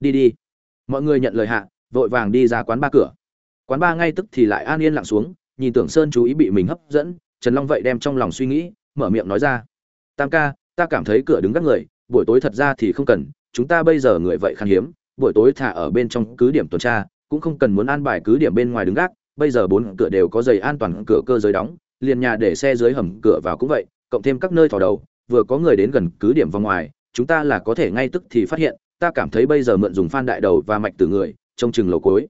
Đi đi. Mọi người nhận lời hạ, vội vàng đi ra quán ba cửa. Quán ba ngay tức thì lại an yên lặng xuống, nhìn tưởng sơn chú ý bị mình hấp dẫn, trần long vậy đem trong lòng suy nghĩ, mở miệng nói ra, tam ca, ta cảm thấy cửa đứng các người, buổi tối thật ra thì không cần, chúng ta bây giờ người vậy khan hiếm, buổi tối thả ở bên trong cứ điểm tuần tra, cũng không cần muốn an bài cứ điểm bên ngoài đứng gác bây giờ bốn cửa đều có giày an toàn cửa cơ giới đóng, liền nhà để xe dưới hầm cửa vào cũng vậy, cộng thêm các nơi thò đầu, vừa có người đến gần cứ điểm vòng ngoài, chúng ta là có thể ngay tức thì phát hiện, ta cảm thấy bây giờ mượn dùng phan đại đầu và mạch từ người, trông chừng lầu cối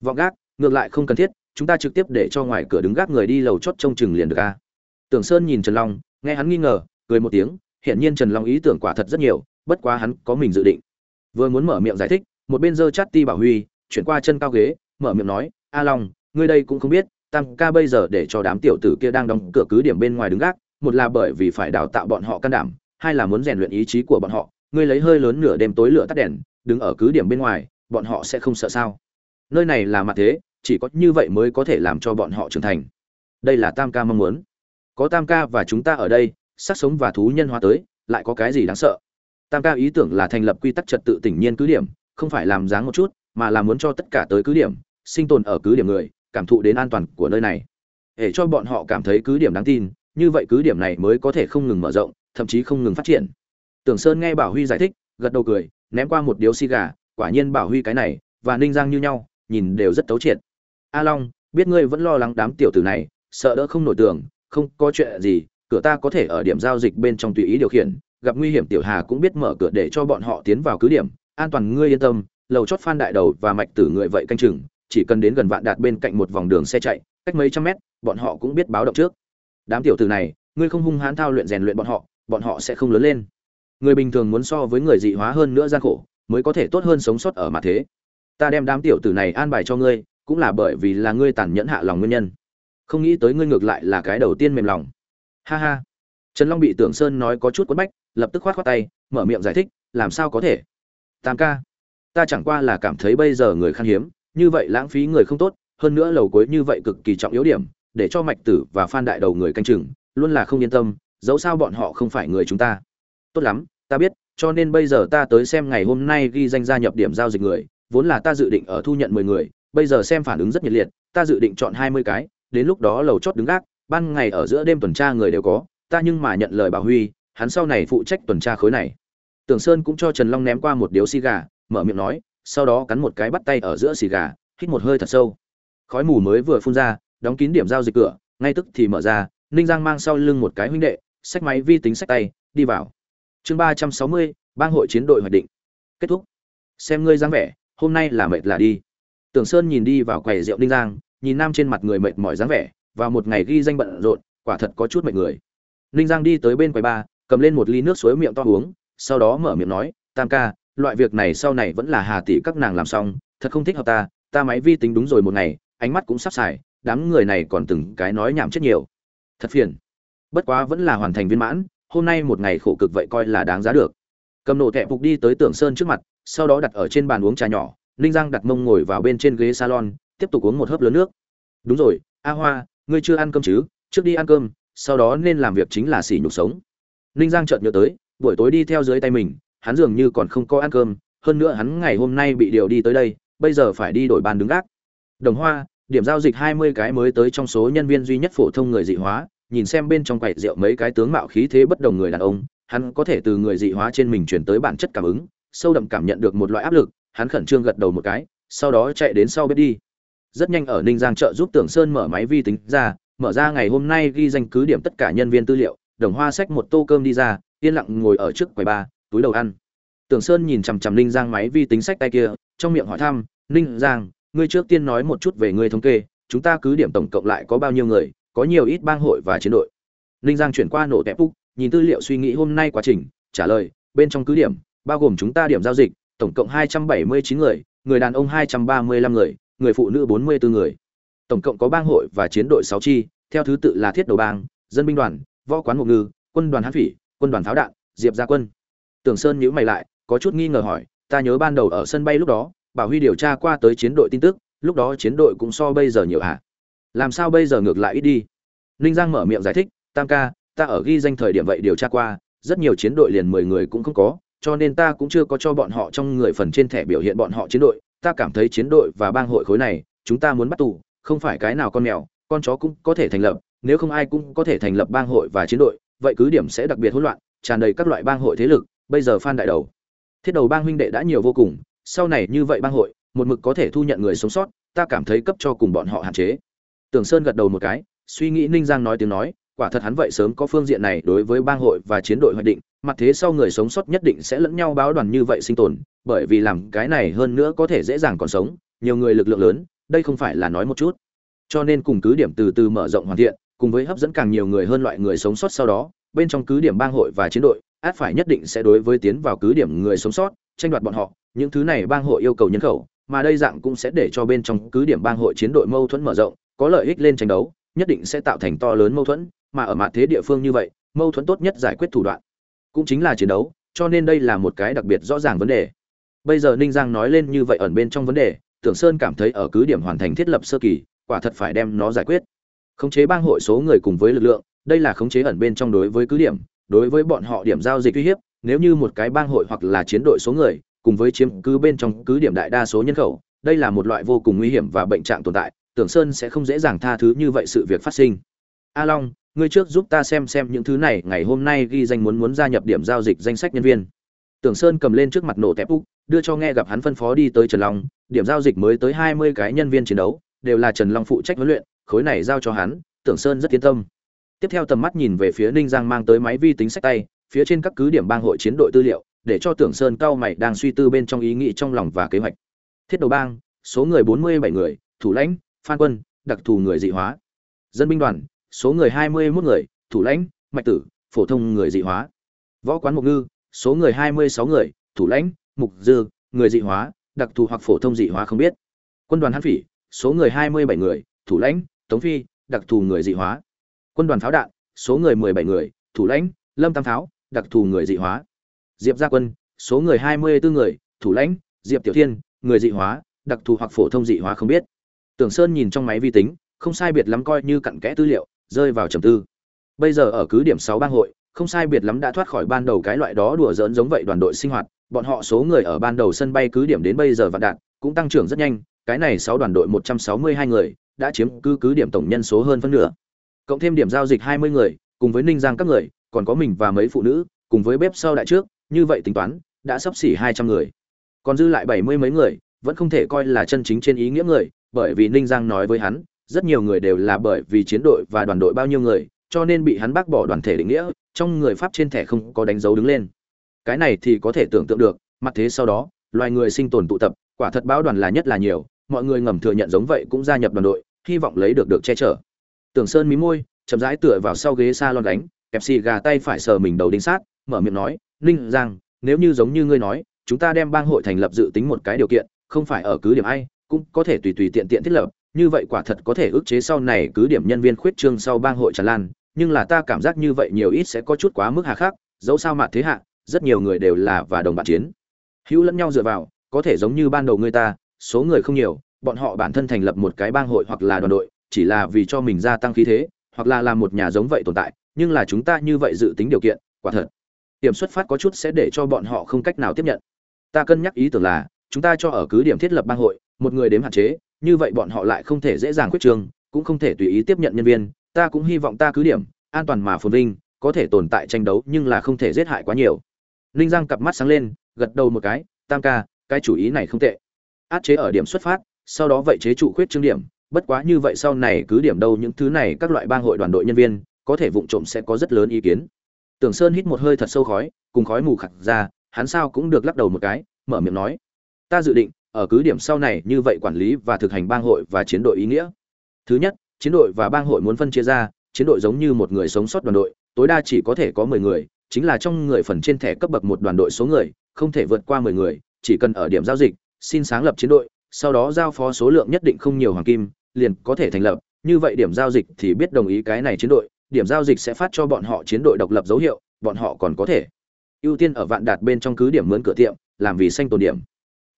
vọng gác, ngược lại không cần thiết, chúng ta trực tiếp để cho ngoài cửa đứng gác người đi lầu chót trông chừng liền được a. Tưởng sơn nhìn trần long, nghe hắn nghi ngờ, cười một tiếng, hiển nhiên trần long ý tưởng quả thật rất nhiều, bất quá hắn có mình dự định. Vừa muốn mở miệng giải thích, một bên dơ chát ti bảo huy, chuyển qua chân cao ghế, mở miệng nói, a long ngươi đây cũng không biết, tam ca bây giờ để cho đám tiểu tử kia đang đóng cửa cứ điểm bên ngoài đứng gác, một là bởi vì phải đào tạo bọn họ can đảm, hai là muốn rèn luyện ý chí của bọn họ. Ngươi lấy hơi lớn nửa đêm tối lửa tắt đèn, đứng ở cứ điểm bên ngoài, bọn họ sẽ không sợ sao? Nơi này là mặt thế, chỉ có như vậy mới có thể làm cho bọn họ trưởng thành. Đây là tam ca mong muốn. Có tam ca và chúng ta ở đây sát sống và thú nhân hóa tới, lại có cái gì đáng sợ? Tam ca ý tưởng là thành lập quy tắc trật tự tỉnh nhiên cứ điểm, không phải làm dáng một chút, mà là muốn cho tất cả tới cứ điểm, sinh tồn ở cứ điểm người cảm thụ đến an toàn của nơi này. Để cho bọn họ cảm thấy cứ điểm đáng tin, như vậy cứ điểm này mới có thể không ngừng mở rộng, thậm chí không ngừng phát triển. Tưởng sơn nghe bảo huy giải thích, gật đầu cười, ném qua một điếu xi gà, quả nhiên bảo huy cái này và ninh giang như nhau, nhìn đều rất tấu triệt. A long, biết ngươi vẫn lo lắng đám tiểu tử này, sợ đỡ không nổi tường không có chuyện gì, cửa ta có thể ở điểm giao dịch bên trong tùy ý điều khiển, gặp nguy hiểm tiểu hà cũng biết mở cửa để cho bọn họ tiến vào cứ điểm, an toàn ngươi yên tâm, lầu chót phan đại đầu và mạch tử người vậy canh chừng chỉ cần đến gần vạn đạt bên cạnh một vòng đường xe chạy, cách mấy trăm mét, bọn họ cũng biết báo động trước. Đám tiểu tử này, ngươi không hung hãn thao luyện rèn luyện bọn họ bọn họ sẽ không lớn lên. Người bình thường muốn so với người dị hóa hơn nữa gian khổ, mới có thể tốt hơn sống sót ở mặt thế. Ta đem đám tiểu tử này an bài cho ngươi, cũng là bởi vì là ngươi tàn nhẫn hạ lòng nguyên nhân. Không nghĩ tới ngươi ngược lại là cái đầu tiên mềm lòng. Ha ha. Trần long bị tưởng sơn nói có chút quất bách, lập tức khoát khoát tay, mở miệng giải thích, làm sao có thể? Tam ca, ta chẳng qua là cảm thấy bây giờ người khan hiếm như vậy lãng phí người không tốt, hơn nữa lầu cuối như vậy cực kỳ trọng yếu điểm, để cho mạch tử và phan đại đầu người canh chừng, luôn là không yên tâm, dẫu sao bọn họ không phải người chúng ta. Tốt lắm, ta biết, cho nên bây giờ ta tới xem ngày hôm nay ghi danh gia nhập điểm giao dịch người, vốn là ta dự định ở thu nhận mười người, bây giờ xem phản ứng rất nhiệt liệt, ta dự định chọn hai mươi cái, đến lúc đó lầu chót đứng gác, ban ngày ở giữa đêm tuần tra người đều có, ta nhưng mà nhận lời bà huy, hắn sau này phụ trách tuần tra khối này. Tưởng sơn cũng cho trần long ném qua một điếu xì gà, mở miệng nói sau đó cắn một cái bắt tay ở giữa xì gà, hít một hơi thật sâu. Khói mù mới vừa phun ra, đóng kín điểm giao dịch cửa, ngay tức thì mở ra, ninh giang mang sau lưng một cái huynh đệ sách máy vi tính sách tay, đi vào. Chương ba trăm sáu mươi, bang hội chiến đội hoạch định. Kết thúc. Xem ngươi dáng vẻ, hôm nay là mệt là đi. Tưởng sơn nhìn đi vào quầy rượu ninh giang, nhìn nam trên mặt người mệt mỏi dáng vẻ và một ngày ghi danh bận rộn, quả thật có chút mệt người. Ninh giang đi tới bên quầy ba, cầm lên một ly nước suối miệng to uống, sau đó mở miệng nói, tam ca loại việc này sau này vẫn là hà tỷ các nàng làm xong, thật không thích hợp ta ta máy vi tính đúng rồi một ngày, ánh mắt cũng sắp xài, đám người này còn từng cái nói nhảm chết nhiều. Thật phiền. Bất quá vẫn là hoàn thành viên mãn, hôm nay một ngày khổ cực vậy coi là đáng giá được. Cầm nổ tẹp phục đi tới tưởng sơn trước mặt, sau đó đặt ở trên bàn uống trà nhỏ, ninh giang đặt mông ngồi vào bên trên ghế salon, tiếp tục uống một hớp lớn nước. Đúng rồi, a hoa, ngươi chưa ăn cơm chứ? Trước đi ăn cơm, sau đó nên làm việc chính là xỉ nhục sống. Ninh giang chợt nhớ tới, buổi tối đi theo dưới tay mình hắn dường như còn không có ăn cơm, hơn nữa hắn ngày hôm nay bị điều đi tới đây, bây giờ phải đi đổi bàn đứng gác. Đồng hoa, điểm giao dịch hai mươi cái mới tới trong số nhân viên duy nhất phổ thông người dị hóa, nhìn xem bên trong quầy rượu mấy cái tướng mạo khí thế bất đồng người đàn ông, hắn có thể từ người dị hóa trên mình chuyển tới bản chất cảm ứng, sâu đậm cảm nhận được một loại áp lực, hắn khẩn trương gật đầu một cái, sau đó chạy đến sau bếp đi. Rất nhanh ở ninh giang chợ giúp tưởng sơn mở máy vi tính ra, mở ra ngày hôm nay ghi danh cứ điểm tất cả nhân viên tư liệu, đồng hoa xách một tô cơm đi ra, yên lặng ngồi ở trước quầy ba túi đầu ăn. Tưởng sơn nhìn chằm chằm ninh giang máy vi tính sách tay kia, trong miệng hỏi thăm, ninh giang, ngươi trước tiên nói một chút về ngươi thống kê, chúng ta cứ điểm tổng cộng lại có bao nhiêu người, có nhiều ít bang hội và chiến đội. Ninh giang chuyển qua nổ tẹp phúc nhìn tư liệu suy nghĩ hôm nay quá trình, trả lời, bên trong cứ điểm, bao gồm chúng ta điểm giao dịch, tổng cộng hai trăm bảy mươi chín người người đàn ông hai trăm ba mươi lăm người người phụ nữ bốn mươi bốn người. Tổng cộng có bang hội và chiến đội sáu chi, theo thứ tự là thiết đầu bang, dân binh đoàn, võ quán mục ngư, quân đoàn hán phỉ, quân đoàn pháo đạn, diệp gia quân tưởng sơn nhíu mày lại, có chút nghi ngờ hỏi, ta nhớ ban đầu ở sân bay lúc đó, bảo huy điều tra qua tới chiến đội tin tức, lúc đó chiến đội cũng so bây giờ nhiều hả? Làm sao bây giờ ngược lại ít đi? Ninh giang mở miệng giải thích, tam ca, ta ở ghi danh thời điểm vậy điều tra qua, rất nhiều chiến đội liền mười người cũng không có, cho nên ta cũng chưa có cho bọn họ trong người phần trên thẻ biểu hiện bọn họ chiến đội. Ta cảm thấy chiến đội và bang hội khối này, chúng ta muốn bắt tù, không phải cái nào con mèo, con chó cũng có thể thành lập, nếu không ai cũng có thể thành lập bang hội và chiến đội, vậy cứ điểm sẽ đặc biệt hỗn loạn, tràn đầy các loại bang hội thế lực bây giờ phan đại đầu. Thiết đầu bang huynh đệ đã nhiều vô cùng, sau này như vậy bang hội, một mực có thể thu nhận người sống sót, ta cảm thấy cấp cho cùng bọn họ hạn chế. Tưởng sơn gật đầu một cái, suy nghĩ ninh giang nói tiếng nói, quả thật hắn vậy sớm có phương diện này đối với bang hội và chiến đội hoạch định, mặt thế sau người sống sót nhất định sẽ lẫn nhau báo đoàn như vậy sinh tồn, bởi vì làm cái này hơn nữa có thể dễ dàng còn sống, nhiều người lực lượng lớn, đây không phải là nói một chút. Cho nên cùng cứ điểm từ từ mở rộng hoàn thiện, cùng với hấp dẫn càng nhiều người hơn loại người sống sót sau đó, bên trong cứ điểm bang hội và chiến đội át phải nhất định sẽ đối với tiến vào cứ điểm người sống sót, tranh đoạt bọn họ, những thứ này bang hội yêu cầu nhân khẩu, mà đây dạng cũng sẽ để cho bên trong cứ điểm bang hội chiến đội mâu thuẫn mở rộng, có lợi ích lên tranh đấu, nhất định sẽ tạo thành to lớn mâu thuẫn, mà ở mặt thế địa phương như vậy, mâu thuẫn tốt nhất giải quyết thủ đoạn cũng chính là chiến đấu, cho nên đây là một cái đặc biệt rõ ràng vấn đề. Bây giờ ninh giang nói lên như vậy ẩn bên trong vấn đề, tưởng sơn cảm thấy ở cứ điểm hoàn thành thiết lập sơ kỳ, quả thật phải đem nó giải quyết. Khống chế bang hội số người cùng với lực lượng, đây là khống chế ẩn bên trong đối với cứ điểm đối với bọn họ điểm giao dịch uy hiếp, nếu như một cái bang hội hoặc là chiến đội số người, cùng với chiếm cứ bên trong cứ điểm đại đa số nhân khẩu, đây là một loại vô cùng nguy hiểm và bệnh trạng tồn tại, tưởng sơn sẽ không dễ dàng tha thứ như vậy sự việc phát sinh. A long, ngươi trước giúp ta xem xem những thứ này, ngày hôm nay ghi danh muốn muốn gia nhập điểm giao dịch danh sách nhân viên. Tưởng sơn cầm lên trước mặt nổ tép úc, đưa cho nghe gặp hắn phân phó đi tới trần long, điểm giao dịch mới tới hai mươi cái nhân viên chiến đấu, đều là trần long phụ trách huấn luyện, khối này giao cho hắn, tưởng sơn rất yên tâm tiếp theo tầm mắt nhìn về phía ninh giang mang tới máy vi tính sách tay, phía trên các cứ điểm bang hội chiến đội tư liệu, để cho tưởng sơn cao mày đang suy tư bên trong ý nghĩ trong lòng và kế hoạch. Thiết đầu bang, số người bốn mươi bảy người, thủ lãnh, phan quân, đặc thù người dị hóa. Dân binh đoàn, số người hai mươi 21 người, thủ lãnh, mạch tử, phổ thông người dị hóa. Võ quán mục ngư, số người hai mươi sáu người, thủ lãnh mục dư, người dị hóa, đặc thù hoặc phổ thông dị hóa không biết. Quân đoàn hán phỉ, số người hai mươi bảy người, thủ lãnh, tống phi, đặc thù người dị hóa quân đoàn pháo đạn, số người mười bảy người, thủ lãnh, lâm tam pháo, đặc thù người dị hóa. Diệp gia quân, số người hai mươi bốn người, thủ lãnh, diệp tiểu thiên, người dị hóa, đặc thù hoặc phổ thông dị hóa không biết. Tưởng sơn nhìn trong máy vi tính, không sai biệt lắm coi như cặn kẽ tư liệu, rơi vào trầm tư. Bây giờ ở cứ điểm sáu bang hội, không sai biệt lắm đã thoát khỏi ban đầu cái loại đó đùa giỡn giống vậy đoàn đội sinh hoạt, bọn họ số người ở ban đầu sân bay cứ điểm đến bây giờ vạn đạn cũng tăng trưởng rất nhanh, cái này sáu đoàn đội một trăm sáu mươi hai người, đã chiếm cứ cứ điểm tổng nhân số hơn phân nửa cộng thêm điểm giao dịch hai mươi người, cùng với ninh giang các người, còn có mình và mấy phụ nữ, cùng với bếp sau đại trước, như vậy tính toán, đã sắp xỉ hai trăm người. Còn dư lại bảy mươi mấy người, vẫn không thể coi là chân chính trên ý nghĩa người, bởi vì ninh giang nói với hắn, rất nhiều người đều là bởi vì chiến đội và đoàn đội bao nhiêu người, cho nên bị hắn bác bỏ đoàn thể định nghĩa, trong người pháp trên thẻ không có đánh dấu đứng lên. Cái này thì có thể tưởng tượng được, mặt thế sau đó, loài người sinh tồn tụ tập, quả thật báo đoàn là nhất là nhiều, mọi người ngầm thừa nhận giống vậy cũng gia nhập đoàn đội, hy vọng lấy được được che chở tưởng sơn mí môi, chậm rãi tựa vào sau ghế salon đánh kẹp xì gà tay phải sờ mình đầu đinh sát, mở miệng nói, ninh giang, nếu như giống như ngươi nói, chúng ta đem bang hội thành lập dự tính một cái điều kiện, không phải ở cứ điểm ai, cũng có thể tùy tùy tiện tiện thiết lập, như vậy quả thật có thể ức chế sau này cứ điểm nhân viên khuyết trương sau bang hội tràn lan, nhưng là ta cảm giác như vậy nhiều ít sẽ có chút quá mức hà khắc, dẫu sao mà thế hạ, rất nhiều người đều là và đồng bạn chiến. Hữu lẫn nhau dựa vào, có thể giống như ban đầu người ta, số người không nhiều, bọn họ bản thân thành lập một cái bang hội hoặc là đoàn đội chỉ là vì cho mình gia tăng khí thế, hoặc là làm một nhà giống vậy tồn tại, nhưng là chúng ta như vậy dự tính điều kiện, quả thật, điểm xuất phát có chút sẽ để cho bọn họ không cách nào tiếp nhận. Ta cân nhắc ý tưởng là, chúng ta cho ở cứ điểm thiết lập bang hội, một người đếm hạn chế, như vậy bọn họ lại không thể dễ dàng quyết trường, cũng không thể tùy ý tiếp nhận nhân viên, ta cũng hy vọng ta cứ điểm, an toàn mà phồn vinh, có thể tồn tại tranh đấu nhưng là không thể giết hại quá nhiều. Ninh giang cặp mắt sáng lên, gật đầu một cái, tam ca, cái chủ ý này không tệ. Át chế ở điểm xuất phát, sau đó vậy chế trụ khuyết trương điểm bất quá như vậy sau này cứ điểm đâu những thứ này các loại bang hội đoàn đội nhân viên, có thể vụng trộm sẽ có rất lớn ý kiến. Tưởng sơn hít một hơi thật sâu khói, cùng khói mù khặt ra, hắn sao cũng được lắc đầu một cái, mở miệng nói, ta dự định, ở cứ điểm sau này như vậy quản lý và thực hành bang hội và chiến đội ý nghĩa. Thứ nhất, chiến đội và bang hội muốn phân chia ra, chiến đội giống như một người sống sót đoàn đội, tối đa chỉ có thể có mười người, chính là trong người phần trên thẻ cấp bậc một đoàn đội số người, không thể vượt qua mười người, chỉ cần ở điểm giao dịch, xin sáng lập chiến đội, sau đó giao phó số lượng nhất định không nhiều hoàng kim liền có thể thành lập. Như vậy điểm giao dịch thì biết đồng ý cái này chiến đội, điểm giao dịch sẽ phát cho bọn họ chiến đội độc lập dấu hiệu, bọn họ còn có thể. Ưu tiên ở vạn đạt bên trong cứ điểm mướn cửa tiệm, làm vì xanh tồn điểm.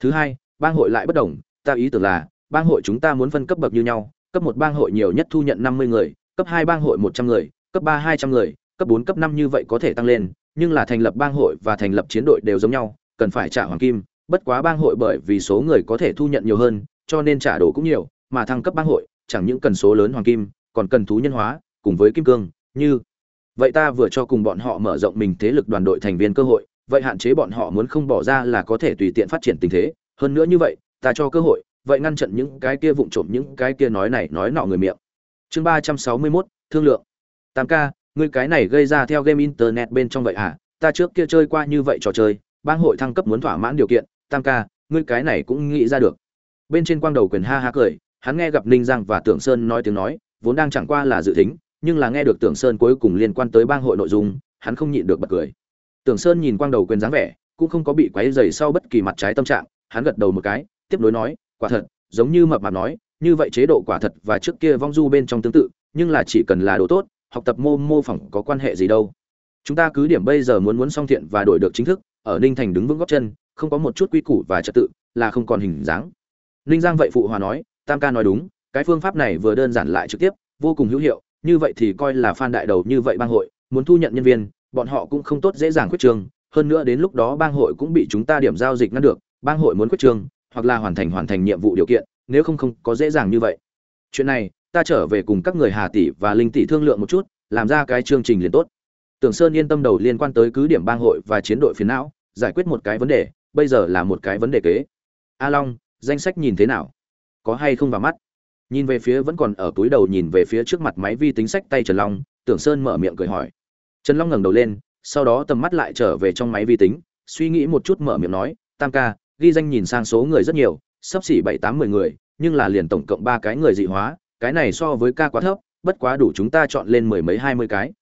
Thứ hai, bang hội lại bất đồng, ta ý tưởng là, bang hội chúng ta muốn phân cấp bậc như nhau, cấp một bang hội nhiều nhất thu nhận năm mươi người, cấp hai bang hội một trăm người, cấp ba hai trăm người, cấp bốn cấp năm như vậy có thể tăng lên, nhưng là thành lập bang hội và thành lập chiến đội đều giống nhau, cần phải trả hoàng kim, bất quá bang hội bởi vì số người có thể thu nhận nhiều hơn, cho nên trả đồ cũng nhiều mà thăng cấp bang hội chẳng những cần số lớn hoàng kim còn cần thú nhân hóa cùng với kim cương như. Vậy ta vừa cho cùng bọn họ mở rộng mình thế lực đoàn đội thành viên cơ hội vậy hạn chế bọn họ muốn không bỏ ra là có thể tùy tiện phát triển tình thế. Hơn nữa như vậy ta cho cơ hội vậy ngăn chặn những cái kia vụng trộm những cái kia nói này nói nọ người miệng. Chương ba trăm sáu mươi 361, thương lượng. Tam ca ngươi cái này gây ra theo game internet bên trong vậy à ta trước kia chơi qua như vậy trò chơi bang hội thăng cấp muốn thỏa mãn điều kiện. Tam ca ngươi cái này cũng nghĩ ra được. Bên trên quang đầu quyền ha ha cười hắn nghe gặp ninh giang và tưởng sơn nói tiếng nói, vốn đang chẳng qua là dự tính, nhưng là nghe được tưởng sơn cuối cùng liên quan tới bang hội nội dung, hắn không nhịn được bật cười. Tưởng sơn nhìn quang đầu quyền dáng vẻ, cũng không có bị quấy dày sau bất kỳ mặt trái tâm trạng, hắn gật đầu một cái, tiếp nối nói, quả thật, giống như mập mạp nói, như vậy chế độ quả thật và trước kia vong du bên trong tương tự, nhưng là chỉ cần là đồ tốt, học tập mô mô phỏng có quan hệ gì đâu. Chúng ta cứ điểm bây giờ muốn muốn song thiện và đổi được chính thức, ở ninh thành đứng vững góc chân, không có một chút quy củ và trật tự, là không còn hình dáng. Ninh giang vậy phụ hòa nói tam ca nói đúng, cái phương pháp này vừa đơn giản lại trực tiếp, vô cùng hữu hiệu, như vậy thì coi là phan đại đầu như vậy bang hội, muốn thu nhận nhân viên, bọn họ cũng không tốt dễ dàng quyết trường hơn nữa đến lúc đó bang hội cũng bị chúng ta điểm giao dịch ngăn được, bang hội muốn quyết trường hoặc là hoàn thành hoàn thành nhiệm vụ điều kiện, nếu không không có dễ dàng như vậy. Chuyện này, ta trở về cùng các người hà tỷ và linh tỷ thương lượng một chút, làm ra cái chương trình liền tốt. Tưởng sơn yên tâm đầu liên quan tới cứ điểm bang hội và chiến đội phiến não, giải quyết một cái vấn đề, bây giờ là một cái vấn đề kế. A long, danh sách nhìn thế nào? Có hay không vào mắt. Nhìn về phía vẫn còn ở túi đầu nhìn về phía trước mặt máy vi tính sách tay trần long, tưởng sơn mở miệng cười hỏi. Trần long ngẩng đầu lên, sau đó tầm mắt lại trở về trong máy vi tính, suy nghĩ một chút mở miệng nói, tam ca, ghi danh nhìn sang số người rất nhiều, sắp xỉ bảy tám mười người, nhưng là liền tổng cộng ba cái người dị hóa, cái này so với ca quá thấp, bất quá đủ chúng ta chọn lên mười mấy hai mươi cái.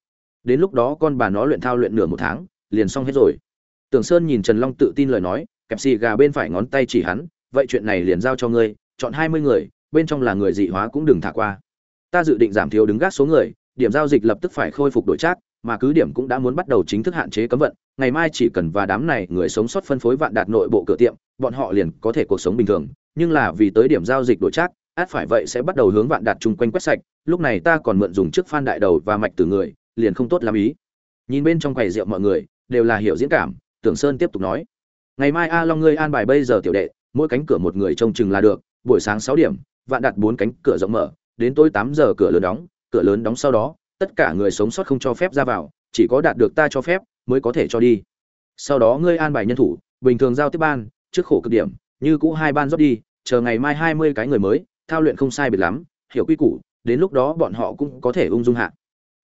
Đến lúc đó con bà nó luyện thao luyện nửa một tháng, liền xong hết rồi. Tưởng sơn nhìn trần long tự tin lời nói, kẹp xì gà bên phải ngón tay chỉ hắn, vậy chuyện này liền giao cho ngươi chọn hai mươi người, bên trong là người dị hóa cũng đừng thả qua. Ta dự định giảm thiếu đứng gác số người, điểm giao dịch lập tức phải khôi phục đổi trác, mà cứ điểm cũng đã muốn bắt đầu chính thức hạn chế cấm vận. Ngày mai chỉ cần và đám này người sống sót phân phối vạn đạt nội bộ cửa tiệm, bọn họ liền có thể cuộc sống bình thường. Nhưng là vì tới điểm giao dịch đổi trác, át phải vậy sẽ bắt đầu hướng vạn đạt chung quanh quét sạch. Lúc này ta còn mượn dùng trước phan đại đầu và mạch từ người, liền không tốt làm ý. Nhìn bên trong quầy rượu mọi người, đều là hiểu diễn cảm, tưởng sơn tiếp tục nói. Ngày mai a long ngươi an bài bây giờ tiểu đệ, mỗi cánh cửa một người trông chừng là được buổi sáng sáu điểm, vạn đặt bốn cánh cửa rộng mở, đến tối tám giờ cửa lớn đóng, cửa lớn đóng sau đó, tất cả người sống sót không cho phép ra vào, chỉ có đạt được ta cho phép, mới có thể cho đi. Sau đó ngươi an bài nhân thủ, bình thường giao tiếp ban, trước khổ cực điểm, như cũ hai ban rót đi, chờ ngày mai hai mươi cái người mới, thao luyện không sai biệt lắm, hiểu quy củ, đến lúc đó bọn họ cũng có thể ung dung hạ.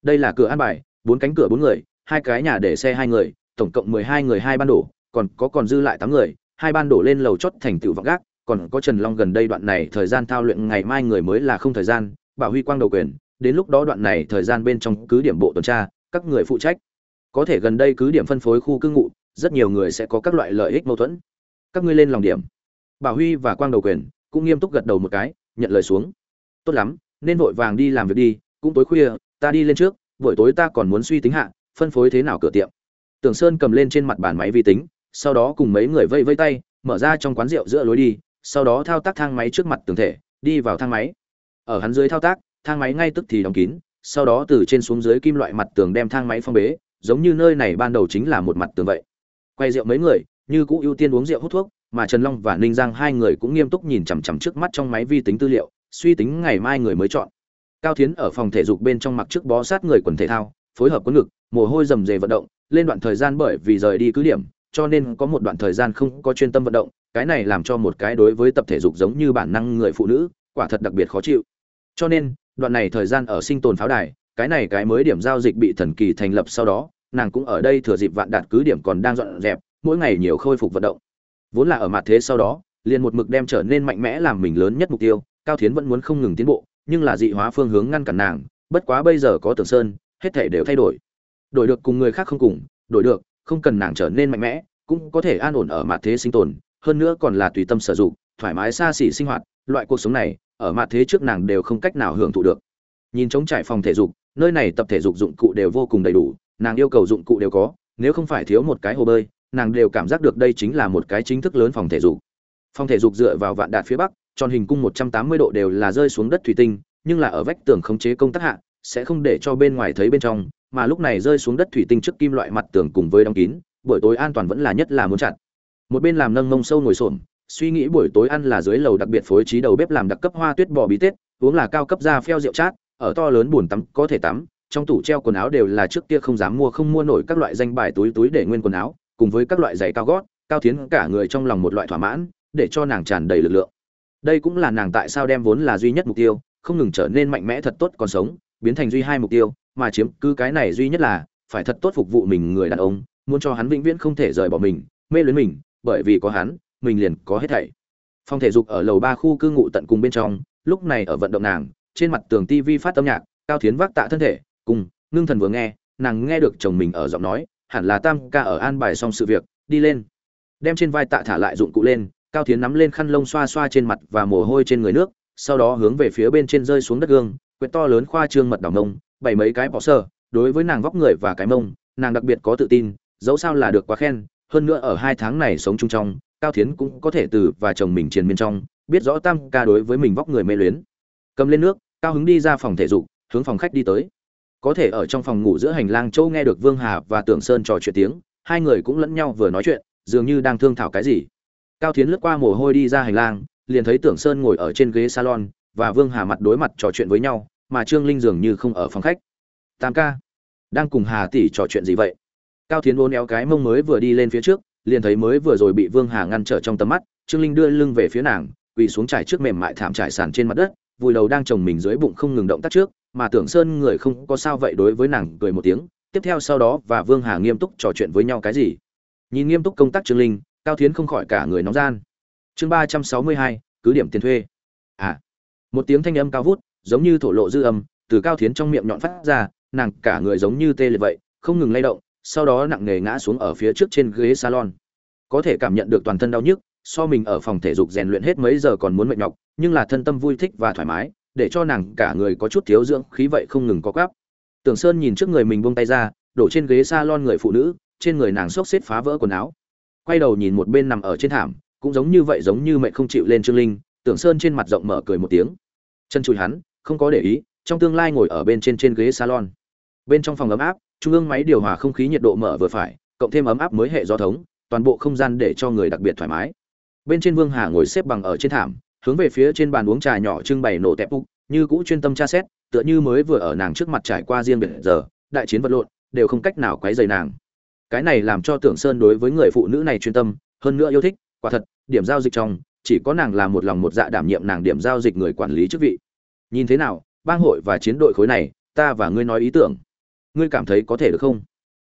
Đây là cửa an bài, bốn cánh cửa bốn người, hai cái nhà để xe hai người, tổng cộng mười hai người hai ban đổ, còn có còn dư lại tám người, hai ban đổ lên lầu chót thành tựu vọng gác còn có trần long gần đây đoạn này thời gian thao luyện ngày mai người mới là không thời gian, bảo huy quang đầu quyền, đến lúc đó đoạn này thời gian bên trong cứ điểm bộ tuần tra, các người phụ trách. Có thể gần đây cứ điểm phân phối khu cư ngụ, rất nhiều người sẽ có các loại lợi ích mâu thuẫn. Các ngươi lên lòng điểm. Bảo huy và quang đầu quyền cũng nghiêm túc gật đầu một cái, nhận lời xuống. Tốt lắm, nên vội vàng đi làm việc đi, cũng tối khuya, ta đi lên trước, buổi tối ta còn muốn suy tính hạ, phân phối thế nào cửa tiệm. Tưởng sơn cầm lên trên mặt bàn máy vi tính, sau đó cùng mấy người vây vây tay, mở ra trong quán rượu giữa lối đi sau đó thao tác thang máy trước mặt tường thể, đi vào thang máy. Ở hắn dưới thao tác, thang máy ngay tức thì đóng kín, sau đó từ trên xuống dưới kim loại mặt tường đem thang máy phong bế, giống như nơi này ban đầu chính là một mặt tường vậy. Quay rượu mấy người, như cũ ưu tiên uống rượu hút thuốc, mà trần long và ninh giang hai người cũng nghiêm túc nhìn chằm chằm trước mắt trong máy vi tính tư liệu, suy tính ngày mai người mới chọn. Cao thiến ở phòng thể dục bên trong mặc trước bó sát người quần thể thao, phối hợp quấn ngực, mồ hôi rầm rề vận động, lên đoạn thời gian bởi vì rời đi cứ điểm cho nên có một đoạn thời gian không có chuyên tâm vận động, cái này làm cho một cái đối với tập thể dục giống như bản năng người phụ nữ, quả thật đặc biệt khó chịu. Cho nên, đoạn này thời gian ở sinh tồn pháo đài, cái này cái mới điểm giao dịch bị thần kỳ thành lập sau đó, nàng cũng ở đây thừa dịp vạn đạt cứ điểm còn đang dọn dẹp, mỗi ngày nhiều khôi phục vận động. Vốn là ở mặt thế sau đó, liền một mực đem trở nên mạnh mẽ làm mình lớn nhất mục tiêu, cao thiến vẫn muốn không ngừng tiến bộ, nhưng là dị hóa phương hướng ngăn cản nàng, bất quá bây giờ có tường sơn, hết thể đều thay đổi. Đổi được cùng người khác không cùng, đổi được không cần nàng trở nên mạnh mẽ, cũng có thể an ổn ở mặt thế sinh tồn, hơn nữa còn là tùy tâm sử dụng, thoải mái xa xỉ sinh hoạt, loại cuộc sống này, ở mặt thế trước nàng đều không cách nào hưởng thụ được. Nhìn trống trải phòng thể dục, nơi này tập thể dục dụng cụ đều vô cùng đầy đủ, nàng yêu cầu dụng cụ đều có, nếu không phải thiếu một cái hồ bơi, nàng đều cảm giác được đây chính là một cái chính thức lớn phòng thể dục. Phòng thể dục dựa vào vạn đạt phía bắc, tròn hình cung 180 độ đều là rơi xuống đất thủy tinh, nhưng là ở vách tường khống chế công tác hạ, sẽ không để cho bên ngoài thấy bên trong mà lúc này rơi xuống đất thủy tinh trước kim loại mặt tường cùng với đóng kín, buổi tối an toàn vẫn là nhất là muốn chặn một bên làm nâng mông sâu ngồi xổm, suy nghĩ buổi tối ăn là dưới lầu đặc biệt phối trí đầu bếp làm đặc cấp hoa tuyết bò bí tết, uống là cao cấp da pheo rượu chát, ở to lớn buồn tắm có thể tắm, trong tủ treo quần áo đều là trước kia không dám mua không mua nổi các loại danh bài túi túi để nguyên quần áo, cùng với các loại giày cao gót, cao thiến cả người trong lòng một loại thỏa mãn, để cho nàng tràn đầy lực lượng. Đây cũng là nàng tại sao đem vốn là duy nhất mục tiêu, không ngừng trở nên mạnh mẽ thật tốt còn sống, biến thành duy hai mục tiêu mà chiếm cứ cái này duy nhất là, phải thật tốt phục vụ mình người đàn ông, muốn cho hắn vĩnh viễn không thể rời bỏ mình, mê luyến mình, bởi vì có hắn, mình liền có hết thảy. Phòng thể dục ở lầu ba khu cư ngụ tận cùng bên trong, lúc này ở vận động nàng, trên mặt tường tivi phát âm nhạc, cao thiến vác tạ thân thể, cùng, ngưng thần vừa nghe, nàng nghe được chồng mình ở giọng nói, hẳn là tam ca ở an bài xong sự việc, đi lên. Đem trên vai tạ thả lại dụng cụ lên, cao thiến nắm lên khăn lông xoa xoa trên mặt và mồ hôi trên người nước, sau đó hướng về phía bên trên rơi xuống đất gương quyệt to lớn khoa trương mật đỏ mông bảy mấy cái bỏ sơ đối với nàng vóc người và cái mông, nàng đặc biệt có tự tin, dẫu sao là được quá khen, hơn nữa ở hai tháng này sống chung trong, cao thiến cũng có thể từ và chồng mình triền bên trong, biết rõ tam ca đối với mình vóc người mê luyến. Cầm lên nước, cao hứng đi ra phòng thể dục, hướng phòng khách đi tới. Có thể ở trong phòng ngủ giữa hành lang châu nghe được vương hà và tưởng sơn trò chuyện tiếng, hai người cũng lẫn nhau vừa nói chuyện, dường như đang thương thảo cái gì. Cao thiến lướt qua mồ hôi đi ra hành lang, liền thấy tưởng sơn ngồi ở trên ghế salon, và vương hà mặt đối mặt trò chuyện với nhau mà trương linh dường như không ở phòng khách. Tam ca, đang cùng hà tỷ trò chuyện gì vậy? Cao thiến ôn éo cái mông mới vừa đi lên phía trước, liền thấy mới vừa rồi bị vương hà ngăn trở trong tầm mắt, trương linh đưa lưng về phía nàng, quỳ xuống trải trước mềm mại thảm trải sàn trên mặt đất, vùi đầu đang chồng mình dưới bụng không ngừng động tác trước, mà tưởng sơn người không có sao vậy đối với nàng cười một tiếng, tiếp theo sau đó và vương hà nghiêm túc trò chuyện với nhau cái gì? Nhìn nghiêm túc công tác trương linh, cao thiến không khỏi cả người nóng gian. Chương ba trăm sáu mươi hai, cứ điểm tiền thuê. À một tiếng thanh âm cao vút giống như thổ lộ dư âm, từ cao thiến trong miệng nhọn phát ra, nàng cả người giống như tê liệt vậy, không ngừng lay động, sau đó nặng nề ngã xuống ở phía trước trên ghế salon. Có thể cảm nhận được toàn thân đau nhức, so mình ở phòng thể dục rèn luyện hết mấy giờ còn muốn mệt nhọc, nhưng là thân tâm vui thích và thoải mái, để cho nàng cả người có chút thiếu dưỡng, khí vậy không ngừng có gáp tưởng sơn nhìn trước người mình buông tay ra, đổ trên ghế salon người phụ nữ, trên người nàng xốc xếp phá vỡ quần áo. Quay đầu nhìn một bên nằm ở trên thảm, cũng giống như vậy giống như mẹ không chịu lên trương linh, tưởng sơn trên mặt rộng mở cười một tiếng. Chân chùi hắn không có để ý, trong tương lai ngồi ở bên trên trên ghế salon. Bên trong phòng ấm áp, trung ương máy điều hòa không khí nhiệt độ mở vừa phải, cộng thêm ấm áp mới hệ do thống, toàn bộ không gian để cho người đặc biệt thoải mái. Bên trên vương hà ngồi xếp bằng ở trên thảm, hướng về phía trên bàn uống trà nhỏ trưng bày nổ tẹp úc, như cũ chuyên tâm tra xét, tựa như mới vừa ở nàng trước mặt trải qua riêng biệt giờ, đại chiến vật lộn, đều không cách nào quấy dày nàng. Cái này làm cho tưởng sơn đối với người phụ nữ này chuyên tâm, hơn nữa yêu thích, quả thật, điểm giao dịch trong, chỉ có nàng là một lòng một dạ đảm nhiệm nàng điểm giao dịch người quản lý chức vị nhìn thế nào, bang hội và chiến đội khối này, ta và ngươi nói ý tưởng. Ngươi cảm thấy có thể được không?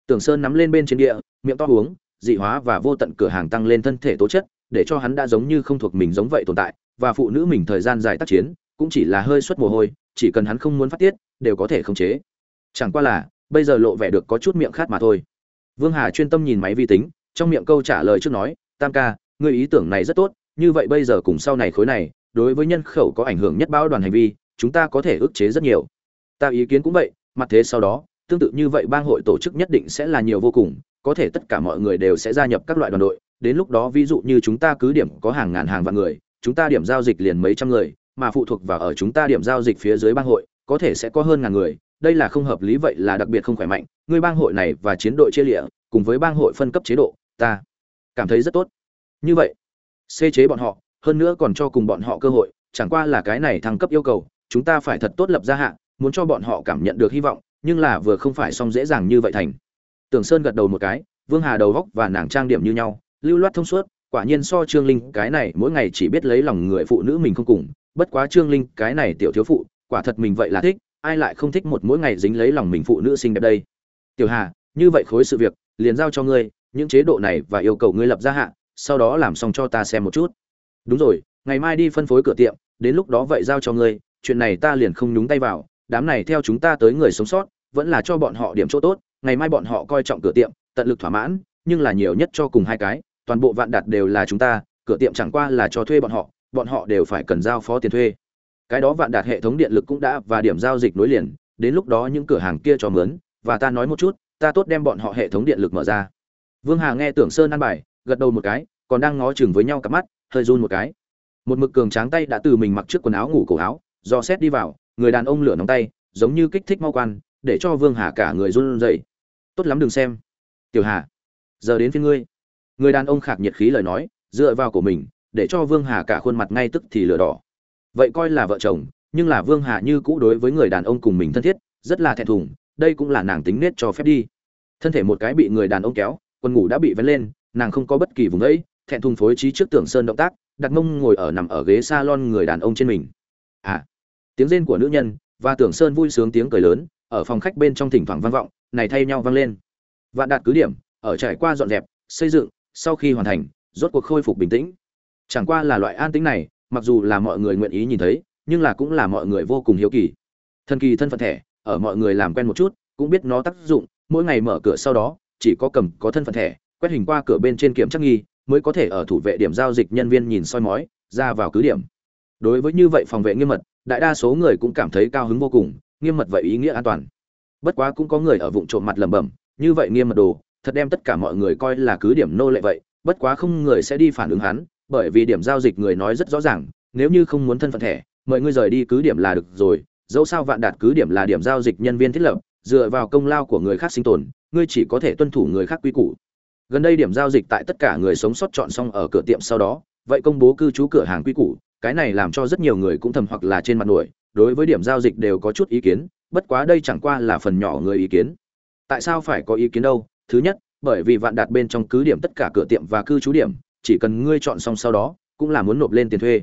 Tưởng sơn nắm lên bên trên địa, miệng to uống, dị hóa và vô tận cửa hàng tăng lên thân thể tố chất, để cho hắn đã giống như không thuộc mình giống vậy tồn tại, và phụ nữ mình thời gian dài tác chiến, cũng chỉ là hơi xuất mồ hôi, chỉ cần hắn không muốn phát tiết, đều có thể khống chế. Chẳng qua là, bây giờ lộ vẻ được có chút miệng khát mà thôi. Vương hà chuyên tâm nhìn máy vi tính, trong miệng câu trả lời trước nói, tam ca, ngươi ý tưởng này rất tốt, như vậy bây giờ cùng sau này khối này, đối với nhân khẩu có ảnh hưởng nhất bao đoàn hành vi chúng ta có thể ức chế rất nhiều. Ta ý kiến cũng vậy, mặt thế sau đó, tương tự như vậy bang hội tổ chức nhất định sẽ là nhiều vô cùng, có thể tất cả mọi người đều sẽ gia nhập các loại đoàn đội. Đến lúc đó ví dụ như chúng ta cứ điểm có hàng ngàn hàng vạn người, chúng ta điểm giao dịch liền mấy trăm người, mà phụ thuộc vào ở chúng ta điểm giao dịch phía dưới bang hội, có thể sẽ có hơn ngàn người. Đây là không hợp lý, vậy là đặc biệt không khỏe mạnh. Người bang hội này và chiến đội chia lịa, cùng với bang hội phân cấp chế độ, ta cảm thấy rất tốt. Như vậy, xê chế bọn họ, hơn nữa còn cho cùng bọn họ cơ hội, chẳng qua là cái này thăng cấp yêu cầu chúng ta phải thật tốt lập gia hạ, muốn cho bọn họ cảm nhận được hy vọng nhưng là vừa không phải xong dễ dàng như vậy thành. Tưởng sơn gật đầu một cái vương hà đầu góc và nàng trang điểm như nhau lưu loát thông suốt quả nhiên so trương linh cái này mỗi ngày chỉ biết lấy lòng người phụ nữ mình không cùng bất quá trương linh cái này tiểu thiếu phụ quả thật mình vậy là thích ai lại không thích một mỗi ngày dính lấy lòng mình phụ nữ xinh đẹp đây? Tiểu hà như vậy khối sự việc liền giao cho ngươi những chế độ này và yêu cầu ngươi lập gia hạn sau đó làm xong cho ta xem một chút. Đúng rồi ngày mai đi phân phối cửa tiệm đến lúc đó vậy giao cho ngươi chuyện này ta liền không nhúng tay vào, đám này theo chúng ta tới người sống sót, vẫn là cho bọn họ điểm chỗ tốt, ngày mai bọn họ coi trọng cửa tiệm, tận lực thỏa mãn, nhưng là nhiều nhất cho cùng hai cái, toàn bộ vạn đạt đều là chúng ta, cửa tiệm chẳng qua là cho thuê bọn họ bọn họ đều phải cần giao phó tiền thuê. Cái đó vạn đạt hệ thống điện lực cũng đã và điểm giao dịch nối liền, đến lúc đó những cửa hàng kia cho mướn, và ta nói một chút, ta tốt đem bọn họ hệ thống điện lực mở ra. Vương hà nghe tưởng sơn ăn bài, gật đầu một cái, còn đang ngó chừng với nhau cặp mắt, hơi run một cái. Một mực cường tráng tay đã từ mình mặc trước quần áo ngủ cổ áo do xét đi vào, người đàn ông lửa nóng tay, giống như kích thích mau quan, để cho vương hà cả người run rẩy. Tốt lắm đừng xem. Tiểu hà, giờ đến phía ngươi. Người đàn ông khạc nhiệt khí lời nói, dựa vào của mình, để cho vương hà cả khuôn mặt ngay tức thì lửa đỏ. Vậy coi là vợ chồng, nhưng là vương hà như cũ đối với người đàn ông cùng mình thân thiết, rất là thẹn thùng, đây cũng là nàng tính nết cho phép đi. Thân thể một cái bị người đàn ông kéo, quần ngủ đã bị vén lên, nàng không có bất kỳ vùng ấy, thẹn thùng phối trí trước tưởng sơn động tác, đặt mông ngồi ở nằm ở ghế salon người đàn ông trên mình. À tiếng rên của nữ nhân và tưởng sơn vui sướng tiếng cười lớn ở phòng khách bên trong thỉnh thoảng vang vọng, này thay nhau vang lên. Vạn đạt cứ điểm, ở trải qua dọn dẹp, xây dựng, sau khi hoàn thành, rốt cuộc khôi phục bình tĩnh. Chẳng qua là loại an tĩnh này, mặc dù là mọi người nguyện ý nhìn thấy, nhưng là cũng là mọi người vô cùng hiếu kỳ. Thần kỳ thân phận thẻ, ở mọi người làm quen một chút, cũng biết nó tác dụng, mỗi ngày mở cửa sau đó, chỉ có cầm, có thân phận thẻ, quét hình qua cửa bên trên kiểm tra nghi, mới có thể ở thủ vệ điểm giao dịch nhân viên nhìn soi mói, ra vào cứ điểm. Đối với như vậy phòng vệ nghiêm mật đại đa số người cũng cảm thấy cao hứng vô cùng, nghiêm mật vậy ý nghĩa an toàn. Bất quá cũng có người ở vụng trộm mặt lẩm bẩm, như vậy nghiêm mật đồ, thật đem tất cả mọi người coi là cứ điểm nô lệ vậy, bất quá không người sẽ đi phản ứng hắn, bởi vì điểm giao dịch người nói rất rõ ràng, nếu như không muốn thân phận thẻ, mời ngươi rời đi cứ điểm là được rồi, dẫu sao vạn đạt cứ điểm là điểm giao dịch nhân viên thiết lập, dựa vào công lao của người khác sinh tồn, ngươi chỉ có thể tuân thủ người khác quy củ. Gần đây điểm giao dịch tại tất cả người sống sót chọn xong ở cửa tiệm sau đó, vậy công bố cư trú cửa hàng quy củ cái này làm cho rất nhiều người cũng thầm hoặc là trên mặt nổi, đối với điểm giao dịch đều có chút ý kiến, bất quá đây chẳng qua là phần nhỏ người ý kiến. Tại sao phải có ý kiến đâu? Thứ nhất, bởi vì vạn đạt bên trong cứ điểm tất cả cửa tiệm và cư trú điểm, chỉ cần ngươi chọn xong sau đó, cũng là muốn nộp lên tiền thuê.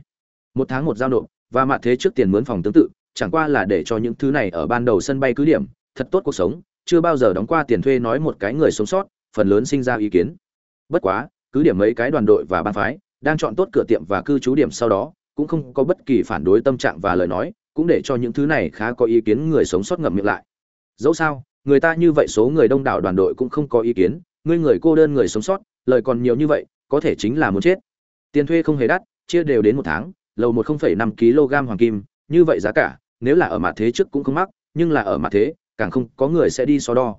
Một tháng một giao nộp, và mặt thế trước tiền mướn phòng tương tự, chẳng qua là để cho những thứ này ở ban đầu sân bay cứ điểm, thật tốt cuộc sống, chưa bao giờ đóng qua tiền thuê nói một cái người sống sót, phần lớn sinh ra ý kiến. Bất quá, cứ điểm mấy cái đoàn đội và ban phái, đang chọn tốt cửa tiệm và cư trú điểm sau đó cũng không có bất kỳ phản đối tâm trạng và lời nói cũng để cho những thứ này khá có ý kiến người sống sót ngậm miệng lại. Dẫu sao người ta như vậy số người đông đảo đoàn đội cũng không có ý kiến ngươi người cô đơn người sống sót lời còn nhiều như vậy có thể chính là muốn chết. Tiền thuê không hề đắt chia đều đến một tháng lầu một năm kg hoàng kim như vậy giá cả nếu là ở mặt thế trước cũng không mắc nhưng là ở mặt thế càng không có người sẽ đi so đo.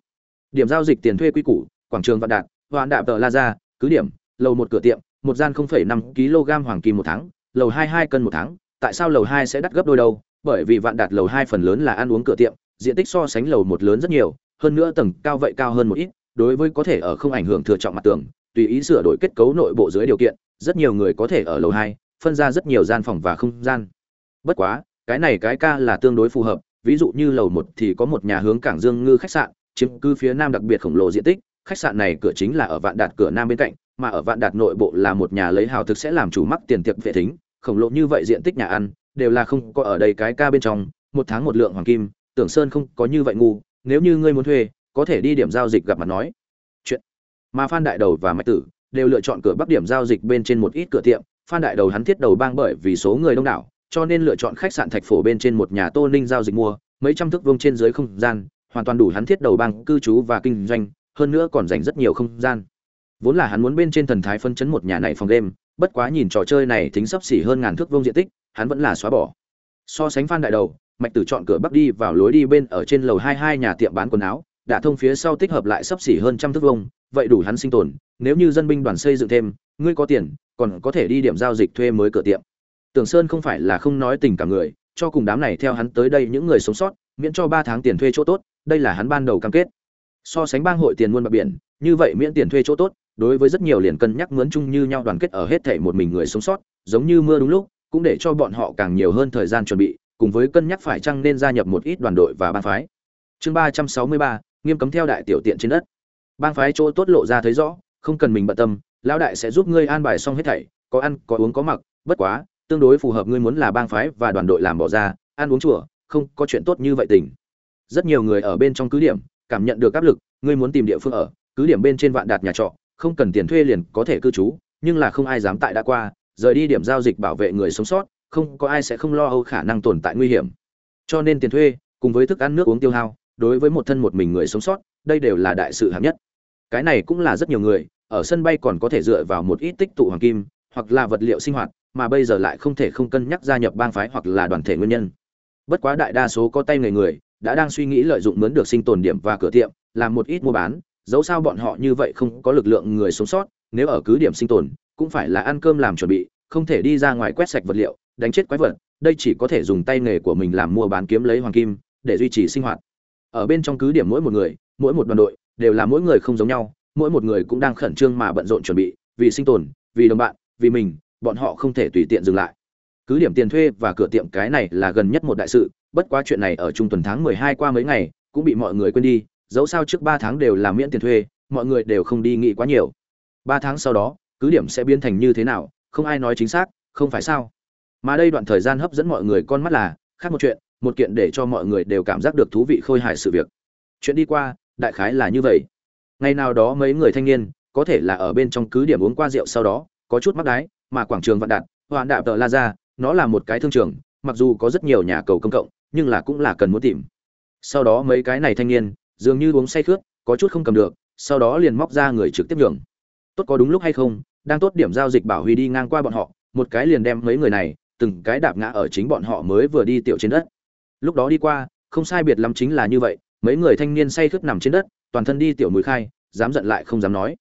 Điểm giao dịch tiền thuê quy củ quảng trường vạn đạt hoàn đạp tờ la ra cứ điểm lầu một cửa tiệm một gian 0,5 kg hoàng kim một tháng lầu hai hai cân một tháng, tại sao lầu hai sẽ đắt gấp đôi đâu? Bởi vì vạn đạt lầu hai phần lớn là ăn uống cửa tiệm, diện tích so sánh lầu một lớn rất nhiều, hơn nữa tầng cao vậy cao hơn một ít, đối với có thể ở không ảnh hưởng thừa trọng mặt tường, tùy ý sửa đổi kết cấu nội bộ dưới điều kiện, rất nhiều người có thể ở lầu hai, phân ra rất nhiều gian phòng và không gian. Bất quá, cái này cái ca là tương đối phù hợp, ví dụ như lầu một thì có một nhà hướng cảng dương ngư khách sạn, chiếm cư phía nam đặc biệt khổng lồ diện tích, khách sạn này cửa chính là ở vạn đạt cửa nam bên cạnh, mà ở vạn đạt nội bộ là một nhà lấy hào thực sẽ làm chủ mắc tiền tiệc vệ thính khổng lồ như vậy diện tích nhà ăn, đều là không có ở đây cái ca bên trong, một tháng một lượng hoàng kim, tưởng sơn không có như vậy ngu, nếu như ngươi muốn thuê, có thể đi điểm giao dịch gặp mặt nói. Chuyện. Mà phan đại đầu và mạch tử đều lựa chọn cửa bắc điểm giao dịch bên trên một ít cửa tiệm, phan đại đầu hắn thiết đầu bang bởi vì số người đông đảo, cho nên lựa chọn khách sạn thạch phổ bên trên một nhà tô ninh giao dịch mua, mấy trăm thước vuông trên dưới không gian, hoàn toàn đủ hắn thiết đầu bang, cư trú và kinh doanh, hơn nữa còn dành rất nhiều không gian. Vốn là hắn muốn bên trên thần thái phân chấn một nhà này phòng game bất quá nhìn trò chơi này thính sấp xỉ hơn ngàn thước vuông diện tích, hắn vẫn là xóa bỏ. So sánh phan đại đầu, mạch tử chọn cửa bắc đi vào lối đi bên ở trên lầu hai hai nhà tiệm bán quần áo, đã thông phía sau tích hợp lại sấp xỉ hơn trăm thước vuông, vậy đủ hắn sinh tồn, nếu như dân binh đoàn xây dựng thêm, ngươi có tiền, còn có thể đi điểm giao dịch thuê mới cửa tiệm. Tưởng sơn không phải là không nói tình cảm người, cho cùng đám này theo hắn tới đây những người sống sót, miễn cho ba tháng tiền thuê chỗ tốt, đây là hắn ban đầu cam kết. So sánh bang hội tiền muôn bạc biển, như vậy miễn tiền thuê chỗ tốt đối với rất nhiều liền cân nhắc mướn chung như nhau đoàn kết ở hết thảy một mình người sống sót, giống như mưa đúng lúc, cũng để cho bọn họ càng nhiều hơn thời gian chuẩn bị, cùng với cân nhắc phải chăng nên gia nhập một ít đoàn đội và bang phái. Chương ba trăm sáu mươi ba, nghiêm cấm theo đại tiểu tiện trên đất. Bang phái chỗ tốt lộ ra thấy rõ, không cần mình bận tâm, lão đại sẽ giúp ngươi an bài xong hết thảy, có ăn, có uống, có mặc, bất quá, tương đối phù hợp ngươi muốn là bang phái và đoàn đội làm bỏ ra, ăn uống chùa, không có chuyện tốt như vậy tình. Rất nhiều người ở bên trong cứ điểm, cảm nhận được áp lực, ngươi muốn tìm địa phương ở, cứ điểm bên trên vạn đạt nhà trọ không cần tiền thuê liền có thể cư trú, nhưng là không ai dám tại đã qua, rời đi điểm giao dịch bảo vệ người sống sót, không có ai sẽ không lo âu khả năng tồn tại nguy hiểm. Cho nên tiền thuê, cùng với thức ăn nước uống tiêu hao, đối với một thân một mình người sống sót, đây đều là đại sự hạng nhất. Cái này cũng là rất nhiều người, ở sân bay còn có thể dựa vào một ít tích tụ hoàng kim, hoặc là vật liệu sinh hoạt, mà bây giờ lại không thể không cân nhắc gia nhập bang phái hoặc là đoàn thể nguyên nhân. Bất quá đại đa số có tay người người, đã đang suy nghĩ lợi dụng mướn được sinh tồn điểm và cửa tiệm, làm một ít mua bán dẫu sao bọn họ như vậy không có lực lượng người sống sót, nếu ở cứ điểm sinh tồn, cũng phải là ăn cơm làm chuẩn bị, không thể đi ra ngoài quét sạch vật liệu, đánh chết quái vật, đây chỉ có thể dùng tay nghề của mình làm mua bán kiếm lấy hoàng kim, để duy trì sinh hoạt. Ở bên trong cứ điểm mỗi một người, mỗi một đoàn đội, đều là mỗi người không giống nhau, mỗi một người cũng đang khẩn trương mà bận rộn chuẩn bị, vì sinh tồn, vì đồng bạn, vì mình, bọn họ không thể tùy tiện dừng lại. Cứ điểm tiền thuê và cửa tiệm cái này là gần nhất một đại sự, bất quá chuyện này ở trung tuần tháng mười hai qua mấy ngày, cũng bị mọi người quên đi dẫu sao trước ba tháng đều là miễn tiền thuê, mọi người đều không đi nghĩ quá nhiều. Ba tháng sau đó, cứ điểm sẽ biến thành như thế nào, không ai nói chính xác, không phải sao? Mà đây đoạn thời gian hấp dẫn mọi người con mắt là, khác một chuyện, một kiện để cho mọi người đều cảm giác được thú vị khôi hài sự việc. Chuyện đi qua, đại khái là như vậy. Ngày nào đó mấy người thanh niên, có thể là ở bên trong cứ điểm uống qua rượu sau đó, có chút mắc đái, mà quảng trường vạn đạt hoàn đạp tờ la ra, nó là một cái thương trường, mặc dù có rất nhiều nhà cầu công cộng, nhưng là cũng là cần muốn tìm. Sau đó mấy cái này thanh niên dường như uống say khướt, có chút không cầm được, sau đó liền móc ra người trực tiếp nhường. Tốt có đúng lúc hay không, đang tốt điểm giao dịch bảo huy đi ngang qua bọn họ, một cái liền đem mấy người này, từng cái đạp ngã ở chính bọn họ mới vừa đi tiểu trên đất. Lúc đó đi qua, không sai biệt lắm chính là như vậy, mấy người thanh niên say khướt nằm trên đất, toàn thân đi tiểu mùi khai, dám giận lại không dám nói.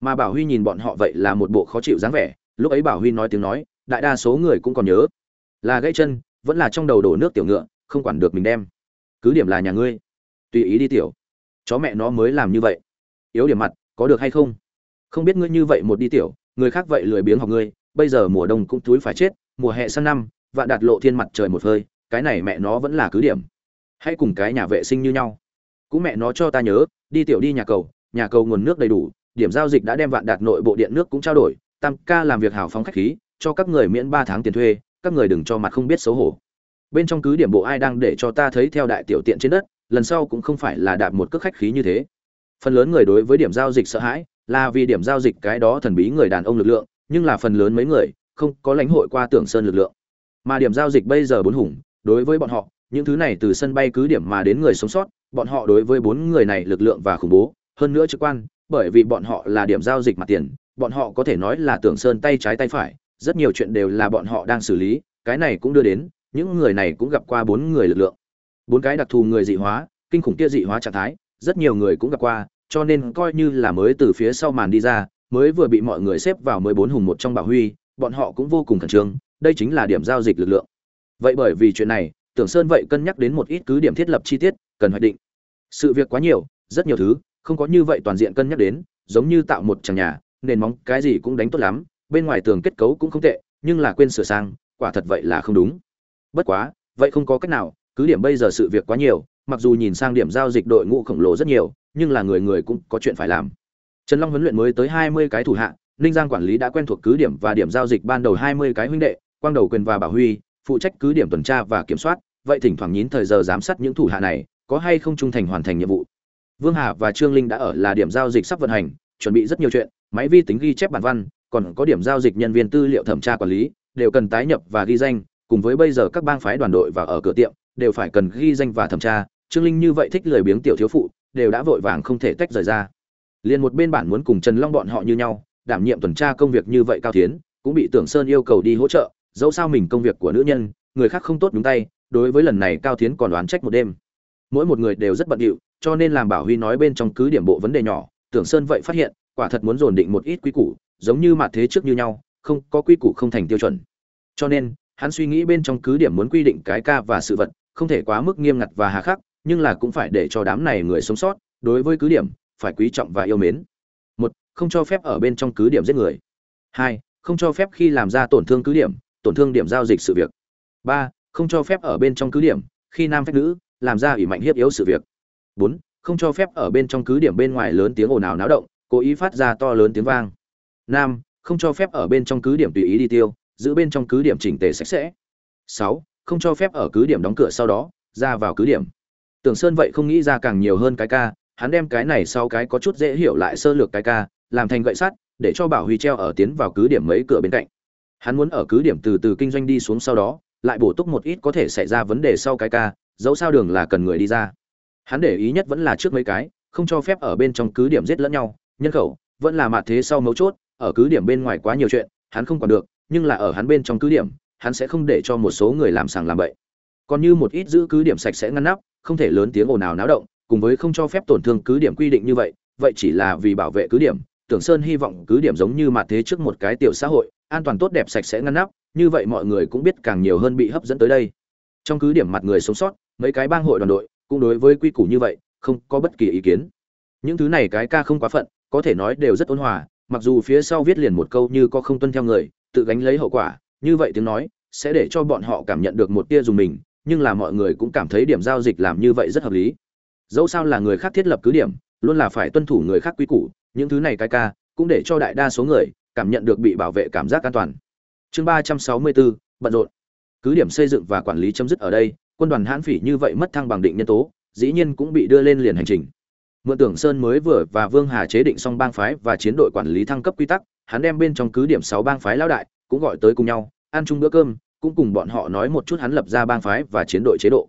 Mà bảo huy nhìn bọn họ vậy là một bộ khó chịu dáng vẻ, lúc ấy bảo huy nói tiếng nói, đại đa số người cũng còn nhớ. Là gãy chân, vẫn là trong đầu đổ nước tiểu ngựa, không quản được mình đem. Cứ điểm là nhà ngươi tùy ý đi tiểu. Chó mẹ nó mới làm như vậy. Yếu điểm mặt, có được hay không? Không biết ngươi như vậy một đi tiểu, người khác vậy lười biếng học ngươi, bây giờ mùa đông cũng túi phải chết, mùa hè sang năm, vạn đạt lộ thiên mặt trời một hơi, cái này mẹ nó vẫn là cứ điểm. Hãy cùng cái nhà vệ sinh như nhau. Cũng mẹ nó cho ta nhớ, đi tiểu đi nhà cầu nhà cầu nguồn nước đầy đủ, điểm giao dịch đã đem vạn đạt nội bộ điện nước cũng trao đổi, tam ca làm việc hào phóng khách khí, cho các người miễn ba tháng tiền thuê, các người đừng cho mặt không biết xấu hổ. Bên trong cứ điểm bộ ai đang để cho ta thấy theo đại tiểu tiện trên đất lần sau cũng không phải là đạp một cước khách khí như thế. Phần lớn người đối với điểm giao dịch sợ hãi là vì điểm giao dịch cái đó thần bí người đàn ông lực lượng, nhưng là phần lớn mấy người không có lãnh hội qua tưởng sơn lực lượng. Mà điểm giao dịch bây giờ bốn hùng, đối với bọn họ, những thứ này từ sân bay cứ điểm mà đến người sống sót, bọn họ đối với bốn người này lực lượng và khủng bố, hơn nữa trực quan, bởi vì bọn họ là điểm giao dịch mặt tiền, bọn họ có thể nói là tưởng sơn tay trái tay phải, rất nhiều chuyện đều là bọn họ đang xử lý, cái này cũng đưa đến, những người này cũng gặp qua bốn người lực lượng bốn cái đặc thù người dị hóa, kinh khủng kia dị hóa trạng thái, rất nhiều người cũng gặp qua, cho nên coi như là mới từ phía sau màn đi ra, mới vừa bị mọi người xếp vào mới bốn hùng một trong bảo huy, bọn họ cũng vô cùng khẩn trương, đây chính là điểm giao dịch lực lượng. Vậy bởi vì chuyện này, tưởng sơn vậy cân nhắc đến một ít cứ điểm thiết lập chi tiết, cần hoạch định. Sự việc quá nhiều, rất nhiều thứ, không có như vậy toàn diện cân nhắc đến, giống như tạo một tràng nhà, nền móng cái gì cũng đánh tốt lắm, bên ngoài tường kết cấu cũng không tệ, nhưng là quên sửa sang, quả thật vậy là không đúng. Bất quá, vậy không có cách nào cứ điểm bây giờ sự việc quá nhiều, mặc dù nhìn sang điểm giao dịch đội ngũ khổng lồ rất nhiều, nhưng là người người cũng có chuyện phải làm. Trần long huấn luyện mới tới hai mươi cái thủ hạ, ninh giang quản lý đã quen thuộc cứ điểm và điểm giao dịch ban đầu hai mươi cái huynh đệ, quang đầu quyền và bảo huy, phụ trách cứ điểm tuần tra và kiểm soát. Vậy thỉnh thoảng nhín thời giờ giám sát những thủ hạ này, có hay không trung thành hoàn thành nhiệm vụ. Vương hà và trương linh đã ở là điểm giao dịch sắp vận hành, chuẩn bị rất nhiều chuyện, máy vi tính ghi chép bản văn, còn có điểm giao dịch nhân viên tư liệu thẩm tra quản lý, đều cần tái nhập và ghi danh, cùng với bây giờ các bang phái đoàn đội và ở cửa tiệm đều phải cần ghi danh và thẩm tra, trương linh như vậy thích lười biếng tiểu thiếu phụ, đều đã vội vàng không thể tách rời ra. Liền một bên bản muốn cùng trần long bọn họ như nhau, đảm nhiệm tuần tra công việc như vậy cao tiến, cũng bị tưởng sơn yêu cầu đi hỗ trợ, dẫu sao mình công việc của nữ nhân, người khác không tốt đúng tay, đối với lần này cao tiến còn đoán trách một đêm. Mỗi một người đều rất bận rộn cho nên làm bảo huy nói bên trong cứ điểm bộ vấn đề nhỏ, tưởng sơn vậy phát hiện, quả thật muốn dồn định một ít quy củ, giống như mặt thế trước như nhau, không có quy củ không thành tiêu chuẩn. Cho nên, hắn suy nghĩ bên trong cứ điểm muốn quy định cái ca và sự vật không thể quá mức nghiêm ngặt và hà khắc, nhưng là cũng phải để cho đám này người sống sót, đối với cứ điểm, phải quý trọng và yêu mến. Một, không cho phép ở bên trong cứ điểm giết người. Hai, không cho phép khi làm ra tổn thương cứ điểm, tổn thương điểm giao dịch sự việc. Ba, không cho phép ở bên trong cứ điểm, khi nam phép nữ, làm ra ủy mạnh hiếp yếu sự việc. Bốn, không cho phép ở bên trong cứ điểm bên ngoài lớn tiếng ồn ào náo động, cố ý phát ra to lớn tiếng vang. Năm, không cho phép ở bên trong cứ điểm tùy ý đi tiêu, giữ bên trong cứ điểm chỉnh tề sạch sẽ. Sáu không cho phép ở cứ điểm đóng cửa sau đó, ra vào cứ điểm. Tưởng sơn vậy không nghĩ ra càng nhiều hơn cái ca, hắn đem cái này sau cái có chút dễ hiểu lại sơ lược cái ca, làm thành gậy sắt, để cho bảo huy treo ở tiến vào cứ điểm mấy cửa bên cạnh. Hắn muốn ở cứ điểm từ từ kinh doanh đi xuống sau đó, lại bổ túc một ít có thể xảy ra vấn đề sau cái ca, dẫu sao đường là cần người đi ra. Hắn để ý nhất vẫn là trước mấy cái, không cho phép ở bên trong cứ điểm giết lẫn nhau, nhân khẩu, vẫn là mạ thế sau mấu chốt, ở cứ điểm bên ngoài quá nhiều chuyện, hắn không còn được, nhưng là ở hắn bên trong cứ điểm hắn sẽ không để cho một số người làm sàng làm bậy. Còn như một ít giữ cứ điểm sạch sẽ ngăn nắp, không thể lớn tiếng ồn ào náo động, cùng với không cho phép tổn thương cứ điểm quy định như vậy vậy chỉ là vì bảo vệ cứ điểm, tưởng sơn hy vọng cứ điểm giống như mặt thế trước một cái tiểu xã hội, an toàn tốt đẹp sạch sẽ ngăn nắp, như vậy mọi người cũng biết càng nhiều hơn bị hấp dẫn tới đây. Trong cứ điểm mặt người sống sót, mấy cái bang hội đoàn đội cũng đối với quy củ như vậy, không có bất kỳ ý kiến. Những thứ này cái ca không quá phận, có thể nói đều rất ôn hòa, mặc dù phía sau viết liền một câu như có không tuân theo người, tự gánh lấy hậu quả như vậy tiếng nói, sẽ để cho bọn họ cảm nhận được một tia dùng mình, nhưng là mọi người cũng cảm thấy điểm giao dịch làm như vậy rất hợp lý. Dẫu sao là người khác thiết lập cứ điểm, luôn là phải tuân thủ người khác quy củ, những thứ này cái ca, cũng để cho đại đa số người cảm nhận được bị bảo vệ cảm giác an toàn. Chương ba trăm sáu mươi bốn bận rộn. Cứ điểm xây dựng và quản lý chấm dứt ở đây, quân đoàn hãn phỉ như vậy mất thăng bằng định nhân tố, dĩ nhiên cũng bị đưa lên liền hành trình. Mượn tưởng sơn mới vừa và vương hà chế định xong bang phái và chiến đội quản lý thăng cấp quy tắc, hắn đem bên trong cứ điểm sáu bang phái lão đại, cũng gọi tới cùng nhau ăn chung bữa cơm, cũng cùng bọn họ nói một chút hắn lập ra bang phái và chiến đội chế độ.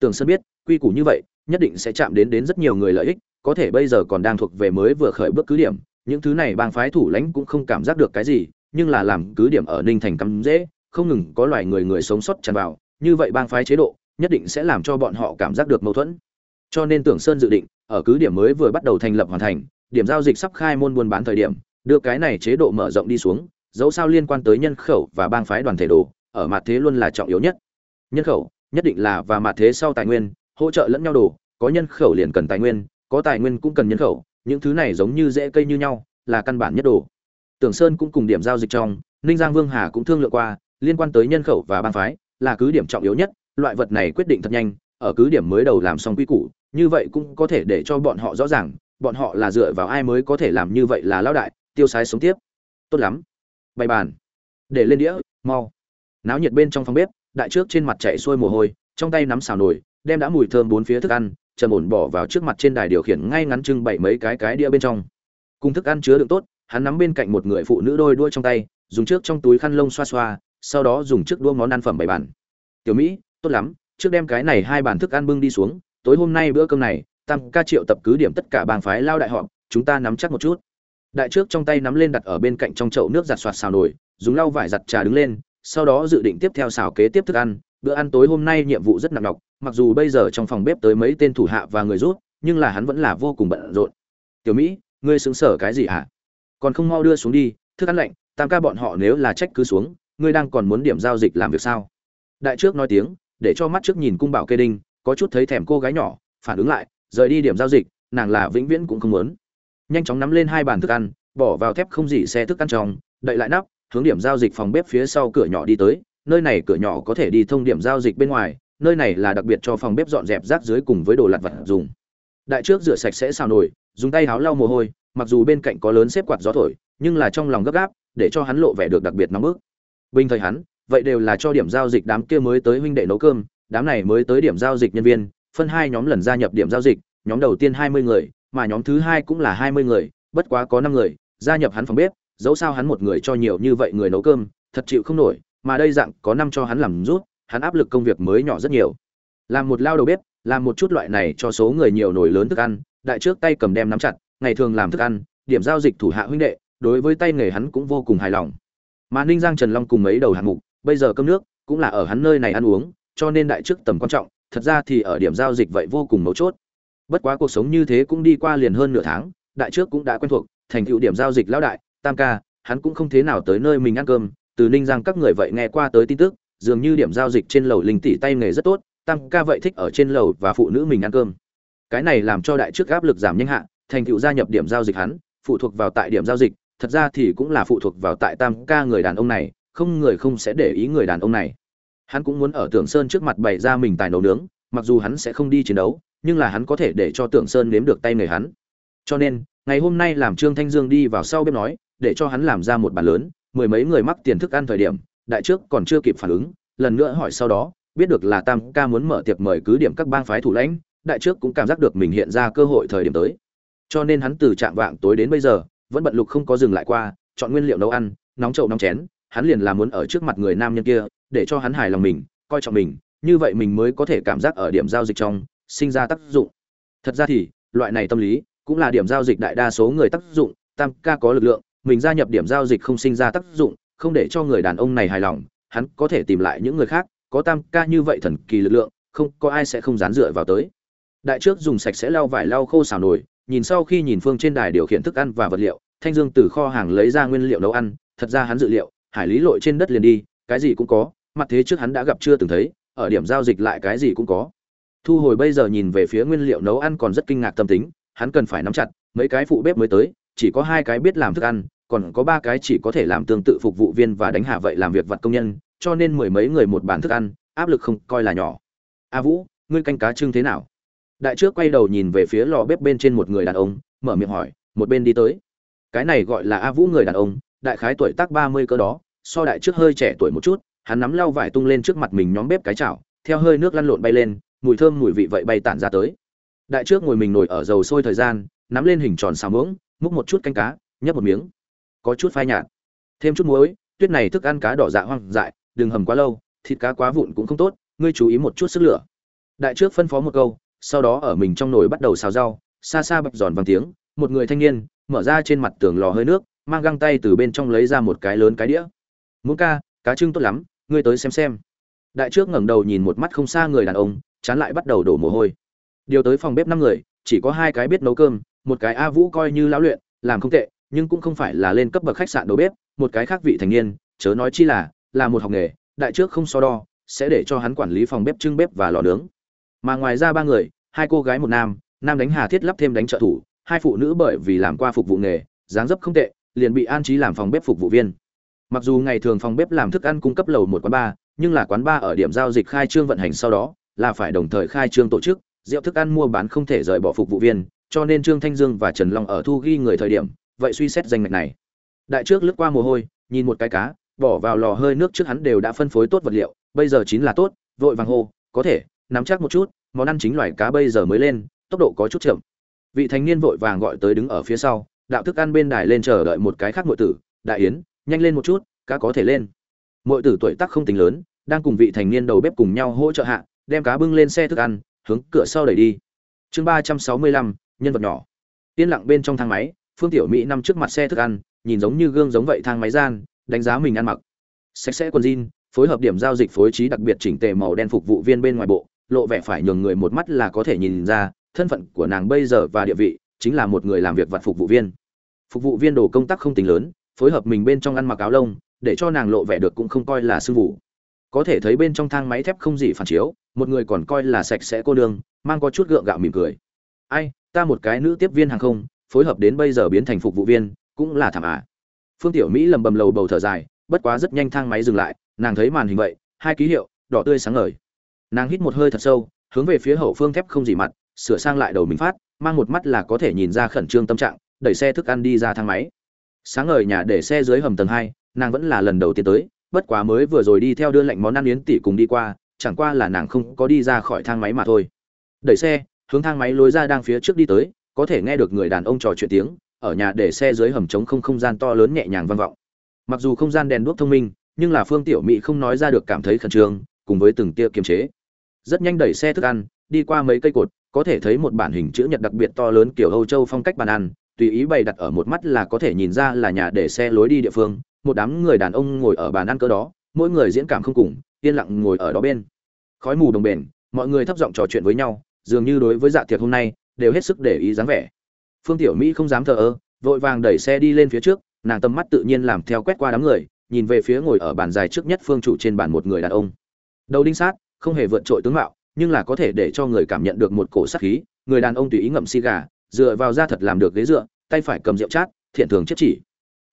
Tường sơn biết, quy củ như vậy, nhất định sẽ chạm đến đến rất nhiều người lợi ích, có thể bây giờ còn đang thuộc về mới vừa khởi bước cứ điểm, những thứ này bang phái thủ lãnh cũng không cảm giác được cái gì, nhưng là làm cứ điểm ở ninh thành cắm dễ, không ngừng có loài người người sống sót tràn vào, như vậy bang phái chế độ nhất định sẽ làm cho bọn họ cảm giác được mâu thuẫn. Cho nên tưởng sơn dự định, ở cứ điểm mới vừa bắt đầu thành lập hoàn thành, điểm giao dịch sắp khai môn buôn bán thời điểm, đưa cái này chế độ mở rộng đi xuống dẫu sao liên quan tới nhân khẩu và bang phái đoàn thể đồ, ở mặt thế luôn là trọng yếu nhất. Nhân khẩu, nhất định là và mặt thế sau tài nguyên, hỗ trợ lẫn nhau đồ, có nhân khẩu liền cần tài nguyên, có tài nguyên cũng cần nhân khẩu, những thứ này giống như dễ cây như nhau, là căn bản nhất đồ. Tưởng sơn cũng cùng điểm giao dịch trong, ninh giang vương hà cũng thương lượng qua, liên quan tới nhân khẩu và bang phái, là cứ điểm trọng yếu nhất, loại vật này quyết định thật nhanh, ở cứ điểm mới đầu làm xong quy củ, như vậy cũng có thể để cho bọn họ rõ ràng, bọn họ là dựa vào ai mới có thể làm như vậy là lão đại, tiêu sái sống tiếp. Tốt lắm bày bàn. Để lên đĩa, mau. Náo nhiệt bên trong phòng bếp, đại trước trên mặt chạy xuôi mồ hôi, trong tay nắm xào nồi, đem đã mùi thơm bốn phía thức ăn, trầm ổn bỏ vào trước mặt trên đài điều khiển ngay ngắn trưng bày mấy cái cái đĩa bên trong. Cùng thức ăn chứa đựng tốt, hắn nắm bên cạnh một người phụ nữ đôi đuôi trong tay, dùng trước trong túi khăn lông xoa xoa, sau đó dùng trước đua món ăn phẩm bày bàn. Tiểu mỹ, tốt lắm, trước đem cái này hai bàn thức ăn bưng đi xuống, tối hôm nay bữa cơm này, tam ca triệu tập cứ điểm tất cả bang phái lao đại họ chúng ta nắm chắc một chút đại trước trong tay nắm lên đặt ở bên cạnh trong chậu nước giặt soạt xào nổi dùng lau vải giặt trà đứng lên, sau đó dự định tiếp theo xào kế tiếp thức ăn. Bữa ăn tối hôm nay nhiệm vụ rất nặng nhọc mặc dù bây giờ trong phòng bếp tới mấy tên thủ hạ và người rút, nhưng là hắn vẫn là vô cùng bận rộn. Tiểu mỹ, ngươi xứng sở cái gì hả còn không mau đưa xuống đi, thức ăn lạnh, tam ca bọn họ nếu là trách cứ xuống, ngươi đang còn muốn điểm giao dịch làm việc sao? Đại trước nói tiếng, để cho mắt trước nhìn cung bảo kê đinh, có chút thấy thèm cô gái nhỏ, phản ứng lại, rời đi điểm giao dịch, nàng là vĩnh viễn cũng không muốn nhanh chóng nắm lên hai bàn thức ăn, bỏ vào thép không dỉ xe thức ăn trong, đậy lại nắp, hướng điểm giao dịch phòng bếp phía sau cửa nhỏ đi tới. Nơi này cửa nhỏ có thể đi thông điểm giao dịch bên ngoài, nơi này là đặc biệt cho phòng bếp dọn dẹp rác dưới cùng với đồ lặt vặt dùng. Đại trước rửa sạch sẽ xào nồi, dùng tay háo lau mồ hôi, mặc dù bên cạnh có lớn xếp quạt gió thổi, nhưng là trong lòng gấp gáp, để cho hắn lộ vẻ được đặc biệt nóng bức. Bình thời hắn, vậy đều là cho điểm giao dịch đám kia mới tới huynh đệ nấu cơm, đám này mới tới điểm giao dịch nhân viên, phân hai nhóm lần gia nhập điểm giao dịch, nhóm đầu tiên hai mươi người mà nhóm thứ hai cũng là hai mươi người, bất quá có năm người, gia nhập hắn phòng bếp, dẫu sao hắn một người cho nhiều như vậy người nấu cơm, thật chịu không nổi, mà đây dạng có năm cho hắn làm rút hắn áp lực công việc mới nhỏ rất nhiều. Làm một lao đầu bếp, làm một chút loại này cho số người nhiều nổi lớn thức ăn, đại trước tay cầm đem nắm chặt, ngày thường làm thức ăn, điểm giao dịch thủ hạ huynh đệ, đối với tay nghề hắn cũng vô cùng hài lòng. Mà ninh giang trần long cùng mấy đầu hạng mục, bây giờ cơm nước, cũng là ở hắn nơi này ăn uống, cho nên đại trước tầm quan trọng, thật ra thì ở điểm giao dịch vậy vô cùng mấu chốt bất quá cuộc sống như thế cũng đi qua liền hơn nửa tháng, đại trước cũng đã quen thuộc, thành tựu điểm giao dịch lão đại, tam ca, hắn cũng không thế nào tới nơi mình ăn cơm. Từ ninh giang các người vậy nghe qua tới tin tức, dường như điểm giao dịch trên lầu linh tỷ tay nghề rất tốt, tam ca vậy thích ở trên lầu và phụ nữ mình ăn cơm. Cái này làm cho đại trước áp lực giảm nhanh hạ, thành tựu gia nhập điểm giao dịch hắn, phụ thuộc vào tại điểm giao dịch, thật ra thì cũng là phụ thuộc vào tại tam ca người đàn ông này, không người không sẽ để ý người đàn ông này. Hắn cũng muốn ở tưởng sơn trước mặt bày ra mình tài nấu nướng, mặc dù hắn sẽ không đi chiến đấu nhưng là hắn có thể để cho tưởng sơn nếm được tay người hắn. Cho nên, ngày hôm nay làm trương thanh dương đi vào sau bếp nói, để cho hắn làm ra một bàn lớn, mười mấy người mắc tiền thức ăn thời điểm, đại trước còn chưa kịp phản ứng, lần nữa hỏi sau đó, biết được là tam ca muốn mở tiệc mời cứ điểm các bang phái thủ lãnh, đại trước cũng cảm giác được mình hiện ra cơ hội thời điểm tới. Cho nên hắn từ trạng vạng tối đến bây giờ, vẫn bận lục không có dừng lại qua, chọn nguyên liệu nấu ăn, nóng chậu nóng chén, hắn liền là muốn ở trước mặt người nam nhân kia, để cho hắn hài lòng mình, coi trọng mình, như vậy mình mới có thể cảm giác ở điểm giao dịch trong sinh ra tác dụng. Thật ra thì, loại này tâm lý cũng là điểm giao dịch đại đa số người tác dụng, tam ca có lực lượng, mình gia nhập điểm giao dịch không sinh ra tác dụng, không để cho người đàn ông này hài lòng, hắn có thể tìm lại những người khác, có tam ca như vậy thần kỳ lực lượng, không, có ai sẽ không dán dựa vào tới. Đại trước dùng sạch sẽ lau vải lau khô xào nồi, nhìn sau khi nhìn phương trên đài điều khiển thức ăn và vật liệu, thanh dương từ kho hàng lấy ra nguyên liệu nấu ăn, thật ra hắn dự liệu, hải lý lội trên đất liền đi, cái gì cũng có, mặt thế trước hắn đã gặp chưa từng thấy, ở điểm giao dịch lại cái gì cũng có thu hồi bây giờ nhìn về phía nguyên liệu nấu ăn còn rất kinh ngạc tâm tính, hắn cần phải nắm chặt, mấy cái phụ bếp mới tới, chỉ có hai cái biết làm thức ăn, còn có ba cái chỉ có thể làm tương tự phục vụ viên và đánh hạ vậy làm việc vật công nhân, cho nên mười mấy người một bàn thức ăn, áp lực không coi là nhỏ. A vũ, ngươi canh cá trưng thế nào? Đại trước quay đầu nhìn về phía lò bếp bên trên một người đàn ông, mở miệng hỏi, một bên đi tới. Cái này gọi là a vũ người đàn ông, đại khái tuổi tác ba mươi cơ đó, so đại trước hơi trẻ tuổi một chút, hắn nắm lau vải tung lên trước mặt mình nhóm bếp cái chảo, theo hơi nước lăn lộn bay lên mùi thơm mùi vị vậy bay tản ra tới. Đại trước ngồi mình nổi ở dầu sôi thời gian, nắm lên hình tròn xào muỗng, múc một chút canh cá, nhấp một miếng. Có chút phai nhạt. Thêm chút muối, tuyết này thức ăn cá đỏ dạ hoang dại, đừng hầm quá lâu, thịt cá quá vụn cũng không tốt, ngươi chú ý một chút sức lửa. Đại trước phân phó một câu, sau đó ở mình trong nồi bắt đầu xào rau, xa xa bập giòn vàng tiếng, một người thanh niên, mở ra trên mặt tường lò hơi nước, mang găng tay từ bên trong lấy ra một cái lớn cái đĩa. Muốn ca, cá trưng tốt lắm, ngươi tới xem xem. Đại trước ngẩng đầu nhìn một mắt không xa người đàn ông chán lại bắt đầu đổ mồ hôi. Điều tới phòng bếp năm người, chỉ có hai cái biết nấu cơm, một cái a vũ coi như lão luyện, làm không tệ, nhưng cũng không phải là lên cấp bậc khách sạn đầu bếp, một cái khác vị thành niên, chớ nói chi là là một học nghề, đại trước không so đo, sẽ để cho hắn quản lý phòng bếp trưng bếp và lò nướng. Mà ngoài ra ba người, hai cô gái một nam nam đánh hà thiết lắp thêm đánh trợ thủ, hai phụ nữ bởi vì làm qua phục vụ nghề, dáng dấp không tệ, liền bị an trí làm phòng bếp phục vụ viên. Mặc dù ngày thường phòng bếp làm thức ăn cung cấp lầu một quán ba, nhưng là quán ba ở điểm giao dịch khai trương vận hành sau đó là phải đồng thời khai trương tổ chức, rượu thức ăn mua bán không thể rời bỏ phục vụ viên, cho nên trương thanh dương và trần long ở thu ghi người thời điểm, vậy suy xét danh ngạch này. Đại trước lướt qua mồ hôi, nhìn một cái cá, bỏ vào lò hơi nước trước hắn đều đã phân phối tốt vật liệu, bây giờ chín là tốt, vội vàng hô, có thể, nắm chắc một chút, món ăn chính loài cá bây giờ mới lên, tốc độ có chút chậm. Vị thành niên vội vàng gọi tới đứng ở phía sau, đạo thức ăn bên đài lên chờ đợi một cái khác muội tử, đại yến, nhanh lên một chút, cá có thể lên. Muội tử tuổi tác không tính lớn, đang cùng vị thành niên đầu bếp cùng nhau hỗ trợ hạ đem cá bưng lên xe thức ăn, hướng cửa sau đẩy đi. Chương ba trăm sáu mươi lăm, nhân vật nhỏ. Yên lặng bên trong thang máy, phương tiểu mỹ nằm trước mặt xe thức ăn, nhìn giống như gương giống vậy thang máy gian, đánh giá mình ăn mặc. Sạch sẽ quần jean, phối hợp điểm giao dịch phối trí đặc biệt chỉnh tề màu đen phục vụ viên bên ngoài bộ, lộ vẻ phải nhường người một mắt là có thể nhìn ra, thân phận của nàng bây giờ và địa vị, chính là một người làm việc vặt phục vụ viên. Phục vụ viên đồ công tác không tính lớn, phối hợp mình bên trong ăn mặc áo lông, để cho nàng lộ vẻ được cũng không coi là sư vụ có thể thấy bên trong thang máy thép không gì phản chiếu một người còn coi là sạch sẽ cô nương, mang có chút gượng gạo mỉm cười. Ai, ta một cái nữ tiếp viên hàng không, phối hợp đến bây giờ biến thành phục vụ viên, cũng là thảm à? phương tiểu mỹ lầm bầm lầu bầu thở dài, bất quá rất nhanh thang máy dừng lại, nàng thấy màn hình vậy, hai ký hiệu, đỏ tươi sáng ngời. Nàng hít một hơi thật sâu, hướng về phía hậu phương thép không gì mặt, sửa sang lại đầu mình phát, mang một mắt là có thể nhìn ra khẩn trương tâm trạng, đẩy xe thức ăn đi ra thang máy. Sáng ngời nhà để xe dưới hầm tầng hai, nàng vẫn là lần đầu tiên tới, bất quá mới vừa rồi đi theo đưa lệnh món ăn yến tỷ cùng đi qua chẳng qua là nàng không có đi ra khỏi thang máy mà thôi. Đẩy xe, hướng thang máy lối ra đang phía trước đi tới, có thể nghe được người đàn ông trò chuyện tiếng, ở nhà để xe dưới hầm trống không không gian to lớn nhẹ nhàng vang vọng. Mặc dù không gian đèn đuốc thông minh, nhưng là phương tiểu mỹ không nói ra được cảm thấy khẩn trương, cùng với từng tia kiềm chế. Rất nhanh đẩy xe thức ăn, đi qua mấy cây cột, có thể thấy một bản hình chữ nhật đặc biệt to lớn kiểu âu châu phong cách bàn ăn, tùy ý bày đặt ở một mắt là có thể nhìn ra là nhà để xe lối đi địa phương. Một đám người đàn ông ngồi ở bàn ăn cỡ đó, mỗi người diễn cảm không cùng yên lặng ngồi ở đó bên. Khói mù đồng bền, mọi người thấp giọng trò chuyện với nhau, dường như đối với dạ tiệc hôm nay, đều hết sức để ý dáng vẻ. Phương tiểu mỹ không dám thờ ơ, vội vàng đẩy xe đi lên phía trước, nàng tầm mắt tự nhiên làm theo quét qua đám người, nhìn về phía ngồi ở bàn dài trước nhất phương trụ trên bàn một người đàn ông. Đầu đinh sát, không hề vượt trội tướng mạo, nhưng là có thể để cho người cảm nhận được một cổ sát khí, người đàn ông tùy ý ngậm xi gà, dựa vào da thật làm được ghế dựa, tay phải cầm rượu chát, thiện thường chết chỉ.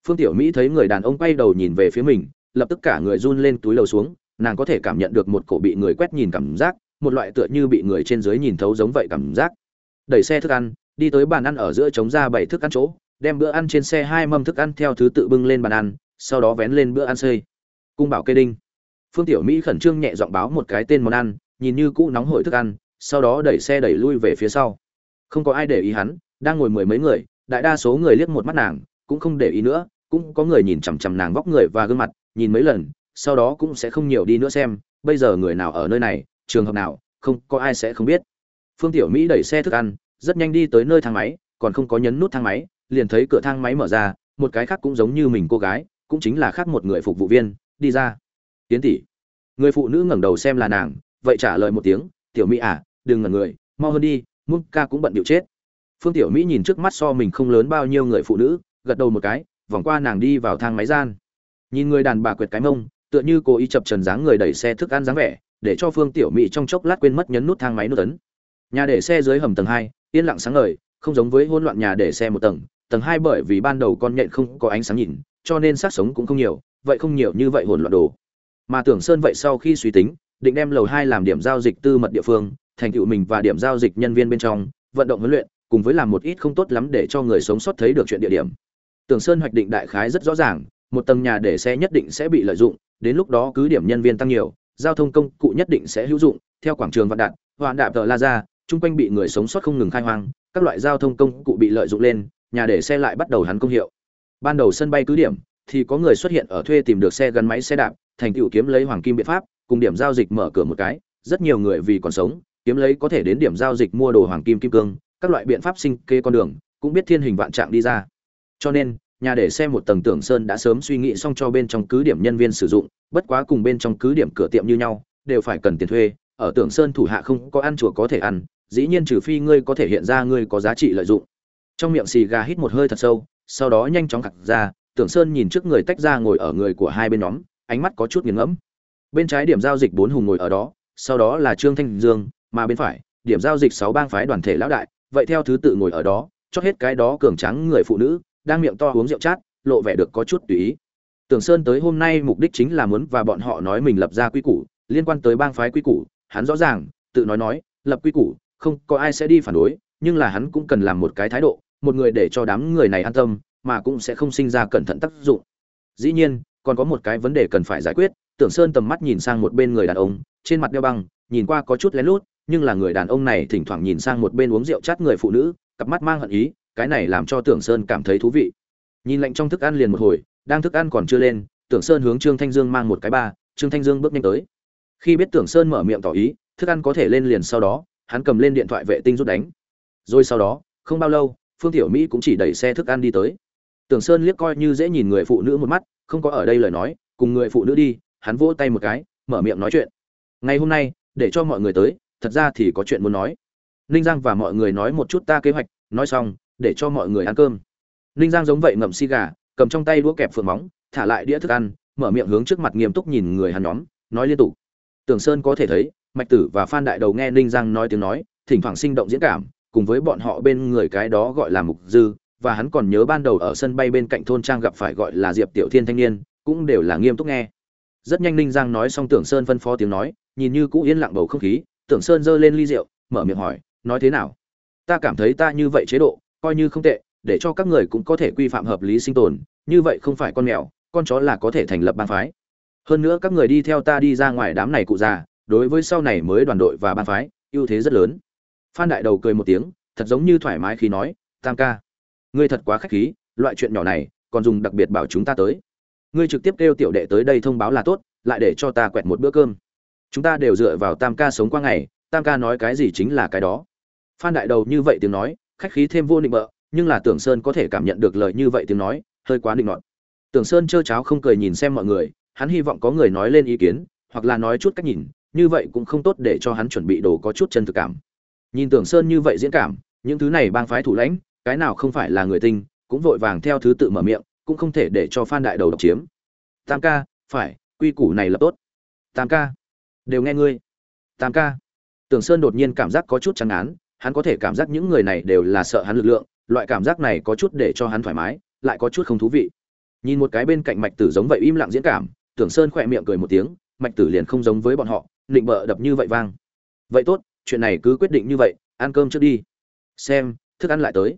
Phương tiểu mỹ thấy người đàn ông quay đầu nhìn về phía mình, lập tức cả người run lên túi lầu xuống nàng có thể cảm nhận được một cổ bị người quét nhìn cảm giác, một loại tựa như bị người trên dưới nhìn thấu giống vậy cảm giác. Đẩy xe thức ăn, đi tới bàn ăn ở giữa trống ra bảy thức ăn chỗ, đem bữa ăn trên xe hai mâm thức ăn theo thứ tự bưng lên bàn ăn, sau đó vén lên bữa ăn xây cung bảo kê đinh. Phương tiểu mỹ khẩn trương nhẹ giọng báo một cái tên món ăn, nhìn như cũ nóng hổi thức ăn, sau đó đẩy xe đẩy lui về phía sau. Không có ai để ý hắn, đang ngồi mười mấy người, đại đa số người liếc một mắt nàng, cũng không để ý nữa, cũng có người nhìn chằm chằm nàng vóc người và gương mặt, nhìn mấy lần sau đó cũng sẽ không nhiều đi nữa xem, bây giờ người nào ở nơi này, trường hợp nào, không, có ai sẽ không biết. Phương tiểu mỹ đẩy xe thức ăn, rất nhanh đi tới nơi thang máy, còn không có nhấn nút thang máy, liền thấy cửa thang máy mở ra, một cái khác cũng giống như mình cô gái, cũng chính là khác một người phục vụ viên, đi ra. Tiến tỷ. Người phụ nữ ngẩng đầu xem là nàng, vậy trả lời một tiếng, tiểu mỹ à đừng ngẩn người, mau hơn đi, muôn ca cũng bận điệu chết. Phương tiểu mỹ nhìn trước mắt so mình không lớn bao nhiêu người phụ nữ, gật đầu một cái, vòng qua nàng đi vào thang máy gian. Nhìn người đàn bà quệt cái mông tựa như cố ý chập trần dáng người đẩy xe thức ăn dáng vẻ, để cho phương tiểu mỹ trong chốc lát quên mất nhấn nút thang máy nút tấn nhà để xe dưới hầm tầng hai, yên lặng sáng ngời, không giống với hỗn loạn nhà để xe một tầng. Tầng hai bởi vì ban đầu con nhện không có ánh sáng nhìn, cho nên sát sống cũng không nhiều, vậy không nhiều như vậy hỗn loạn đồ. Mà tưởng sơn vậy sau khi suy tính, định đem lầu hai làm điểm giao dịch tư mật địa phương, thành tựu mình và điểm giao dịch nhân viên bên trong, vận động huấn luyện, cùng với làm một ít không tốt lắm để cho người sống sót thấy được chuyện địa điểm. Tưởng sơn hoạch định đại khái rất rõ ràng một tầng nhà để xe nhất định sẽ bị lợi dụng, đến lúc đó cứ điểm nhân viên tăng nhiều, giao thông công cụ nhất định sẽ hữu dụng. Theo quảng trường vạn đạn hoạn đạp tờ la ra chung quanh bị người sống sót không ngừng khai hoang, các loại giao thông công cụ bị lợi dụng lên, nhà để xe lại bắt đầu hắn công hiệu. Ban đầu sân bay cứ điểm, thì có người xuất hiện ở thuê tìm được xe gắn máy xe đạp, thành tựu kiếm lấy hoàng kim biện pháp, cùng điểm giao dịch mở cửa một cái, rất nhiều người vì còn sống, kiếm lấy có thể đến điểm giao dịch mua đồ hoàng kim kim cương, các loại biện pháp sinh kê con đường, cũng biết thiên hình vạn trạng đi ra. Cho nên nhà để xe một tầng tưởng sơn đã sớm suy nghĩ xong cho bên trong cứ điểm nhân viên sử dụng, bất quá cùng bên trong cứ điểm cửa tiệm như nhau, đều phải cần tiền thuê. Ở tưởng sơn thủ hạ không có ăn chùa có thể ăn, dĩ nhiên trừ phi ngươi có thể hiện ra ngươi có giá trị lợi dụng. Trong miệng xì gà hít một hơi thật sâu, sau đó nhanh chóng khặt ra, tưởng sơn nhìn trước người tách ra ngồi ở người của hai bên nhóm, ánh mắt có chút nghiền ngẫm. Bên trái điểm giao dịch bốn hùng ngồi ở đó, sau đó là trương thanh dương, mà bên phải, điểm giao dịch sáu bang phái đoàn thể lão đại, vậy theo thứ tự ngồi ở đó, chót hết cái đó cường trắng người phụ nữ đang miệng to uống rượu chát, lộ vẻ được có chút tùy ý. Tưởng sơn tới hôm nay mục đích chính là muốn và bọn họ nói mình lập ra quy củ, liên quan tới bang phái quy củ, hắn rõ ràng, tự nói nói, lập quy củ, không có ai sẽ đi phản đối, nhưng là hắn cũng cần làm một cái thái độ, một người để cho đám người này an tâm, mà cũng sẽ không sinh ra cẩn thận tác dụng. Dĩ nhiên, còn có một cái vấn đề cần phải giải quyết, tưởng sơn tầm mắt nhìn sang một bên người đàn ông, trên mặt đeo băng, nhìn qua có chút lén lút, nhưng là người đàn ông này thỉnh thoảng nhìn sang một bên uống rượu chát người phụ nữ, cặp mắt mang hận ý cái này làm cho tưởng sơn cảm thấy thú vị. Nhìn lạnh trong thức ăn liền một hồi, đang thức ăn còn chưa lên, tưởng sơn hướng trương thanh dương mang một cái ba, trương thanh dương bước nhanh tới. Khi biết tưởng sơn mở miệng tỏ ý, thức ăn có thể lên liền sau đó, hắn cầm lên điện thoại vệ tinh rút đánh. Rồi sau đó, không bao lâu, phương tiểu mỹ cũng chỉ đẩy xe thức ăn đi tới. Tưởng sơn liếc coi như dễ nhìn người phụ nữ một mắt, không có ở đây lời nói, cùng người phụ nữ đi, hắn vỗ tay một cái, mở miệng nói chuyện. Ngày hôm nay, để cho mọi người tới, thật ra thì có chuyện muốn nói. Ninh giang và mọi người nói một chút ta kế hoạch, nói xong để cho mọi người ăn cơm. Ninh giang giống vậy ngậm xi gà, cầm trong tay đũa kẹp phượng móng, thả lại đĩa thức ăn, mở miệng hướng trước mặt nghiêm túc nhìn người hắn nhóm, nói liên tục. Tưởng sơn có thể thấy, mạch tử và phan đại đầu nghe ninh giang nói tiếng nói, thỉnh thoảng sinh động diễn cảm, cùng với bọn họ bên người cái đó gọi là mục dư, và hắn còn nhớ ban đầu ở sân bay bên cạnh thôn trang gặp phải gọi là diệp tiểu thiên thanh niên, cũng đều là nghiêm túc nghe. Rất nhanh ninh giang nói xong tưởng sơn phân phó tiếng nói, nhìn như cũ yên lặng bầu không khí, tưởng sơn giơ lên ly rượu, mở miệng hỏi, nói thế nào? Ta cảm thấy ta như vậy chế độ coi như không tệ, để cho các người cũng có thể quy phạm hợp lý sinh tồn, như vậy không phải con mèo, con chó là có thể thành lập bang phái. Hơn nữa các người đi theo ta đi ra ngoài đám này cụ già, đối với sau này mới đoàn đội và bang phái, ưu thế rất lớn. Phan đại đầu cười một tiếng, thật giống như thoải mái khi nói, tam ca, ngươi thật quá khách khí, loại chuyện nhỏ này, còn dùng đặc biệt bảo chúng ta tới. Ngươi trực tiếp kêu tiểu đệ tới đây thông báo là tốt, lại để cho ta quẹt một bữa cơm. Chúng ta đều dựa vào tam ca sống qua ngày, tam ca nói cái gì chính là cái đó. Phan đại đầu như vậy tiếng nói khách khí thêm vô định bợ, nhưng là tưởng sơn có thể cảm nhận được lời như vậy tiếng nói, hơi quá định nọt. Tưởng sơn trơ cháo không cười nhìn xem mọi người, hắn hy vọng có người nói lên ý kiến, hoặc là nói chút cách nhìn, như vậy cũng không tốt để cho hắn chuẩn bị đồ có chút chân thực cảm. Nhìn tưởng sơn như vậy diễn cảm, những thứ này bang phái thủ lãnh, cái nào không phải là người tinh, cũng vội vàng theo thứ tự mở miệng, cũng không thể để cho phan đại đầu độc chiếm. Tam ca, phải, quy củ này là tốt. Tam ca, đều nghe ngươi. Tam ca. Tưởng sơn đột nhiên cảm giác có chút trắng án hắn có thể cảm giác những người này đều là sợ hắn lực lượng, loại cảm giác này có chút để cho hắn thoải mái, lại có chút không thú vị. Nhìn một cái bên cạnh mạch tử giống vậy im lặng diễn cảm, tưởng sơn khỏe miệng cười một tiếng, mạch tử liền không giống với bọn họ định bợ đập như vậy vang. Vậy tốt, chuyện này cứ quyết định như vậy, ăn cơm trước đi. Xem, thức ăn lại tới.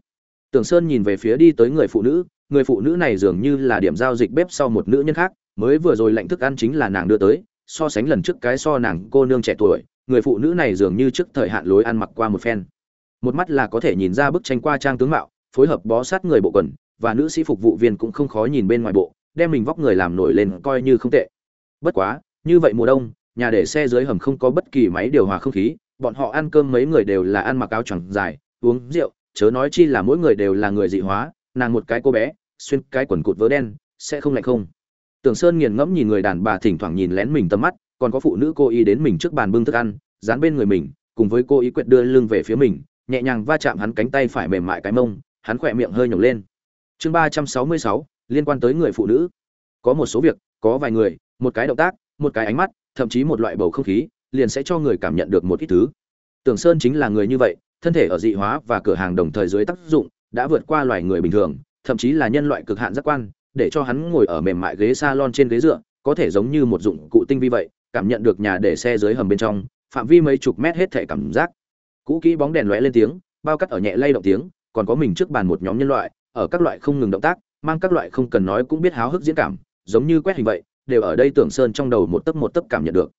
Tưởng sơn nhìn về phía đi tới người phụ nữ, người phụ nữ này dường như là điểm giao dịch bếp sau một nữ nhân khác, mới vừa rồi lệnh thức ăn chính là nàng đưa tới, so sánh lần trước cái so nàng cô nương trẻ tuổi, người phụ nữ này dường như trước thời hạn lối ăn mặc qua một phen một mắt là có thể nhìn ra bức tranh qua trang tướng mạo, phối hợp bó sát người bộ quần, và nữ sĩ phục vụ viên cũng không khó nhìn bên ngoài bộ, đem mình vóc người làm nổi lên coi như không tệ. Bất quá, như vậy mùa đông, nhà để xe dưới hầm không có bất kỳ máy điều hòa không khí, bọn họ ăn cơm mấy người đều là ăn mặc áo choàng dài, uống rượu, chớ nói chi là mỗi người đều là người dị hóa, nàng một cái cô bé, xuyên cái quần cụt vớ đen, sẽ không lạnh không. Tưởng sơn nghiền ngẫm nhìn người đàn bà thỉnh thoảng nhìn lén mình tầm mắt, còn có phụ nữ cô y đến mình trước bàn bưng thức ăn, dán bên người mình, cùng với cô ý quyệt đưa lưng về phía mình nhẹ nhàng va chạm hắn cánh tay phải mềm mại cái mông, hắn khỏe miệng hơi nhổng lên. Chương ba trăm sáu mươi sáu, liên quan tới người phụ nữ. Có một số việc, có vài người, một cái động tác, một cái ánh mắt, thậm chí một loại bầu không khí, liền sẽ cho người cảm nhận được một ít thứ. Tưởng sơn chính là người như vậy, thân thể ở dị hóa và cửa hàng đồng thời dưới tác dụng, đã vượt qua loài người bình thường, thậm chí là nhân loại cực hạn giác quan, để cho hắn ngồi ở mềm mại ghế salon trên ghế dựa, có thể giống như một dụng cụ tinh vi vậy, cảm nhận được nhà để xe dưới hầm bên trong, phạm vi mấy chục mét hết thể cảm giác cũ kỹ bóng đèn lóe lên tiếng, bao cắt ở nhẹ lay động tiếng, còn có mình trước bàn một nhóm nhân loại, ở các loại không ngừng động tác, mang các loại không cần nói cũng biết háo hức diễn cảm, giống như quét hình vậy, đều ở đây tưởng sơn trong đầu một tấc một tấc cảm nhận được.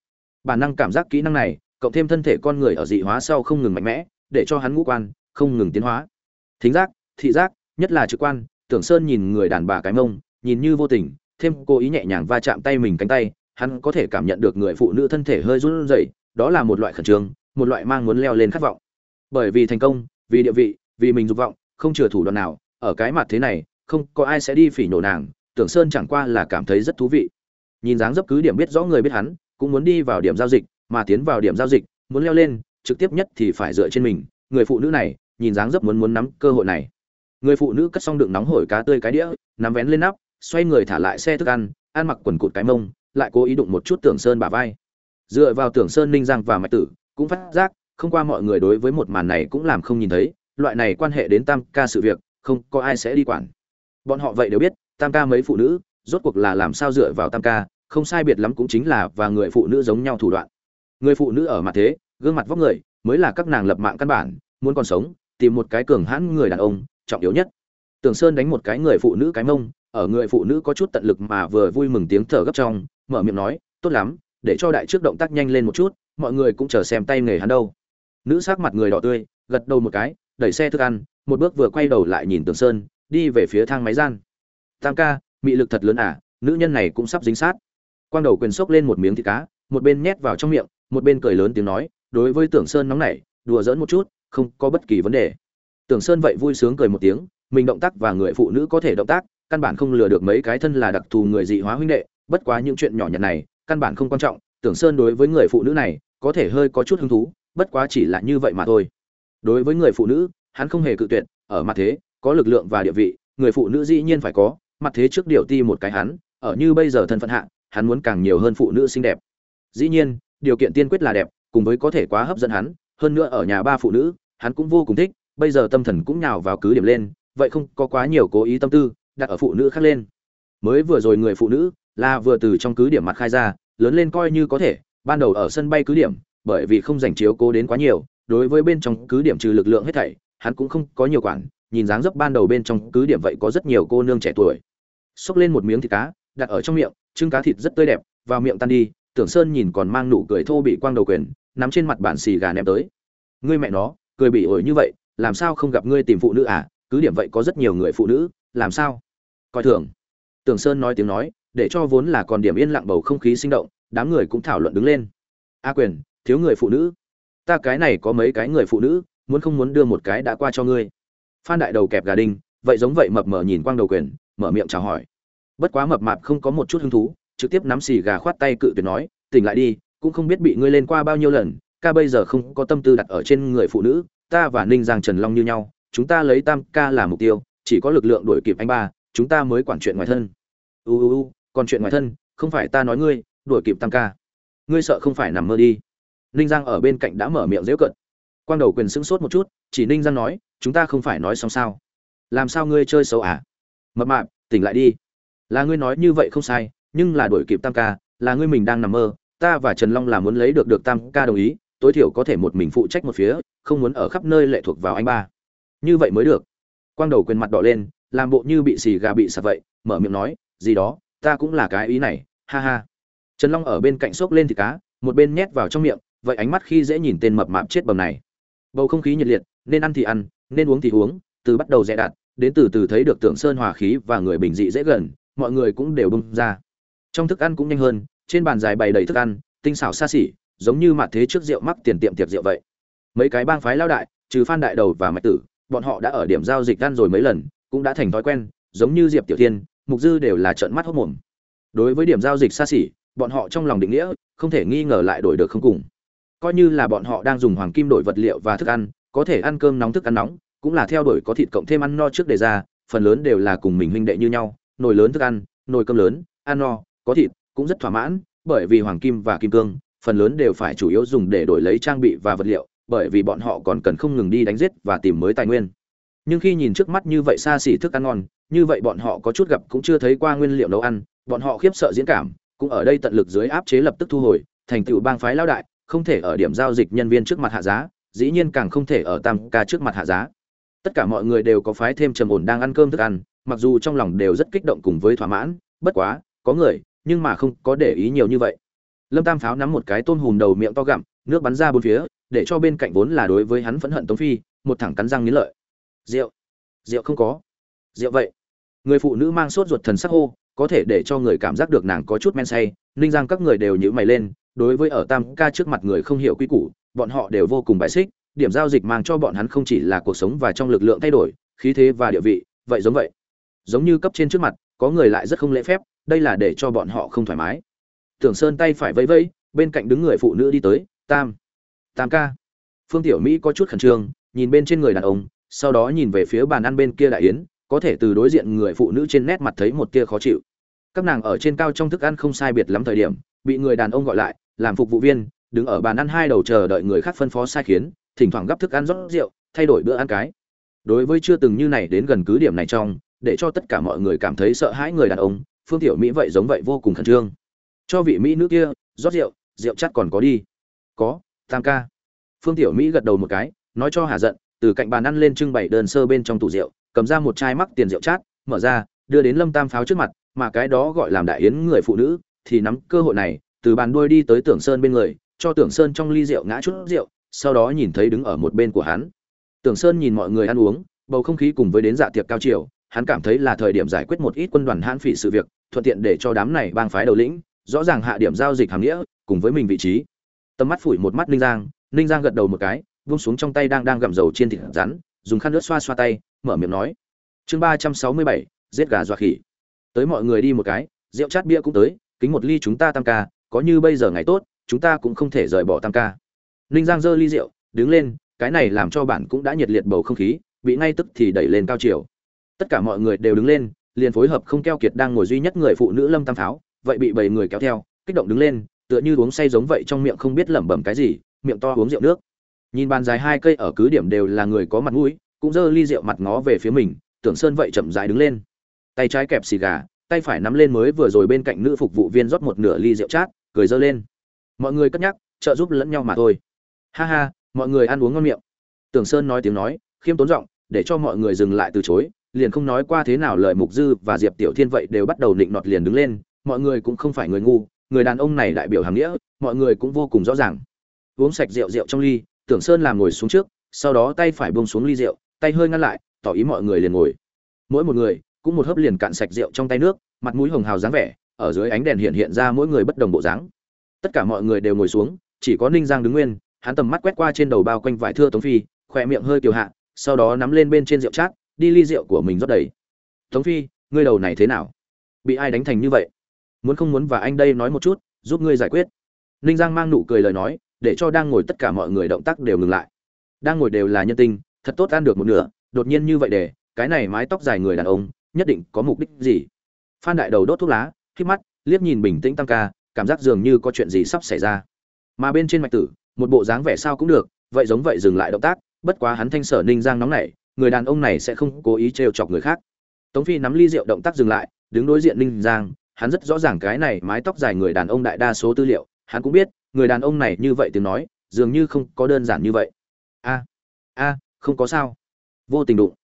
Bản năng cảm giác kỹ năng này, cộng thêm thân thể con người ở dị hóa sau không ngừng mạnh mẽ, để cho hắn ngũ quan, không ngừng tiến hóa. Thính giác, thị giác, nhất là trực quan, tưởng sơn nhìn người đàn bà cái mông, nhìn như vô tình, thêm cố ý nhẹ nhàng va chạm tay mình cánh tay, hắn có thể cảm nhận được người phụ nữ thân thể hơi run rẩy, đó là một loại khẩn trương một loại mang muốn leo lên khát vọng. Bởi vì thành công, vì địa vị, vì mình dục vọng, không chừa thủ đoạn nào, ở cái mặt thế này, không có ai sẽ đi phỉ nổ nàng, tưởng sơn chẳng qua là cảm thấy rất thú vị. Nhìn dáng dấp cứ điểm biết rõ người biết hắn, cũng muốn đi vào điểm giao dịch, mà tiến vào điểm giao dịch, muốn leo lên, trực tiếp nhất thì phải dựa trên mình, người phụ nữ này, nhìn dáng dấp muốn muốn nắm cơ hội này. Người phụ nữ cất xong đựng nóng hổi cá tươi cái đĩa, nắm vén lên nắp, xoay người thả lại xe thức ăn ăn mặc quần cụt cái mông, lại cố ý đụng một chút tưởng sơn bả vai. Dựa vào tưởng sơn, ninh giang và mạch tử cũng phát giác, không qua mọi người đối với một màn này cũng làm không nhìn thấy, loại này quan hệ đến tam ca sự việc, không có ai sẽ đi quản. Bọn họ vậy đều biết, tam ca mấy phụ nữ, rốt cuộc là làm sao dựa vào tam ca, không sai biệt lắm cũng chính là và người phụ nữ giống nhau thủ đoạn. Người phụ nữ ở mặt thế, gương mặt vóc người, mới là các nàng lập mạng căn bản, muốn còn sống, tìm một cái cường hãn người đàn ông, trọng yếu nhất. Tường sơn đánh một cái người phụ nữ cái mông, ở người phụ nữ có chút tận lực mà vừa vui mừng tiếng thở gấp trong, mở miệng nói, tốt lắm, để cho đại trước động tác nhanh lên một chút mọi người cũng chờ xem tay nghề hắn đâu. Nữ sắc mặt người đỏ tươi, gật đầu một cái, đẩy xe thức ăn, một bước vừa quay đầu lại nhìn tường sơn, đi về phía thang máy gian. Tam ca, mị lực thật lớn à nữ nhân này cũng sắp dính sát. Quang đầu quyền xốc lên một miếng thịt cá, một bên nhét vào trong miệng, một bên cười lớn tiếng nói, đối với tưởng sơn nóng nảy, đùa giỡn một chút, không có bất kỳ vấn đề. Tưởng sơn vậy vui sướng cười một tiếng, mình động tác và người phụ nữ có thể động tác, căn bản không lừa được mấy cái thân là đặc thù người dị hóa huynh đệ, bất quá những chuyện nhỏ nhặt này, căn bản không quan trọng tưởng sơn đối với người phụ nữ này có thể hơi có chút hứng thú, bất quá chỉ là như vậy mà thôi. Đối với người phụ nữ, hắn không hề cự tuyệt, ở mặt thế, có lực lượng và địa vị, người phụ nữ dĩ nhiên phải có, mặt thế trước điều ti một cái hắn, ở như bây giờ thân phận hạ, hắn muốn càng nhiều hơn phụ nữ xinh đẹp. Dĩ nhiên, điều kiện tiên quyết là đẹp, cùng với có thể quá hấp dẫn hắn, hơn nữa ở nhà ba phụ nữ, hắn cũng vô cùng thích, bây giờ tâm thần cũng nhào vào cứ điểm lên, vậy không có quá nhiều cố ý tâm tư, đặt ở phụ nữ khác lên. Mới vừa rồi người phụ nữ là vừa từ trong cứ điểm mặt khai ra lớn lên coi như có thể, ban đầu ở sân bay cứ điểm, bởi vì không dành chiếu cố đến quá nhiều, đối với bên trong cứ điểm trừ lực lượng hết thảy, hắn cũng không có nhiều quản, nhìn dáng dấp ban đầu bên trong cứ điểm vậy có rất nhiều cô nương trẻ tuổi. Xốc lên một miếng thịt cá, đặt ở trong miệng, trứng cá thịt rất tươi đẹp, vào miệng tan đi, tưởng sơn nhìn còn mang nụ cười thô bị quang đầu quyền, nắm trên mặt bản xì gà ném tới. Ngươi mẹ nó, cười bị ổi như vậy, làm sao không gặp ngươi tìm phụ nữ à? Cứ điểm vậy có rất nhiều người phụ nữ, làm sao? Coi thường. Tưởng sơn nói tiếng nói để cho vốn là còn điểm yên lặng bầu không khí sinh động, đám người cũng thảo luận đứng lên. A quyền, thiếu người phụ nữ. Ta cái này có mấy cái người phụ nữ, muốn không muốn đưa một cái đã qua cho ngươi. Phan đại đầu kẹp gà đinh, vậy giống vậy mập mờ nhìn quang đầu quyền, mở miệng chào hỏi. Bất quá mập mạp không có một chút hứng thú, trực tiếp nắm xì gà khoát tay cự tuyệt nói, tỉnh lại đi, cũng không biết bị ngươi lên qua bao nhiêu lần, ca bây giờ không có tâm tư đặt ở trên người phụ nữ, ta và ninh giang trần long như nhau, chúng ta lấy tam ca làm mục tiêu, chỉ có lực lượng đuổi kịp anh ba, chúng ta mới quản chuyện ngoài thân. U u u còn chuyện ngoài thân, không phải ta nói ngươi, đuổi kịp tam ca. Ngươi sợ không phải nằm mơ đi. Ninh giang ở bên cạnh đã mở miệng dễu cận quang đầu quyền sững sốt một chút, chỉ ninh giang nói, chúng ta không phải nói xong sao? Làm sao ngươi chơi xấu à? Mập mạp, tỉnh lại đi. Là ngươi nói như vậy không sai, nhưng là đuổi kịp tam ca, là ngươi mình đang nằm mơ. Ta và trần long là muốn lấy được được tam ca đồng ý, tối thiểu có thể một mình phụ trách một phía, không muốn ở khắp nơi lệ thuộc vào anh ba. Như vậy mới được. Quang đầu quyền mặt đỏ lên, làm bộ như bị xì gà bị sạt vậy, mở miệng nói, gì đó ta cũng là cái ý này, ha ha. Trần long ở bên cạnh xốc lên thịt cá, một bên nhét vào trong miệng, vậy ánh mắt khi dễ nhìn tên mập mạp chết bầm này. Bầu không khí nhiệt liệt, nên ăn thì ăn, nên uống thì uống, từ bắt đầu dè đặt đến từ từ thấy được tượng sơn hòa khí và người bình dị dễ gần, mọi người cũng đều bung ra. Trong thức ăn cũng nhanh hơn, trên bàn dài bày đầy thức ăn, tinh xảo xa xỉ, giống như mặt thế trước rượu mắc tiền tiệm tiệc rượu vậy. Mấy cái bang phái lao đại, trừ phan đại đầu và mạch tử, bọn họ đã ở điểm giao dịch ăn rồi mấy lần, cũng đã thành thói quen, giống như diệp tiểu thiên mục dư đều là trợn mắt hốt mồm. Đối với điểm giao dịch xa xỉ, bọn họ trong lòng định nghĩa, không thể nghi ngờ lại đổi được không cùng. Coi như là bọn họ đang dùng hoàng kim đổi vật liệu và thức ăn, có thể ăn cơm nóng thức ăn nóng, cũng là theo đổi có thịt cộng thêm ăn no trước đề ra, phần lớn đều là cùng mình huynh đệ như nhau, nồi lớn thức ăn, nồi cơm lớn, ăn no, có thịt, cũng rất thỏa mãn, bởi vì hoàng kim và kim cương, phần lớn đều phải chủ yếu dùng để đổi lấy trang bị và vật liệu, bởi vì bọn họ còn cần không ngừng đi đánh giết và tìm mới tài nguyên. Nhưng khi nhìn trước mắt như vậy xa xỉ thức ăn ngon như vậy bọn họ có chút gặp cũng chưa thấy qua nguyên liệu nấu ăn, bọn họ khiếp sợ diễn cảm, cũng ở đây tận lực dưới áp chế lập tức thu hồi, thành tựu bang phái lão đại, không thể ở điểm giao dịch nhân viên trước mặt hạ giá, dĩ nhiên càng không thể ở tam ca trước mặt hạ giá. Tất cả mọi người đều có phái thêm trầm ổn đang ăn cơm thức ăn, mặc dù trong lòng đều rất kích động cùng với thỏa mãn, bất quá, có người, nhưng mà không có để ý nhiều như vậy. Lâm tam pháo nắm một cái tôm hùm đầu miệng to gặm, nước bắn ra bốn phía, để cho bên cạnh vốn là đối với hắn phẫn hận tống phi, một thẳng cắn răng nghiến lợi. Rượu. Rượu không có rượu vậy. Người phụ nữ mang sốt ruột thần sắc hô, có thể để cho người cảm giác được nàng có chút men say, ninh giang các người đều nhữ mày lên, đối với ở tam ca trước mặt người không hiểu quy củ, bọn họ đều vô cùng bài xích, điểm giao dịch mang cho bọn hắn không chỉ là cuộc sống và trong lực lượng thay đổi, khí thế và địa vị, vậy giống vậy. Giống như cấp trên trước mặt, có người lại rất không lễ phép, đây là để cho bọn họ không thoải mái. Tưởng sơn tay phải vẫy vẫy, bên cạnh đứng người phụ nữ đi tới, tam tam ca. Phương tiểu mỹ có chút khẩn trương, nhìn bên trên người đàn ông, sau đó nhìn về phía bàn ăn bên kia đại yến có thể từ đối diện người phụ nữ trên nét mặt thấy một tia khó chịu. Các nàng ở trên cao trong thức ăn không sai biệt lắm thời điểm, bị người đàn ông gọi lại, làm phục vụ viên, đứng ở bàn ăn hai đầu chờ đợi người khác phân phó sai khiến, thỉnh thoảng gấp thức ăn rót rượu, thay đổi bữa ăn cái. Đối với chưa từng như này đến gần cứ điểm này trong, để cho tất cả mọi người cảm thấy sợ hãi người đàn ông, phương tiểu mỹ vậy giống vậy vô cùng khẩn trương. Cho vị mỹ nữ kia, rót rượu rượu chắc còn có đi. Có, tam ca. Phương tiểu mỹ gật đầu một cái, nói cho hà giận, từ cạnh bàn ăn lên trưng bày đơn sơ bên trong tủ rượu cầm ra một chai mắc tiền rượu chát, mở ra, đưa đến lâm tam pháo trước mặt, mà cái đó gọi làm đại yến người phụ nữ, thì nắm cơ hội này, từ bàn đuôi đi tới tưởng sơn bên người, cho tưởng sơn trong ly rượu ngã chút rượu, sau đó nhìn thấy đứng ở một bên của hắn. Tưởng sơn nhìn mọi người ăn uống, bầu không khí cùng với đến dạ tiệc cao chiều, hắn cảm thấy là thời điểm giải quyết một ít quân đoàn hãn phỉ sự việc, thuận tiện để cho đám này bang phái đầu lĩnh, rõ ràng hạ điểm giao dịch hàm nghĩa, cùng với mình vị trí. Tầm mắt phủi một mắt ninh giang ninh giang gật đầu một cái, vung xuống trong tay đang đang gặm dầu trên thịt rắn, dùng khăn nước xoa xoa tay mở miệng nói. Chương ba trăm sáu mươi bảy, giết gà dọa khỉ. Tới mọi người đi một cái, rượu chát bia cũng tới, kính một ly chúng ta tam ca, có như bây giờ ngày tốt, chúng ta cũng không thể rời bỏ tam ca. Ninh giang giơ ly rượu, đứng lên, cái này làm cho bản cũng đã nhiệt liệt bầu không khí, bị ngay tức thì đẩy lên cao chiều. Tất cả mọi người đều đứng lên, liền phối hợp không keo kiệt đang ngồi duy nhất người phụ nữ lâm tam pháo vậy bị bảy người kéo theo, kích động đứng lên, tựa như uống say giống vậy trong miệng không biết lẩm bẩm cái gì, miệng to uống rượu nước. Nhìn bàn dài hai cây ở cứ điểm đều là người có mặt mũi cũng giơ ly rượu mặt ngó về phía mình, tưởng sơn vậy chậm rãi đứng lên. Tay trái kẹp xì gà, tay phải nắm lên mới vừa rồi bên cạnh nữ phục vụ viên rót một nửa ly rượu chát, cười giơ lên. Mọi người cất nhắc, trợ giúp lẫn nhau mà thôi. Ha ha, mọi người ăn uống ngon miệng. Tưởng sơn nói tiếng nói, khiêm tốn giọng, để cho mọi người dừng lại từ chối, liền không nói qua thế nào lời mục dư và diệp tiểu thiên vậy đều bắt đầu định nọt liền đứng lên, mọi người cũng không phải người ngu, người đàn ông này đại biểu hàm nghĩa, mọi người cũng vô cùng rõ ràng. Uống sạch rượu rượu trong ly, tưởng sơn làm ngồi xuống trước, sau đó tay phải buông xuống ly rượu tay hơi ngăn lại, tỏ ý mọi người liền ngồi. Mỗi một người, cũng một hớp liền cạn sạch rượu trong tay nước, mặt mũi hồng hào dáng vẻ, ở dưới ánh đèn hiện hiện ra mỗi người bất đồng bộ dáng. Tất cả mọi người đều ngồi xuống, chỉ có ninh giang đứng nguyên, hắn tầm mắt quét qua trên đầu bao quanh vải thưa tống phi, khỏe miệng hơi kiều hạ, sau đó nắm lên bên trên rượu chát, đi ly rượu của mình rót đầy. Tống phi, ngươi đầu này thế nào? Bị ai đánh thành như vậy? Muốn không muốn và anh đây nói một chút, giúp ngươi giải quyết? Ninh giang mang nụ cười lời nói, để cho đang ngồi tất cả mọi người động tác đều ngừng lại. Đang ngồi đều là nhân tinh thật tốt ăn được một nửa, đột nhiên như vậy để, cái này mái tóc dài người đàn ông, nhất định có mục đích gì? Phan đại đầu đốt thuốc lá, khi mắt, liếc nhìn bình tĩnh tăng ca, cảm giác dường như có chuyện gì sắp xảy ra. Mà bên trên mạch tử, một bộ dáng vẻ sao cũng được, vậy giống vậy dừng lại động tác, bất quá hắn thanh sở ninh giang nóng nảy, người đàn ông này sẽ không cố ý trêu chọc người khác. Tống phi nắm ly rượu động tác dừng lại, đứng đối diện ninh giang, hắn rất rõ ràng cái này mái tóc dài người đàn ông đại đa số tư liệu, hắn cũng biết, người đàn ông này như vậy tiếng nói, dường như không có đơn giản như vậy. A a không có sao. Vô tình đụng.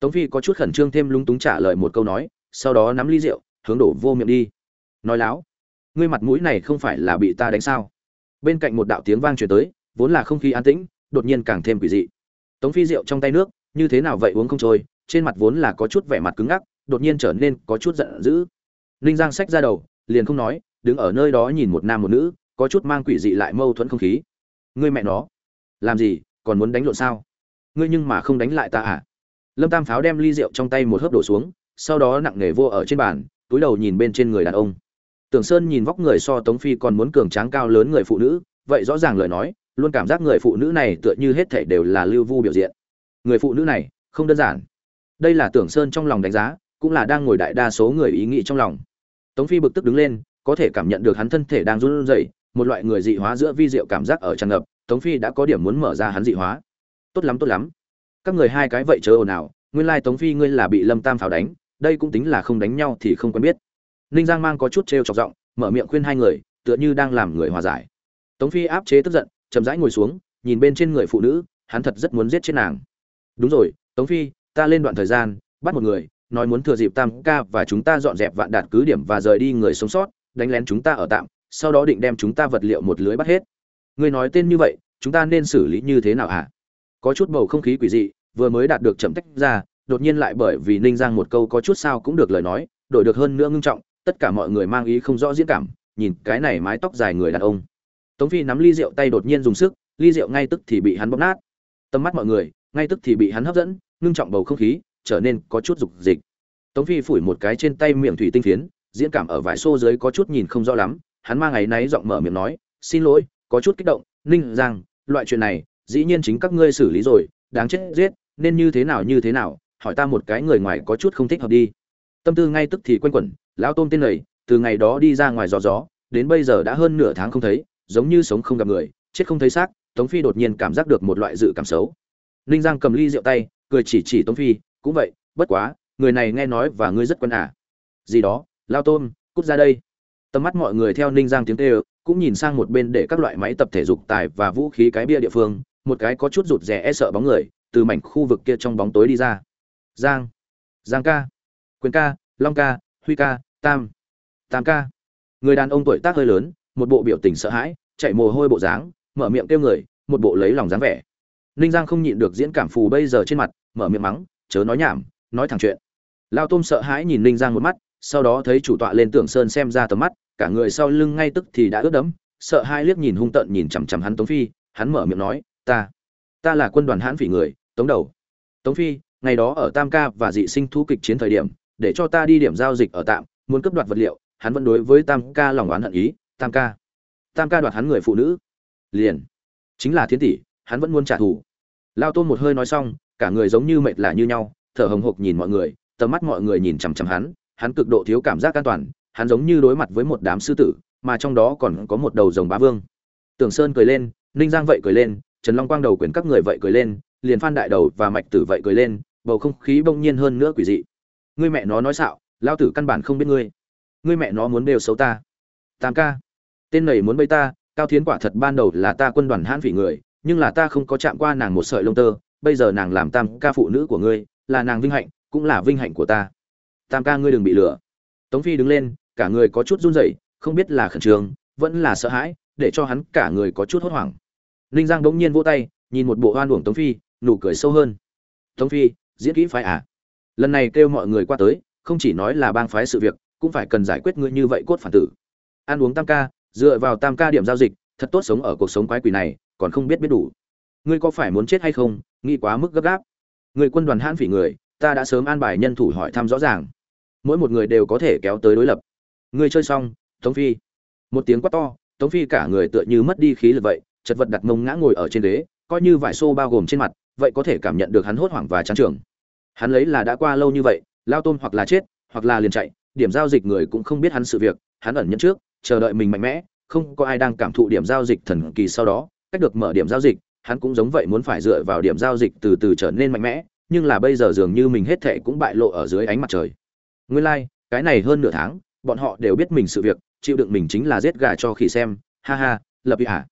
Tống phi có chút khẩn trương thêm lúng túng trả lời một câu nói, sau đó nắm ly rượu, hướng đổ vô miệng đi. Nói láo, ngươi mặt mũi này không phải là bị ta đánh sao? Bên cạnh một đạo tiếng vang truyền tới, vốn là không khí an tĩnh, đột nhiên càng thêm quỷ dị. Tống phi rượu trong tay nước, như thế nào vậy uống không trôi, trên mặt vốn là có chút vẻ mặt cứng ngắc, đột nhiên trở nên có chút giận dữ. Ninh giang xách ra đầu, liền không nói, đứng ở nơi đó nhìn một nam một nữ, có chút mang quỷ dị lại mâu thuẫn không khí. Ngươi mẹ nó, làm gì, còn muốn đánh lộn sao? Ngươi nhưng mà không đánh lại ta à? Lâm tam pháo đem ly rượu trong tay một hớp đổ xuống, sau đó nặng nề vô ở trên bàn, túi đầu nhìn bên trên người đàn ông. Tưởng sơn nhìn vóc người so tống phi còn muốn cường tráng cao lớn người phụ nữ, vậy rõ ràng lời nói, luôn cảm giác người phụ nữ này tựa như hết thảy đều là lưu vu biểu diện. Người phụ nữ này, không đơn giản. Đây là tưởng sơn trong lòng đánh giá, cũng là đang ngồi đại đa số người ý nghĩ trong lòng. Tống phi bực tức đứng lên, có thể cảm nhận được hắn thân thể đang run rẩy, một loại người dị hóa giữa vi diệu cảm giác ở tràn ngập, tống phi đã có điểm muốn mở ra hắn dị hóa tốt lắm tốt lắm. Các người hai cái vậy chớ ồn ào, nguyên lai tống phi ngươi là bị lâm tam pháo đánh, đây cũng tính là không đánh nhau thì không quen biết. Ninh giang mang có chút trêu chọc giọng, mở miệng khuyên hai người, tựa như đang làm người hòa giải. Tống phi áp chế tức giận, chậm rãi ngồi xuống, nhìn bên trên người phụ nữ, hắn thật rất muốn giết chết nàng. Đúng rồi, tống phi, ta lên đoạn thời gian, bắt một người, nói muốn thừa dịp tam ca và chúng ta dọn dẹp vạn đạt cứ điểm và rời đi người sống sót, đánh lén chúng ta ở tạm, sau đó định đem chúng ta vật liệu một lưới bắt hết. Ngươi nói tên như vậy, chúng ta nên xử lý như thế nào hả? Có chút bầu không khí quỷ dị, vừa mới đạt được chậm tách ra, đột nhiên lại bởi vì ninh giang một câu có chút sao cũng được lời nói, đổi được hơn nữa ngưng trọng, tất cả mọi người mang ý không rõ diễn cảm, nhìn cái này mái tóc dài người đàn ông. Tống phi nắm ly rượu tay đột nhiên dùng sức, ly rượu ngay tức thì bị hắn bóp nát. Tầm mắt mọi người, ngay tức thì bị hắn hấp dẫn, ngưng trọng bầu không khí, trở nên có chút dục dịch. Tống phi phủi một cái trên tay miệng thủy tinh phiến, diễn cảm ở vải xô dưới có chút nhìn không rõ lắm, hắn mang ngày náy giọng mở miệng nói, xin lỗi, có chút kích động, ninh giang, loại chuyện này dĩ nhiên chính các ngươi xử lý rồi, đáng chết giết, nên như thế nào như thế nào, hỏi ta một cái người ngoài có chút không thích hợp đi. Tâm tư ngay tức thì quanh quẩn, lão tôm tên này, từ ngày đó đi ra ngoài gió gió, đến bây giờ đã hơn nửa tháng không thấy, giống như sống không gặp người, chết không thấy xác, tống phi đột nhiên cảm giác được một loại dự cảm xấu. Ninh giang cầm ly rượu tay, cười chỉ chỉ tống phi, cũng vậy, bất quá, người này nghe nói và ngươi rất quen à? Gì đó lao tôm, cút ra đây. Tầm mắt mọi người theo ninh giang tiếng tê cũng nhìn sang một bên để các loại máy tập thể dục tài và vũ khí cái bia địa phương một cái có chút rụt rè e sợ bóng người, từ mảnh khu vực kia trong bóng tối đi ra. Giang. Giang ca. Quyền ca, long ca, huy ca, tam. Tam ca. Người đàn ông tuổi tác hơi lớn, một bộ biểu tình sợ hãi, chạy mồ hôi bộ dáng, mở miệng kêu người, một bộ lấy lòng dáng vẻ. Ninh giang không nhịn được diễn cảm phù bây giờ trên mặt, mở miệng mắng, chớ nói nhảm, nói thẳng chuyện. Lao tôm sợ hãi nhìn ninh giang một mắt, sau đó thấy chủ tọa lên tưởng sơn xem ra tầm mắt, cả người sau lưng ngay tức thì đã ướt đẫm, sợ hai liếc nhìn hung tợn nhìn chằm chằm hắn tống phi, hắn mở miệng nói ta ta là quân đoàn hãn phỉ người, tống đầu. Tống phi, ngày đó ở tam ca và dị sinh thú kịch chiến thời điểm, để cho ta đi điểm giao dịch ở tạm, muốn cấp đoạt vật liệu, hắn vẫn đối với tam ca lòng oán hận ý, tam ca. Tam ca đoạt hắn người phụ nữ. Liền. Chính là thiên tỷ, hắn vẫn muốn trả thù. Lao tôn một hơi nói xong, cả người giống như mệt lạ như nhau, thở hồng hộc nhìn mọi người, tầm mắt mọi người nhìn chằm chằm hắn hắn cực độ thiếu cảm giác an toàn, hắn giống như đối mặt với một đám sư tử, mà trong đó còn có một đầu rồng bá vương. Tưởng sơn cười lên, ninh giang vậy cười lên trần long quang đầu quyền các người vậy cười lên, liền phan đại đầu và mạch tử vậy cười lên, bầu không khí bỗng nhiên hơn nữa quỷ dị. Ngươi mẹ nó nói xạo, Lão tử căn bản không biết ngươi. Ngươi mẹ nó muốn đều xấu ta. Tam ca, tên này muốn bấy ta, cao thiến quả thật ban đầu là ta quân đoàn hãn phỉ người, nhưng là ta không có chạm qua nàng một sợi lông tơ, bây giờ nàng làm tam ca phụ nữ của ngươi, là nàng vinh hạnh, cũng là vinh hạnh của ta. Tam ca ngươi đừng bị lừa. Tống phi đứng lên, cả người có chút run rẩy, không biết là khẩn trương, vẫn là sợ hãi, để cho hắn cả người có chút hốt hoảng ninh giang bỗng nhiên vỗ tay, nhìn một bộ hoan uổng tống phi, nụ cười sâu hơn. Tống phi, diễn kỹ phái à? Lần này kêu mọi người qua tới, không chỉ nói là bang phái sự việc, cũng phải cần giải quyết ngươi như vậy cốt phản tử. Ăn uống tam ca, dựa vào tam ca điểm giao dịch, thật tốt sống ở cuộc sống quái quỷ này, còn không biết biết đủ. Ngươi có phải muốn chết hay không? Nghĩ quá mức gấp gáp. Người quân đoàn hãn phỉ người, ta đã sớm an bài nhân thủ hỏi thăm rõ ràng. Mỗi một người đều có thể kéo tới đối lập. Ngươi chơi xong, tống phi. Một tiếng quát to, tống phi cả người tựa như mất đi khí lực vậy chật vật đặt mông ngã ngồi ở trên ghế coi như vải xô bao gồm trên mặt vậy có thể cảm nhận được hắn hốt hoảng và chán trường hắn lấy là đã qua lâu như vậy lao tôn hoặc là chết hoặc là liền chạy điểm giao dịch người cũng không biết hắn sự việc hắn ẩn nhẫn trước chờ đợi mình mạnh mẽ không có ai đang cảm thụ điểm giao dịch thần kỳ sau đó cách được mở điểm giao dịch hắn cũng giống vậy muốn phải dựa vào điểm giao dịch từ từ trở nên mạnh mẽ nhưng là bây giờ dường như mình hết thệ cũng bại lộ ở dưới ánh mặt trời. Nguyên lai like, cái này hơn nửa tháng bọn họ đều biết mình sự việc chịu đựng mình chính là giết gà cho khỉ xem ha ha lập ý hả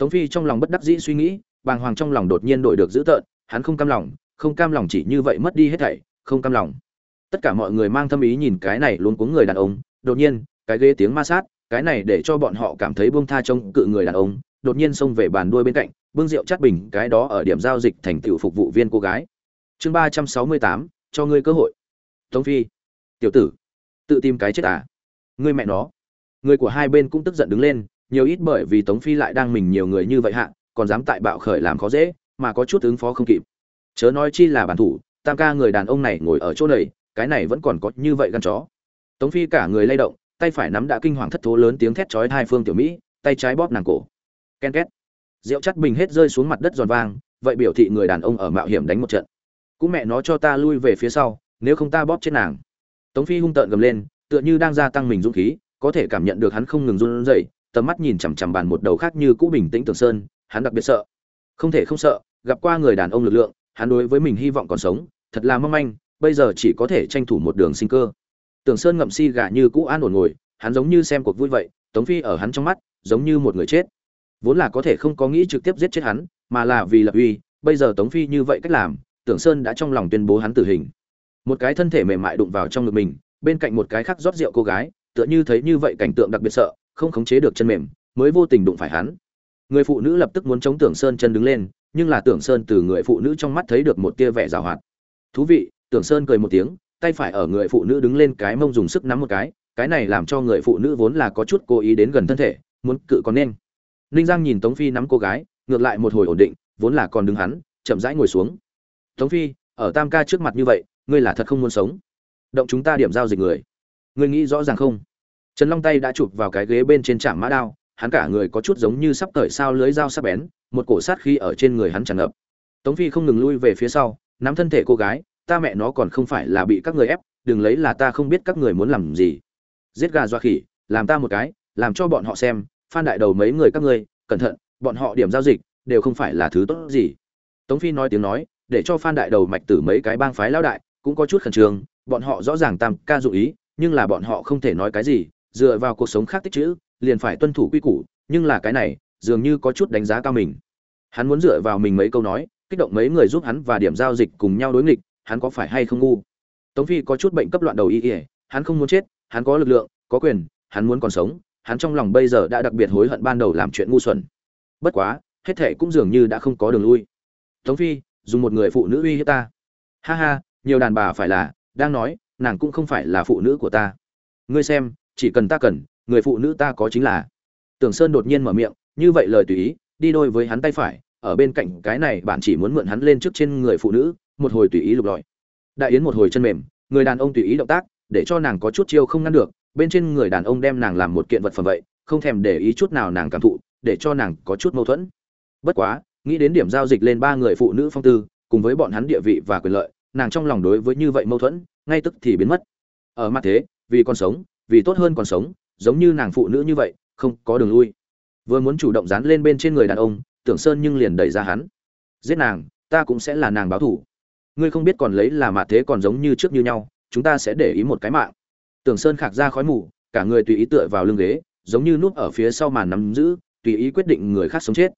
tống phi trong lòng bất đắc dĩ suy nghĩ, bàng hoàng trong lòng đột nhiên đổi được dữ tợn, hắn không cam lòng, không cam lòng chỉ như vậy mất đi hết thảy, không cam lòng. Tất cả mọi người mang thâm ý nhìn cái này luôn cuống người đàn ông, đột nhiên, cái ghế tiếng ma sát, cái này để cho bọn họ cảm thấy buông tha trông cự người đàn ông, đột nhiên xông về bàn đuôi bên cạnh, bưng rượu chát bình, cái đó ở điểm giao dịch thành tiểu phục vụ viên cô gái. Chương ba trăm sáu mươi tám, cho ngươi cơ hội. Tống phi, tiểu tử, tự tìm cái chết à? Ngươi mẹ nó. Người của hai bên cũng tức giận đứng lên nhiều ít bởi vì tống phi lại đang mình nhiều người như vậy hạ, còn dám tại bạo khởi làm khó dễ, mà có chút ứng phó không kịp. Chớ nói chi là bản thủ, tam ca người đàn ông này ngồi ở chỗ này, cái này vẫn còn có như vậy gan chó. Tống phi cả người lay động, tay phải nắm đã kinh hoàng thất thố lớn tiếng thét chói hai phương tiểu mỹ, tay trái bóp nàng cổ. Ken két. Rượu chắt bình hết rơi xuống mặt đất giòn vang, vậy biểu thị người đàn ông ở mạo hiểm đánh một trận. Cũng mẹ nó cho ta lui về phía sau, nếu không ta bóp chết nàng. Tống phi hung tợn gầm lên, tựa như đang gia tăng mình dũng khí, có thể cảm nhận được hắn không ngừng run rẩy tầm mắt nhìn chằm chằm bàn một đầu khác như cũ bình tĩnh tường sơn, hắn đặc biệt sợ. Không thể không sợ, gặp qua người đàn ông lực lượng, hắn đối với mình hy vọng còn sống, thật là mong manh, bây giờ chỉ có thể tranh thủ một đường sinh cơ. Tường sơn ngậm si gà như cũ an ổn ngồi, hắn giống như xem cuộc vui vậy, tống phi ở hắn trong mắt, giống như một người chết. Vốn là có thể không có nghĩ trực tiếp giết chết hắn, mà là vì lập uy, bây giờ tống phi như vậy cách làm tưởng sơn đã trong lòng tuyên bố hắn tử hình. Một cái thân thể mềm mại đụng vào trong ngực mình, bên cạnh một cái khác rót rượu cô gái, tựa như thấy như vậy cảnh tượng đặc biệt sợ không khống chế được chân mềm, mới vô tình đụng phải hắn. Người phụ nữ lập tức muốn chống tưởng sơn chân đứng lên, nhưng là tưởng sơn từ người phụ nữ trong mắt thấy được một tia vẻ rào hoạt. Thú vị, tưởng sơn cười một tiếng, tay phải ở người phụ nữ đứng lên cái mông dùng sức nắm một cái cái này làm cho người phụ nữ vốn là có chút cố ý đến gần thân thể, muốn cự còn nên. Ninh giang nhìn tống phi nắm cô gái, ngược lại một hồi ổn định, vốn là còn đứng hắn, chậm rãi ngồi xuống. Tống phi, ở tam ca trước mặt như vậy, ngươi là thật không muốn sống. Động chúng ta điểm giao dịch người. Ngươi nghĩ rõ ràng không? Trần long tay đã chụp vào cái ghế bên trên trạm mã đao, hắn cả người có chút giống như sắp cởi sao lưới dao sắc bén, một cổ sát khí ở trên người hắn tràn ngập. Tống phi không ngừng lui về phía sau, nắm thân thể cô gái, ta mẹ nó còn không phải là bị các người ép, đừng lấy là ta không biết các người muốn làm gì. Giết gà dọa khỉ, làm ta một cái, làm cho bọn họ xem, phan đại đầu mấy người các ngươi, cẩn thận, bọn họ điểm giao dịch, đều không phải là thứ tốt gì. Tống phi nói tiếng nói, để cho phan đại đầu mạch tử mấy cái bang phái lão đại, cũng có chút khẩn trương, bọn họ rõ ràng tam ca dụ ý, nhưng là bọn họ không thể nói cái gì dựa vào cuộc sống khác tích chữ, liền phải tuân thủ quy củ, nhưng là cái này, dường như có chút đánh giá cao mình. Hắn muốn dựa vào mình mấy câu nói, kích động mấy người giúp hắn và điểm giao dịch cùng nhau đối nghịch, hắn có phải hay không ngu? Tống phi có chút bệnh cấp loạn đầu y ỉa hắn không muốn chết, hắn có lực lượng, có quyền, hắn muốn còn sống, hắn trong lòng bây giờ đã đặc biệt hối hận ban đầu làm chuyện ngu xuẩn. Bất quá, hết thệ cũng dường như đã không có đường lui. Tống phi, dùng một người phụ nữ uy hiếp ta. Ha ha, nhiều đàn bà phải là, đang nói, nàng cũng không phải là phụ nữ của ta. Ngươi xem chỉ cần ta cần, người phụ nữ ta có chính là. Tưởng sơn đột nhiên mở miệng, như vậy lời tùy ý, đi đôi với hắn tay phải, ở bên cạnh cái này bạn chỉ muốn mượn hắn lên trước trên người phụ nữ, một hồi tùy ý lục lọi. Đại yến một hồi chân mềm, người đàn ông tùy ý động tác, để cho nàng có chút chiêu không ngăn được, bên trên người đàn ông đem nàng làm một kiện vật phẩm vậy, không thèm để ý chút nào nàng cảm thụ, để cho nàng có chút mâu thuẫn. Bất quá, nghĩ đến điểm giao dịch lên ba người phụ nữ phong tư, cùng với bọn hắn địa vị và quyền lợi, nàng trong lòng đối với như vậy mâu thuẫn, ngay tức thì biến mất. Ở mặt thế, vì còn sống vì tốt hơn còn sống, giống như nàng phụ nữ như vậy, không có đường lui. Vừa muốn chủ động dán lên bên trên người đàn ông, tưởng sơn nhưng liền đẩy ra hắn. Giết nàng, ta cũng sẽ là nàng báo thủ. Ngươi không biết còn lấy là mặt thế còn giống như trước như nhau, chúng ta sẽ để ý một cái mạng. Tưởng sơn khạc ra khói mù, cả người tùy ý tựa vào lưng ghế, giống như núp ở phía sau màn nắm giữ, tùy ý quyết định người khác sống chết.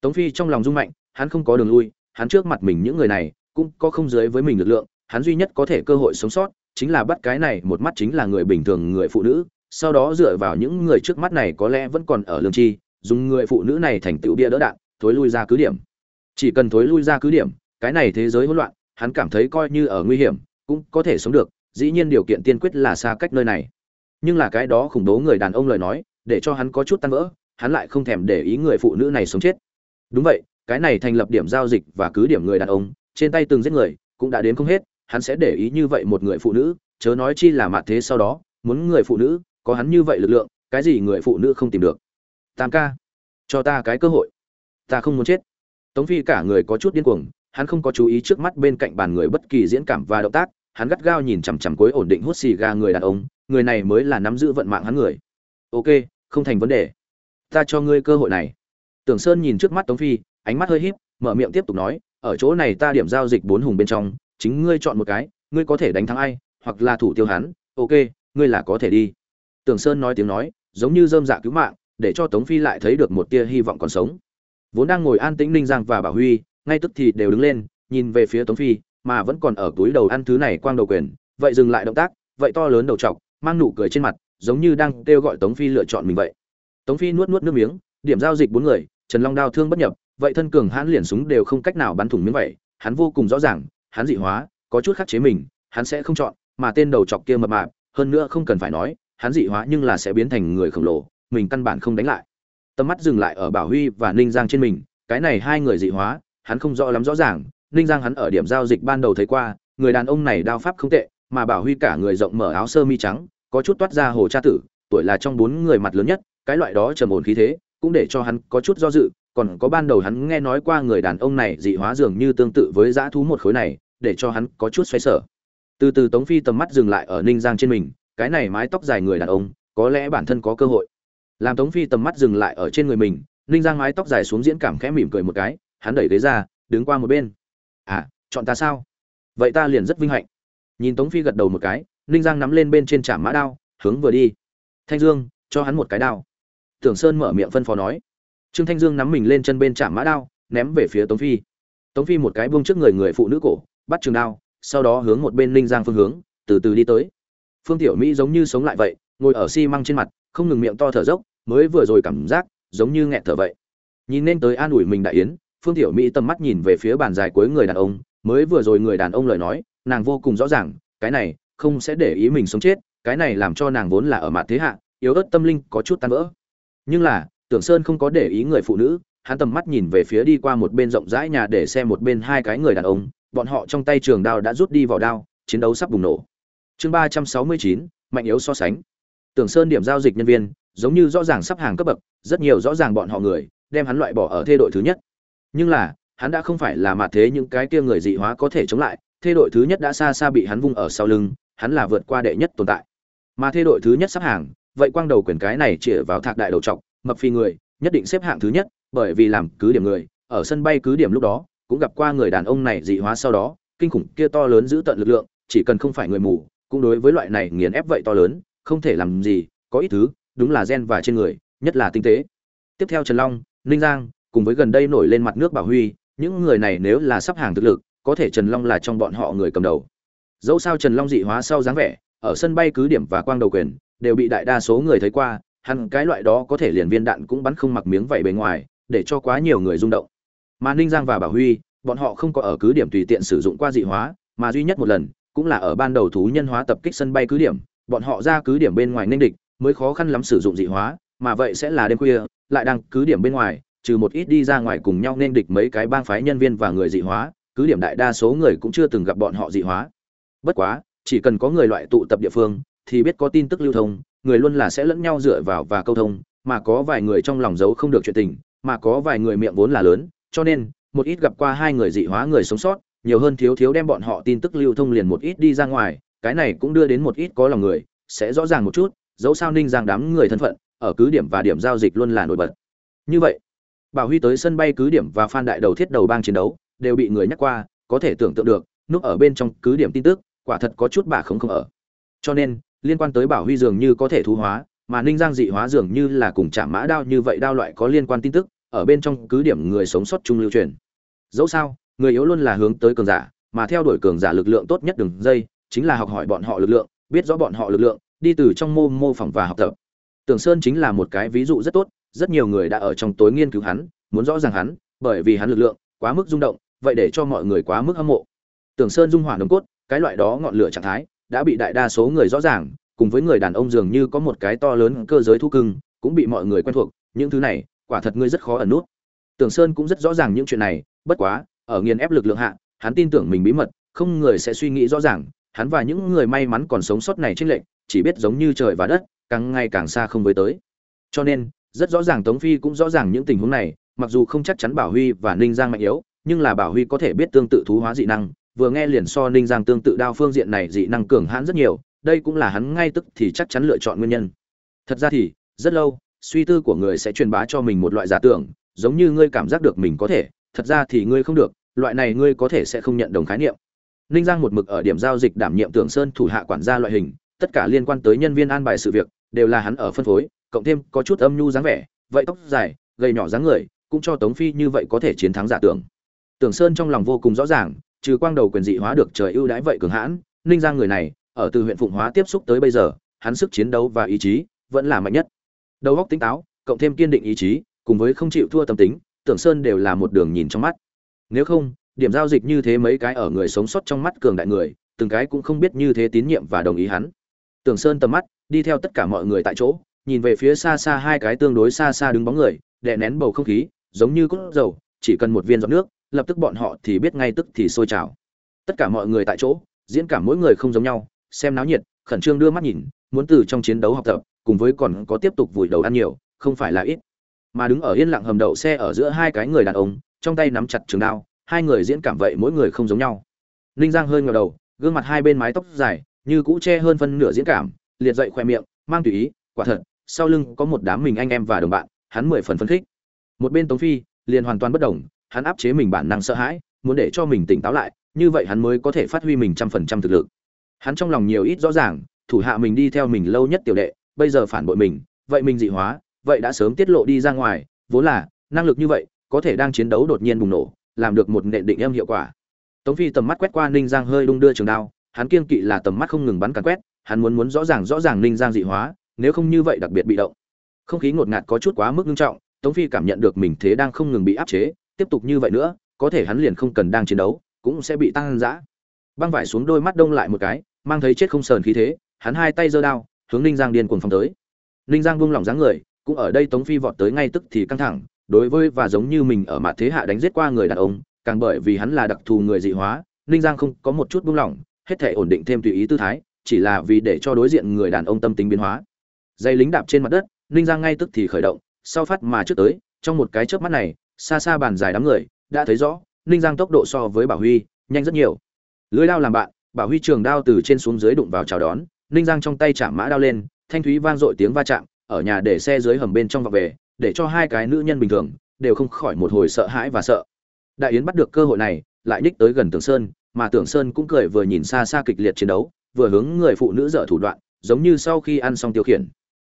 Tống phi trong lòng rung mạnh, hắn không có đường lui, hắn trước mặt mình những người này, cũng có không dưới với mình lực lượng, hắn duy nhất có thể cơ hội sống sót chính là bắt cái này, một mắt chính là người bình thường, người phụ nữ. Sau đó dựa vào những người trước mắt này, có lẽ vẫn còn ở lương chi, dùng người phụ nữ này thành tựu bia đỡ đạn, thối lui ra cứ điểm. Chỉ cần thối lui ra cứ điểm, cái này thế giới hỗn loạn, hắn cảm thấy coi như ở nguy hiểm, cũng có thể sống được. Dĩ nhiên điều kiện tiên quyết là xa cách nơi này. Nhưng là cái đó khủng bố người đàn ông lời nói, để cho hắn có chút tan vỡ, hắn lại không thèm để ý người phụ nữ này sống chết. Đúng vậy, cái này thành lập điểm giao dịch và cứ điểm người đàn ông, trên tay từng giết người, cũng đã đến không hết hắn sẽ để ý như vậy một người phụ nữ, chớ nói chi là mạt thế sau đó, muốn người phụ nữ, có hắn như vậy lực lượng, cái gì người phụ nữ không tìm được? Tam ca, cho ta cái cơ hội. Ta không muốn chết. Tống phi cả người có chút điên cuồng, hắn không có chú ý trước mắt bên cạnh bàn người bất kỳ diễn cảm và động tác, hắn gắt gao nhìn chằm chằm cuối ổn định hút xì ga người đàn ông, người này mới là nắm giữ vận mạng hắn người. Ok, không thành vấn đề. Ta cho ngươi cơ hội này. Tưởng sơn nhìn trước mắt tống phi, ánh mắt hơi híp, mở miệng tiếp tục nói, ở chỗ này ta điểm giao dịch bốn hùng bên trong chính ngươi chọn một cái, ngươi có thể đánh thắng ai, hoặc là thủ tiêu hắn, ok, ngươi là có thể đi. Tưởng sơn nói tiếng nói, giống như dơm dạ cứu mạng, để cho tống phi lại thấy được một tia hy vọng còn sống. Vốn đang ngồi an tĩnh ninh giang và bảo huy, ngay tức thì đều đứng lên, nhìn về phía tống phi, mà vẫn còn ở túi đầu ăn thứ này quang đầu quyền, vậy dừng lại động tác, vậy to lớn đầu trọc mang nụ cười trên mặt, giống như đang kêu gọi tống phi lựa chọn mình vậy. Tống phi nuốt nuốt nước miếng, điểm giao dịch bốn người, trần long đao thương bất nhập, vậy thân cường hãn liền súng đều không cách nào bắn thủng miếng vậy, hắn vô cùng rõ ràng hắn dị hóa, có chút khắc chế mình, hắn sẽ không chọn, mà tên đầu chọc kia mập mạp, hơn nữa không cần phải nói, hắn dị hóa nhưng là sẽ biến thành người khổng lồ, mình căn bản không đánh lại. Tầm mắt dừng lại ở bảo huy và ninh giang trên mình, cái này hai người dị hóa, hắn không rõ lắm rõ ràng, ninh giang hắn ở điểm giao dịch ban đầu thấy qua, người đàn ông này đao pháp không tệ, mà bảo huy cả người rộng mở áo sơ mi trắng, có chút toát ra hồ cha tử, tuổi là trong bốn người mặt lớn nhất, cái loại đó trầm ổn khí thế, cũng để cho hắn có chút do dự, còn có ban đầu hắn nghe nói qua người đàn ông này dị hóa dường như tương tự với dã thú một khối này để cho hắn có chút xoay sở. Từ từ tống phi tầm mắt dừng lại ở ninh giang trên mình, cái này mái tóc dài người đàn ông, có lẽ bản thân có cơ hội. Làm tống phi tầm mắt dừng lại ở trên người mình, ninh giang mái tóc dài xuống diễn cảm khẽ mỉm cười một cái, hắn đẩy ghế ra, đứng qua một bên. À chọn ta sao? Vậy ta liền rất vinh hạnh. Nhìn tống phi gật đầu một cái, ninh giang nắm lên bên trên trạm mã đao, hướng vừa đi. Thanh dương, cho hắn một cái đao. Tưởng sơn mở miệng phân phó nói. Trương thanh dương nắm mình lên chân bên trạm mã đao, ném về phía tống phi. Tống phi một cái buông trước người người phụ nữ cổ bắt trường đao, sau đó hướng một bên ninh giang phương hướng, từ từ đi tới. Phương tiểu mỹ giống như sống lại vậy, ngồi ở xi măng trên mặt, không ngừng miệng to thở dốc, mới vừa rồi cảm giác giống như nghẹt thở vậy. Nhìn nên tới an ủi mình đại yến, phương tiểu mỹ tầm mắt nhìn về phía bàn dài cuối người đàn ông, mới vừa rồi người đàn ông lời nói, nàng vô cùng rõ ràng, cái này không sẽ để ý mình sống chết, cái này làm cho nàng vốn là ở mặt thế hạ, yếu ớt tâm linh có chút tan vỡ. Nhưng là, tưởng sơn không có để ý người phụ nữ, hắn tầm mắt nhìn về phía đi qua một bên rộng rãi nhà để xem một bên hai cái người đàn ông bọn họ trong tay trường đao đã rút đi vào đao, chiến đấu sắp bùng nổ. Chương ba trăm sáu mươi chín, mạnh yếu so sánh. Tưởng sơn điểm giao dịch nhân viên, giống như rõ ràng sắp hàng cấp bậc, rất nhiều rõ ràng bọn họ người, đem hắn loại bỏ ở thê đội thứ nhất. Nhưng là, hắn đã không phải là mặt thế những cái kia người dị hóa có thể chống lại, thê đội thứ nhất đã xa xa bị hắn vung ở sau lưng, hắn là vượt qua đệ nhất tồn tại. Mà thê đội thứ nhất sắp hàng, vậy quang đầu quyền cái này chỉ vào thạc đại đầu trọc, mập phi người, nhất định xếp hạng thứ nhất, bởi vì làm cứ điểm người, ở sân bay cứ điểm lúc đó cũng gặp qua người đàn ông này dị hóa sau đó, kinh khủng kia to lớn giữ tận lực lượng, chỉ cần không phải người mù, cũng đối với loại này nghiền ép vậy to lớn, không thể làm gì, có ít thứ, đúng là gen và trên người, nhất là tinh tế. Tiếp theo trần long, ninh giang, cùng với gần đây nổi lên mặt nước bảo huy, những người này nếu là sắp hàng thực lực, có thể trần long là trong bọn họ người cầm đầu. Dẫu sao trần long dị hóa sau dáng vẻ, ở sân bay cứ điểm và quang đầu quyền, đều bị đại đa số người thấy qua hẳn cái loại đó có thể liền viên đạn cũng bắn không mặc miếng vậy bề ngoài, để cho quá nhiều người rung động mà ninh giang và bảo huy, bọn họ không có ở cứ điểm tùy tiện sử dụng qua dị hóa, mà duy nhất một lần cũng là ở ban đầu thú nhân hóa tập kích sân bay cứ điểm, bọn họ ra cứ điểm bên ngoài ninh địch, mới khó khăn lắm sử dụng dị hóa, mà vậy sẽ là đêm khuya, lại đang cứ điểm bên ngoài, trừ một ít đi ra ngoài cùng nhau nên địch mấy cái bang phái nhân viên và người dị hóa, cứ điểm đại đa số người cũng chưa từng gặp bọn họ dị hóa. Bất quá, chỉ cần có người loại tụ tập địa phương, thì biết có tin tức lưu thông, người luôn là sẽ lẫn nhau dựa vào và câu thông, mà có vài người trong lòng giấu không được chuyện tình, mà có vài người miệng vốn là lớn cho nên, một ít gặp qua hai người dị hóa người sống sót, nhiều hơn thiếu thiếu đem bọn họ tin tức lưu thông liền một ít đi ra ngoài, cái này cũng đưa đến một ít có lòng người, sẽ rõ ràng một chút, dẫu sao ninh giang đám người thân phận, ở cứ điểm và điểm giao dịch luôn là nổi bật. Như vậy, bảo huy tới sân bay cứ điểm và phan đại đầu thiết đầu bang chiến đấu, đều bị người nhắc qua, có thể tưởng tượng được, núp ở bên trong cứ điểm tin tức, quả thật có chút bà không không ở. Cho nên, liên quan tới bảo huy dường như có thể thu hóa, mà ninh giang dị hóa dường như là cùng chạm mã đao như vậy đao loại có liên quan tin tức ở bên trong cứ điểm người sống sót chung lưu truyền. Dẫu sao người yếu luôn là hướng tới cường giả mà theo đuổi cường giả lực lượng tốt nhất đường dây chính là học hỏi bọn họ lực lượng biết rõ bọn họ lực lượng đi từ trong mô mô phỏng và học tập. Tưởng sơn chính là một cái ví dụ rất tốt rất nhiều người đã ở trong tối nghiên cứu hắn muốn rõ ràng hắn bởi vì hắn lực lượng quá mức rung động vậy để cho mọi người quá mức hâm mộ. Tưởng Sơn dung hỏa nồng cốt, cái loại đó ngọn lửa trạng thái đã bị đại đa số người rõ ràng, cùng với người đàn ông dường như có một cái to lớn cơ giới thu cưng, cũng bị mọi người quen thuộc, những thứ này, quả thật ngươi rất khó ẩn nút. Tưởng Sơn cũng rất rõ ràng những chuyện này, bất quá, ở nghiền ép lực lượng hạ, hắn tin tưởng mình bí mật, không người sẽ suy nghĩ rõ ràng, hắn và những người may mắn còn sống sót này trên lệnh, chỉ biết giống như trời và đất, càng ngày càng xa không với tới. Cho nên, rất rõ ràng Tống Phi cũng rõ ràng những tình huống này, mặc dù không chắc chắn Bảo Huy và Ninh Giang mạnh yếu, nhưng là Bảo Huy có thể biết tương tự thú hóa dị năng, vừa nghe liền so Ninh Giang tương tự đao phương diện này dị năng cường hãn rất nhiều, đây cũng là hắn ngay tức thì chắc chắn lựa chọn nguyên nhân. Thật ra thì, rất lâu, suy tư của người sẽ truyền bá cho mình một loại giả tưởng, giống như ngươi cảm giác được mình có thể, thật ra thì ngươi không được, loại này ngươi có thể sẽ không nhận đồng khái niệm. Ninh Giang một mực ở điểm giao dịch đảm nhiệm Tưởng Sơn thủ hạ quản gia loại hình, tất cả liên quan tới nhân viên an bài sự việc đều là hắn ở phân phối, cộng thêm có chút âm nhu dáng vẻ, vậy tóc dài, gầy nhỏ dáng người, cũng cho Tống Phi như vậy có thể chiến thắng giả tưởng. Tưởng Sơn trong lòng vô cùng rõ ràng, trừ quang đầu quyền dị hóa được trời ưu đãi vậy cường hãn, Ninh Giang người này, ở từ huyện Phụng Hóa tiếp xúc tới bây giờ, hắn sức chiến đấu và ý chí vẫn là mạnh nhất. Đầu óc tỉnh táo, cộng thêm kiên định ý chí, cùng với không chịu thua tâm tính, Tưởng Sơn đều là một đường nhìn trong mắt. Nếu không, điểm giao dịch như thế mấy cái ở người sống sót trong mắt cường đại người, từng cái cũng không biết như thế tín nhiệm và đồng ý hắn. Tưởng Sơn tầm mắt đi theo tất cả mọi người tại chỗ, nhìn về phía xa xa hai cái tương đối xa xa đứng bóng người, đè nén bầu không khí, giống như cốt dầu, chỉ cần một viên giọt nước, lập tức bọn họ thì biết ngay tức thì sôi trào. Tất cả mọi người tại chỗ, diễn cảm mỗi người không giống nhau, xem náo nhiệt, khẩn trương đưa mắt nhìn, muốn từ trong chiến đấu học tập, cùng với còn có tiếp tục vùi đầu ăn nhiều, không phải là ít. Mà đứng ở yên lặng hầm đậu xe ở giữa hai cái người đàn ông, trong tay nắm chặt trường đao, hai người diễn cảm vậy mỗi người không giống nhau. Ninh Giang hơi ngửa đầu, gương mặt hai bên mái tóc dài, như cũ che hơn phân nửa diễn cảm, liệt dậy khoe miệng, mang tùy ý, quả thật, sau lưng có một đám mình anh em và đồng bạn, hắn mười phần phấn khích. Một bên Tống Phi, liền hoàn toàn bất động, hắn áp chế mình bản năng sợ hãi, muốn để cho mình tỉnh táo lại, như vậy hắn mới có thể phát huy mình trăm phần trăm thực lực. Hắn trong lòng nhiều ít rõ ràng, thủ hạ mình đi theo mình lâu nhất tiểu đệ, bây giờ phản bội mình, vậy mình dị hóa, vậy đã sớm tiết lộ đi ra ngoài, vốn là năng lực như vậy, có thể đang chiến đấu đột nhiên bùng nổ, làm được một nện định âm hiệu quả. Tống Phi tầm mắt quét qua Ninh Giang hơi đung đưa trường đao, hắn kiên kỵ là tầm mắt không ngừng bắn càn quét, hắn muốn muốn rõ ràng rõ ràng Ninh Giang dị hóa, nếu không như vậy đặc biệt bị động. Không khí ngột ngạt có chút quá mức nghiêm trọng, Tống Phi cảm nhận được mình thế đang không ngừng bị áp chế, tiếp tục như vậy nữa, có thể hắn liền không cần đang chiến đấu, cũng sẽ bị tăng dã. Băng vải xuống đôi mắt đông lại một cái, mang thấy chết không sờn khí thế, hắn hai tay giơ đao, hướng Ninh Giang điên cuồng phong tới. Ninh Giang buông lỏng dáng người, cũng ở đây Tống Phi vọt tới ngay tức thì căng thẳng, đối với và giống như mình ở mặt thế hạ đánh giết qua người đàn ông, càng bởi vì hắn là đặc thù người dị hóa, Ninh Giang không có một chút buông lỏng, hết thể ổn định thêm tùy ý tư thái, chỉ là vì để cho đối diện người đàn ông tâm tính biến hóa. Dây lính đạp trên mặt đất, Ninh Giang ngay tức thì khởi động, sau phát mà trước tới, trong một cái chớp mắt này, xa xa bàn dài đám người, đã thấy rõ, Ninh Giang tốc độ so với Bảo Huy, nhanh rất nhiều. Lưỡi đao làm bạn, Bảo Huy trường đao từ trên xuống dưới đụng vào chào đón, Ninh Giang trong tay chạm mã đao lên, thanh thúy vang dội tiếng va chạm, ở nhà để xe dưới hầm bên trong vào về, để cho hai cái nữ nhân bình thường đều không khỏi một hồi sợ hãi và sợ. Đại Yến bắt được cơ hội này, lại ních tới gần Tưởng Sơn, mà Tưởng Sơn cũng cười vừa nhìn xa xa kịch liệt chiến đấu, vừa hướng người phụ nữ dở thủ đoạn, giống như sau khi ăn xong tiêu khiển.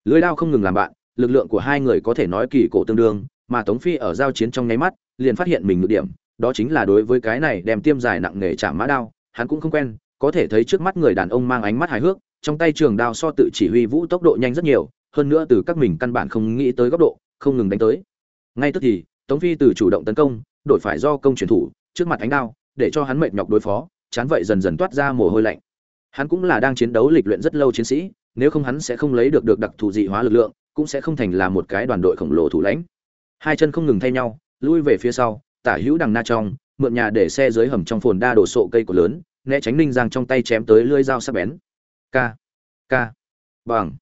Lưỡi đao không ngừng làm bạn, lực lượng của hai người có thể nói kỳ cổ tương đương, mà Tống Phi ở giao chiến trong nháy mắt, liền phát hiện mình nhược điểm, đó chính là đối với cái này đem tiêm dài nặng nghề chạm mã đao, hắn cũng không quen, có thể thấy trước mắt người đàn ông mang ánh mắt hài hước, trong tay trường đao so tự chỉ huy vũ tốc độ nhanh rất nhiều, hơn nữa từ các mình căn bản không nghĩ tới góc độ, không ngừng đánh tới. Ngay tức thì, Tống Phi từ chủ động tấn công, đổi phải do công chuyển thủ, trước mặt ánh đao, để cho hắn mệt nhọc đối phó, chán vậy dần dần toát ra mồ hôi lạnh. Hắn cũng là đang chiến đấu lịch luyện rất lâu chiến sĩ, nếu không hắn sẽ không lấy được được đặc thù dị hóa lực lượng, cũng sẽ không thành là một cái đoàn đội khổng lồ thủ lãnh. Hai chân không ngừng thay nhau, lui về phía sau, tả hữu đằng na trong, mượn nhà để xe dưới hầm trong phồn đa đổ sộ cây của lớn, né tránh Ninh Giang trong tay chém tới lưỡi dao sắc bén. Ca, ca, bằng.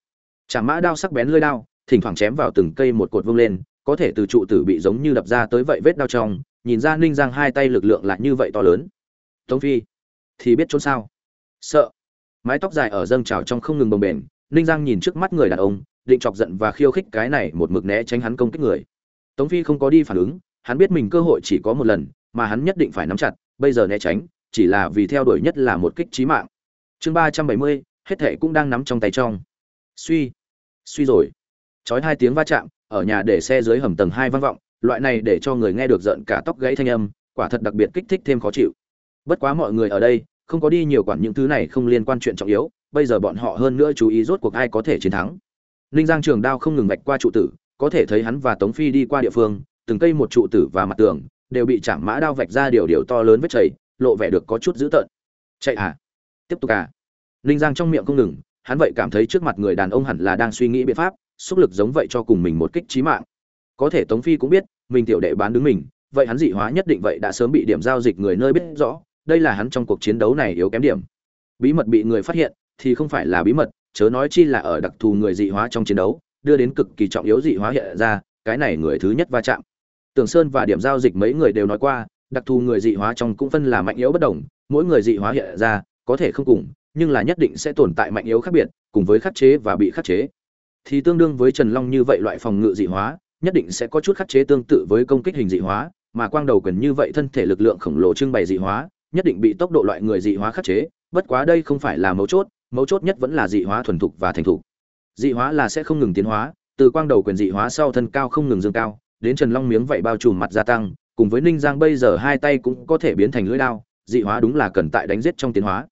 Chả mã đao sắc bén lưỡi đao, thỉnh thoảng chém vào từng cây một cột vung lên, có thể từ trụ tử bị giống như đập ra tới vậy vết đao trong, nhìn ra Ninh Giang hai tay lực lượng lại như vậy to lớn. Tống Phi thì biết trốn sao? Sợ. Mái tóc dài ở dâng trào trong không ngừng bồng bềnh, Ninh Giang nhìn trước mắt người đàn ông, định chọc giận và khiêu khích cái này một mực né tránh hắn công kích người. Tống Phi không có đi phản ứng, hắn biết mình cơ hội chỉ có một lần, mà hắn nhất định phải nắm chặt, bây giờ né tránh, chỉ là vì theo đuổi nhất là một kích chí mạng. Chương ba trăm bảy mươi, hết thảy cũng đang nắm trong tay trong. Suy, suy rồi. Chói hai tiếng va chạm, ở nhà để xe dưới hầm tầng hai vang vọng, loại này để cho người nghe được giận cả tóc gãy thanh âm, quả thật đặc biệt kích thích thêm khó chịu. Bất quá mọi người ở đây, không có đi nhiều quản những thứ này không liên quan chuyện trọng yếu, bây giờ bọn họ hơn nữa chú ý rốt cuộc ai có thể chiến thắng. Ninh Giang Trường Đao không ngừng vạch qua trụ tử, có thể thấy hắn và Tống Phi đi qua địa phương, từng cây một trụ tử và mặt tường đều bị chạm mã đao vạch ra điều điều to lớn vết chảy, lộ vẻ được có chút dữ tợn chạy à tiếp tục à ninh giang trong miệng không ngừng, hắn vậy cảm thấy trước mặt người đàn ông hẳn là đang suy nghĩ biện pháp, xúc lực giống vậy cho cùng mình một kích trí mạng. Có thể tống phi cũng biết, mình tiểu đệ bán đứng mình, vậy hắn dị hóa nhất định vậy đã sớm bị điểm giao dịch người nơi biết rõ, đây là hắn trong cuộc chiến đấu này yếu kém điểm. Bí mật bị người phát hiện, thì không phải là bí mật, chớ nói chi là ở đặc thù người dị hóa trong chiến đấu, đưa đến cực kỳ trọng yếu dị hóa hiện ra, cái này người thứ nhất va chạm. Tưởng sơn và điểm giao dịch mấy người đều nói qua, đặc thù người dị hóa trong cũng phân là mạnh yếu bất đồng, mỗi người dị hóa hiện ra, có thể không cùng nhưng là nhất định sẽ tồn tại mạnh yếu khác biệt, cùng với khắc chế và bị khắc chế. Thì tương đương với trần long như vậy loại phòng ngự dị hóa, nhất định sẽ có chút khắc chế tương tự với công kích hình dị hóa, mà quang đầu quyền như vậy thân thể lực lượng khổng lồ trưng bày dị hóa, nhất định bị tốc độ loại người dị hóa khắc chế, bất quá đây không phải là mấu chốt mấu chốt nhất vẫn là dị hóa thuần thục và thành thục. Dị hóa là sẽ không ngừng tiến hóa, từ quang đầu quyền dị hóa sau thân cao không ngừng dương cao, đến trần long miếng vậy bao trùm mặt gia tăng, cùng với ninh giang bây giờ hai tay cũng có thể biến thành lưỡi đao, dị hóa đúng là cần tại đánh giết trong tiến hóa.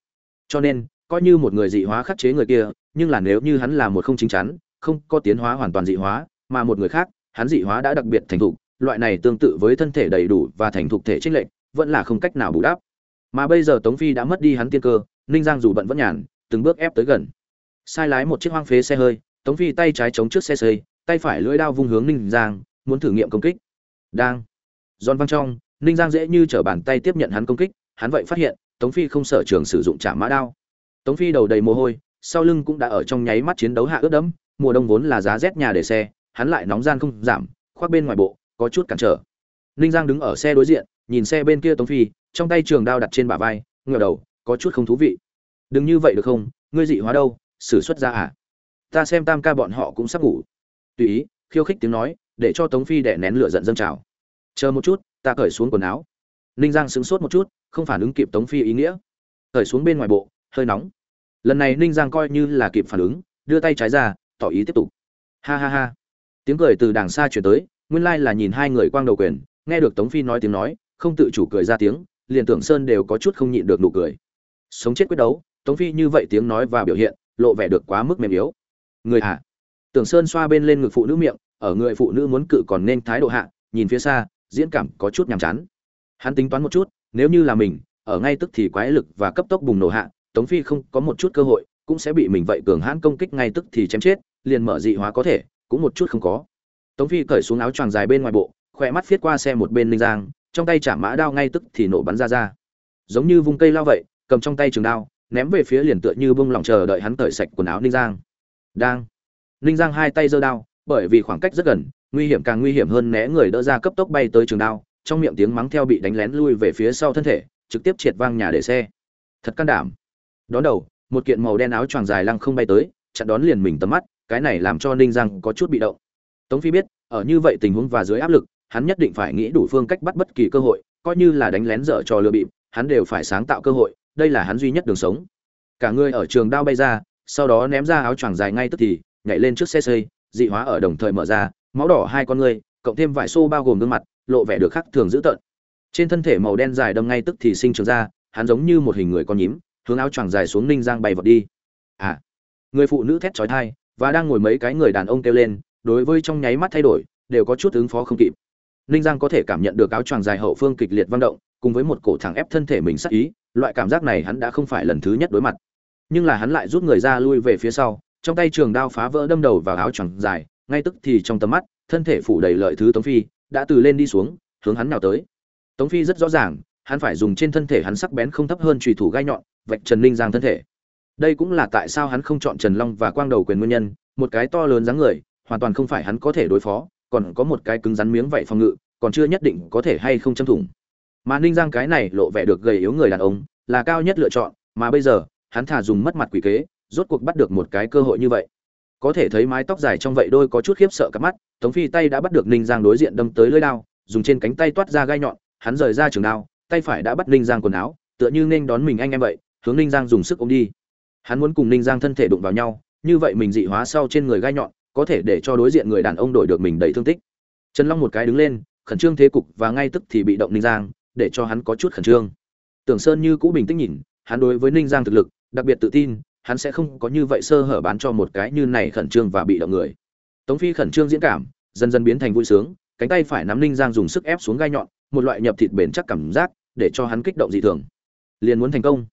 Cho nên coi như một người dị hóa khắc chế người kia, nhưng là nếu như hắn là một không chính chắn, không có tiến hóa hoàn toàn dị hóa, mà một người khác, hắn dị hóa đã đặc biệt thành thục, loại này tương tự với thân thể đầy đủ và thành thục thể trích lệnh vẫn là không cách nào bù đắp. Mà bây giờ tống phi đã mất đi hắn tiên cơ, ninh giang dù bận vẫn nhàn, từng bước ép tới gần. Sai lái một chiếc hoang phế xe hơi, tống phi tay trái chống trước xe xây, tay phải lưỡi đao vung hướng ninh giang, muốn thử nghiệm công kích. Đang. Giòn văng trong, ninh giang dễ như t bàn tay tiếp nhận hắn công kích, hắn vậy phát hiện, tống phi không sở trường sử dụng trả mã đao tống phi đầu đầy mồ hôi, sau lưng cũng đã ở trong nháy mắt chiến đấu hạ ướt đẫm, mùa đông vốn là giá rét nhà để xe, hắn lại nóng gian không giảm, khoác bên ngoài bộ, có chút cản trở. Ninh giang đứng ở xe đối diện, nhìn xe bên kia tống phi, trong tay trường đao đặt trên bả vai, ngửa đầu, có chút không thú vị. Đừng như vậy được không? Ngươi dị hóa đâu? Sử xuất ra à? Ta xem tam ca bọn họ cũng sắp ngủ. Tùy ý, khiêu khích tiếng nói, để cho tống phi đè nén lửa giận dâng trào. Chờ một chút, ta cởi xuống quần áo. Ninh giang sững sốt một chút, không phản ứng kịp tống phi ý nghĩa. Cởi xuống bên ngoài bộ hơi nóng. Lần này ninh giang coi như là kịp phản ứng, đưa tay trái ra, tỏ ý tiếp tục. Ha ha ha. Tiếng cười từ đằng xa chuyển tới, nguyên lai là nhìn hai người quang đầu quyền, nghe được tống phi nói tiếng nói, không tự chủ cười ra tiếng, liền tưởng sơn đều có chút không nhịn được nụ cười. Sống chết quyết đấu, tống phi như vậy tiếng nói và biểu hiện, lộ vẻ được quá mức mềm yếu. Người hạ tưởng sơn xoa bên lên ngực phụ nữ miệng, ở người phụ nữ muốn cự còn nên thái độ hạ, nhìn phía xa, diễn cảm có chút nhàm chán. Hắn tính toán một chút, nếu như là mình, ở ngay tức thì quái lực và cấp tốc bùng nổ hạ tống phi không có một chút cơ hội, cũng sẽ bị mình vậy cường hãn công kích ngay tức thì chém chết, liền mở dị hóa có thể, cũng một chút không có. Tống phi cởi xuống áo choàng dài bên ngoài bộ, khỏe mắt phiết qua xe một bên ninh giang, trong tay chả mã đao ngay tức thì nổ bắn ra ra. Giống như vung cây lao vậy, cầm trong tay trường đao, ném về phía liền tựa như bông lỏng chờ đợi hắn tởi sạch quần áo ninh giang. Đang, ninh giang hai tay giơ đao, bởi vì khoảng cách rất gần, nguy hiểm càng nguy hiểm hơn né người đỡ ra cấp tốc bay tới trường đao, trong miệng tiếng mắng theo bị đánh lén lui về phía sau thân thể, trực tiếp triệt vang nhà để xe. Thật can đảm đón đầu, một kiện màu đen áo choàng dài lăng không bay tới, chặn đón liền mình tầm mắt, cái này làm cho ninh giang có chút bị động. Tống phi biết, ở như vậy tình huống và dưới áp lực, hắn nhất định phải nghĩ đủ phương cách bắt bất kỳ cơ hội, coi như là đánh lén dở trò lừa bịp, hắn đều phải sáng tạo cơ hội, đây là hắn duy nhất đường sống. Cả người ở trường đao bay ra, sau đó ném ra áo choàng dài ngay tức thì, nhảy lên trước xe xây, dị hóa ở đồng thời mở ra, máu đỏ hai con người, cộng thêm vải xô bao gồm gương mặt, lộ vẻ được khắc thường dữ tợn. Trên thân thể màu đen dài đâm ngay tức thì sinh trường ra, hắn giống như một hình người con nhím hướng áo choàng dài xuống ninh giang bay vọt đi. À người phụ nữ thét chói tai và đang ngồi mấy cái người đàn ông kêu lên, đối với trong nháy mắt thay đổi, đều có chút ứng phó không kịp. Ninh giang có thể cảm nhận được áo choàng dài hậu phương kịch liệt vang động, cùng với một cổ thẳng ép thân thể mình sắc ý, loại cảm giác này hắn đã không phải lần thứ nhất đối mặt. Nhưng là hắn lại rút người ra lui về phía sau, trong tay trường đao phá vỡ đâm đầu vào áo choàng dài, ngay tức thì trong tầm mắt, thân thể phủ đầy lợi thứ tống phi, đã từ lên đi xuống, hướng hắn nào tới. Tống phi rất rõ ràng, hắn phải dùng trên thân thể hắn sắc bén không thấp hơn trùy thủ gai nhọn vạch trần ninh giang thân thể. Đây cũng là tại sao hắn không chọn trần long và quang đầu quyền nguyên nhân, một cái to lớn dáng người, hoàn toàn không phải hắn có thể đối phó, còn có một cái cứng rắn miếng vậy phòng ngự, còn chưa nhất định có thể hay không châm thủng. Mà ninh giang cái này lộ vẻ được gầy yếu người đàn ông, là cao nhất lựa chọn, mà bây giờ, hắn thả dùng mất mặt quỷ kế, rốt cuộc bắt được một cái cơ hội như vậy. Có thể thấy mái tóc dài trong vậy đôi có chút khiếp sợ cắp mắt, tống phi tay đã bắt được ninh giang đối diện đâm tới lưỡi đao, dùng trên cánh tay toát ra gai nhọn, hắn rời ra trường đao, tay phải đã bắt ninh giang quần áo, tựa như nên đón mình anh em vậy hướng ninh giang dùng sức ôm đi. Hắn muốn cùng ninh giang thân thể đụng vào nhau, như vậy mình dị hóa sau trên người gai nhọn, có thể để cho đối diện người đàn ông đổi được mình đầy thương tích. Trần long một cái đứng lên, khẩn trương thế cục và ngay tức thì bị động ninh giang, để cho hắn có chút khẩn trương. Tưởng sơn như cũ bình tĩnh nhìn, hắn đối với ninh giang thực lực, đặc biệt tự tin, hắn sẽ không có như vậy sơ hở bán cho một cái như này khẩn trương và bị động người. Tống phi khẩn trương diễn cảm, dần dần biến thành vui sướng, cánh tay phải nắm ninh giang dùng sức ép xuống gai nhọn, một loại nhập thịt bền chắc cảm giác, để cho hắn kích động dị thường. Liền muốn thành công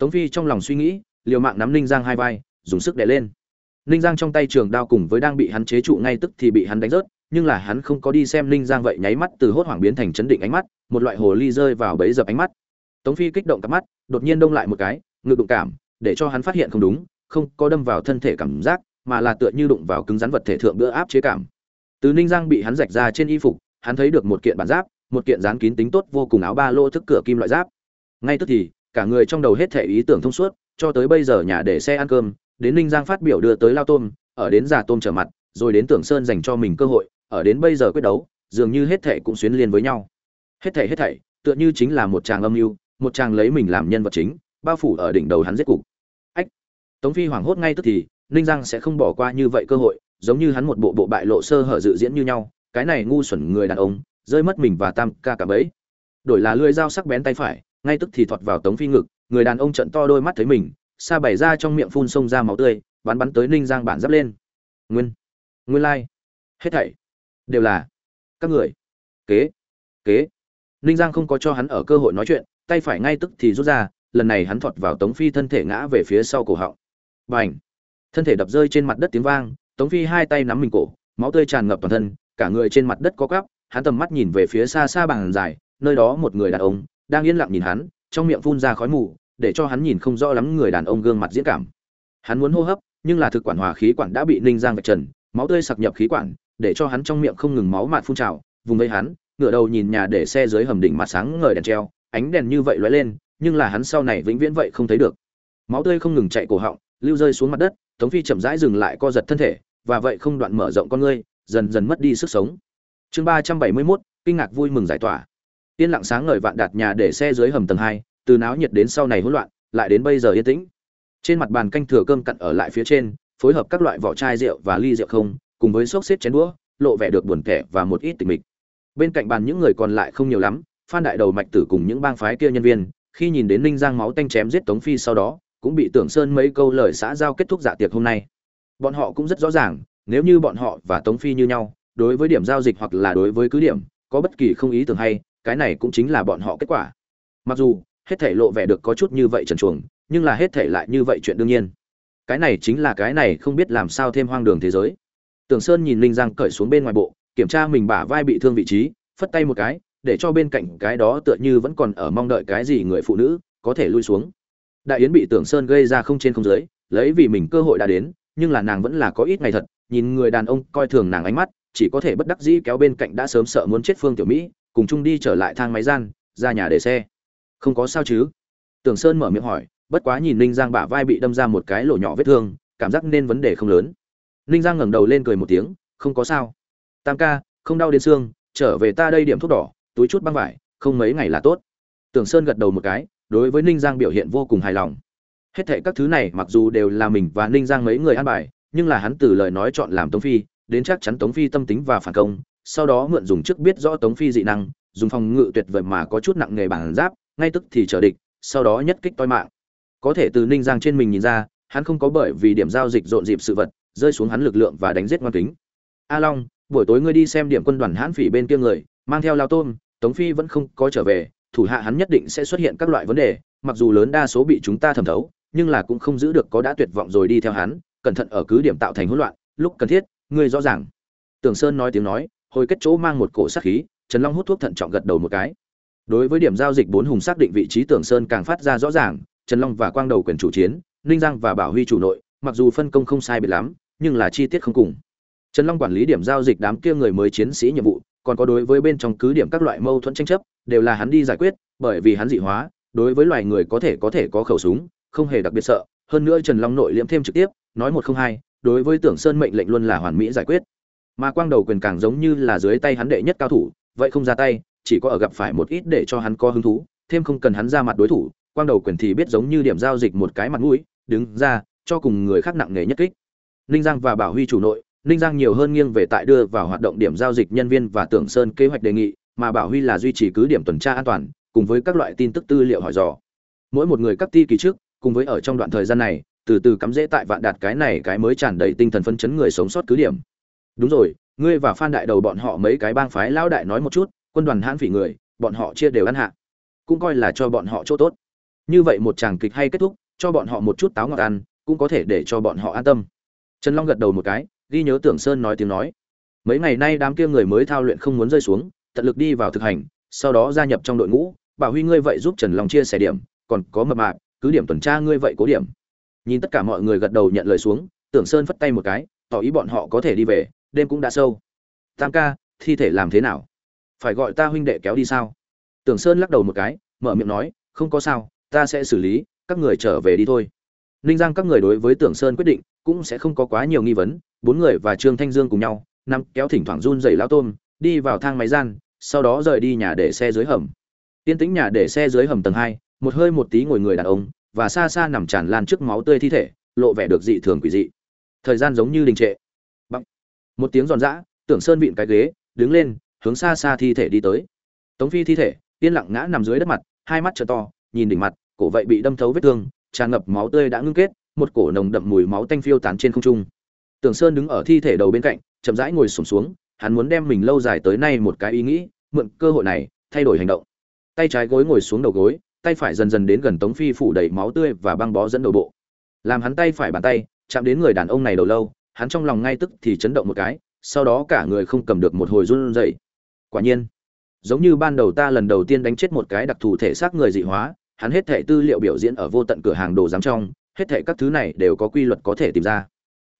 tống phi trong lòng suy nghĩ, liều mạng nắm ninh giang hai vai, dùng sức đè lên. Ninh giang trong tay trường đao cùng với đang bị hắn chế trụ ngay tức thì bị hắn đánh rớt, nhưng là hắn không có đi xem ninh giang vậy nháy mắt từ hốt hoảng biến thành chấn định ánh mắt, một loại hồ ly rơi vào bẫy dập ánh mắt. Tống phi kích động cặp mắt, đột nhiên đông lại một cái, ngực đụng cảm, để cho hắn phát hiện không đúng, không có đâm vào thân thể cảm giác, mà là tựa như đụng vào cứng rắn vật thể thượng bữa áp chế cảm. Từ ninh giang bị hắn rạch ra trên y phục, hắn thấy được một kiện bản giáp, một kiện dán kín tính tốt vô cùng áo ba lô thức cửa kim loại giáp. Ngay tức thì cả người trong đầu hết thể ý tưởng thông suốt, cho tới bây giờ nhà để xe ăn cơm, đến ninh giang phát biểu đưa tới lao tôm, ở đến già tôm trở mặt, rồi đến tưởng sơn dành cho mình cơ hội, ở đến bây giờ quyết đấu, dường như hết thể cũng xuyến liên với nhau. Hết thể, hết thảy, tựa như chính là một chàng âm mưu, một chàng lấy mình làm nhân vật chính, bao phủ ở đỉnh đầu hắn giết cục. Ách! Tống phi hoảng hốt ngay tức thì, ninh giang sẽ không bỏ qua như vậy cơ hội, giống như hắn một bộ bộ bại lộ sơ hở dự diễn như nhau, cái này ngu xuẩn người đàn ông, rơi mất mình và tam ca cả bấy đổi là lưỡi dao sắc bén tay phải ngay tức thì thọt vào tống phi ngực, người đàn ông trận to đôi mắt thấy mình xa bày ra trong miệng phun sông ra máu tươi, bắn bắn tới ninh giang bản giáp lên. Nguyên nguyên lai, hết thảy đều là các người. Kế kế. Ninh giang không có cho hắn ở cơ hội nói chuyện, tay phải ngay tức thì rút ra, lần này hắn thọt vào tống phi thân thể ngã về phía sau cổ họng. B à n h thân thể đập rơi trên mặt đất tiếng vang, tống phi hai tay nắm mình cổ, máu tươi tràn ngập toàn thân, cả người trên mặt đất có cắp hắn tầm mắt nhìn về phía xa xa bàn dài, nơi đó một người đàn ông đang yên lặng nhìn hắn, trong miệng phun ra khói mù, để cho hắn nhìn không rõ lắm người đàn ông gương mặt diễn cảm. Hắn muốn hô hấp, nhưng là thực quản hòa khí quản đã bị ninh giang vạch trần, máu tươi sặc nhập khí quản, để cho hắn trong miệng không ngừng máu mạt phun trào, vùng vây hắn, ngửa đầu nhìn nhà để xe dưới hầm đỉnh mặt sáng ngời đèn treo, ánh đèn như vậy lóe lên, nhưng là hắn sau này vĩnh viễn vậy không thấy được. Máu tươi không ngừng chạy cổ họng, lưu rơi xuống mặt đất, tống phi chậm rãi dừng lại co giật thân thể, và vậy không đoạn mở rộng con ngươi, dần dần mất đi sức sống. Chương ba trăm bảy mươi mốt, kinh ngạc vui mừng giải tỏa yên lặng sáng ngời vạn đạt nhà để xe dưới hầm tầng hai, từ náo nhiệt đến sau này hỗn loạn, lại đến bây giờ yên tĩnh. Trên mặt bàn canh thừa cơm cặn ở lại phía trên, phối hợp các loại vỏ chai rượu và ly rượu không, cùng với xốc xếp chén đũa, lộ vẻ được buồn kẻ và một ít tịch mịch. Bên cạnh bàn những người còn lại không nhiều lắm, phan đại đầu mạch tử cùng những bang phái kia nhân viên, khi nhìn đến ninh giang máu tanh chém giết tống phi sau đó, cũng bị tưởng sơn mấy câu lời xã giao kết thúc dạ tiệc hôm nay. Bọn họ cũng rất rõ ràng, nếu như bọn họ và tống phi như nhau, đối với điểm giao dịch hoặc là đối với cứ điểm, có bất kỳ không ý tưởng hay cái này cũng chính là bọn họ kết quả. Mặc dù, hết thể lộ vẻ được có chút như vậy trần chuồng nhưng là hết thể lại như vậy chuyện đương nhiên. Cái này chính là cái này không biết làm sao thêm hoang đường thế giới. Tưởng sơn nhìn linh giang cởi xuống bên ngoài bộ, kiểm tra mình bả vai bị thương vị trí, phất tay một cái, để cho bên cạnh cái đó tựa như vẫn còn ở mong đợi cái gì người phụ nữ có thể lui xuống. Đại yến bị tưởng sơn gây ra không trên không dưới, lấy vì mình cơ hội đã đến, nhưng là nàng vẫn là có ít ngày thật, nhìn người đàn ông coi thường nàng ánh mắt, chỉ có thể bất đắc dĩ kéo bên cạnh đã sớm sợ muốn chết phương tiểu mỹ cùng chung đi trở lại thang máy gian, ra nhà để xe. Không có sao chứ? Tưởng sơn mở miệng hỏi, bất quá nhìn ninh giang bả vai bị đâm ra một cái lỗ nhỏ vết thương, cảm giác nên vấn đề không lớn. Ninh giang ngẩng đầu lên cười một tiếng, không có sao. Tam ca, không đau đến xương, trở về ta đây điểm thuốc đỏ, túi chút băng vải, không mấy ngày là tốt. Tưởng sơn gật đầu một cái, đối với ninh giang biểu hiện vô cùng hài lòng. Hết thệ các thứ này mặc dù đều là mình và ninh giang mấy người ăn bài, nhưng là hắn từ lời nói chọn làm tống phi, đến chắc chắn tống phi tâm tính và phản công sau đó mượn dùng trước biết rõ tống phi dị năng, dùng phòng ngự tuyệt vời mà có chút nặng nghề bản giáp, ngay tức thì trở địch, sau đó nhất kích toi mạng. Có thể từ ninh giang trên mình nhìn ra, hắn không có bởi vì điểm giao dịch rộn dịp sự vật, rơi xuống hắn lực lượng và đánh giết ngoan kính. A long, buổi tối ngươi đi xem điểm quân đoàn hãn phỉ bên kia người, mang theo lao tôm, tống phi vẫn không có trở về, thủ hạ hắn nhất định sẽ xuất hiện các loại vấn đề, mặc dù lớn đa số bị chúng ta thẩm thấu, nhưng là cũng không giữ được có đã tuyệt vọng rồi đi theo hắn, cẩn thận ở cứ điểm tạo thành hỗn loạn, lúc cần thiết, ngươi rõ ràng. Tường sơn nói tiếng nói hồi kết chỗ mang một cổ sát khí, trần long hút thuốc thận trọng gật đầu một cái. Đối với điểm giao dịch bốn hùng xác định vị trí Tưởng sơn càng phát ra rõ ràng, trần long và quang đầu quyền chủ chiến, ninh giang và bảo huy chủ nội, mặc dù phân công không sai biệt lắm, nhưng là chi tiết không cùng. Trần long quản lý điểm giao dịch đám kia người mới chiến sĩ nhiệm vụ, còn có đối với bên trong cứ điểm các loại mâu thuẫn tranh chấp, đều là hắn đi giải quyết, bởi vì hắn dị hóa, đối với loài người có thể có thể có khẩu súng, không hề đặc biệt sợ. Hơn nữa trần long nội liễm thêm trực tiếp, nói một không hai, đối với tưởng sơn mệnh lệnh luôn là hoàn mỹ giải quyết mà quang đầu quyền càng giống như là dưới tay hắn đệ nhất cao thủ, vậy không ra tay, chỉ có ở gặp phải một ít để cho hắn có hứng thú, thêm không cần hắn ra mặt đối thủ, quang đầu quyền thì biết giống như điểm giao dịch một cái mặt mũi, đứng ra, cho cùng người khác nặng nề nhất kích. Ninh giang và bảo huy chủ nội, ninh giang nhiều hơn nghiêng về tại đưa vào hoạt động điểm giao dịch nhân viên và tưởng sơn kế hoạch đề nghị, mà bảo huy là duy trì cứ điểm tuần tra an toàn, cùng với các loại tin tức tư liệu hỏi dò. Mỗi một người các ti kỳ trước, cùng với ở trong đoạn thời gian này, từ từ cắm rễ tại vạn đạt cái này cái mới tràn đầy tinh thần phân chấn người sống sót cứ điểm đúng rồi, ngươi và phan đại đầu bọn họ mấy cái bang phái lão đại nói một chút, quân đoàn hãn phỉ người, bọn họ chia đều ăn hạ. Cũng coi là cho bọn họ chỗ tốt. Như vậy một chàng kịch hay kết thúc, cho bọn họ một chút táo ngọt ăn, cũng có thể để cho bọn họ an tâm. Trần long gật đầu một cái, ghi nhớ tưởng sơn nói tiếng nói. Mấy ngày nay đám kia người mới thao luyện không muốn rơi xuống, tận lực đi vào thực hành, sau đó gia nhập trong đội ngũ, bảo huy ngươi vậy giúp trần long chia sẻ điểm, còn có mập mạc cứ điểm tuần tra ngươi vậy cố điểm. Nhìn tất cả mọi người gật đầu nhận lời xuống, tưởng sơn phất tay một cái, tỏ ý bọn họ có thể đi về đêm cũng đã sâu. Tam ca, thi thể làm thế nào? Phải gọi ta huynh đệ kéo đi sao? Tưởng sơn lắc đầu một cái, mở miệng nói, không có sao, ta sẽ xử lý, các người trở về đi thôi. Ninh giang các người đối với tưởng sơn quyết định, cũng sẽ không có quá nhiều nghi vấn, bốn người và trương thanh dương cùng nhau, nằm kéo thỉnh thoảng run dày lao tôm, đi vào thang máy gian, sau đó rời đi nhà để xe dưới hầm. Tiên tĩnh nhà để xe dưới hầm tầng hai, một hơi một tí ngồi người đàn ông, và xa xa nằm tràn lan trước máu tươi thi thể, lộ vẻ được dị thường quỷ dị. Thời gian giống như đình trệ một tiếng giòn giã tưởng sơn vịn cái ghế đứng lên hướng xa xa thi thể đi tới. Tống phi thi thể yên lặng ngã nằm dưới đất mặt hai mắt t to nhìn đỉnh mặt cổ vậy bị đâm thấu vết thương tràn ngập máu tươi đã ngưng kết một cổ nồng đậm mùi máu tanh phiêu tán trên không trung. Tưởng sơn đứng ở thi thể đầu bên cạnh chậm rãi ngồi sụp xuống, xuống hắn muốn đem mình lâu dài tới nay một cái ý nghĩ mượn cơ hội này thay đổi hành động. Tay trái gối ngồi xuống đầu gối tay phải dần dần đến gần tống phi phủ đầy máu tươi và băng bó dẫn đầu bộ. Làm hắn tay phải bàn tay chạm đến người đàn ông này đầu lâu hắn trong lòng ngay tức thì chấn động một cái, sau đó cả người không cầm được một hồi run rẩy. Quả nhiên, giống như ban đầu ta lần đầu tiên đánh chết một cái đặc thù thể xác người dị hóa, hắn hết thệ tư liệu biểu diễn ở vô tận cửa hàng đồ giám trong, hết thệ các thứ này đều có quy luật có thể tìm ra.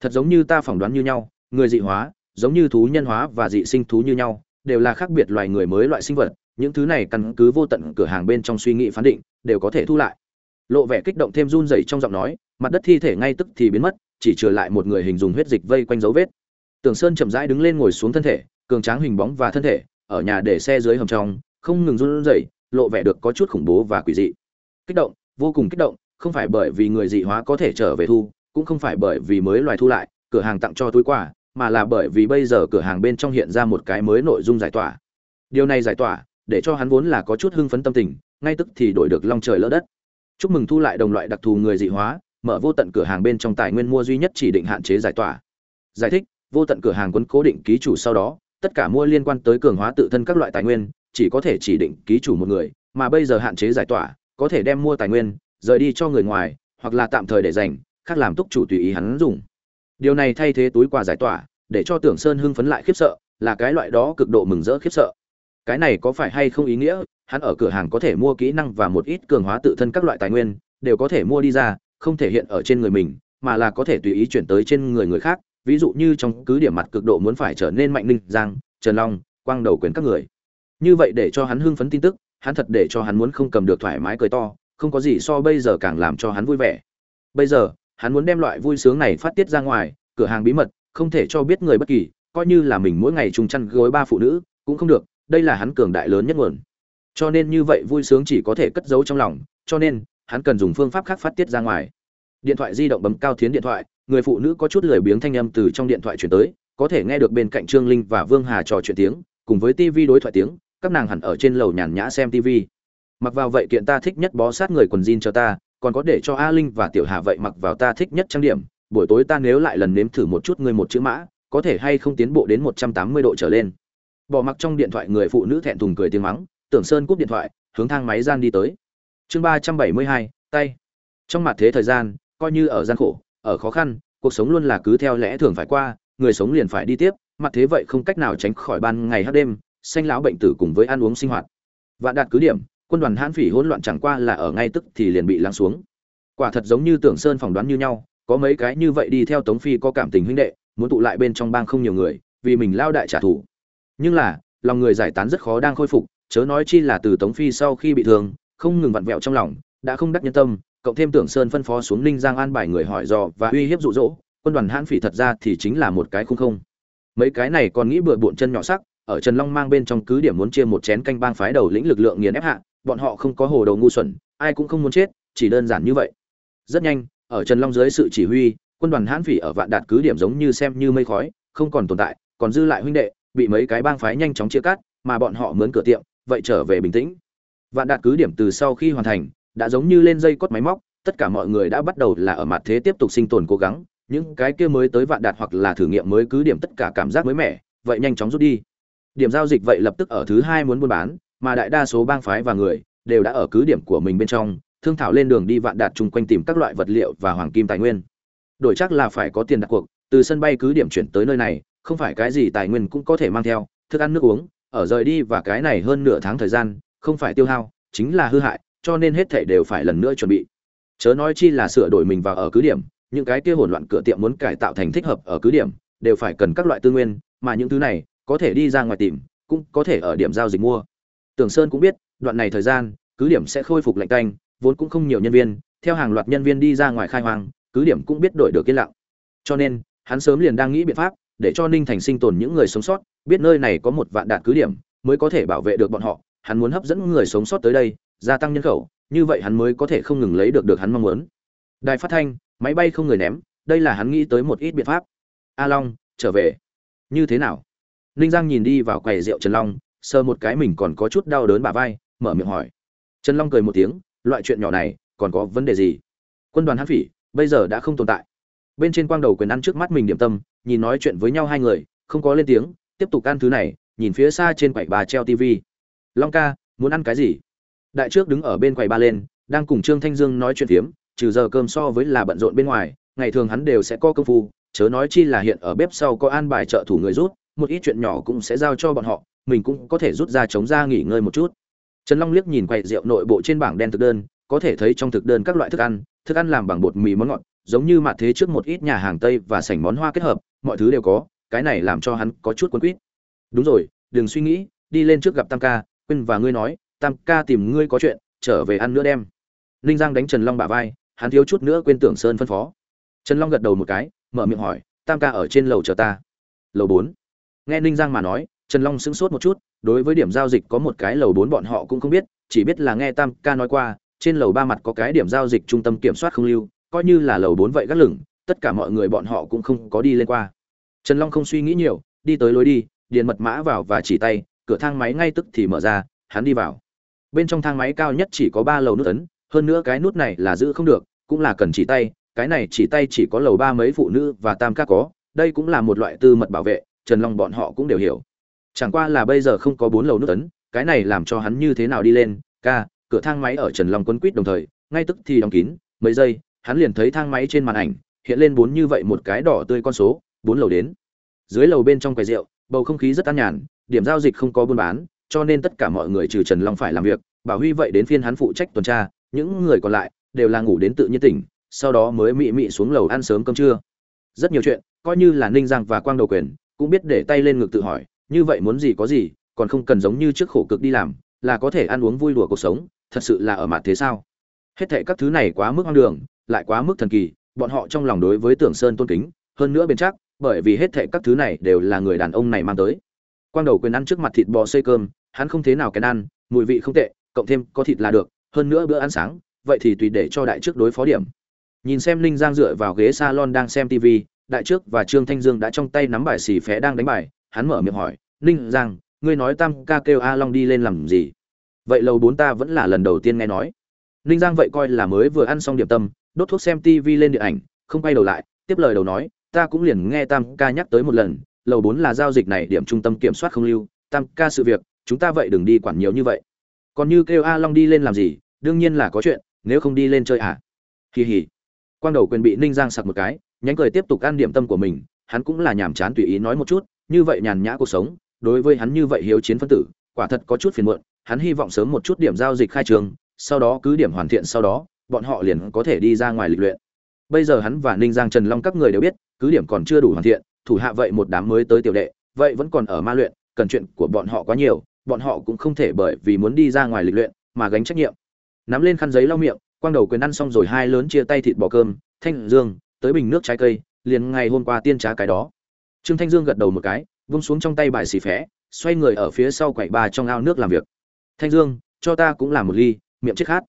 Thật giống như ta phỏng đoán như nhau, người dị hóa, giống như thú nhân hóa và dị sinh thú như nhau, đều là khác biệt loài người mới loại sinh vật, những thứ này căn cứ vô tận cửa hàng bên trong suy nghĩ phán định, đều có thể thu lại. Lộ vẻ kích động thêm run rẩy trong giọng nói, mặt đất thi thể ngay tức thì biến mất chỉ trừ lại một người hình dùng huyết dịch vây quanh dấu vết. Tường sơn chậm rãi đứng lên ngồi xuống thân thể, cường tráng hình bóng và thân thể, ở nhà để xe dưới hầm trong, không ngừng run rẩy, lộ vẻ được có chút khủng bố và quỷ dị. Kích động, vô cùng kích động, không phải bởi vì người dị hóa có thể trở về thu, cũng không phải bởi vì mới loài thu lại, cửa hàng tặng cho túi quà, mà là bởi vì bây giờ cửa hàng bên trong hiện ra một cái mới nội dung giải tỏa. Điều này giải tỏa, để cho hắn vốn là có chút hưng phấn tâm tình, ngay tức thì đổi được long trời lỡ đất. Chúc mừng thu lại đồng loại đặc thù người dị hóa mở vô tận cửa hàng bên trong tài nguyên mua duy nhất chỉ định hạn chế giải tỏa. Giải thích, vô tận cửa hàng quấn cố định ký chủ sau đó, tất cả mua liên quan tới cường hóa tự thân các loại tài nguyên, chỉ có thể chỉ định ký chủ một người, mà bây giờ hạn chế giải tỏa, có thể đem mua tài nguyên, rời đi cho người ngoài, hoặc là tạm thời để dành, khác làm túc chủ tùy ý hắn dùng. Điều này thay thế túi quà giải tỏa, để cho tưởng sơn hưng phấn lại khiếp sợ, là cái loại đó cực độ mừng rỡ khiếp sợ. Cái này có phải hay không ý nghĩa, hắn ở cửa hàng có thể mua kỹ năng và một ít cường hóa tự thân các loại tài nguyên, đều có thể mua đi ra không thể hiện ở trên người mình, mà là có thể tùy ý chuyển tới trên người người khác, ví dụ như trong cứ điểm mặt cực độ muốn phải trở nên mạnh ninh giang, trần long, quang đầu quyền các người. Như vậy để cho hắn hưng phấn tin tức, hắn thật để cho hắn muốn không cầm được thoải mái cười to, không có gì so bây giờ càng làm cho hắn vui vẻ. Bây giờ, hắn muốn đem loại vui sướng này phát tiết ra ngoài, cửa hàng bí mật, không thể cho biết người bất kỳ, coi như là mình mỗi ngày chung chăn gối ba phụ nữ, cũng không được, đây là hắn cường đại lớn nhất nguồn. Cho nên như vậy vui sướng chỉ có thể cất giấu trong lòng, cho nên hắn cần dùng phương pháp khác phát tiết ra ngoài. Điện thoại di động bấm cao thiến điện thoại, người phụ nữ có chút lười biếng thanh âm từ trong điện thoại chuyển tới, có thể nghe được bên cạnh trương linh và vương hà trò chuyện tiếng, cùng với tivi đối thoại tiếng, các nàng hẳn ở trên lầu nhàn nhã xem tivi mặc vào vậy kiện ta thích nhất bó sát người quần jean cho ta, còn có để cho a linh và tiểu hà vậy mặc vào ta thích nhất trang điểm, buổi tối ta nếu lại lần nếm thử một chút người một chữ mã, có thể hay không tiến bộ đến một trăm tám mươi độ trở lên. Bỏ mặc trong điện thoại người phụ nữ thẹn thùng cười tiếng mắng, tưởng sơn cúp điện thoại, hướng thang máy gian đi tới chương ba trăm bảy mươi hai, tay. Trong mặt thế thời gian, coi như ở gian khổ, ở khó khăn, cuộc sống luôn là cứ theo lẽ thường phải qua, người sống liền phải đi tiếp, mặt thế vậy không cách nào tránh khỏi ban ngày hát đêm, xanh lão bệnh tử cùng với ăn uống sinh hoạt. Vạn đạt cứ điểm, quân đoàn hãn phỉ hỗn loạn chẳng qua là ở ngay tức thì liền bị lắng xuống. Quả thật giống như tưởng sơn phỏng đoán như nhau, có mấy cái như vậy đi theo tống phi có cảm tình huynh đệ, muốn tụ lại bên trong bang không nhiều người, vì mình lao đại trả thù. Nhưng là, lòng người giải tán rất khó đang khôi phục, chớ nói chi là từ tống phi sau khi bị thương không ngừng vặn vẹo trong lòng đã không đắc nhân tâm cộng thêm tưởng sơn phân phó xuống ninh giang an bài người hỏi dò và uy hiếp dụ dỗ, quân đoàn hãn phỉ thật ra thì chính là một cái khung không. Mấy cái này còn nghĩ bừa bộn chân nhỏ sắc ở trần long mang bên trong cứ điểm muốn chia một chén canh bang phái đầu lĩnh lực lượng nghiền ép hạ bọn họ không có hồ đầu ngu xuẩn ai cũng không muốn chết chỉ đơn giản như vậy. Rất nhanh ở trần long dưới sự chỉ huy quân đoàn hãn phỉ ở vạn đạt cứ điểm giống như xem như mây khói không còn tồn tại còn dư lại huynh đệ bị mấy cái bang phái nhanh chóng chia cắt mà bọn họ mướn cửa tiệm vậy trở về bình tĩnh vạn đạt cứ điểm từ sau khi hoàn thành, đã giống như lên dây cót máy móc, tất cả mọi người đã bắt đầu là ở mặt thế tiếp tục sinh tồn cố gắng, những cái kia mới tới vạn đạt hoặc là thử nghiệm mới cứ điểm tất cả cảm giác mới mẻ, vậy nhanh chóng rút đi. Điểm giao dịch vậy lập tức ở thứ hai muốn buôn bán, mà đại đa số bang phái và người đều đã ở cứ điểm của mình bên trong, thương thảo lên đường đi vạn đạt chung quanh tìm các loại vật liệu và hoàng kim tài nguyên. Đổi chắc là phải có tiền đặt cuộc, từ sân bay cứ điểm chuyển tới nơi này, không phải cái gì tài nguyên cũng có thể mang theo, thức ăn nước uống, ở rời đi và cái này hơn nửa tháng thời gian không phải tiêu hao, chính là hư hại, cho nên hết thảy đều phải lần nữa chuẩn bị. Chớ nói chi là sửa đổi mình vào ở cứ điểm, những cái kia hỗn loạn cửa tiệm muốn cải tạo thành thích hợp ở cứ điểm, đều phải cần các loại tư nguyên, mà những thứ này, có thể đi ra ngoài tìm, cũng có thể ở điểm giao dịch mua. Tưởng sơn cũng biết, đoạn này thời gian, cứ điểm sẽ khôi phục lạnh canh, vốn cũng không nhiều nhân viên, theo hàng loạt nhân viên đi ra ngoài khai hoang, cứ điểm cũng biết đổi được yên lặng. Cho nên, hắn sớm liền đang nghĩ biện pháp, để cho ninh thành sinh tồn những người sống sót, biết nơi này có một vạn đạt cứ điểm, mới có thể bảo vệ được bọn họ hắn muốn hấp dẫn người sống sót tới đây, gia tăng nhân khẩu, như vậy hắn mới có thể không ngừng lấy được được hắn mong muốn. Đài phát thanh, máy bay không người ném, đây là hắn nghĩ tới một ít biện pháp. A long, trở về. Như thế nào? Ninh giang nhìn đi vào quầy rượu trần long, sờ một cái mình còn có chút đau đớn bả vai, mở miệng hỏi. Trần long cười một tiếng, loại chuyện nhỏ này, còn có vấn đề gì? Quân đoàn hán phỉ, bây giờ đã không tồn tại. Bên trên quang đầu quyền ăn trước mắt mình điểm tâm, nhìn nói chuyện với nhau hai người, không có lên tiếng, tiếp tục ăn thứ này, nhìn phía xa trên quầy bà treo tv long ca, muốn ăn cái gì? Đại trước đứng ở bên quầy ba lên, đang cùng trương thanh dương nói chuyện phiếm, trừ giờ cơm so với là bận rộn bên ngoài, ngày thường hắn đều sẽ có công phu, chớ nói chi là hiện ở bếp sau có an bài trợ thủ người rút một ít chuyện nhỏ cũng sẽ giao cho bọn họ, mình cũng có thể rút ra chống ra nghỉ ngơi một chút. Trần long liếc nhìn quầy rượu nội bộ trên bảng đen thực đơn, có thể thấy trong thực đơn các loại thức ăn thức ăn làm bằng bột mì món ngọt, giống như mặt thế trước một ít nhà hàng tây và sảnh món hoa kết hợp, mọi thứ đều có, cái này làm cho hắn có chút quấn quýt. Đúng rồi, đừng suy nghĩ, đi lên trước gặp tam ca quên và ngươi nói, tam ca tìm ngươi có chuyện, trở về ăn nữa đem. Ninh giang đánh trần long bả vai, hắn thiếu chút nữa quên tưởng sơn phân phó. Trần long gật đầu một cái, mở miệng hỏi, tam ca ở trên lầu chờ ta. Lầu bốn. Nghe ninh giang mà nói, trần long sững sốt một chút, đối với điểm giao dịch có một cái lầu bốn bọn họ cũng không biết, chỉ biết là nghe tam ca nói qua, trên lầu ba mặt có cái điểm giao dịch trung tâm kiểm soát không lưu, coi như là lầu bốn vậy gắt lửng, tất cả mọi người bọn họ cũng không có đi lên qua. Trần long không suy nghĩ nhiều, đi tới lối đi, điền mật mã vào và chỉ tay cửa thang máy ngay tức thì mở ra, hắn đi vào. Bên trong thang máy cao nhất chỉ có ba lầu nút ấn, hơn nữa cái nút này là giữ không được, cũng là cần chỉ tay, cái này chỉ tay chỉ có lầu ba mấy phụ nữ và tam ca có, đây cũng là một loại tư mật bảo vệ, trần long bọn họ cũng đều hiểu. Chẳng qua là bây giờ không có bốn lầu nút ấn, cái này làm cho hắn như thế nào đi lên, ca, cửa thang máy ở trần long quấn quýt đồng thời, ngay tức thì đóng kín, mấy giây, hắn liền thấy thang máy trên màn ảnh, hiện lên bốn như vậy một cái đỏ tươi con số, bốn lầu đến. Dưới lầu bên trong quầy rượu, bầu không khí rất an nhàn điểm giao dịch không có buôn bán, cho nên tất cả mọi người trừ trần long phải làm việc, bảo huy vậy đến phiên hắn phụ trách tuần tra, những người còn lại đều là ngủ đến tự nhiên tỉnh, sau đó mới mị mị xuống lầu ăn sớm cơm trưa. Rất nhiều chuyện, coi như là ninh giang và quang đầu quyền, cũng biết để tay lên ngực tự hỏi, như vậy muốn gì có gì, còn không cần giống như trước khổ cực đi làm, là có thể ăn uống vui đùa cuộc sống, thật sự là ở mặt thế sao? Hết thệ các thứ này quá mức hoang đường, lại quá mức thần kỳ, bọn họ trong lòng đối với tưởng sơn tôn kính, hơn nữa bền chắc, bởi vì hết thệ các thứ này đều là người đàn ông này mang tới quang đầu quyền ăn trước mặt thịt bò xây cơm, hắn không thế nào kén ăn, mùi vị không tệ, cộng thêm có thịt là được, hơn nữa bữa ăn sáng, vậy thì tùy để cho đại trước đối phó điểm. Nhìn xem ninh giang dựa vào ghế salon đang xem tv đại trước và trương thanh dương đã trong tay nắm bài xì phé đang đánh bài, hắn mở miệng hỏi, ninh giang, ngươi nói tam ca kêu a long đi lên làm gì? Vậy lầu bốn ta vẫn là lần đầu tiên nghe nói. Ninh giang vậy coi là mới vừa ăn xong điểm tâm, đốt thuốc xem tv lên điện ảnh, không quay đầu lại, tiếp lời đầu nói, ta cũng liền nghe tam ca nhắc tới một lần lầu bốn là giao dịch này điểm trung tâm kiểm soát không lưu, tam ca sự việc, chúng ta vậy đừng đi quản nhiều như vậy. Còn như kêu a long đi lên làm gì, đương nhiên là có chuyện, nếu không đi lên chơi à? Kỳ hỉ quang đầu quyền bị ninh giang sặc một cái, nhánh cười tiếp tục ăn điểm tâm của mình, hắn cũng là nhàm chán tùy ý nói một chút, như vậy nhàn nhã cuộc sống, đối với hắn như vậy hiếu chiến phân tử, quả thật có chút phiền muộn, hắn hy vọng sớm một chút điểm giao dịch khai trường, sau đó cứ điểm hoàn thiện sau đó, bọn họ liền có thể đi ra ngoài lịch luyện. Bây giờ hắn và ninh giang trần long các người đều biết, cứ điểm còn chưa đủ hoàn thiện thủ hạ vậy một đám mới tới tiểu đệ, vậy vẫn còn ở ma luyện, cần chuyện của bọn họ quá nhiều, bọn họ cũng không thể bởi vì muốn đi ra ngoài lịch luyện mà gánh trách nhiệm. Nắm lên khăn giấy lau miệng, quang đầu quyền ăn xong rồi hai lớn chia tay thịt bò cơm, thanh dương, tới bình nước trái cây, liền ngày hôm qua tiên trá cái đó. Trương thanh dương gật đầu một cái, vung xuống trong tay bài xì phé, xoay người ở phía sau quậy bà trong ao nước làm việc. Thanh dương, cho ta cũng làm một ly, miệng chết khát.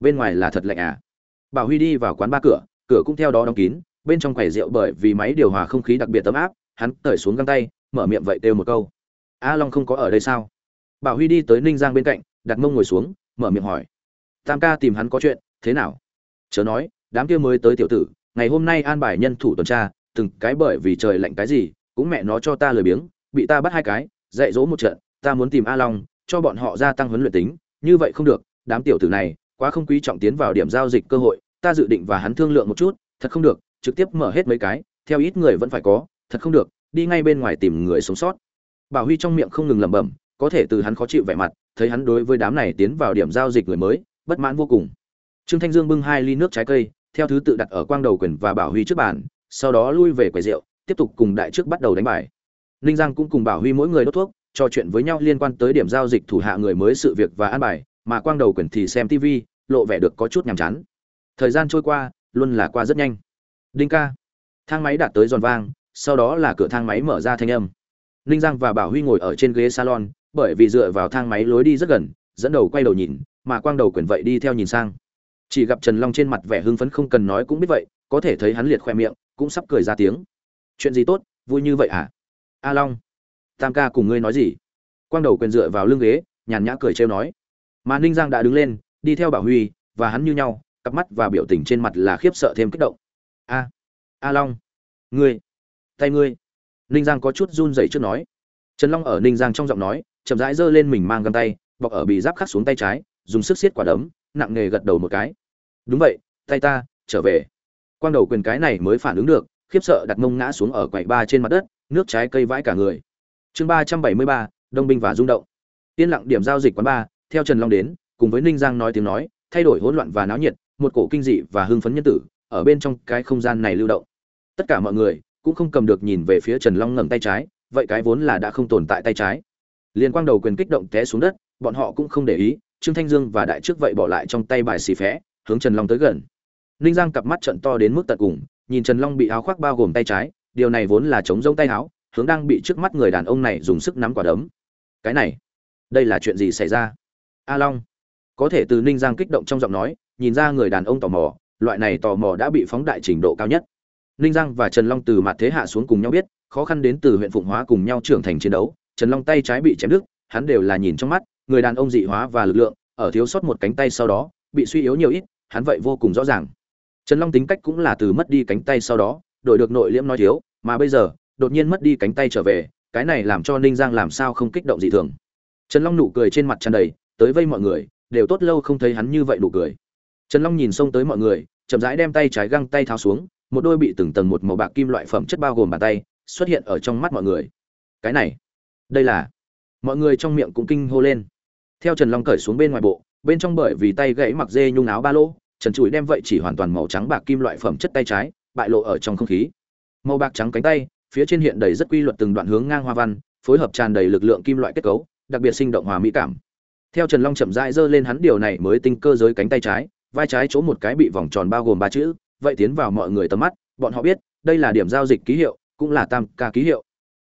Bên ngoài là thật lạnh à. Bảo huy đi vào quán ba cửa cửa cũng theo đó đóng kín bên trong quầy rượu bởi vì máy điều hòa không khí đặc biệt tấm áp, hắn cởi xuống găng tay, mở miệng vậy kêu một câu. A long không có ở đây sao? Bảo huy đi tới ninh giang bên cạnh, đặt mông ngồi xuống, mở miệng hỏi. Tam ca tìm hắn có chuyện, thế nào? Chớ nói, đám kia mới tới tiểu tử, ngày hôm nay an bài nhân thủ tuần tra, từng cái bởi vì trời lạnh cái gì, cũng mẹ nó cho ta lười biếng, bị ta bắt hai cái, dạy dỗ một trận, ta muốn tìm a long, cho bọn họ gia tăng huấn luyện tính, như vậy không được, đám tiểu tử này, quá không quý trọng tiến vào điểm giao dịch cơ hội, ta dự định và hắn thương lượng một chút, thật không được trực tiếp mở hết mấy cái, theo ít người vẫn phải có, thật không được, đi ngay bên ngoài tìm người sống sót. Bảo huy trong miệng không ngừng lẩm bẩm, có thể từ hắn khó chịu vẻ mặt, thấy hắn đối với đám này tiến vào điểm giao dịch người mới, bất mãn vô cùng. Trương thanh dương bưng hai ly nước trái cây, theo thứ tự đặt ở quang đầu quyền và bảo huy trước bàn, sau đó lui về quầy rượu, tiếp tục cùng đại trước bắt đầu đánh bài. Ninh giang cũng cùng bảo huy mỗi người đốt thuốc, trò chuyện với nhau liên quan tới điểm giao dịch thủ hạ người mới sự việc và an bài, mà quang đầu quyền thì xem tv lộ vẻ được có chút nhàm chán. Thời gian trôi qua, luôn là qua rất nhanh đinh ca. Thang máy đạt tới giòn vang, sau đó là cửa thang máy mở ra thanh âm. Ninh giang và bảo huy ngồi ở trên ghế salon, bởi vì dựa vào thang máy lối đi rất gần, dẫn đầu quay đầu nhìn, mà quang đầu quyền vậy đi theo nhìn sang. Chỉ gặp trần long trên mặt vẻ hưng phấn không cần nói cũng biết vậy, có thể thấy hắn liệt khoe miệng, cũng sắp cười ra tiếng. Chuyện gì tốt, vui như vậy à? a long, tam ca cùng ngươi nói gì? Quang đầu quyền dựa vào lưng ghế, nhàn nhã cười trêu nói. Mà ninh giang đã đứng lên, đi theo bảo huy, và hắn như nhau, cặp mắt và biểu tình trên mặt là khiếp sợ thêm kích động a a long. Ngươi, tay ngươi. Ninh giang có chút run rẩy trước nói. Trần long ở ninh giang trong giọng nói, chậm rãi giơ lên mình mang găng tay, bọc ở bị giáp khắc xuống tay trái, dùng sức siết quả đấm, nặng nề gật đầu một cái. Đúng vậy, tay ta, trở về. Quang đầu quyền cái này mới phản ứng được, khiếp sợ đặt mông ngã xuống ở quầy ba trên mặt đất, nước trái cây vãi cả người. Chương ba trăm bảy mươi ba, đông binh và rung động. Yên lặng điểm giao dịch quán ba, theo trần long đến, cùng với ninh giang nói tiếng nói, thay đổi hỗn loạn và náo nhiệt, một cổ kinh dị và hưng phấn nhân tử ở bên trong cái không gian này lưu động. Tất cả mọi người cũng không cầm được nhìn về phía trần long ngẩng tay trái, vậy cái vốn là đã không tồn tại tay trái. Liên quang đầu quyền kích động té xuống đất, bọn họ cũng không để ý, trương thanh dương và đại trước vậy bỏ lại trong tay bài xì phé, hướng trần long tới gần. Ninh giang cặp mắt trận to đến mức tận cùng, nhìn trần long bị áo khoác bao gồm tay trái, điều này vốn là chống rông tay áo, hướng đang bị trước mắt người đàn ông này dùng sức nắm quả đấm. Cái này, đây là chuyện gì xảy ra? A long, có thể từ ninh giang kích động trong giọng nói, nhìn ra người đàn ông tò mò loại này tò mò đã bị phóng đại trình độ cao nhất. Ninh giang và trần long từ mặt thế hạ xuống cùng nhau biết, khó khăn đến từ huyện phụng hóa cùng nhau trưởng thành chiến đấu. Trần long tay trái bị chém đứt, hắn đều là nhìn trong mắt, người đàn ông dị hóa và lực lượng, ở thiếu sót một cánh tay sau đó, bị suy yếu nhiều ít, hắn vậy vô cùng rõ ràng. Trần long tính cách cũng là từ mất đi cánh tay sau đó, đổi được nội liễm nói thiếu, mà bây giờ, đột nhiên mất đi cánh tay trở về, cái này làm cho ninh giang làm sao không kích động dị thường. Trần long nụ cười trên mặt tràn đầy, tới vây mọi người, đều tốt lâu không thấy hắn như vậy nụ cười. Trần long nhìn xông tới mọi người chậm rãi đem tay trái găng tay tháo xuống, một đôi bị từng tầng một màu bạc kim loại phẩm chất bao gồm bàn tay, xuất hiện ở trong mắt mọi người. Cái này, đây là, mọi người trong miệng cũng kinh hô lên. Theo trần long cởi xuống bên ngoài bộ, bên trong bởi vì tay gãy mặc dê nhung áo ba lô, trần trụi đem vậy chỉ hoàn toàn màu trắng bạc kim loại phẩm chất tay trái, bại lộ ở trong không khí. Màu bạc trắng cánh tay, phía trên hiện đầy rất quy luật từng đoạn hướng ngang hoa văn, phối hợp tràn đầy lực lượng kim loại kết cấu, đặc biệt sinh động hòa mỹ cảm. Theo trần long chậm rãi giơ lên hắn điều này mới tinh cơ giới cánh tay trái vai trái chỗ một cái bị vòng tròn bao gồm ba chữ, vậy tiến vào mọi người tầm mắt, bọn họ biết, đây là điểm giao dịch ký hiệu, cũng là tam ca ký hiệu.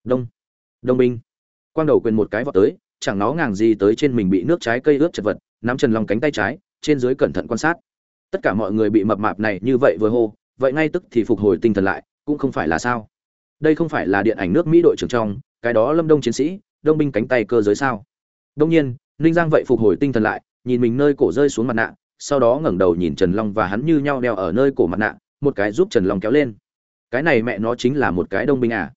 Đông. Đông binh. Quang đầu quyền một cái vọt tới, chẳng nó ngàng gì tới trên mình bị nước trái cây ướt chật vật, nắm trần long cánh tay trái, trên dưới cẩn thận quan sát. Tất cả mọi người bị mập mạp này như vậy vừa hô, vậy ngay tức thì phục hồi tinh thần lại, cũng không phải là sao. Đây không phải là điện ảnh nước mỹ đội trưởng trong, cái đó lâm đông chiến sĩ, đông binh cánh tay cơ giới sao. Đông nhiên, ninh giang vậy phục hồi tinh thần lại, nhìn mình nơi cổ rơi xuống mặt nạ sau đó ngẩng đầu nhìn trần long và hắn như nhau đeo ở nơi cổ mặt nạ, một cái giúp trần long kéo lên. Cái này mẹ nó chính là một cái đông binh à?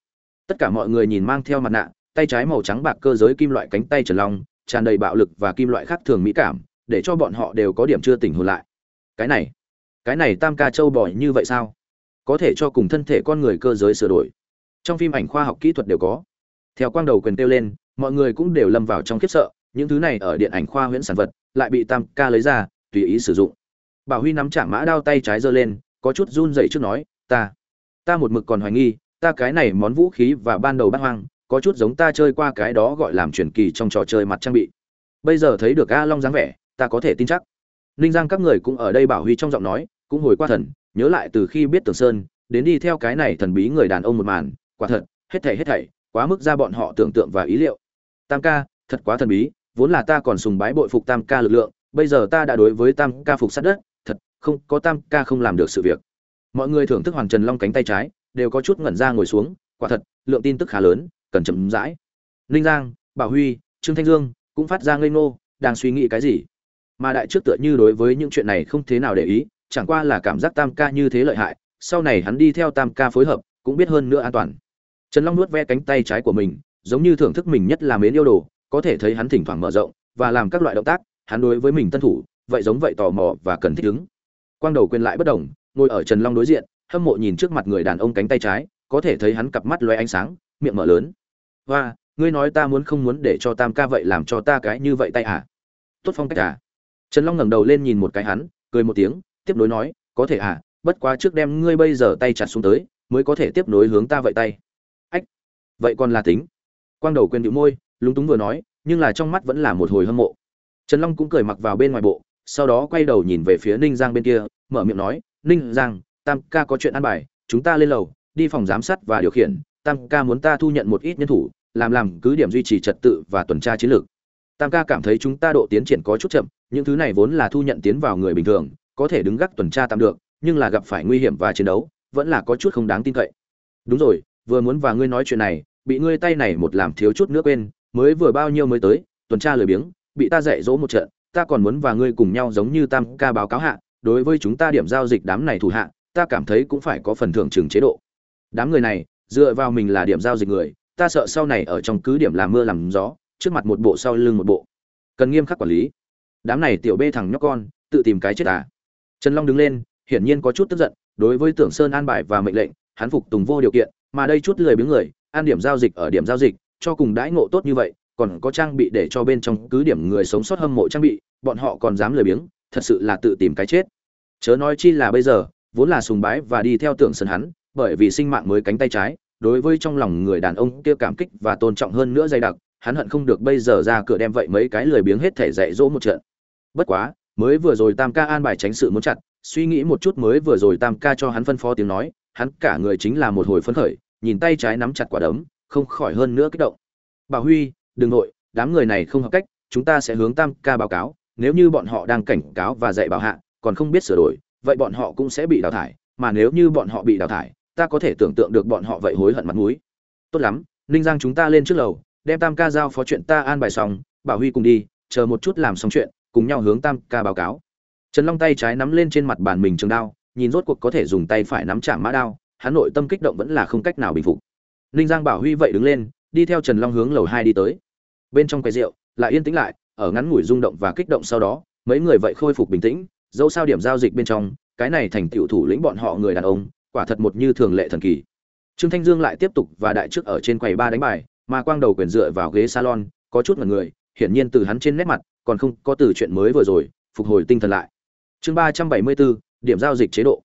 Tất cả mọi người nhìn mang theo mặt nạ, tay trái màu trắng bạc cơ giới kim loại cánh tay trần long, tràn đầy bạo lực và kim loại khác thường mỹ cảm, để cho bọn họ đều có điểm chưa tỉnh hồn lại. Cái này cái này tam ca châu bò như vậy sao? Có thể cho cùng thân thể con người cơ giới sửa đổi. Trong phim ảnh khoa học kỹ thuật đều có. Theo quang đầu quyền tiêu lên, mọi người cũng đều lâm vào trong khiếp sợ, những thứ này ở điện ảnh khoa huyễn sản vật lại bị tam ca lấy ra tùy ý sử dụng. Bảo huy nắm chạm mã đao tay trái giơ lên, có chút run rẩy trước nói, ta ta một mực còn hoài nghi, ta cái này món vũ khí và ban đầu bắt hoang, có chút giống ta chơi qua cái đó gọi làm truyền kỳ trong trò chơi mặt trang bị. Bây giờ thấy được a long dáng vẻ, ta có thể tin chắc. Ninh giang các người cũng ở đây bảo huy trong giọng nói, cũng hồi qua thần, nhớ lại từ khi biết tường sơn, đến đi theo cái này thần bí người đàn ông một màn, quả thật, hết thảy hết thảy, quá mức ra bọn họ tưởng tượng và ý liệu. Tam ca, thật quá thần bí, vốn là ta còn sùng bái bội phục tam ca lực lượng bây giờ ta đã đối với tam ca phục sát đất, thật, không, có tam ca không làm được sự việc. Mọi người thưởng thức hoàng trần long cánh tay trái, đều có chút ngẩn ra ngồi xuống, quả thật, lượng tin tức khá lớn, cần chậm rãi. Ninh giang, bảo huy, trương thanh dương, cũng phát ra ngây ngô, đang suy nghĩ cái gì? Mà đại trước tựa như đối với những chuyện này không thế nào để ý, chẳng qua là cảm giác tam ca như thế lợi hại, sau này hắn đi theo tam ca phối hợp, cũng biết hơn nữa an toàn. Trần long nuốt ve cánh tay trái của mình, giống như thưởng thức mình nhất là mến yêu đồ, có thể thấy hắn thỉnh thoảng mở rộng, và làm các loại động tác hắn đối với mình tân thủ, vậy giống vậy tò mò và cần thích ứng. Quang đầu quên lại bất đồng ngồi ở trần long đối diện, hâm mộ nhìn trước mặt người đàn ông cánh tay trái, có thể thấy hắn cặp mắt loe ánh sáng, miệng mở lớn. Và ngươi nói ta muốn không muốn để cho tam ca vậy làm cho ta cái như vậy tay à? Tốt phong cách à? Trần long ngẩng đầu lên nhìn một cái hắn, cười một tiếng, tiếp nối nói, có thể à bất quá trước đem ngươi bây giờ tay chặt xuống tới, mới có thể tiếp nối hướng ta vậy tay. Ách, vậy còn là tính. Quang đầu quên đĩu môi, lúng túng vừa nói, nhưng là trong mắt vẫn là một hồi hâm mộ trần long cũng cười mặc vào bên ngoài bộ, sau đó quay đầu nhìn về phía ninh giang bên kia, mở miệng nói, ninh giang, tam ca có chuyện ăn bài, chúng ta lên lầu, đi phòng giám sát và điều khiển, tam ca muốn ta thu nhận một ít nhân thủ, làm làm cứ điểm duy trì trật tự và tuần tra chiến lược. Tam ca cảm thấy chúng ta độ tiến triển có chút chậm, những thứ này vốn là thu nhận tiến vào người bình thường, có thể đứng gác tuần tra tạm được, nhưng là gặp phải nguy hiểm và chiến đấu, vẫn là có chút không đáng tin cậy. Đúng rồi, vừa muốn và ngươi nói chuyện này, bị ngươi tay này một làm thiếu chút nữa quên, mới vừa bao nhiêu mới tới, tuần tra lười biếng bị ta dạy dỗ một trận, ta còn muốn và ngươi cùng nhau giống như tam ca báo cáo hạ, đối với chúng ta điểm giao dịch đám này thủ hạ, ta cảm thấy cũng phải có phần thưởng trừng chế độ. Đám người này, dựa vào mình là điểm giao dịch người, ta sợ sau này ở trong cứ điểm làm mưa làm gió, trước mặt một bộ sau lưng một bộ. Cần nghiêm khắc quản lý. Đám này tiểu bê thằng nhóc con, tự tìm cái chết à? Trần long đứng lên, hiển nhiên có chút tức giận, đối với tưởng sơn an bài và mệnh lệnh, hắn phục tùng vô điều kiện, mà đây chút lười biếng người an điểm giao dịch ở điểm giao dịch, cho cùng đãi ngộ tốt như vậy còn có trang bị để cho bên trong cứ điểm người sống sót hâm mộ trang bị, bọn họ còn dám lười biếng, thật sự là tự tìm cái chết. Chớ nói chi là bây giờ, vốn là sùng bái và đi theo tưởng sơn hắn, bởi vì sinh mạng mới cánh tay trái, đối với trong lòng người đàn ông kia cảm kích và tôn trọng hơn nữa dày đặc, hắn hận không được bây giờ ra cửa đem vậy mấy cái lười biếng hết thể dạy dỗ một trận. Bất quá, mới vừa rồi tam ca an bài tránh sự muốn chặt, suy nghĩ một chút mới vừa rồi tam ca cho hắn phân phó tiếng nói, hắn cả người chính là một hồi phấn khởi, nhìn tay trái nắm chặt quả đấm, không khỏi hơn nữa kích động. Bà huy đừng nội, đám người này không hợp cách, chúng ta sẽ hướng tam ca báo cáo, nếu như bọn họ đang cảnh cáo và dạy bảo hạ, còn không biết sửa đổi, vậy bọn họ cũng sẽ bị đào thải, mà nếu như bọn họ bị đào thải, ta có thể tưởng tượng được bọn họ vậy hối hận mặt mũi. Tốt lắm, ninh giang chúng ta lên trước lầu, đem tam ca giao phó chuyện ta an bài xong, bảo huy cùng đi, chờ một chút làm xong chuyện, cùng nhau hướng tam ca báo cáo. Trần long tay trái nắm lên trên mặt bàn mình trường đao, nhìn rốt cuộc có thể dùng tay phải nắm chạm mã đao, hắn nội tâm kích động vẫn là không cách nào bình phục. Ninh giang bảo huy vậy đứng lên đi theo trần long hướng lầu hai đi tới. Bên trong quầy rượu, lại yên tĩnh lại, ở ngắn ngủi rung động và kích động sau đó, mấy người vậy khôi phục bình tĩnh, dẫu sao điểm giao dịch bên trong, cái này thành tiểu thủ lĩnh bọn họ người đàn ông, quả thật một như thường lệ thần kỳ. Trương thanh dương lại tiếp tục và đại trước ở trên quầy ba đánh bài, mà quang đầu quyền dựa vào ghế salon, có chút mật người, hiển nhiên từ hắn trên nét mặt, còn không có từ chuyện mới vừa rồi, phục hồi tinh thần lại. Chương ba trăm bảy mươi bốn, điểm giao dịch chế độ.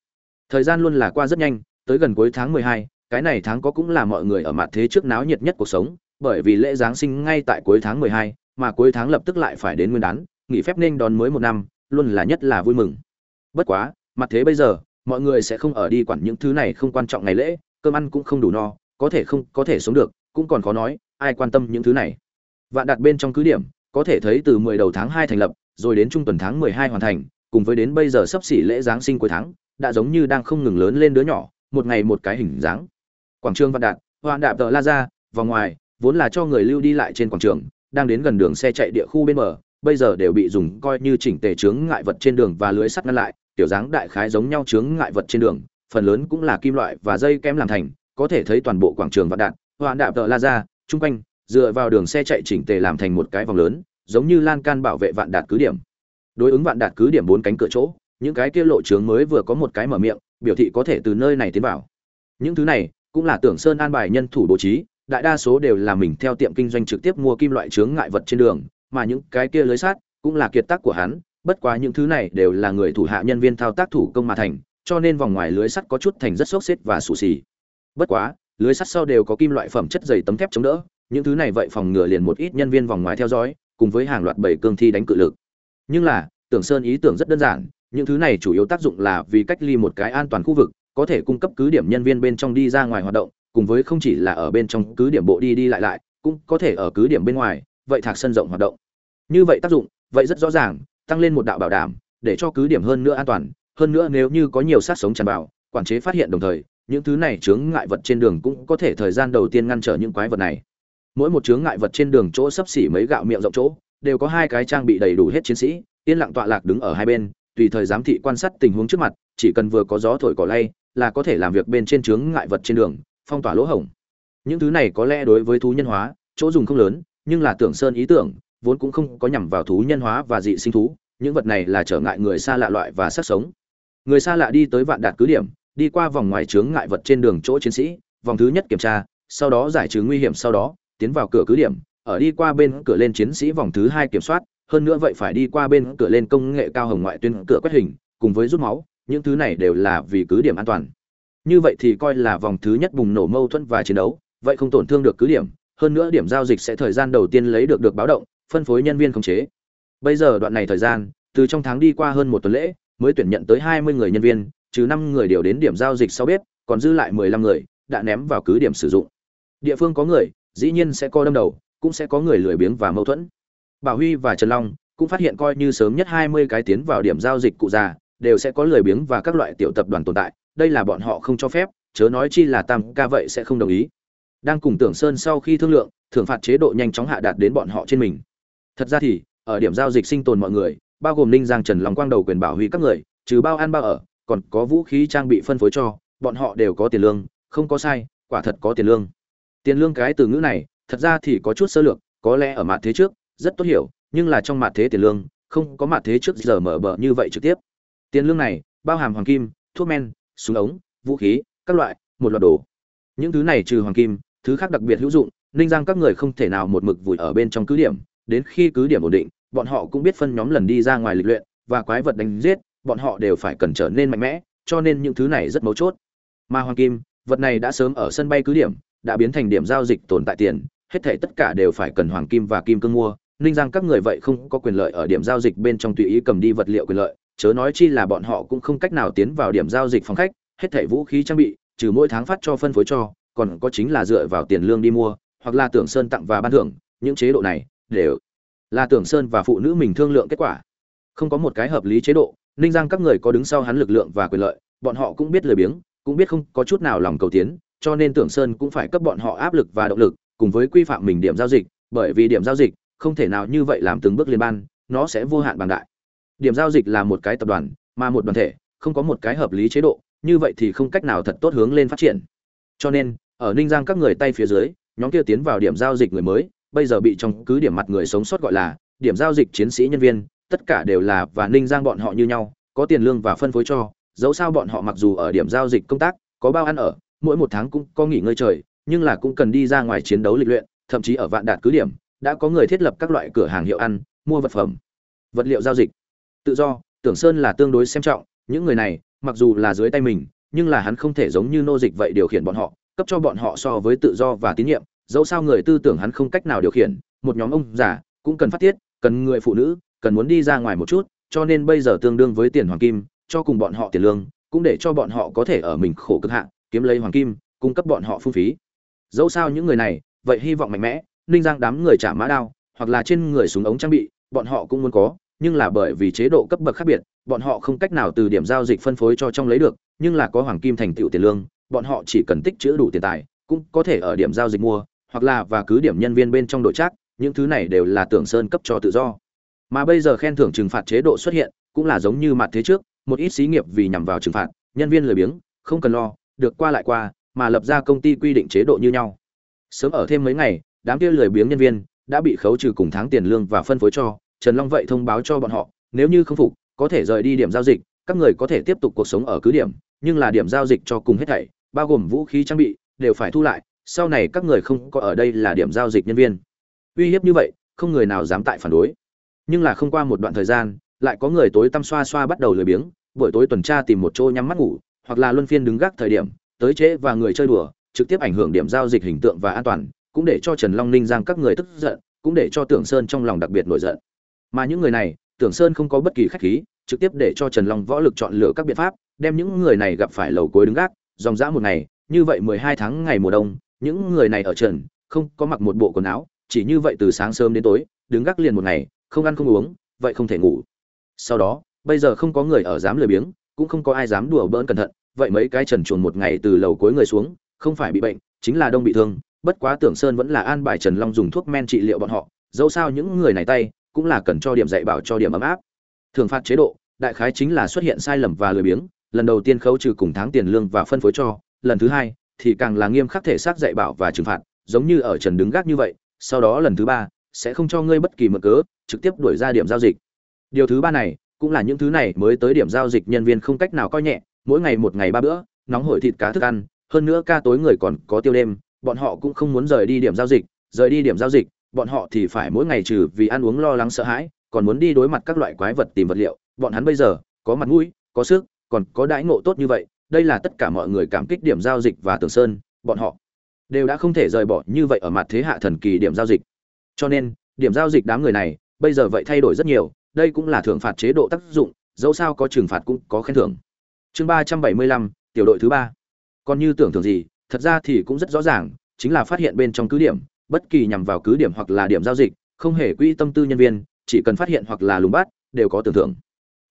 Thời gian luôn là qua rất nhanh, tới gần cuối tháng mười hai cái này tháng có cũng là mọi người ở mặt thế trước náo nhiệt nhất cuộc sống, bởi vì lễ giáng sinh ngay tại cuối tháng mười hai, mà cuối tháng lập tức lại phải đến nguyên đán, nghỉ phép nên đón mới một năm, luôn là nhất là vui mừng. Bất quá, mặt thế bây giờ, mọi người sẽ không ở đi quản những thứ này không quan trọng ngày lễ, cơm ăn cũng không đủ no, có thể không, có thể sống được, cũng còn khó nói, ai quan tâm những thứ này. Vạn đặt bên trong cứ điểm, có thể thấy từ 10 đầu tháng 2 thành lập, rồi đến trung tuần tháng 12 hoàn thành, cùng với đến bây giờ sắp xỉ lễ giáng sinh cuối tháng, đã giống như đang không ngừng lớn lên đứa nhỏ, một ngày một cái hình dáng quảng trường vạn đạt hoàn đạp tờ la ra vòng ngoài, vốn là cho người lưu đi lại trên quảng trường, đang đến gần đường xe chạy địa khu bên bờ, bây giờ đều bị dùng coi như chỉnh tề chướng ngại vật trên đường và lưới sắt ngăn lại, tiểu dáng đại khái giống nhau chướng ngại vật trên đường, phần lớn cũng là kim loại và dây kém làm thành, có thể thấy toàn bộ quảng trường vạn đạn hoạn đạp tờ la ra chung quanh, dựa vào đường xe chạy chỉnh tề làm thành một cái vòng lớn, giống như lan can bảo vệ vạn đạt cứ điểm. Đối ứng vạn đạt cứ điểm bốn cánh cửa chỗ, những cái kia lộ trướng mới vừa có một cái mở miệng, biểu thị có thể từ nơi này tiến vào. Những thứ này cũng là tưởng sơn an bài nhân thủ bố trí, đại đa số đều là mình theo tiệm kinh doanh trực tiếp mua kim loại chướng ngại vật trên đường, mà những cái kia lưới sát cũng là kiệt tác của hắn, bất quá những thứ này đều là người thủ hạ nhân viên thao tác thủ công mà thành, cho nên vòng ngoài lưới sắt có chút thành rất xốc xếp và sụ xì. Bất quá, lưới sắt sau đều có kim loại phẩm chất dày tấm thép chống đỡ, những thứ này vậy phòng ngừa liền một ít nhân viên vòng ngoài theo dõi, cùng với hàng loạt bảy cương thi đánh cự lực. Nhưng là, tưởng sơn ý tưởng rất đơn giản, những thứ này chủ yếu tác dụng là vì cách ly một cái an toàn khu vực có thể cung cấp cứ điểm nhân viên bên trong đi ra ngoài hoạt động, cùng với không chỉ là ở bên trong cứ điểm bộ đi đi lại lại, cũng có thể ở cứ điểm bên ngoài, vậy thạc sân rộng hoạt động. Như vậy tác dụng, vậy rất rõ ràng, tăng lên một đạo bảo đảm, để cho cứ điểm hơn nữa an toàn, hơn nữa nếu như có nhiều sát sống tràn vào, quản chế phát hiện đồng thời, những thứ này chướng ngại vật trên đường cũng có thể thời gian đầu tiên ngăn trở những quái vật này. Mỗi một chướng ngại vật trên đường chỗ sấp xỉ mấy gạo miệng rộng chỗ, đều có hai cái trang bị đầy đủ hết chiến sĩ, yên lặng tọa lạc đứng ở hai bên, tùy thời giám thị quan sát tình huống trước mặt, chỉ cần vừa có gió thổi cỏ lay là có thể làm việc bên trên chướng ngại vật trên đường, phong tỏa lỗ hổng. Những thứ này có lẽ đối với thú nhân hóa, chỗ dùng không lớn, nhưng là tưởng sơn ý tưởng, vốn cũng không có nhằm vào thú nhân hóa và dị sinh thú, những vật này là trở ngại người xa lạ loại và sát sống. Người xa lạ đi tới vạn đạt cứ điểm, đi qua vòng ngoài chướng ngại vật trên đường chỗ chiến sĩ, vòng thứ nhất kiểm tra, sau đó giải trừ nguy hiểm sau đó, tiến vào cửa cứ điểm, ở đi qua bên cửa lên chiến sĩ vòng thứ hai kiểm soát, hơn nữa vậy phải đi qua bên cửa lên công nghệ cao hồng ngoại tuyến cửa quét hình, cùng với rút máu những thứ này đều là vì cứ điểm an toàn. Như vậy thì coi là vòng thứ nhất bùng nổ mâu thuẫn và chiến đấu, vậy không tổn thương được cứ điểm, hơn nữa điểm giao dịch sẽ thời gian đầu tiên lấy được được báo động, phân phối nhân viên khống chế. Bây giờ đoạn này thời gian, từ trong tháng đi qua hơn một tuần lễ, mới tuyển nhận tới hai mươi người nhân viên, trừ năm người điều đến điểm giao dịch sau bếp, còn dư lại mười lăm người đã ném vào cứ điểm sử dụng. Địa phương có người, dĩ nhiên sẽ co đâm đầu, cũng sẽ có người lười biếng và mâu thuẫn. Bảo huy và trần long cũng phát hiện coi như sớm nhất hai mươi cái tiến vào điểm giao dịch cụ già đều sẽ có lười biếng và các loại tiểu tập đoàn tồn tại, đây là bọn họ không cho phép, chớ nói chi là tam ca vậy sẽ không đồng ý. Đang cùng tưởng sơn sau khi thương lượng, thưởng phạt chế độ nhanh chóng hạ đạt đến bọn họ trên mình. Thật ra thì, ở điểm giao dịch sinh tồn mọi người, bao gồm ninh giang, trần long quang đầu quyền bảo huy các người, trừ bao ăn bao ở, còn có vũ khí trang bị phân phối cho, bọn họ đều có tiền lương, không có sai, quả thật có tiền lương. Tiền lương cái từ ngữ này, thật ra thì có chút sơ lược, có lẽ ở mặt thế trước, rất tốt hiểu, nhưng là trong mặt thế tiền lương, không có mặt thế trước giờ mở bờ như vậy trực tiếp tiền lương này bao hàm hoàng kim, thuốc men, súng ống, vũ khí, các loại, một loạt đồ. Những thứ này trừ hoàng kim, thứ khác đặc biệt hữu dụng, ninh giang các người không thể nào một mực vùi ở bên trong cứ điểm. Đến khi cứ điểm ổn định, bọn họ cũng biết phân nhóm lần đi ra ngoài lịch luyện và quái vật đánh giết, bọn họ đều phải cần trở nên mạnh mẽ, cho nên những thứ này rất mấu chốt. Mà hoàng kim, vật này đã sớm ở sân bay cứ điểm, đã biến thành điểm giao dịch tồn tại tiền, hết thể tất cả đều phải cần hoàng kim và kim cương mua. Ninh giang các người vậy không có quyền lợi ở điểm giao dịch bên trong tùy ý cầm đi vật liệu quyền lợi chớ nói chi là bọn họ cũng không cách nào tiến vào điểm giao dịch phòng khách, hết thảy vũ khí trang bị, trừ mỗi tháng phát cho phân phối cho, còn có chính là dựa vào tiền lương đi mua, hoặc là tưởng sơn tặng và ban thưởng, những chế độ này đều là tưởng sơn và phụ nữ mình thương lượng kết quả. Không có một cái hợp lý chế độ, ninh giang các người có đứng sau hắn lực lượng và quyền lợi, bọn họ cũng biết lười biếng, cũng biết không có chút nào lòng cầu tiến, cho nên tưởng sơn cũng phải cấp bọn họ áp lực và động lực, cùng với quy phạm mình điểm giao dịch, bởi vì điểm giao dịch không thể nào như vậy làm từng bước liên ban, nó sẽ vô hạn bằng đại điểm giao dịch là một cái tập đoàn, mà một đoàn thể, không có một cái hợp lý chế độ, như vậy thì không cách nào thật tốt hướng lên phát triển. Cho nên, ở ninh giang các người tay phía dưới, nhóm kia tiến vào điểm giao dịch người mới, bây giờ bị trong cứ điểm mặt người sống sót gọi là điểm giao dịch chiến sĩ nhân viên, tất cả đều là và ninh giang bọn họ như nhau, có tiền lương và phân phối cho, dẫu sao bọn họ mặc dù ở điểm giao dịch công tác, có bao ăn ở, mỗi một tháng cũng có nghỉ ngơi trời, nhưng là cũng cần đi ra ngoài chiến đấu lịch luyện, thậm chí ở vạn đạt cứ điểm, đã có người thiết lập các loại cửa hàng hiệu ăn, mua vật phẩm, vật liệu giao dịch tự do, tưởng sơn là tương đối xem trọng, những người này, mặc dù là dưới tay mình, nhưng là hắn không thể giống như nô dịch vậy điều khiển bọn họ, cấp cho bọn họ so với tự do và tín nhiệm, dẫu sao người tư tưởng hắn không cách nào điều khiển, một nhóm ông già, cũng cần phát tiết, cần người phụ nữ, cần muốn đi ra ngoài một chút, cho nên bây giờ tương đương với tiền hoàng kim, cho cùng bọn họ tiền lương, cũng để cho bọn họ có thể ở mình khổ cực hạn kiếm lấy hoàng kim, cung cấp bọn họ phung phí. Dẫu sao những người này, vậy hy vọng mạnh mẽ, ninh giang đám người trả mã đao, hoặc là trên người súng ống trang bị, bọn họ cũng muốn có nhưng là bởi vì chế độ cấp bậc khác biệt, bọn họ không cách nào từ điểm giao dịch phân phối cho trong lấy được, nhưng là có hoàng kim thành tựu tiền lương, bọn họ chỉ cần tích trữ đủ tiền tài, cũng có thể ở điểm giao dịch mua, hoặc là và cứ điểm nhân viên bên trong đội trác, những thứ này đều là tưởng sơn cấp cho tự do. Mà bây giờ khen thưởng trừng phạt chế độ xuất hiện, cũng là giống như mặt thế trước, một ít xí nghiệp vì nhằm vào trừng phạt, nhân viên lười biếng, không cần lo, được qua lại qua, mà lập ra công ty quy định chế độ như nhau. Sớm ở thêm mấy ngày, đám kia lười biếng nhân viên đã bị khấu trừ cùng tháng tiền lương và phân phối cho trần long vậy thông báo cho bọn họ, nếu như không phục, có thể rời đi điểm giao dịch, các người có thể tiếp tục cuộc sống ở cứ điểm, nhưng là điểm giao dịch cho cùng hết thảy, bao gồm vũ khí trang bị, đều phải thu lại, sau này các người không có ở đây là điểm giao dịch nhân viên. Uy hiếp như vậy, không người nào dám tại phản đối. Nhưng là không qua một đoạn thời gian, lại có người tối tăm xoa xoa bắt đầu lười biếng, buổi tối tuần tra tìm một chỗ nhắm mắt ngủ, hoặc là luân phiên đứng gác thời điểm, tới trễ và người chơi đùa, trực tiếp ảnh hưởng điểm giao dịch hình tượng và an toàn, cũng để cho trần long ninh giang các người tức giận, cũng để cho tưởng sơn trong lòng đặc biệt nổi giận mà những người này, tưởng sơn không có bất kỳ khách khí, trực tiếp để cho trần long võ lực chọn lựa các biện pháp, đem những người này gặp phải lầu cuối đứng gác. Dòng dã một ngày, như vậy mười hai tháng ngày mùa đông, những người này ở trần, không có mặc một bộ quần áo, chỉ như vậy từ sáng sớm đến tối, đứng gác liền một ngày, không ăn không uống, vậy không thể ngủ. Sau đó, bây giờ không có người ở dám lười biếng, cũng không có ai dám đùa bỡn cẩn thận, vậy mấy cái trần chuồn một ngày từ lầu cuối người xuống, không phải bị bệnh, chính là đông bị thương, bất quá tưởng sơn vẫn là an bài trần long dùng thuốc men trị liệu bọn họ, dẫu sao những người này tay cũng là cần cho điểm dạy bảo cho điểm ấm áp. Thường phạt chế độ, đại khái chính là xuất hiện sai lầm và lười biếng, lần đầu tiên khấu trừ cùng tháng tiền lương và phân phối cho, lần thứ hai thì càng là nghiêm khắc thể xác dạy bảo và trừng phạt, giống như ở trần đứng gác như vậy, sau đó lần thứ ba sẽ không cho ngươi bất kỳ mượn cớ, trực tiếp đuổi ra điểm giao dịch. Điều thứ ba này cũng là những thứ này mới tới điểm giao dịch nhân viên không cách nào coi nhẹ, mỗi ngày một ngày ba bữa, nóng hổi thịt cá thức ăn, hơn nữa ca tối người còn có tiêu đêm, bọn họ cũng không muốn rời đi điểm giao dịch, rời đi điểm giao dịch bọn họ thì phải mỗi ngày trừ vì ăn uống lo lắng sợ hãi, còn muốn đi đối mặt các loại quái vật tìm vật liệu. Bọn hắn bây giờ có mặt mũi, có sức, còn có đãi ngộ tốt như vậy, đây là tất cả mọi người cảm kích điểm giao dịch và tường sơn, bọn họ đều đã không thể rời bỏ như vậy ở mặt thế hạ thần kỳ điểm giao dịch. Cho nên, điểm giao dịch đám người này bây giờ vậy thay đổi rất nhiều, đây cũng là thưởng phạt chế độ tác dụng, dẫu sao có trừng phạt cũng có khen thưởng. Chương ba trăm bảy mươi lăm, tiểu đội thứ ba. Còn như tưởng thưởng gì, thật ra thì cũng rất rõ ràng, chính là phát hiện bên trong cứ điểm bất kỳ nhằm vào cứ điểm hoặc là điểm giao dịch, không hề quy tâm tư nhân viên, chỉ cần phát hiện hoặc là lùng bắt, đều có tưởng thưởng.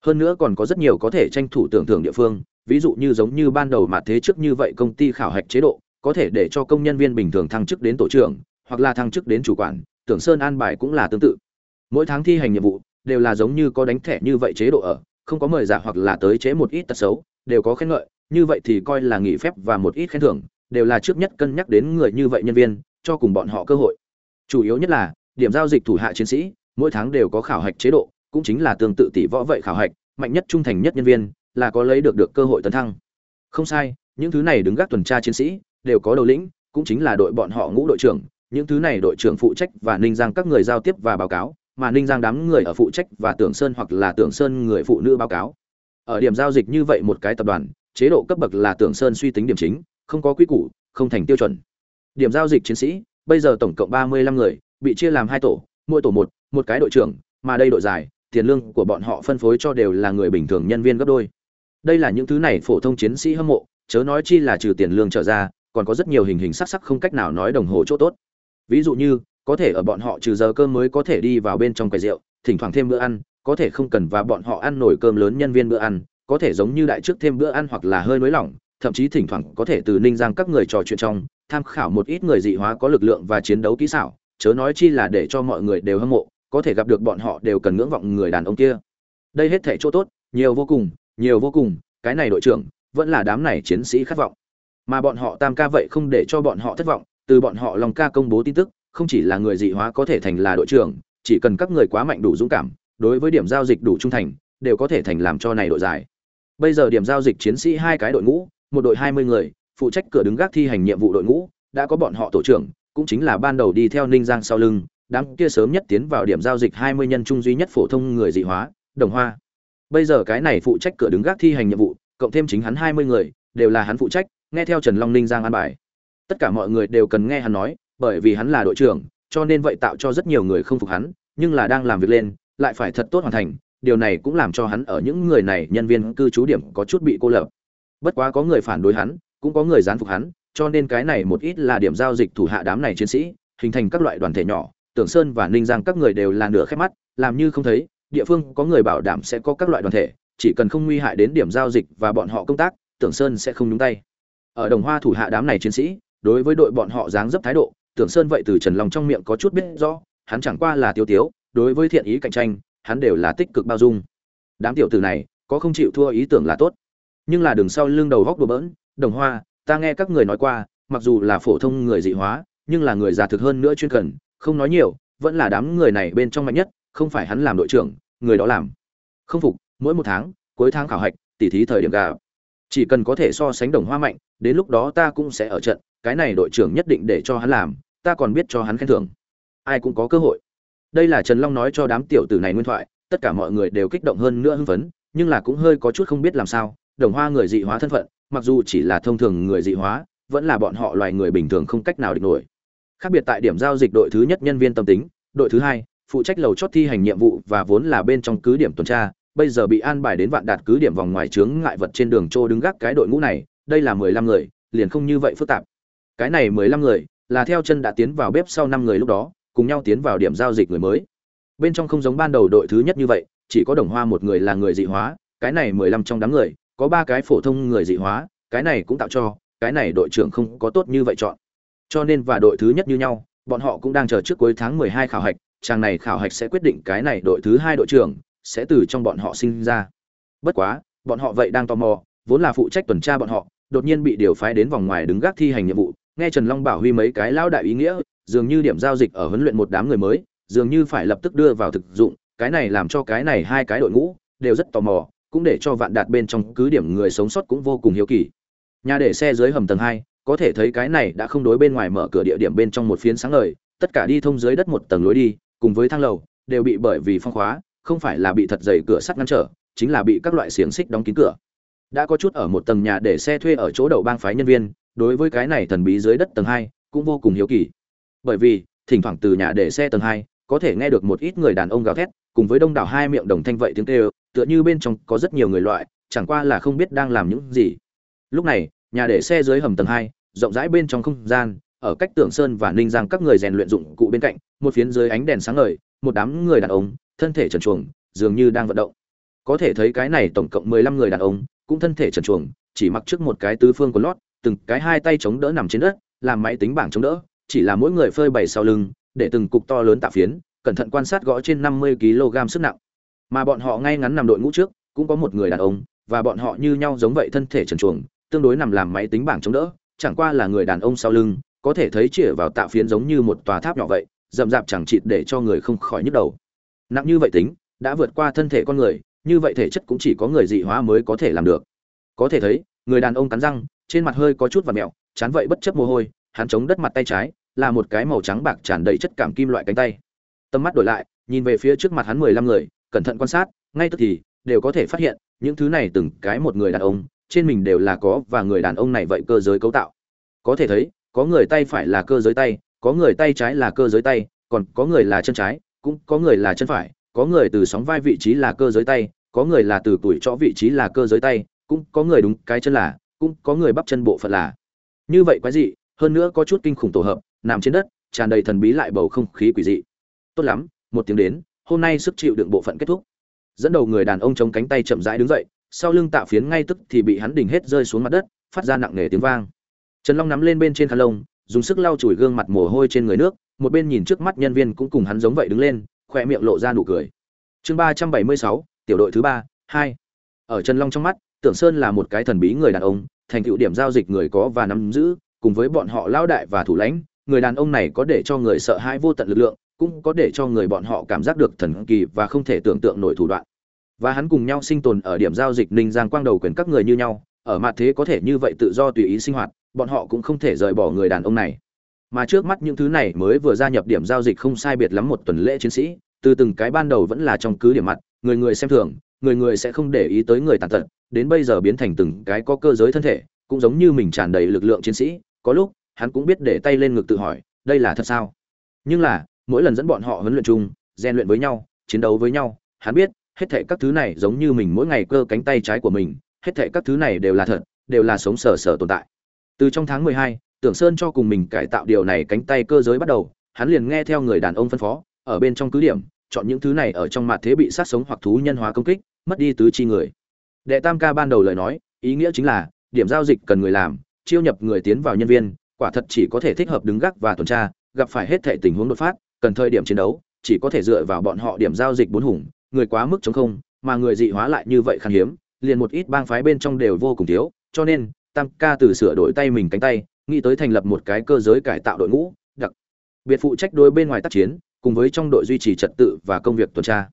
Hơn nữa còn có rất nhiều có thể tranh thủ tưởng thưởng địa phương, ví dụ như giống như ban đầu mà thế trước như vậy công ty khảo hạch chế độ, có thể để cho công nhân viên bình thường thăng chức đến tổ trưởng, hoặc là thăng chức đến chủ quản, tưởng sơn an bài cũng là tương tự. Mỗi tháng thi hành nhiệm vụ, đều là giống như có đánh thẻ như vậy chế độ ở, không có mời giả hoặc là tới chế một ít tật xấu, đều có khen ngợi, như vậy thì coi là nghỉ phép và một ít khen thưởng, đều là trước nhất cân nhắc đến người như vậy nhân viên cho cùng bọn họ cơ hội. Chủ yếu nhất là, điểm giao dịch thủ hạ chiến sĩ, mỗi tháng đều có khảo hạch chế độ, cũng chính là tương tự tỷ võ vậy khảo hạch, mạnh nhất trung thành nhất nhân viên, là có lấy được được cơ hội tấn thăng. Không sai, những thứ này đứng gác tuần tra chiến sĩ, đều có đầu lĩnh, cũng chính là đội bọn họ ngũ đội trưởng. Những thứ này đội trưởng phụ trách và ninh giang các người giao tiếp và báo cáo, mà ninh giang đám người ở phụ trách và tưởng sơn hoặc là tưởng sơn người phụ nữ báo cáo. Ở điểm giao dịch như vậy một cái tập đoàn, chế độ cấp bậc là tưởng sơn suy tính điểm chính, không có quy củ, không thành tiêu chuẩn điểm giao dịch chiến sĩ, bây giờ tổng cộng ba mươi lăm người, bị chia làm hai tổ, mỗi tổ một một cái đội trưởng, mà đây đội dài tiền lương của bọn họ phân phối cho đều là người bình thường nhân viên gấp đôi. Đây là những thứ này phổ thông chiến sĩ hâm mộ, chớ nói chi là trừ tiền lương trở ra, còn có rất nhiều hình hình sắc sắc không cách nào nói đồng hồ chỗ tốt. Ví dụ như, có thể ở bọn họ trừ giờ cơm mới có thể đi vào bên trong quầy rượu, thỉnh thoảng thêm bữa ăn, có thể không cần và bọn họ ăn nổi cơm lớn nhân viên bữa ăn, có thể giống như đại trước thêm bữa ăn hoặc là hơi nới lỏng, thậm chí thỉnh thoảng có thể từ ninh giang các người trò chuyện trong tham khảo một ít người dị hóa có lực lượng và chiến đấu kỹ xảo, chớ nói chi là để cho mọi người đều hâm mộ, có thể gặp được bọn họ đều cần ngưỡng vọng người đàn ông kia. Đây hết thể chỗ tốt, nhiều vô cùng, nhiều vô cùng, cái này đội trưởng, vẫn là đám này chiến sĩ khát vọng. Mà bọn họ tam ca vậy không để cho bọn họ thất vọng, từ bọn họ lòng ca công bố tin tức, không chỉ là người dị hóa có thể thành là đội trưởng, chỉ cần các người quá mạnh đủ dũng cảm, đối với điểm giao dịch đủ trung thành, đều có thể thành làm cho này đội giải. Bây giờ điểm giao dịch chiến sĩ hai cái đội ngũ, một đội hai mươi người phụ trách cửa đứng gác thi hành nhiệm vụ đội ngũ, đã có bọn họ tổ trưởng, cũng chính là ban đầu đi theo ninh giang sau lưng, đám kia sớm nhất tiến vào điểm giao dịch hai mươi nhân trung duy nhất phổ thông người dị hóa, đồng hoa. Bây giờ cái này phụ trách cửa đứng gác thi hành nhiệm vụ, cộng thêm chính hắn hai mươi người, đều là hắn phụ trách, nghe theo trần long ninh giang an bài. Tất cả mọi người đều cần nghe hắn nói, bởi vì hắn là đội trưởng, cho nên vậy tạo cho rất nhiều người không phục hắn, nhưng là đang làm việc lên, lại phải thật tốt hoàn thành, điều này cũng làm cho hắn ở những người này nhân viên cư trú điểm có chút bị cô lập. Bất quá có người phản đối hắn cũng có người gián phục hắn, cho nên cái này một ít là điểm giao dịch thủ hạ đám này chiến sĩ, hình thành các loại đoàn thể nhỏ, tưởng sơn và ninh giang các người đều là nửa khép mắt, làm như không thấy, địa phương có người bảo đảm sẽ có các loại đoàn thể, chỉ cần không nguy hại đến điểm giao dịch và bọn họ công tác, tưởng sơn sẽ không nhúng tay. Ở đồng hoa thủ hạ đám này chiến sĩ, đối với đội bọn họ dáng dấp thái độ, tưởng sơn vậy từ trần lòng trong miệng có chút biết rõ, hắn chẳng qua là tiêu tiếu, đối với thiện ý cạnh tranh, hắn đều là tích cực bao dung. Đám tiểu tử này, có không chịu thua ý tưởng là tốt. Nhưng là đường sau lưng đầu góc đùa bỡn đồng hoa, ta nghe các người nói qua, mặc dù là phổ thông người dị hóa, nhưng là người già thực hơn nữa chuyên cần. Không nói nhiều, vẫn là đám người này bên trong mạnh nhất, không phải hắn làm đội trưởng, người đó làm. Không phục, mỗi một tháng, cuối tháng khảo hạch, tỉ thí thời điểm gà chỉ cần có thể so sánh đồng hoa mạnh, đến lúc đó ta cũng sẽ ở trận, cái này đội trưởng nhất định để cho hắn làm, ta còn biết cho hắn khen thưởng. Ai cũng có cơ hội. Đây là trần long nói cho đám tiểu tử này nguyên thoại, tất cả mọi người đều kích động hơn nữa hưng phấn, nhưng là cũng hơi có chút không biết làm sao, đồng hoa người dị hóa thân phận mặc dù chỉ là thông thường người dị hóa, vẫn là bọn họ loài người bình thường không cách nào địch nổi. Khác biệt tại điểm giao dịch đội thứ nhất nhân viên tâm tính, đội thứ hai, phụ trách lầu chót thi hành nhiệm vụ và vốn là bên trong cứ điểm tuần tra, bây giờ bị an bài đến vạn đạt cứ điểm vòng ngoài chướng ngại vật trên đường trô đứng gác cái đội ngũ này, đây là mười lăm người, liền không như vậy phức tạp. Cái này mười lăm người là theo chân đã tiến vào bếp sau năm người lúc đó, cùng nhau tiến vào điểm giao dịch người mới. Bên trong không giống ban đầu đội thứ nhất như vậy, chỉ có đồng hoa một người là người dị hóa, cái này mười lăm trong đám người có ba cái phổ thông người dị hóa, cái này cũng tạo cho, cái này đội trưởng không có tốt như vậy chọn. Cho nên và đội thứ nhất như nhau, bọn họ cũng đang chờ trước cuối tháng mười hai khảo hạch trang này khảo hạch sẽ quyết định cái này đội thứ hai đội trưởng sẽ từ trong bọn họ sinh ra. Bất quá, bọn họ vậy đang tò mò, vốn là phụ trách tuần tra bọn họ, đột nhiên bị điều phái đến vòng ngoài đứng gác thi hành nhiệm vụ, nghe trần long bảo huy mấy cái lão đại ý nghĩa, dường như điểm giao dịch ở huấn luyện một đám người mới, dường như phải lập tức đưa vào thực dụng, cái này làm cho cái này hai cái đội ngũ đều rất tò mò cũng để cho vạn đạt bên trong cứ điểm người sống sót cũng vô cùng hiếu kỳ. Nhà để xe dưới hầm tầng hai, có thể thấy cái này đã không đối bên ngoài mở cửa địa điểm bên trong một phiến sáng ngời, tất cả đi thông dưới đất một tầng lối đi, cùng với thang lầu, đều bị bởi vì phong khóa, không phải là bị thật dày cửa sắt ngăn trở, chính là bị các loại xiềng xích đóng kín cửa. Đã có chút ở một tầng nhà để xe thuê ở chỗ đậu bang phái nhân viên, đối với cái này thần bí dưới đất tầng hai cũng vô cùng hiếu kỳ. Bởi vì, thỉnh thoảng từ nhà để xe tầng hai, có thể nghe được một ít người đàn ông gào thét, cùng với đông đảo hai miệng đồng thanh vậy tiếng kêu tựa như bên trong có rất nhiều người loại, chẳng qua là không biết đang làm những gì. Lúc này, nhà để xe dưới hầm tầng hai, rộng rãi bên trong không gian, ở cách tưởng sơn và ninh giang các người rèn luyện dụng cụ bên cạnh, một phiến dưới ánh đèn sáng ngời, một đám người đàn ông, thân thể trần truồng, dường như đang vận động. Có thể thấy cái này tổng cộng mười lăm người đàn ông, cũng thân thể trần truồng, chỉ mặc trước một cái tứ phương của lót, từng cái hai tay chống đỡ nằm trên đất, làm máy tính bảng chống đỡ, chỉ là mỗi người phơi bày sau lưng, để từng cục to lớn tạ phiến, cẩn thận quan sát gõ trên năm mươi kg sức nặng mà bọn họ ngay ngắn nằm đội ngũ trước, cũng có một người đàn ông, và bọn họ như nhau giống vậy thân thể trần truồng, tương đối nằm làm máy tính bảng chống đỡ, chẳng qua là người đàn ông sau lưng, có thể thấy chĩa vào tạ phiến giống như một tòa tháp nhỏ vậy, rậm rạp chẳng chịt để cho người không khỏi nhức đầu. Nặng như vậy tính, đã vượt qua thân thể con người, như vậy thể chất cũng chỉ có người dị hóa mới có thể làm được. Có thể thấy, người đàn ông cắn răng, trên mặt hơi có chút và mẹo, chán vậy bất chấp mồ hôi, hắn chống đất mặt tay trái, là một cái màu trắng bạc tràn đầy chất cảm kim loại cánh tay. Tầm mắt đổi lại, nhìn về phía trước mặt hắn mười lăm người cẩn thận quan sát, ngay tức thì đều có thể phát hiện những thứ này từng cái một người đàn ông, trên mình đều là có và người đàn ông này vậy cơ giới cấu tạo. Có thể thấy, có người tay phải là cơ giới tay, có người tay trái là cơ giới tay, còn có người là chân trái, cũng có người là chân phải, có người từ sóng vai vị trí là cơ giới tay, có người là từ tuổi trõ vị trí là cơ giới tay, cũng có người đúng cái chân là, cũng có người bắp chân bộ phận là. Như vậy quái dị, hơn nữa có chút kinh khủng tổ hợp, nằm trên đất, tràn đầy thần bí lại bầu không khí quỷ dị. Tốt lắm, một tiếng đến hôm nay sức chịu đựng bộ phận kết thúc. Dẫn đầu người đàn ông chống cánh tay chậm rãi đứng dậy, sau lưng tạ phiến ngay tức thì bị hắn đỉnh hết rơi xuống mặt đất, phát ra nặng nề tiếng vang. Trần long nắm lên bên trên khăn lông, dùng sức lau chùi gương mặt mồ hôi trên người nước, một bên nhìn trước mắt nhân viên cũng cùng hắn giống vậy đứng lên khoe miệng lộ ra nụ cười. Chương ba trăm bảy mươi sáu, tiểu đội thứ ba, hai. Ở trần long trong mắt, tưởng sơn là một cái thần bí người đàn ông, thành tựu điểm giao dịch người có và nắm giữ, cùng với bọn họ lao đại và thủ lãnh, người đàn ông này có để cho người sợ hãi vô tận lực lượng cũng có để cho người bọn họ cảm giác được thần kỳ và không thể tưởng tượng nổi thủ đoạn. Và hắn cùng nhau sinh tồn ở điểm giao dịch ninh giang quang đầu quyền các người như nhau, ở mặt thế có thể như vậy tự do tùy ý sinh hoạt, bọn họ cũng không thể rời bỏ người đàn ông này. Mà trước mắt những thứ này mới vừa gia nhập điểm giao dịch không sai biệt lắm một tuần lễ chiến sĩ, từ từng cái ban đầu vẫn là trong cứ điểm mặt, người người xem thường, người người sẽ không để ý tới người tàn tật, đến bây giờ biến thành từng cái có cơ giới thân thể, cũng giống như mình tràn đầy lực lượng chiến sĩ, có lúc, hắn cũng biết để tay lên ngực tự hỏi, đây là thật sao? Nhưng là mỗi lần dẫn bọn họ huấn luyện chung, rèn luyện với nhau, chiến đấu với nhau, hắn biết, hết thệ các thứ này giống như mình mỗi ngày cơ cánh tay trái của mình, hết thệ các thứ này đều là thật, đều là sống sờ sờ tồn tại. Từ trong tháng mười hai, tưởng sơn cho cùng mình cải tạo điều này cánh tay cơ giới bắt đầu, hắn liền nghe theo người đàn ông phân phó, ở bên trong cứ điểm, chọn những thứ này ở trong mặt thế bị sát sống hoặc thú nhân hóa công kích, mất đi tứ chi người. Đệ tam ca ban đầu lời nói, ý nghĩa chính là, điểm giao dịch cần người làm, chiêu nhập người tiến vào nhân viên, quả thật chỉ có thể thích hợp đứng gác và tuần tra, gặp phải hết thể tình huống đột phát cần thời điểm chiến đấu, chỉ có thể dựa vào bọn họ điểm giao dịch bốn hùng, người quá mức chống không, mà người dị hóa lại như vậy khan hiếm, liền một ít bang phái bên trong đều vô cùng thiếu, cho nên, tam ca từ sửa đổi tay mình cánh tay, nghĩ tới thành lập một cái cơ giới cải tạo đội ngũ, đặc biệt phụ trách đối bên ngoài tác chiến, cùng với trong đội duy trì trật tự và công việc tuần tra.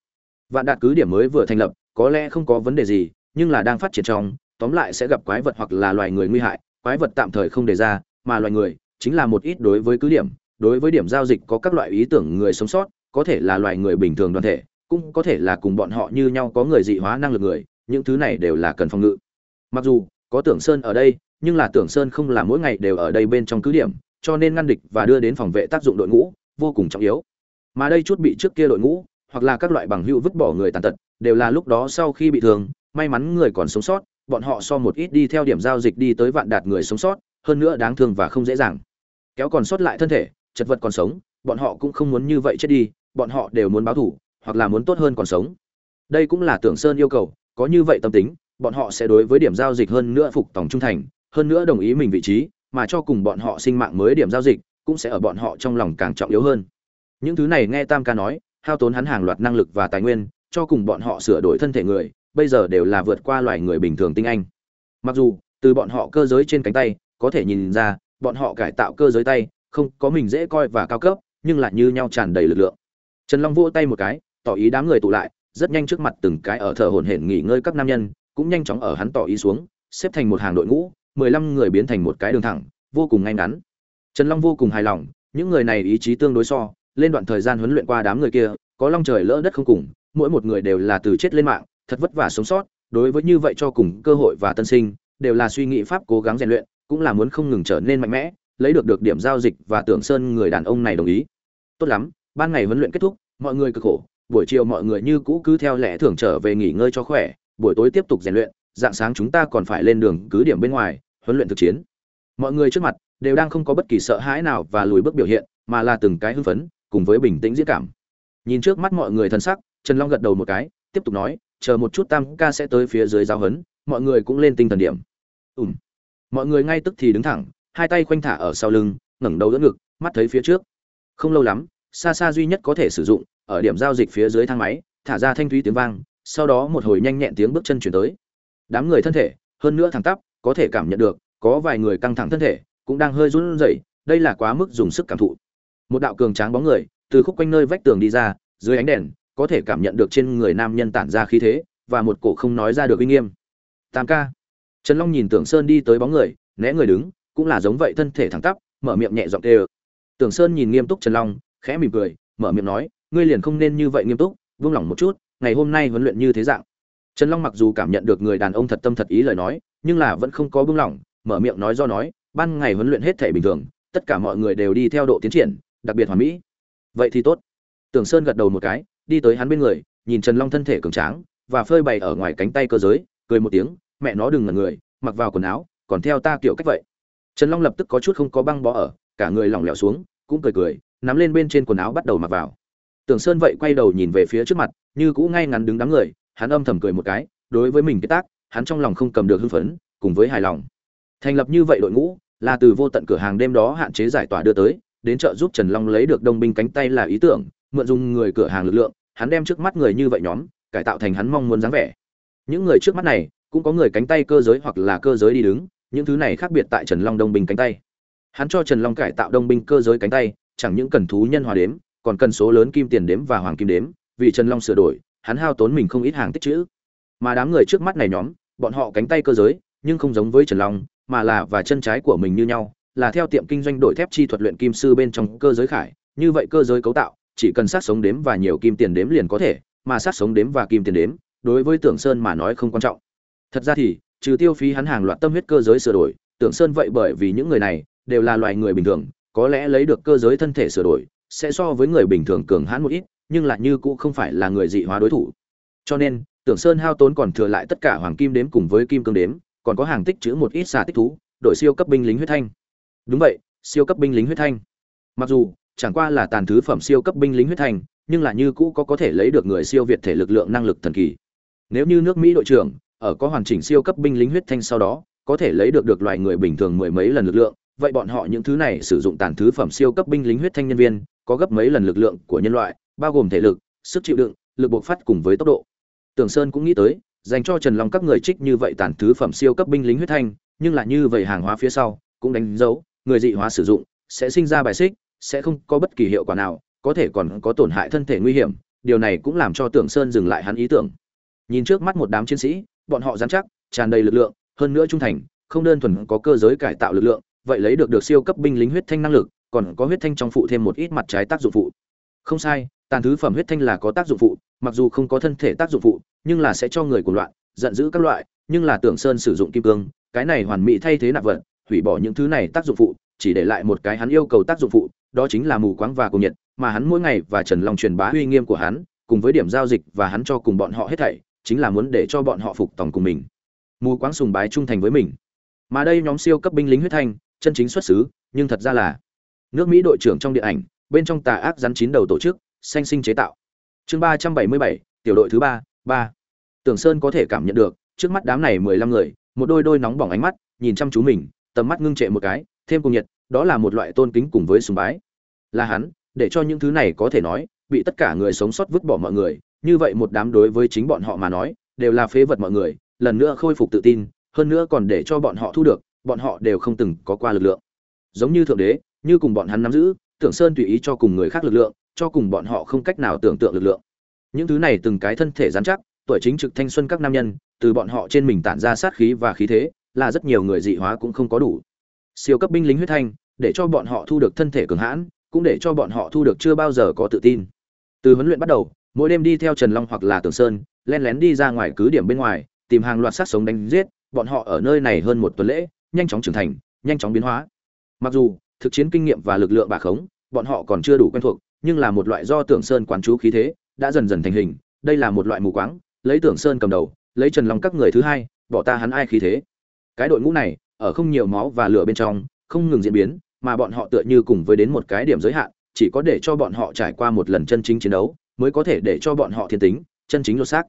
Vạn đạt cứ điểm mới vừa thành lập, có lẽ không có vấn đề gì, nhưng là đang phát triển trong, tóm lại sẽ gặp quái vật hoặc là loài người nguy hại, quái vật tạm thời không đề ra, mà loài người chính là một ít đối với cứ điểm đối với điểm giao dịch có các loại ý tưởng người sống sót, có thể là loài người bình thường đoàn thể, cũng có thể là cùng bọn họ như nhau có người dị hóa năng lực người, những thứ này đều là cần phòng ngự. Mặc dù, có tưởng sơn ở đây, nhưng là tưởng sơn không là mỗi ngày đều ở đây bên trong cứ điểm, cho nên ngăn địch và đưa đến phòng vệ tác dụng đội ngũ vô cùng trọng yếu. Mà đây chút bị trước kia đội ngũ, hoặc là các loại bằng hữu vứt bỏ người tàn tật, đều là lúc đó sau khi bị thương, may mắn người còn sống sót, bọn họ so một ít đi theo điểm giao dịch đi tới vạn đạt người sống sót, hơn nữa đáng thương và không dễ dàng. Kéo còn sót lại thân thể chật vật còn sống, bọn họ cũng không muốn như vậy chết đi, bọn họ đều muốn báo thủ hoặc là muốn tốt hơn còn sống. Đây cũng là tưởng sơn yêu cầu, có như vậy tâm tính, bọn họ sẽ đối với điểm giao dịch hơn nữa phục tòng trung thành, hơn nữa đồng ý mình vị trí, mà cho cùng bọn họ sinh mạng mới điểm giao dịch, cũng sẽ ở bọn họ trong lòng càng trọng yếu hơn. Những thứ này nghe tam ca nói, hao tốn hắn hàng loạt năng lực và tài nguyên, cho cùng bọn họ sửa đổi thân thể người, bây giờ đều là vượt qua loài người bình thường tinh anh. Mặc dù, từ bọn họ cơ giới trên cánh tay, có thể nhìn ra, bọn họ cải tạo cơ giới tay không có mình dễ coi và cao cấp nhưng lại như nhau tràn đầy lực lượng Trần Long vỗ tay một cái, tỏ ý đám người tụ lại, rất nhanh trước mặt từng cái ở thở hổn hển nghỉ ngơi các nam nhân, cũng nhanh chóng ở hắn tỏ ý xuống, xếp thành một hàng đội ngũ, 15 người biến thành một cái đường thẳng, vô cùng ngay ngắn. Trần Long vô cùng hài lòng, những người này ý chí tương đối so, lên đoạn thời gian huấn luyện qua đám người kia, có long trời lỡ đất không cùng, mỗi một người đều là từ chết lên mạng, thật vất vả sống sót, đối với như vậy cho cùng cơ hội và tân sinh, đều là suy nghĩ pháp cố gắng rèn luyện, cũng là muốn không ngừng trở nên mạnh mẽ, lấy được được điểm giao dịch và tưởng sơn người đàn ông này đồng ý. Tốt lắm, ban ngày huấn luyện kết thúc, mọi người cực khổ, buổi chiều mọi người như cũ cứ theo lẽ thường trở về nghỉ ngơi cho khỏe, buổi tối tiếp tục rèn luyện, dạng sáng chúng ta còn phải lên đường cứ điểm bên ngoài, huấn luyện thực chiến. Mọi người trước mặt đều đang không có bất kỳ sợ hãi nào và lùi bước biểu hiện, mà là từng cái hưng phấn, cùng với bình tĩnh diễn cảm. Nhìn trước mắt mọi người thân sắc, Trần Long gật đầu một cái, tiếp tục nói, chờ một chút Tam ca sẽ tới phía dưới giáo huấn, mọi người cũng lên tinh thần điểm. Ừm. Mọi người ngay tức thì đứng thẳng, hai tay khoanh thả ở sau lưng, ngẩng đầu đỡ ngực, mắt thấy phía trước. Không lâu lắm, xa xa duy nhất có thể sử dụng, ở điểm giao dịch phía dưới thang máy, thả ra thanh thúy tiếng vang, sau đó một hồi nhanh nhẹn tiếng bước chân chuyển tới. Đám người thân thể, hơn nữa thẳng tắp, có thể cảm nhận được, có vài người căng thẳng thân thể, cũng đang hơi run rẩy, đây là quá mức dùng sức cảm thụ. Một đạo cường tráng bóng người, từ khúc quanh nơi vách tường đi ra, dưới ánh đèn, có thể cảm nhận được trên người nam nhân tản ra khí thế, và một cổ không nói ra được uy nghiêm. Tam ca. Trần Long nhìn Tưởng Sơn đi tới bóng người, né người đứng, cũng là giống vậy thân thể thẳng tắp, mở miệng nhẹ giọng kêu. Tưởng Sơn nhìn nghiêm túc Trần Long, khẽ mỉm cười, mở miệng nói, ngươi liền không nên như vậy nghiêm túc, buông lỏng một chút, ngày hôm nay huấn luyện như thế dạng. Trần Long mặc dù cảm nhận được người đàn ông thật tâm thật ý lời nói, nhưng là vẫn không có buông lỏng, mở miệng nói do nói, ban ngày huấn luyện hết thể bình thường, tất cả mọi người đều đi theo độ tiến triển, đặc biệt hoàn mỹ. Vậy thì tốt. Tưởng Sơn gật đầu một cái, đi tới hắn bên người, nhìn Trần Long thân thể cường tráng, và phơi bày ở ngoài cánh tay cơ giới, cười một tiếng, mẹ nó đừng ngẩn người, mặc vào quần áo, còn theo ta kiểu cách vậy. Trần Long lập tức có chút không có băng bó ở, cả người lỏng lẻo xuống, cũng cười cười, nắm lên bên trên quần áo bắt đầu mặc vào. Tưởng Sơn vậy quay đầu nhìn về phía trước mặt, như cũ ngay ngắn đứng đám người, hắn âm thầm cười một cái, đối với mình cái tác, hắn trong lòng không cầm được hưng phấn, cùng với hài lòng. Thành lập như vậy đội ngũ, là từ vô tận cửa hàng đêm đó hạn chế giải tỏa đưa tới, đến trợ giúp Trần Long lấy được đông binh cánh tay là ý tưởng, mượn dùng người cửa hàng lực lượng, hắn đem trước mắt người như vậy nhóm, cải tạo thành hắn mong muốn dáng vẻ. Những người trước mắt này, cũng có người cánh tay cơ giới hoặc là cơ giới đi đứng, những thứ này khác biệt tại Trần Long đông binh cánh tay. Hắn cho Trần Long cải tạo đông binh cơ giới cánh tay, chẳng những cần thú nhân hòa đếm, còn cần số lớn kim tiền đếm và hoàng kim đếm, vì Trần Long sửa đổi, hắn hao tốn mình không ít hàng tích trữ. Mà đám người trước mắt này nhóm, bọn họ cánh tay cơ giới, nhưng không giống với Trần Long, mà là và chân trái của mình như nhau, là theo tiệm kinh doanh đổi thép chi thuật luyện kim sư bên trong cơ giới khải, như vậy cơ giới cấu tạo, chỉ cần sát sống đếm và nhiều kim tiền đếm liền có thể, mà sát sống đếm và kim tiền đếm, đối với Tưởng Sơn mà nói không quan trọng. Thật ra thì, trừ tiêu phí hắn hàng loạt tâm huyết cơ giới sửa đổi, Tưởng Sơn vậy bởi vì những người này đều là loài người bình thường, có lẽ lấy được cơ giới thân thể sửa đổi, sẽ so với người bình thường cường hãn một ít, nhưng lại như cũng không phải là người dị hóa đối thủ. Cho nên, Tưởng Sơn hao tốn còn thừa lại tất cả hoàng kim đếm cùng với kim cương đếm, còn có hàng tích trữ một ít xà tích thú, đội siêu cấp binh lính huyết thanh. Đúng vậy, siêu cấp binh lính huyết thanh. Mặc dù chẳng qua là tàn thứ phẩm siêu cấp binh lính huyết thanh, nhưng là như cũ có có thể lấy được người siêu việt thể lực lượng năng lực thần kỳ. Nếu như nước Mỹ đội trưởng ở có hoàn chỉnh siêu cấp binh lính huyết thanh sau đó, có thể lấy được được loài người bình thường mười mấy lần lực lượng, vậy bọn họ những thứ này sử dụng tàn thứ phẩm siêu cấp binh lính huyết thanh nhân viên, có gấp mấy lần lực lượng của nhân loại, bao gồm thể lực, sức chịu đựng, lực bộc phát cùng với tốc độ. Tưởng Sơn cũng nghĩ tới, dành cho Trần Long các người trích như vậy tàn thứ phẩm siêu cấp binh lính huyết thanh, nhưng là như vậy hàng hóa phía sau, cũng đánh dấu, người dị hóa sử dụng sẽ sinh ra bài xích, sẽ không có bất kỳ hiệu quả nào, có thể còn có tổn hại thân thể nguy hiểm, điều này cũng làm cho Tưởng Sơn dừng lại hắn ý tưởng. Nhìn trước mắt một đám chiến sĩ, bọn họ rắn chắc, tràn đầy lực lượng, hơn nữa trung thành, không đơn thuần có cơ giới cải tạo lực lượng, vậy lấy được được siêu cấp binh lính huyết thanh năng lực, còn có huyết thanh trong phụ thêm một ít mặt trái tác dụng phụ. Không sai, tàn thứ phẩm huyết thanh là có tác dụng phụ, mặc dù không có thân thể tác dụng phụ, nhưng là sẽ cho người cuồng loạn, giận dữ các loại, nhưng là Tưởng Sơn sử dụng kim cương, cái này hoàn mỹ thay thế nạp vật, hủy bỏ những thứ này tác dụng phụ, chỉ để lại một cái hắn yêu cầu tác dụng phụ, đó chính là mù quáng và cùng nhiệt, mà hắn mỗi ngày và Trần Long truyền bá uy nghiêm của hắn, cùng với điểm giao dịch và hắn cho cùng bọn họ hết thảy, chính là muốn để cho bọn họ phục tòng cùng mình. Mù quáng sùng bái trung thành với mình. Mà đây nhóm siêu cấp binh lính huyết thanh, chân chính xuất xứ, nhưng thật ra là nước Mỹ đội trưởng trong điện ảnh, bên trong tà ác rắn chín đầu tổ chức, sanh sinh chế tạo. Chương ba trăm bảy mươi bảy tiểu đội thứ ba ba Tưởng Sơn có thể cảm nhận được, trước mắt đám này mười lăm người, một đôi đôi nóng bỏng ánh mắt, nhìn chăm chú mình, tầm mắt ngưng trệ một cái, thêm cùng nhiệt, đó là một loại tôn kính cùng với sùng bái. Là hắn, để cho những thứ này có thể nói, bị tất cả người sống sót vứt bỏ mọi người, như vậy một đám đối với chính bọn họ mà nói, đều là phế vật mọi người, lần nữa khôi phục tự tin, hơn nữa còn để cho bọn họ thu được, bọn họ đều không từng có qua lực lượng. Giống như thượng đế, như cùng bọn hắn nắm giữ, tưởng sơn tùy ý cho cùng người khác lực lượng cho cùng bọn họ không cách nào tưởng tượng lực lượng. Những thứ này từng cái thân thể dán chắc tuổi chính trực thanh xuân các nam nhân từ bọn họ trên mình tản ra sát khí và khí thế là rất nhiều người dị hóa cũng không có đủ. Siêu cấp binh lính huyết thanh để cho bọn họ thu được thân thể cường hãn cũng để cho bọn họ thu được chưa bao giờ có tự tin. Từ huấn luyện bắt đầu mỗi đêm đi theo trần long hoặc là tường sơn len lén đi ra ngoài cứ điểm bên ngoài, tìm hàng loạt sát sống đánh giết, bọn họ ở nơi này hơn một tuần lễ, nhanh chóng trưởng thành, nhanh chóng biến hóa. Mặc dù, thực chiến kinh nghiệm và lực lượng bà khống, bọn họ còn chưa đủ quen thuộc, nhưng là một loại do tưởng sơn quán chú khí thế, đã dần dần thành hình, đây là một loại mù quáng, lấy tưởng sơn cầm đầu, lấy trần long các người thứ hai, bỏ ta hắn ai khí thế. Cái đội ngũ này, ở không nhiều máu và lửa bên trong, không ngừng diễn biến, mà bọn họ tựa như cùng với đến một cái điểm giới hạn, chỉ có để cho bọn họ trải qua một lần chân chính chiến đấu mới có thể để cho bọn họ thiên tính, chân chính lột xác.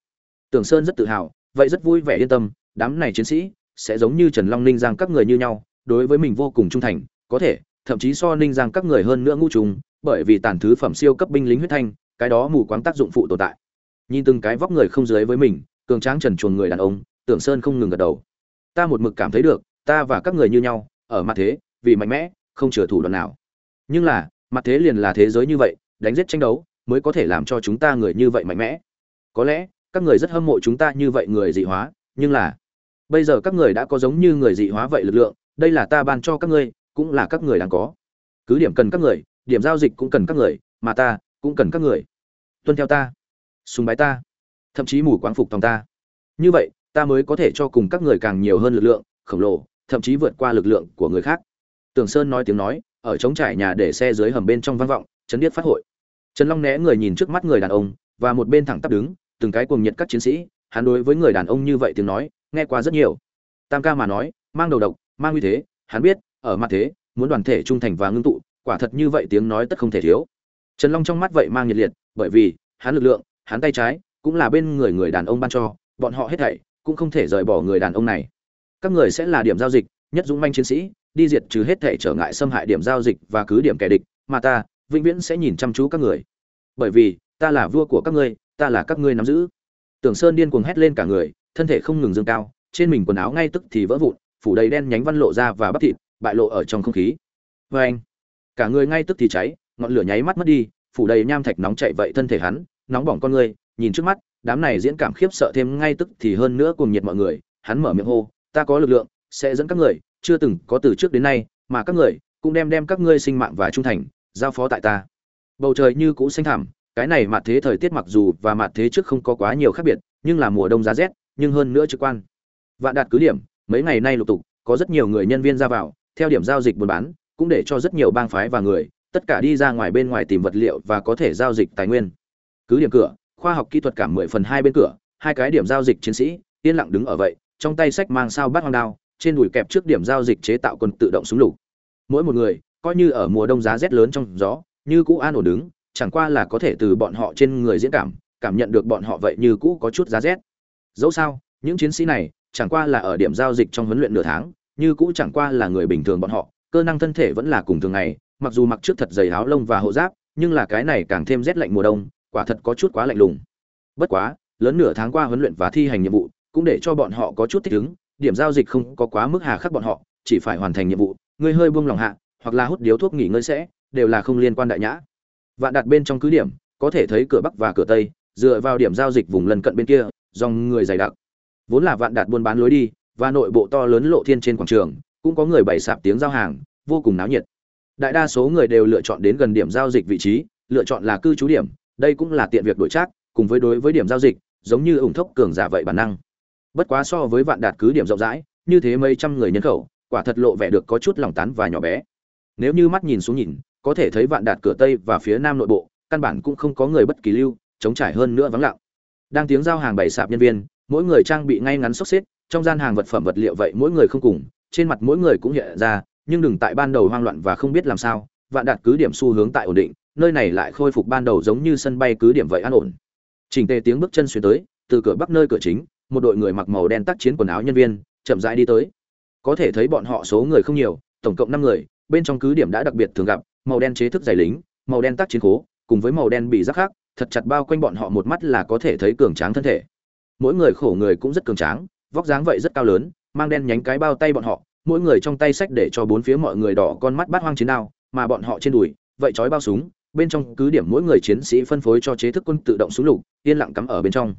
Tưởng sơn rất tự hào, vậy rất vui vẻ yên tâm, đám này chiến sĩ sẽ giống như trần long ninh giang các người như nhau, đối với mình vô cùng trung thành, có thể, thậm chí so ninh giang các người hơn nữa ngu trùng, bởi vì tàn thứ phẩm siêu cấp binh lính huyết thanh, cái đó mù quáng tác dụng phụ tồn tại. Nhìn từng cái vóc người không dưới với mình, cường tráng trần chuồn người đàn ông, tưởng sơn không ngừng gật đầu. Ta một mực cảm thấy được, ta và các người như nhau, ở mặt thế, vì mạnh mẽ, không chừa thủ đoạn nào. Nhưng là, mặt thế liền là thế giới như vậy, đánh giết tranh đấu mới có thể làm cho chúng ta người như vậy mạnh mẽ. Có lẽ, các người rất hâm mộ chúng ta như vậy người dị hóa, nhưng là, bây giờ các người đã có giống như người dị hóa vậy lực lượng, đây là ta ban cho các ngươi, cũng là các người đang có. Cứ điểm cần các người, điểm giao dịch cũng cần các người, mà ta, cũng cần các người. Tuân theo ta. Sùng bái ta. Thậm chí mù quáng phục tòng ta. Như vậy, ta mới có thể cho cùng các người càng nhiều hơn lực lượng, khổng lồ, thậm chí vượt qua lực lượng của người khác. Tường sơn nói tiếng nói, ở trống trải nhà để xe dưới hầm bên trong vang vọng, chấn điếc phát hội trần long né người nhìn trước mắt người đàn ông, và một bên thẳng tắp đứng, từng cái cuồng nhiệt các chiến sĩ, hắn đối với người đàn ông như vậy tiếng nói, nghe qua rất nhiều. Tam ca mà nói, mang đầu độc, mang uy thế, hắn biết, ở mặt thế, muốn đoàn thể trung thành và ngưng tụ, quả thật như vậy tiếng nói tất không thể thiếu. Trần long trong mắt vậy mang nhiệt liệt, bởi vì, hắn lực lượng, hắn tay trái, cũng là bên người người đàn ông ban cho, bọn họ hết thảy, cũng không thể rời bỏ người đàn ông này. Các người sẽ là điểm giao dịch, nhất dũng manh chiến sĩ, đi diệt trừ hết thảy trở ngại xâm hại điểm giao dịch và cứ điểm kẻ địch, mà ta vĩnh viễn sẽ nhìn chăm chú các người. Bởi vì, ta là vua của các ngươi, ta là các ngươi nắm giữ. Tưởng sơn điên cuồng hét lên cả người, thân thể không ngừng dâng cao, trên mình quần áo ngay tức thì vỡ vụn, phủ đầy đen nhánh văn lộ ra và bắp thịt, bại lộ ở trong không khí. Vê anh, cả người ngay tức thì cháy, ngọn lửa nháy mắt mất đi, phủ đầy nham thạch nóng chạy vậy thân thể hắn, nóng bỏng con người, nhìn trước mắt, đám này diễn cảm khiếp sợ thêm ngay tức thì hơn nữa cùng nhiệt mọi người, hắn mở miệng hô, ta có lực lượng, sẽ dẫn các người, chưa từng có từ trước đến nay, mà các người cũng đem đem các ngươi sinh mạng và trung thành giao phó tại ta. Bầu trời như cũ xanh thẳm, cái này mặt thế thời tiết mặc dù và mặt thế trước không có quá nhiều khác biệt, nhưng là mùa đông giá rét, nhưng hơn nữa trực quan. Vạn đạt cứ điểm, mấy ngày nay lục tục, có rất nhiều người nhân viên ra vào, theo điểm giao dịch buôn bán, cũng để cho rất nhiều bang phái và người, tất cả đi ra ngoài bên ngoài tìm vật liệu và có thể giao dịch tài nguyên. Cứ điểm cửa, khoa học kỹ thuật cả mười phần hai bên cửa, hai cái điểm giao dịch chiến sĩ, yên lặng đứng ở vậy, trong tay sách mang sao bát hoang đao, trên đùi kẹp trước điểm giao dịch chế tạo quân tự động súng lục. Mỗi một người coi như ở mùa đông giá rét lớn trong gió, như cũ an ổn đứng, chẳng qua là có thể từ bọn họ trên người diễn cảm cảm nhận được bọn họ vậy như cũ có chút giá rét. Dẫu sao, những chiến sĩ này, chẳng qua là ở điểm giao dịch trong huấn luyện nửa tháng, như cũ chẳng qua là người bình thường bọn họ, cơ năng thân thể vẫn là cùng thường ngày, mặc dù mặc trước thật dày áo lông và hộ giáp, nhưng là cái này càng thêm rét lạnh mùa đông, quả thật có chút quá lạnh lùng. Bất quá, lớn nửa tháng qua huấn luyện và thi hành nhiệm vụ, cũng để cho bọn họ có chút thích ứng, điểm giao dịch không có quá mức hà khắc bọn họ, chỉ phải hoàn thành nhiệm vụ, người hơi buông lòng hạ hoặc là hút điếu thuốc nghỉ ngơi sẽ, đều là không liên quan đại nhã. Vạn đặt bên trong cứ điểm, có thể thấy cửa bắc và cửa tây, dựa vào điểm giao dịch vùng lân cận bên kia, dòng người dày đặc. Vốn là vạn đạt buôn bán lối đi, và nội bộ to lớn lộ thiên trên quảng trường, cũng có người bày sạp tiếng giao hàng, vô cùng náo nhiệt. Đại đa số người đều lựa chọn đến gần điểm giao dịch vị trí, lựa chọn là cư trú điểm, đây cũng là tiện việc đổi trác, cùng với đối với điểm giao dịch, giống như ủng thốc cường giả vậy bản năng. Bất quá so với vạn đạt cứ điểm rộng rãi, như thế mấy trăm người nhân khẩu, quả thật lộ vẻ được có chút lòng tán và nhỏ bé nếu như mắt nhìn xuống nhìn, có thể thấy vạn đạt cửa tây và phía nam nội bộ, căn bản cũng không có người bất kỳ lưu chống trải hơn nữa vắng lặng. Đang tiếng giao hàng bày sạp nhân viên, mỗi người trang bị ngay ngắn sốc xếp, trong gian hàng vật phẩm vật liệu vậy mỗi người không cùng, trên mặt mỗi người cũng hiện ra, nhưng đừng tại ban đầu hoang loạn và không biết làm sao, vạn đạt cứ điểm xu hướng tại ổn định, nơi này lại khôi phục ban đầu giống như sân bay cứ điểm vậy an ổn. Chỉnh tề tiếng bước chân xuyên tới, từ cửa bắc nơi cửa chính, một đội người mặc màu đen tác chiến quần áo nhân viên, chậm rãi đi tới. Có thể thấy bọn họ số người không nhiều, tổng cộng năm người bên trong cứ điểm đã đặc biệt thường gặp, màu đen chế thức giày lính, màu đen tác chiến khố, cùng với màu đen bị rác khác, thật chặt bao quanh bọn họ một mắt là có thể thấy cường tráng thân thể. Mỗi người khổ người cũng rất cường tráng, vóc dáng vậy rất cao lớn, mang đen nhánh cái bao tay bọn họ, mỗi người trong tay sách để cho bốn phía mọi người đỏ con mắt bát hoang chiến đao, mà bọn họ trên đùi, vậy trói bao súng, bên trong cứ điểm mỗi người chiến sĩ phân phối cho chế thức quân tự động súng lục, yên lặng cắm ở bên trong.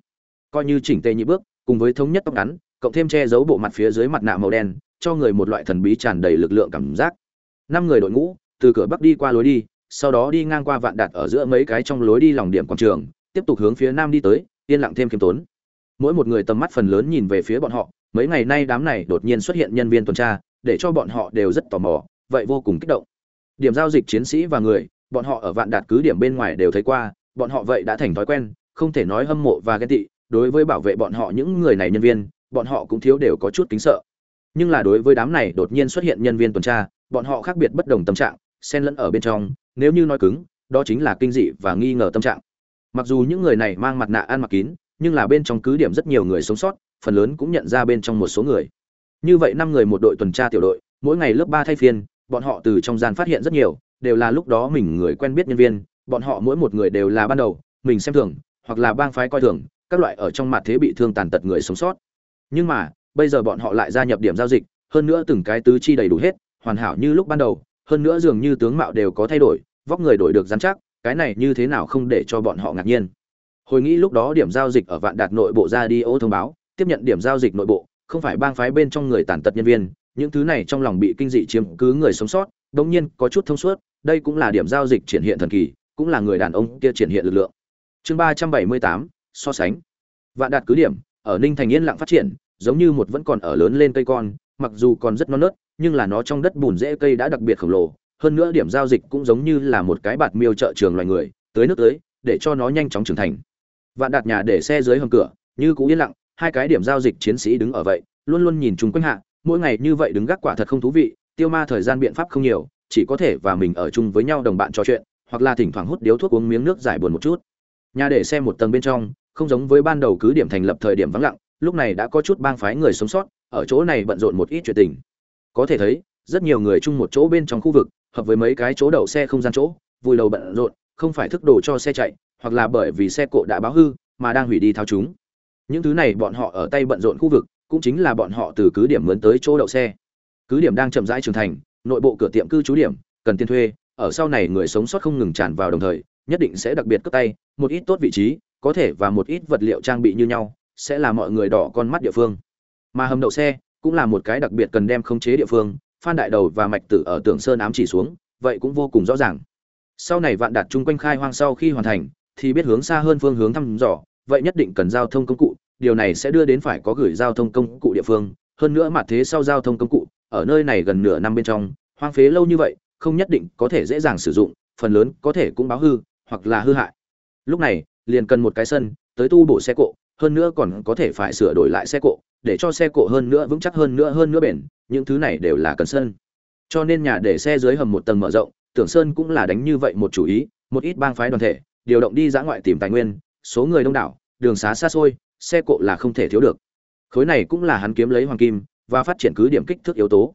Coi như chỉnh tề nhị bước, cùng với thống nhất tóc ngắn, cộng thêm che giấu bộ mặt phía dưới mặt nạ màu đen, cho người một loại thần bí tràn đầy lực lượng cảm giác năm người đội ngũ, từ cửa bắc đi qua lối đi, sau đó đi ngang qua vạn đạt ở giữa mấy cái trong lối đi lòng điểm quảng trường, tiếp tục hướng phía nam đi tới, yên lặng thêm khiêm tốn. Mỗi một người tầm mắt phần lớn nhìn về phía bọn họ, mấy ngày nay đám này đột nhiên xuất hiện nhân viên tuần tra, để cho bọn họ đều rất tò mò, vậy vô cùng kích động. Điểm giao dịch chiến sĩ và người, bọn họ ở vạn đạt cứ điểm bên ngoài đều thấy qua, bọn họ vậy đã thành thói quen, không thể nói hâm mộ và ghen tị, đối với bảo vệ bọn họ những người này nhân viên, bọn họ cũng thiếu đều có chút kính sợ. Nhưng là đối với đám này đột nhiên xuất hiện nhân viên tuần tra bọn họ khác biệt bất đồng tâm trạng, xen lẫn ở bên trong, nếu như nói cứng, đó chính là kinh dị và nghi ngờ tâm trạng. Mặc dù những người này mang mặt nạ ăn mặc kín, nhưng là bên trong cứ điểm rất nhiều người sống sót, phần lớn cũng nhận ra bên trong một số người. Như vậy năm người một đội tuần tra tiểu đội, mỗi ngày lớp ba thay phiên, bọn họ từ trong gian phát hiện rất nhiều, đều là lúc đó mình người quen biết nhân viên, bọn họ mỗi một người đều là ban đầu, mình xem thường, hoặc là bang phái coi thường, các loại ở trong mặt thế bị thương tàn tật người sống sót. Nhưng mà, bây giờ bọn họ lại gia nhập điểm giao dịch, hơn nữa từng cái tứ chi đầy đủ hết hoàn hảo như lúc ban đầu, hơn nữa dường như tướng mạo đều có thay đổi, vóc người đổi được dán chắc, cái này như thế nào không để cho bọn họ ngạc nhiên. Hồi nghĩ lúc đó điểm giao dịch ở vạn đạt nội bộ ra đi ô thông báo, tiếp nhận điểm giao dịch nội bộ, không phải bang phái bên trong người tàn tật nhân viên, những thứ này trong lòng bị kinh dị chiếm cứ người sống sót, đống nhiên có chút thông suốt, đây cũng là điểm giao dịch triển hiện thần kỳ, cũng là người đàn ông kia triển hiện lực lượng. Chương ba trăm bảy mươi tám, so sánh. Vạn đạt cứ điểm, ở ninh thành yên lặng phát triển, giống như một vẫn còn ở lớn lên cây con, mặc dù còn rất non nớt nhưng là nó trong đất bùn rễ cây đã đặc biệt khổng lồ, hơn nữa điểm giao dịch cũng giống như là một cái bạt miêu chợ trường loài người tới nước tới, để cho nó nhanh chóng trưởng thành. Vạn đạt nhà để xe dưới hầm cửa, như cũ yên lặng, hai cái điểm giao dịch chiến sĩ đứng ở vậy, luôn luôn nhìn chung quanh hạ, mỗi ngày như vậy đứng gác quả thật không thú vị, tiêu ma thời gian biện pháp không nhiều, chỉ có thể và mình ở chung với nhau đồng bạn trò chuyện, hoặc là thỉnh thoảng hút điếu thuốc uống miếng nước giải buồn một chút. Nhà để xe một tầng bên trong, không giống với ban đầu cứ điểm thành lập thời điểm vắng lặng, lúc này đã có chút bang phái người sống sót, ở chỗ này bận rộn một ít chuyện tình có thể thấy, rất nhiều người chung một chỗ bên trong khu vực, hợp với mấy cái chỗ đậu xe không gian chỗ, vui đầu bận rộn, không phải thức đồ cho xe chạy, hoặc là bởi vì xe cộ đã báo hư, mà đang hủy đi thao chúng. Những thứ này bọn họ ở tay bận rộn khu vực, cũng chính là bọn họ từ cứ điểm mướn tới chỗ đậu xe. Cứ điểm đang chậm rãi trưởng thành, nội bộ cửa tiệm cư trú điểm, cần tiền thuê, ở sau này người sống sót không ngừng tràn vào đồng thời, nhất định sẽ đặc biệt cất tay, một ít tốt vị trí, có thể và một ít vật liệu trang bị như nhau, sẽ là mọi người đỏ con mắt địa phương. Mà hầm đậu xe cũng là một cái đặc biệt cần đem khống chế địa phương, phan đại đầu và mạch tử ở tưởng sơn ám chỉ xuống, vậy cũng vô cùng rõ ràng. Sau này vạn đạt chung quanh khai hoang sau khi hoàn thành, thì biết hướng xa hơn phương hướng thăm dò, vậy nhất định cần giao thông công cụ, điều này sẽ đưa đến phải có gửi giao thông công cụ địa phương. Hơn nữa mặt thế sau giao thông công cụ, ở nơi này gần nửa năm bên trong, hoang phế lâu như vậy, không nhất định có thể dễ dàng sử dụng, phần lớn có thể cũng báo hư, hoặc là hư hại. Lúc này, liền cần một cái sân, tới tu bổ xe cộ, hơn nữa còn có thể phải sửa đổi lại xe cộ để cho xe cộ hơn nữa, vững chắc hơn nữa hơn nữa bền, những thứ này đều là cần sơn. Cho nên nhà để xe dưới hầm một tầng mở rộng, tưởng sơn cũng là đánh như vậy một chủ ý, một ít bang phái đoàn thể, điều động đi dã ngoại tìm tài nguyên, số người đông đảo, đường xá xa xôi, xe cộ là không thể thiếu được. Khối này cũng là hắn kiếm lấy hoàng kim, và phát triển cứ điểm kích thước yếu tố.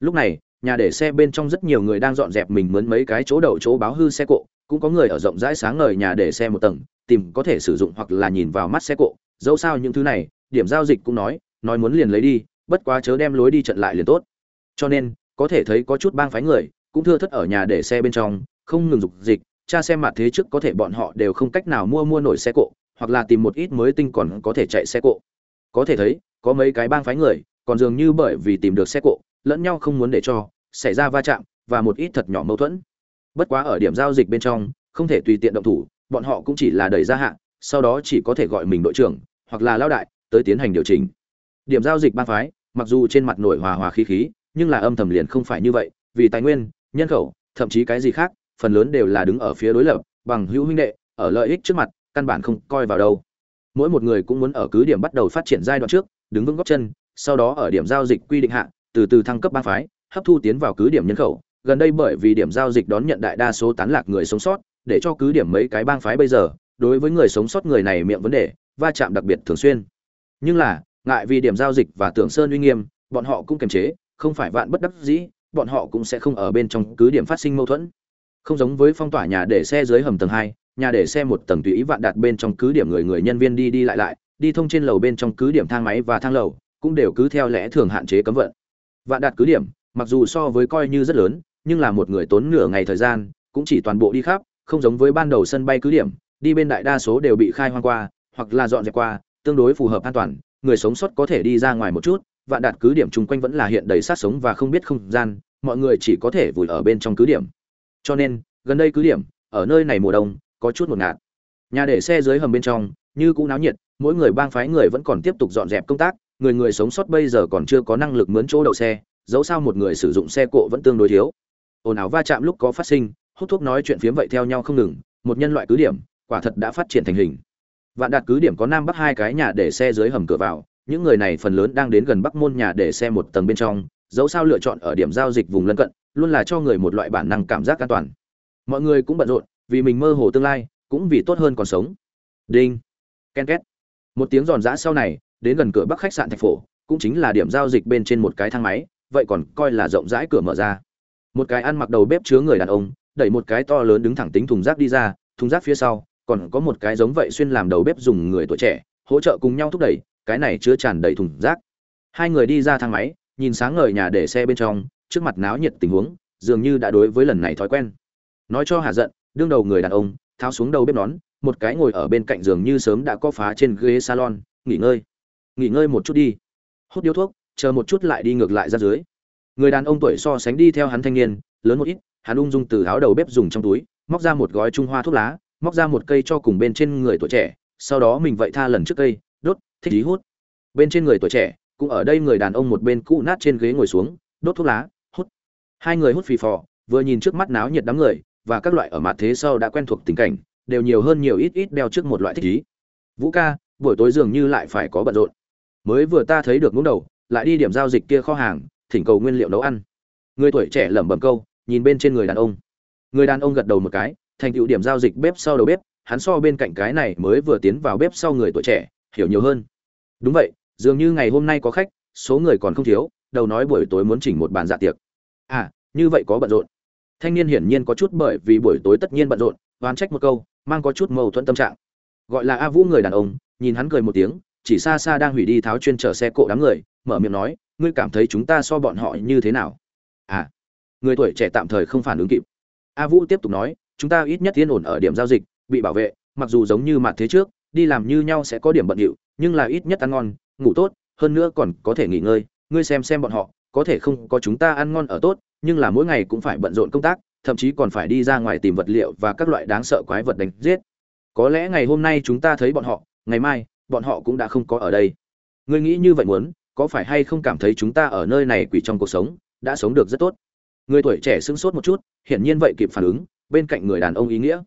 Lúc này, nhà để xe bên trong rất nhiều người đang dọn dẹp mình mướn mấy cái chỗ đậu, chỗ báo hư xe cộ, cũng có người ở rộng rãi sáng ngời nhà để xe một tầng, tìm có thể sử dụng hoặc là nhìn vào mắt xe cộ, dẫu sao những thứ này điểm giao dịch cũng nói nói muốn liền lấy đi, bất quá chớ đem lối đi trận lại liền tốt. Cho nên, có thể thấy có chút bang phái người, cũng thưa thất ở nhà để xe bên trong, không ngừng dục dịch, cha xem mặt thế trước có thể bọn họ đều không cách nào mua mua nổi xe cộ, hoặc là tìm một ít mới tinh còn có thể chạy xe cộ. Có thể thấy, có mấy cái bang phái người, còn dường như bởi vì tìm được xe cộ, lẫn nhau không muốn để cho, xảy ra va chạm, và một ít thật nhỏ mâu thuẫn. Bất quá ở điểm giao dịch bên trong, không thể tùy tiện động thủ, bọn họ cũng chỉ là đẩy ra hạn sau đó chỉ có thể gọi mình đội trưởng, hoặc là lao đại tới tiến hành điều chỉnh. Điểm giao dịch bang phái, mặc dù trên mặt nổi hòa hòa khí khí, nhưng là âm thầm liền không phải như vậy, vì tài nguyên, nhân khẩu, thậm chí cái gì khác, phần lớn đều là đứng ở phía đối lập, bằng hữu huynh đệ, ở lợi ích trước mặt, căn bản không coi vào đâu. Mỗi một người cũng muốn ở cứ điểm bắt đầu phát triển giai đoạn trước, đứng vững góc chân, sau đó ở điểm giao dịch quy định hạ, từ từ thăng cấp bang phái, hấp thu tiến vào cứ điểm nhân khẩu. Gần đây bởi vì điểm giao dịch đón nhận đại đa số tán lạc người sống sót, để cho cứ điểm mấy cái bang phái bây giờ, đối với người sống sót người này miệng vấn đề, va chạm đặc biệt thường xuyên nhưng là, ngại vì điểm giao dịch và tưởng sơn uy nghiêm, bọn họ cũng kiềm chế, không phải vạn bất đắc dĩ, bọn họ cũng sẽ không ở bên trong cứ điểm phát sinh mâu thuẫn. Không giống với phong tỏa nhà để xe dưới hầm tầng hai, nhà để xe một tầng tùy ý vạn đặt bên trong cứ điểm người người nhân viên đi đi lại lại, đi thông trên lầu bên trong cứ điểm thang máy và thang lầu, cũng đều cứ theo lẽ thường hạn chế cấm vận. Vạn đặt cứ điểm, mặc dù so với coi như rất lớn, nhưng là một người tốn nửa ngày thời gian, cũng chỉ toàn bộ đi khắp, không giống với ban đầu sân bay cứ điểm, đi bên đại đa số đều bị khai hoang qua, hoặc là dọn dẹp qua tương đối phù hợp an toàn, người sống sót có thể đi ra ngoài một chút, vạn đạt cứ điểm chung quanh vẫn là hiện đầy sát sống và không biết không gian, mọi người chỉ có thể vùi ở bên trong cứ điểm. Cho nên, gần đây cứ điểm, ở nơi này mùa đông, có chút một ngạt. Nhà để xe dưới hầm bên trong, như cũng náo nhiệt, mỗi người bang phái người vẫn còn tiếp tục dọn dẹp công tác, người người sống sót bây giờ còn chưa có năng lực mướn chỗ đậu xe, dẫu sao một người sử dụng xe cộ vẫn tương đối thiếu. Ồn ào va chạm lúc có phát sinh, hút thuốc nói chuyện phiếm vậy theo nhau không ngừng, một nhân loại cứ điểm, quả thật đã phát triển thành hình vạn đạt cứ điểm có nam bắc hai cái nhà để xe dưới hầm cửa vào, những người này phần lớn đang đến gần bắc môn nhà để xe một tầng bên trong, dẫu sao lựa chọn ở điểm giao dịch vùng lân cận, luôn là cho người một loại bản năng cảm giác an toàn. Mọi người cũng bận rộn, vì mình mơ hồ tương lai, cũng vì tốt hơn còn sống. Đinh, ken két. Một tiếng giòn giã sau này, đến gần cửa bắc khách sạn thành phố cũng chính là điểm giao dịch bên trên một cái thang máy, vậy còn coi là rộng rãi cửa mở ra. Một cái ăn mặc đầu bếp chứa người đàn ông, đẩy một cái to lớn đứng thẳng tính thùng rác đi ra, thùng rác phía sau còn có một cái giống vậy xuyên làm đầu bếp dùng người tuổi trẻ, hỗ trợ cùng nhau thúc đẩy, cái này chứa tràn đầy thùng rác. Hai người đi ra thang máy, nhìn sáng ngời nhà để xe bên trong, trước mặt náo nhiệt tình huống, dường như đã đối với lần này thói quen. Nói cho hà giận, đương đầu người đàn ông, tháo xuống đầu bếp nón, một cái ngồi ở bên cạnh giường như sớm đã có phá trên ghế salon, nghỉ ngơi. Nghỉ ngơi một chút đi. Hút điếu thuốc, chờ một chút lại đi ngược lại ra dưới. Người đàn ông tuổi so sánh đi theo hắn thanh niên, lớn một ít, hắn ung dung từ áo đầu bếp dùng trong túi, móc ra một gói trung hoa thuốc lá móc ra một cây cho cùng bên trên người tuổi trẻ, sau đó mình vậy tha lần trước cây, đốt, thích ý hút. Bên trên người tuổi trẻ, cũng ở đây người đàn ông một bên cũ nát trên ghế ngồi xuống, đốt thuốc lá, hút. Hai người hút phì phò, vừa nhìn trước mắt náo nhiệt đám người, và các loại ở mặt thế sau đã quen thuộc tình cảnh, đều nhiều hơn nhiều ít ít đeo trước một loại thích ý. Vũ ca, buổi tối dường như lại phải có bận rộn. Mới vừa ta thấy được ngũ đầu, lại đi điểm giao dịch kia kho hàng, thỉnh cầu nguyên liệu nấu ăn. Người tuổi trẻ lẩm bẩm câu, nhìn bên trên người đàn ông. Người đàn ông gật đầu một cái thành tựu điểm giao dịch bếp sau đầu bếp, hắn so bên cạnh cái này mới vừa tiến vào bếp sau người tuổi trẻ, hiểu nhiều hơn. Đúng vậy, dường như ngày hôm nay có khách, số người còn không thiếu, đầu nói buổi tối muốn chỉnh một bàn dạ tiệc. À như vậy có bận rộn. Thanh niên hiển nhiên có chút bởi vì buổi tối tất nhiên bận rộn, oán trách một câu, mang có chút mâu thuẫn tâm trạng. Gọi là a vũ người đàn ông, nhìn hắn cười một tiếng, chỉ xa xa đang hủy đi tháo chuyên chở xe cộ đám người, mở miệng nói, ngươi cảm thấy chúng ta so bọn họ như thế nào? À người tuổi trẻ tạm thời không phản ứng kịp. A vũ tiếp tục nói chúng ta ít nhất yên ổn ở điểm giao dịch bị bảo vệ mặc dù giống như mặt thế trước đi làm như nhau sẽ có điểm bận rộn, nhưng là ít nhất ăn ngon ngủ tốt hơn nữa còn có thể nghỉ ngơi ngươi xem xem bọn họ có thể không có chúng ta ăn ngon ở tốt nhưng là mỗi ngày cũng phải bận rộn công tác thậm chí còn phải đi ra ngoài tìm vật liệu và các loại đáng sợ quái vật đánh giết. Có lẽ ngày hôm nay chúng ta thấy bọn họ ngày mai bọn họ cũng đã không có ở đây. Ngươi nghĩ như vậy muốn có phải hay không cảm thấy chúng ta ở nơi này quỷ trong cuộc sống đã sống được rất tốt? Người tuổi trẻ sững sốt một chút hiển nhiên vậy kịp phản ứng bên cạnh người đàn ông ý nghĩa.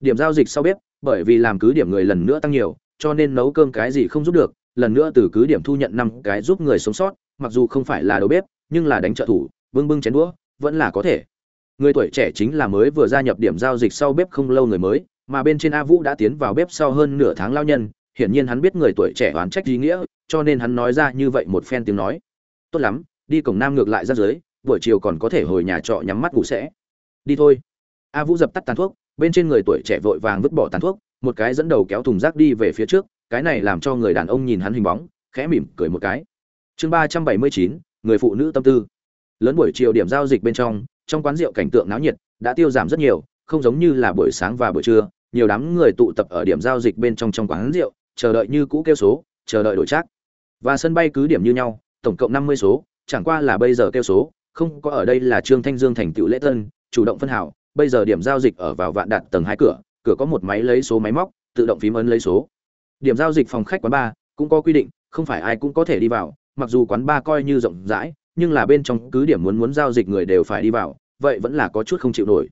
Điểm giao dịch sau bếp, bởi vì làm cứ điểm người lần nữa tăng nhiều, cho nên nấu cơm cái gì không giúp được, lần nữa từ cứ điểm thu nhận năm cái giúp người sống sót, mặc dù không phải là đầu bếp, nhưng là đánh trợ thủ, bưng bưng chén đũa, vẫn là có thể. Người tuổi trẻ chính là mới vừa gia nhập điểm giao dịch sau bếp không lâu người mới, mà bên trên a vũ đã tiến vào bếp sau hơn nửa tháng lao nhân, hiển nhiên hắn biết người tuổi trẻ oán trách ý nghĩa, cho nên hắn nói ra như vậy một phen tiếng nói. Tốt lắm, đi cổng nam ngược lại ra dưới, buổi chiều còn có thể hồi nhà trọ nhắm mắt ngủ sẽ. Đi thôi a vũ dập tắt tàn thuốc, bên trên người tuổi trẻ vội vàng vứt bỏ tàn thuốc, một cái dẫn đầu kéo thùng rác đi về phía trước, cái này làm cho người đàn ông nhìn hắn hình bóng, khẽ mỉm cười một cái. Chương ba trăm bảy mươi chín, người phụ nữ tâm tư. Lớn buổi chiều điểm giao dịch bên trong trong quán rượu cảnh tượng náo nhiệt đã tiêu giảm rất nhiều, không giống như là buổi sáng và buổi trưa, nhiều đám người tụ tập ở điểm giao dịch bên trong trong quán rượu, chờ đợi như cũ kêu số, chờ đợi đổi trác. Và sân bay cứ điểm như nhau, tổng cộng năm mươi số, chẳng qua là bây giờ kêu số, không có ở đây là trương thanh dương thành tựu lễ tân, chủ động phân hảo bây giờ điểm giao dịch ở vào vạn đạt tầng hai cửa cửa có một máy lấy số máy móc, tự động phím ấn lấy số. Điểm giao dịch phòng khách quán bar cũng có quy định, không phải ai cũng có thể đi vào, mặc dù quán bar coi như rộng rãi, nhưng là bên trong cứ điểm muốn muốn giao dịch người đều phải đi vào, vậy vẫn là có chút không chịu nổi.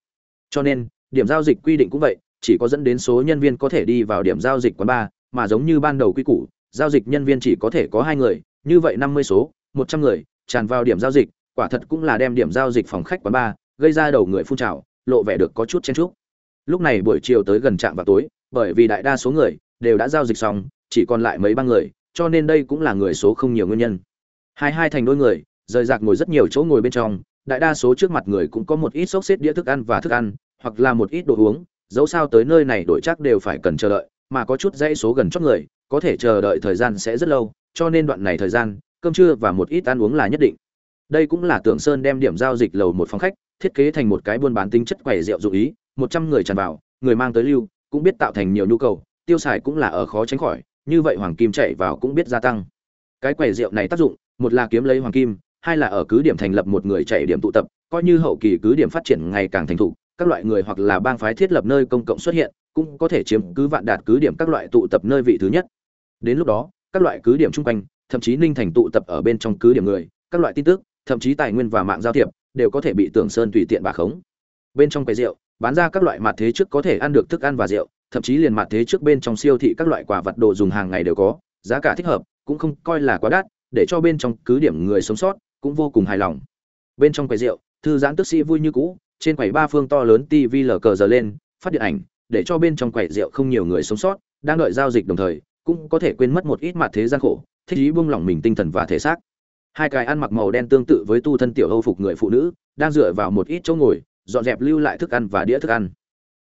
Cho nên, điểm giao dịch quy định cũng vậy, chỉ có dẫn đến số nhân viên có thể đi vào điểm giao dịch quán bar mà giống như ban đầu quy củ, giao dịch nhân viên chỉ có thể có hai người, như vậy năm mươi số, một trăm người, tràn vào điểm giao dịch, quả thật cũng là đem điểm giao dịch phòng khách quán bar gây ra đầu người phun trào lộ vẻ được có chút chen chúc. Lúc này buổi chiều tới gần trạm vào tối, bởi vì đại đa số người đều đã giao dịch xong, chỉ còn lại mấy ba người, cho nên đây cũng là người số không nhiều nguyên nhân. Hai hai thành đôi người, rời rạc ngồi rất nhiều chỗ ngồi bên trong, đại đa số trước mặt người cũng có một ít xốc xếp đĩa thức ăn và thức ăn, hoặc là một ít đồ uống, dẫu sao tới nơi này đổi chắc đều phải cần chờ đợi, mà có chút dãy số gần chót người, có thể chờ đợi thời gian sẽ rất lâu, cho nên đoạn này thời gian, cơm trưa và một ít ăn uống là nhất định. Đây cũng là tưởng sơn đem điểm giao dịch lầu một phòng khách thiết kế thành một cái buôn bán tính chất quầy rượu dụ ý, một trăm người tràn vào, người mang tới lưu, cũng biết tạo thành nhiều nhu cầu, tiêu xài cũng là ở khó tránh khỏi, như vậy hoàng kim chạy vào cũng biết gia tăng. Cái quầy rượu này tác dụng, một là kiếm lấy hoàng kim, hai là ở cứ điểm thành lập một người chạy điểm tụ tập, coi như hậu kỳ cứ điểm phát triển ngày càng thành thục, các loại người hoặc là bang phái thiết lập nơi công cộng xuất hiện, cũng có thể chiếm cứ vạn đạt cứ điểm các loại tụ tập nơi vị thứ nhất. Đến lúc đó, các loại cứ điểm chung quanh, thậm chí ninh thành tụ tập ở bên trong cứ điểm người, các loại tin tức, thậm chí tài nguyên và mạng giao thiệp đều có thể bị tưởng sơn tùy tiện bà khống. Bên trong quầy rượu, bán ra các loại mặt thế trước có thể ăn được thức ăn và rượu, thậm chí liền mặt thế trước bên trong siêu thị các loại quả vật đồ dùng hàng ngày đều có, giá cả thích hợp, cũng không coi là quá đắt, để cho bên trong cứ điểm người sống sót cũng vô cùng hài lòng. Bên trong quầy rượu, thư giãn tức sĩ vui như cũ, trên quầy ba phương to lớn tv lờ cờ giờ lên, phát điện ảnh, để cho bên trong quầy rượu không nhiều người sống sót, đang đợi giao dịch đồng thời, cũng có thể quên mất một ít mặt thế gian khổ, thích ý buông lỏng mình tinh thần và thể xác hai cái ăn mặc màu đen tương tự với tu thân tiểu hâu phục người phụ nữ, đang dựa vào một ít chỗ ngồi, dọn dẹp lưu lại thức ăn và đĩa thức ăn.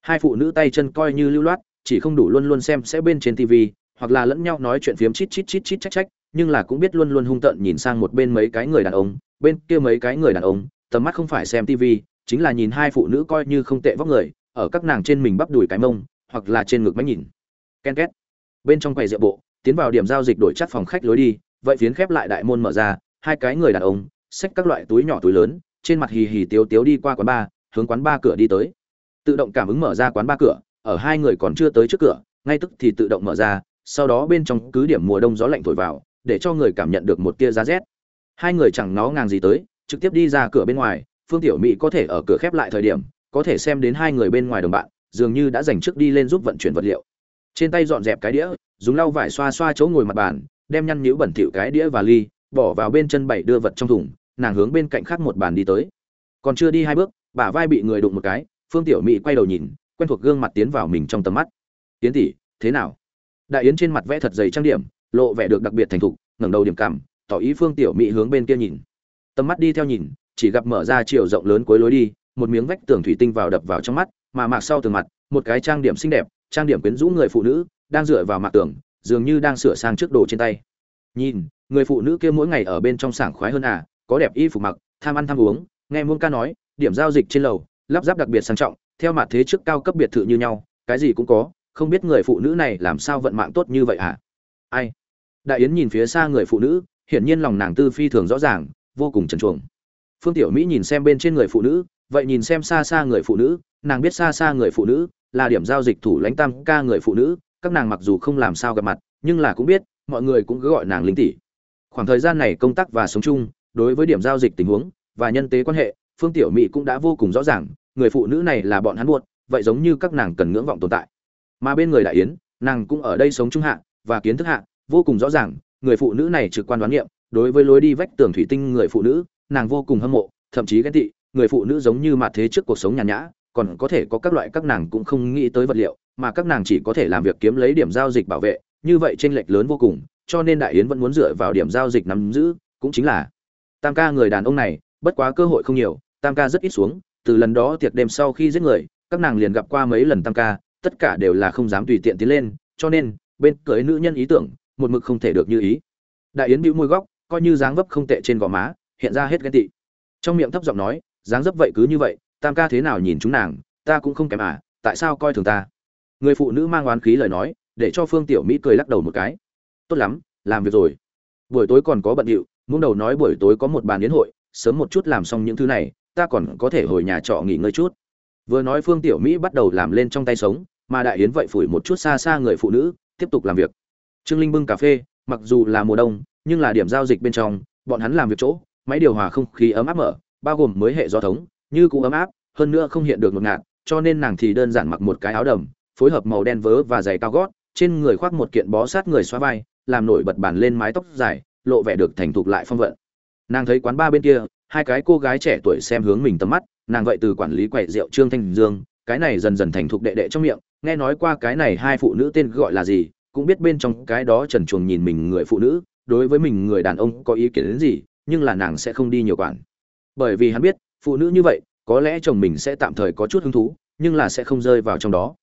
Hai phụ nữ tay chân coi như lưu loát, chỉ không đủ luôn luôn xem sẽ bên trên tv hoặc là lẫn nhau nói chuyện phiếm chít chít chít chít trách trách, nhưng là cũng biết luôn luôn hung tợn nhìn sang một bên mấy cái người đàn ông, bên kia mấy cái người đàn ông, tầm mắt không phải xem tv chính là nhìn hai phụ nữ coi như không tệ vóc người, ở các nàng trên mình bắp đùi cái mông, hoặc là trên ngực máy nhìn. Ken két. Bên trong quầy rượu bộ, tiến vào điểm giao dịch đổi chắc phòng khách lối đi, vậy phiến khép lại đại môn mở ra hai cái người đàn ông, xách các loại túi nhỏ túi lớn, trên mặt hì hì tiếu tiếu đi qua quán ba, hướng quán ba cửa đi tới. Tự động cảm ứng mở ra quán ba cửa, ở hai người còn chưa tới trước cửa, ngay tức thì tự động mở ra, sau đó bên trong cứ điểm mùa đông gió lạnh thổi vào, để cho người cảm nhận được một tia giá rét. Hai người chẳng nó ngàng gì tới, trực tiếp đi ra cửa bên ngoài, phương tiểu mỹ có thể ở cửa khép lại thời điểm, có thể xem đến hai người bên ngoài đồng bạn, dường như đã dành trước đi lên giúp vận chuyển vật liệu. Trên tay dọn dẹp cái đĩa, dùng lau vải xoa xoa chỗ ngồi mặt bàn, đem nhăn nhũ bẩn thỉu cái đĩa và ly bỏ vào bên chân bảy đưa vật trong thùng, nàng hướng bên cạnh khác một bàn đi tới. Còn chưa đi hai bước, bả vai bị người đụng một cái, phương tiểu mỹ quay đầu nhìn, quen thuộc gương mặt tiến vào mình trong tầm mắt. Tiến tỷ, thế nào? Đại yến trên mặt vẽ thật dày trang điểm, lộ vẻ được đặc biệt thành thục, ngẩng đầu điểm cảm, tỏ ý phương tiểu mỹ hướng bên kia nhìn. Tầm mắt đi theo nhìn, chỉ gặp mở ra chiều rộng lớn cuối lối đi, một miếng vách tường thủy tinh vào đập vào trong mắt, mà mạc sau tường mặt, một cái trang điểm xinh đẹp, trang điểm quyến rũ người phụ nữ, đang dựa vào mặt tường, dường như đang sửa sang trước đồ trên tay. Nhìn người phụ nữ kia mỗi ngày ở bên trong sảng khoái hơn à có đẹp y phục mặc, tham ăn tham uống, nghe muôn ca nói, điểm giao dịch trên lầu, lắp ráp đặc biệt sang trọng, theo mặt thế trước cao cấp biệt thự như nhau, cái gì cũng có, không biết người phụ nữ này làm sao vận mạng tốt như vậy hả ai? Đại yến nhìn phía xa người phụ nữ, hiển nhiên lòng nàng tư phi thường rõ ràng, vô cùng trần truồng phương tiểu mỹ nhìn xem bên trên người phụ nữ, vậy nhìn xem xa xa người phụ nữ, nàng biết xa xa người phụ nữ là điểm giao dịch thủ lãnh tam ca người phụ nữ, các nàng mặc dù không làm sao gặp mặt, nhưng là cũng biết, mọi người cũng cứ gọi nàng linh tỷ khoảng thời gian này công tác và sống chung, đối với điểm giao dịch tình huống và nhân tế quan hệ, phương tiểu mỹ cũng đã vô cùng rõ ràng, người phụ nữ này là bọn hắn buộc, vậy giống như các nàng cần ngưỡng vọng tồn tại. Mà bên người đại yến, nàng cũng ở đây sống trung hạ và kiến thức hạ, vô cùng rõ ràng, người phụ nữ này trực quan đoán nghiệm, đối với lối đi vách tường thủy tinh người phụ nữ, nàng vô cùng hâm mộ, thậm chí ghen tị, người phụ nữ giống như mặt thế trước cuộc sống nhàn nhã, còn có thể có các loại các nàng cũng không nghĩ tới vật liệu, mà các nàng chỉ có thể làm việc kiếm lấy điểm giao dịch bảo vệ, như vậy tranh lệch lớn vô cùng cho nên đại yến vẫn muốn dựa vào điểm giao dịch nắm giữ, cũng chính là, tam ca người đàn ông này, bất quá cơ hội không nhiều, tam ca rất ít xuống, từ lần đó tiệc đêm sau khi giết người, các nàng liền gặp qua mấy lần tam ca, tất cả đều là không dám tùy tiện tiến lên, cho nên, bên cưới nữ nhân ý tưởng, một mực không thể được như ý. Đại yến bĩu môi góc, coi như dáng vấp không tệ trên gò má, hiện ra hết ghen tị. Trong miệng thấp giọng nói, dáng dấp vậy cứ như vậy, tam ca thế nào nhìn chúng nàng, ta cũng không kém à tại sao coi thường ta? Người phụ nữ mang oán khí lời nói, để cho phương tiểu mỹ cười lắc đầu một cái tốt lắm, làm việc rồi. Buổi tối còn có bận điệu, muốn đầu nói buổi tối có một bàn yến hội, sớm một chút làm xong những thứ này, ta còn có thể hồi nhà trọ nghỉ ngơi chút. Vừa nói phương tiểu mỹ bắt đầu làm lên trong tay sống, mà đại yến vậy phủi một chút xa xa người phụ nữ, tiếp tục làm việc. Trương linh bưng cà phê, mặc dù là mùa đông, nhưng là điểm giao dịch bên trong, bọn hắn làm việc chỗ, máy điều hòa không khí ấm áp mở, bao gồm mới hệ gió thống, như cũng ấm áp, hơn nữa không hiện được ngột ngạt, cho nên nàng thì đơn giản mặc một cái áo đầm, phối hợp màu đen vớ và giày cao gót, trên người khoác một kiện bó sát người xóa vai làm nổi bật bản lên mái tóc dài, lộ vẻ được thành thục lại phong vận. Nàng thấy quán ba bên kia, hai cái cô gái trẻ tuổi xem hướng mình tầm mắt, nàng vậy từ quản lý quầy rượu trương thanh dương, cái này dần dần thành thục đệ đệ trong miệng, nghe nói qua cái này hai phụ nữ tên gọi là gì, cũng biết bên trong cái đó trần chuồng nhìn mình người phụ nữ, đối với mình người đàn ông có ý kiến đến gì, nhưng là nàng sẽ không đi nhiều quản. Bởi vì hắn biết, phụ nữ như vậy, có lẽ chồng mình sẽ tạm thời có chút hứng thú, nhưng là sẽ không rơi vào trong đó.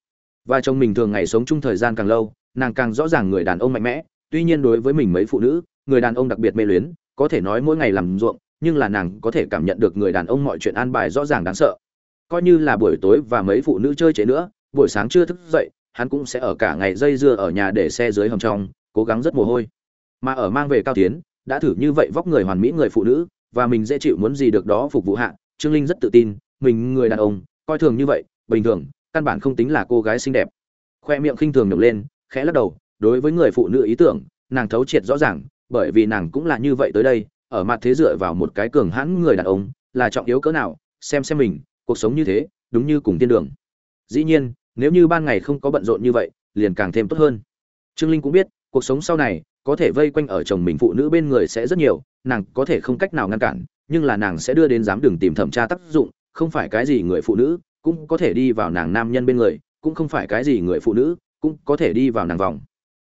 Và chồng mình thường ngày sống chung thời gian càng lâu, nàng càng rõ ràng người đàn ông mạnh mẽ tuy nhiên đối với mình mấy phụ nữ, người đàn ông đặc biệt mê luyến, có thể nói mỗi ngày làm ruộng, nhưng là nàng có thể cảm nhận được người đàn ông mọi chuyện an bài rõ ràng đáng sợ. Coi như là buổi tối và mấy phụ nữ chơi chế nữa, buổi sáng chưa thức dậy, hắn cũng sẽ ở cả ngày dây dưa ở nhà để xe dưới hầm trong, cố gắng rất mồ hôi. Mà ở mang về cao tiến, đã thử như vậy vóc người hoàn mỹ người phụ nữ, và mình dễ chịu muốn gì được đó phục vụ hạ, trương linh rất tự tin, mình, người đàn ông, coi thường như vậy, bình thường, căn bản không tính là cô gái xinh đẹp. Khoe miệng khinh thường nhổng lên, khẽ lắc đầu đối với người phụ nữ ý tưởng, nàng thấu triệt rõ ràng, bởi vì nàng cũng là như vậy tới đây, ở mặt thế dựa vào một cái cường hãn người đàn ông, là trọng yếu cỡ nào, xem xem mình, cuộc sống như thế, đúng như cùng tiên đường. Dĩ nhiên, nếu như ban ngày không có bận rộn như vậy, liền càng thêm tốt hơn. Trương linh cũng biết, cuộc sống sau này, có thể vây quanh ở chồng mình phụ nữ bên người sẽ rất nhiều, nàng có thể không cách nào ngăn cản, nhưng là nàng sẽ đưa đến dám đường tìm thẩm tra tác dụng, không phải cái gì người phụ nữ cũng có thể đi vào nàng nam nhân bên người, cũng không phải cái gì người phụ nữ cũng có thể đi vào nàng vòng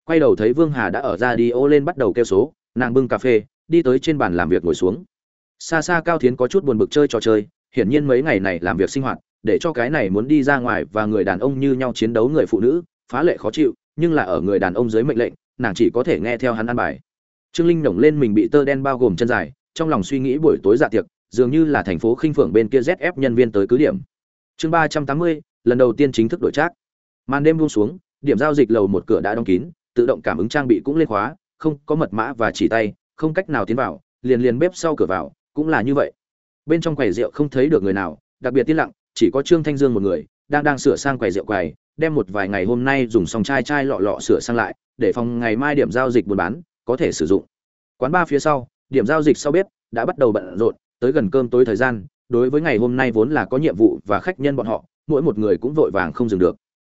quay đầu thấy vương hà đã ở ra đi ô lên bắt đầu kêu số, nàng bưng cà phê, đi tới trên bàn làm việc ngồi xuống. Xa xa cao thiến có chút buồn bực chơi trò chơi, hiển nhiên mấy ngày này làm việc sinh hoạt, để cho cái này muốn đi ra ngoài và người đàn ông như nhau chiến đấu người phụ nữ, phá lệ khó chịu, nhưng là ở người đàn ông dưới mệnh lệnh, nàng chỉ có thể nghe theo hắn ăn bài. Trương linh nổng lên mình bị tơ đen bao gồm chân dài, trong lòng suy nghĩ buổi tối dạ tiệc, dường như là thành phố khinh phượng bên kia zf nhân viên tới cứ điểm. Chương ba trăm tám mươi, lần đầu tiên chính thức đổi trác. Màn đêm buông xuống, điểm giao dịch lầu một cửa đã đóng kín tự động cảm ứng trang bị cũng lên khóa, không có mật mã và chỉ tay, không cách nào tiến vào, liền liền bếp sau cửa vào, cũng là như vậy. Bên trong quầy rượu không thấy được người nào, đặc biệt tiên lặng, chỉ có trương thanh dương một người, đang đang sửa sang quầy rượu quầy, đem một vài ngày hôm nay dùng xong chai chai lọ lọ sửa sang lại, để phòng ngày mai điểm giao dịch buôn bán, có thể sử dụng. Quán ba phía sau, điểm giao dịch sau bếp, đã bắt đầu bận rộn, tới gần cơm tối thời gian, đối với ngày hôm nay vốn là có nhiệm vụ và khách nhân bọn họ, mỗi một người cũng vội vàng không dừng được.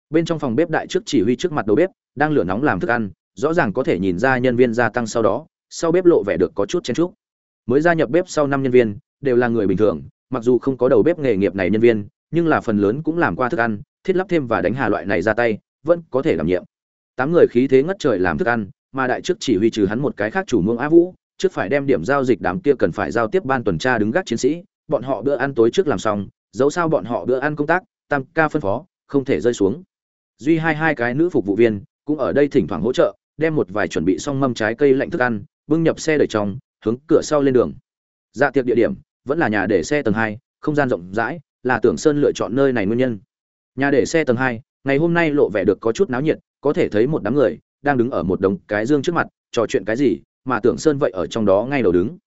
Bên trong phòng bếp đại trước chỉ huy trước mặt đầu bếp đang lửa nóng làm thức ăn, rõ ràng có thể nhìn ra nhân viên gia tăng sau đó, sau bếp lộ vẻ được có chút chen trúc mới gia nhập bếp sau năm nhân viên, đều là người bình thường, mặc dù không có đầu bếp nghề nghiệp này nhân viên, nhưng là phần lớn cũng làm qua thức ăn, thiết lắp thêm và đánh hà loại này ra tay, vẫn có thể đảm nhiệm. Tám người khí thế ngất trời làm thức ăn, mà đại chức chỉ huy trừ hắn một cái khác chủ mương á vũ, trước phải đem điểm giao dịch đám kia cần phải giao tiếp ban tuần tra đứng gác chiến sĩ, bọn họ bữa ăn tối trước làm xong, dẫu sao bọn họ bữa ăn công tác, tam ca phân phó, không thể rơi xuống. Duy hai hai cái nữ phục vụ viên cũng ở đây thỉnh thoảng hỗ trợ, đem một vài chuẩn bị xong mâm trái cây lạnh thức ăn, bưng nhập xe đẩy trong, hướng cửa sau lên đường. Dạ tiệc địa điểm, vẫn là nhà để xe tầng hai, không gian rộng rãi, là tưởng sơn lựa chọn nơi này nguyên nhân. Nhà để xe tầng hai, ngày hôm nay lộ vẻ được có chút náo nhiệt, có thể thấy một đám người, đang đứng ở một đống cái dương trước mặt, trò chuyện cái gì, mà tưởng sơn vậy ở trong đó ngay đầu đứng.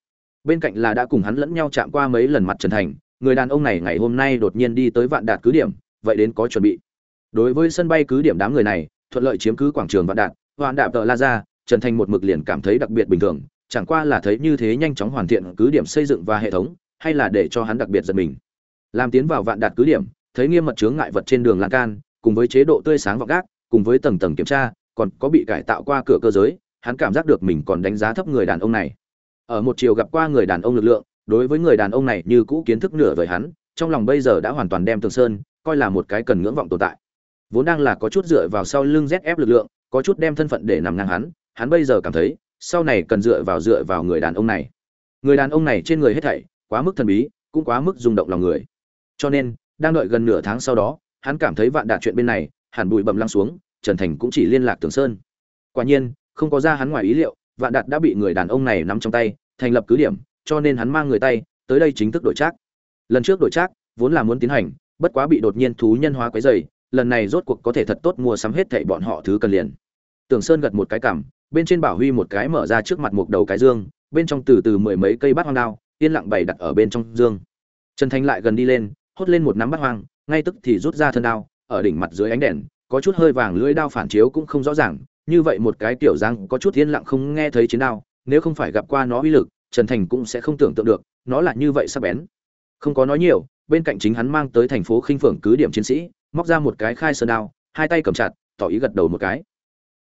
Bên cạnh là đã cùng hắn lẫn nhau chạm qua mấy lần mặt trần thành, người đàn ông này ngày hôm nay đột nhiên đi tới vạn đạt cứ điểm, vậy đến có chuẩn bị. Đối với sân bay cứ điểm đám người này thuận lợi chiếm cứ quảng trường vạn đạt, vạn đạp tờ la ra trần thành một mực liền cảm thấy đặc biệt bình thường, chẳng qua là thấy như thế nhanh chóng hoàn thiện cứ điểm xây dựng và hệ thống, hay là để cho hắn đặc biệt giật mình. Làm tiến vào vạn đạt cứ điểm, thấy nghiêm mật chướng ngại vật trên đường lan can, cùng với chế độ tươi sáng vọng gác, cùng với tầng tầng kiểm tra, còn có bị cải tạo qua cửa cơ giới, hắn cảm giác được mình còn đánh giá thấp người đàn ông này. Ở một chiều gặp qua người đàn ông lực lượng, đối với người đàn ông này như cũ kiến thức nửa vời hắn, trong lòng bây giờ đã hoàn toàn đem tường sơn, coi là một cái cần ngưỡng vọng tồn tại vốn đang là có chút dựa vào sau lưng zf lực lượng, có chút đem thân phận để nằm ngang hắn hắn bây giờ cảm thấy, sau này cần dựa vào dựa vào người đàn ông này. Người đàn ông này trên người hết thảy, quá mức thần bí, cũng quá mức rung động lòng người. Cho nên, đang đợi gần nửa tháng sau đó, hắn cảm thấy vạn đạt chuyện bên này, hẳn bụi bầm lăng xuống, trần thành cũng chỉ liên lạc tường sơn. Quả nhiên, không có ra hắn ngoài ý liệu, vạn đạt đã bị người đàn ông này nắm trong tay, thành lập cứ điểm, cho nên hắn mang người tay, tới đây chính thức đổi trác. Lần trước đổi trác, vốn là muốn tiến hành, bất quá bị đột nhiên thú nhân hóa quấy dày lần này rốt cuộc có thể thật tốt mua sắm hết thảy bọn họ thứ cần liền. Tưởng sơn gật một cái cằm, bên trên bảo huy một cái mở ra trước mặt một đầu cái dương bên trong từ từ mười mấy cây bát hoang đao yên lặng bày đặt ở bên trong dương. Trần thanh lại gần đi lên hốt lên một nắm bát hoang ngay tức thì rút ra thân đao ở đỉnh mặt dưới ánh đèn có chút hơi vàng lưỡi đao phản chiếu cũng không rõ ràng như vậy một cái tiểu giang có chút yên lặng không nghe thấy chiến đao nếu không phải gặp qua nó uy lực trần thành cũng sẽ không tưởng tượng được nó là như vậy sắc bén. Không có nói nhiều bên cạnh chính hắn mang tới thành phố khinh phượng cứ điểm chiến sĩ móc ra một cái khai sơn đao, hai tay cầm chặt, tỏ ý gật đầu một cái.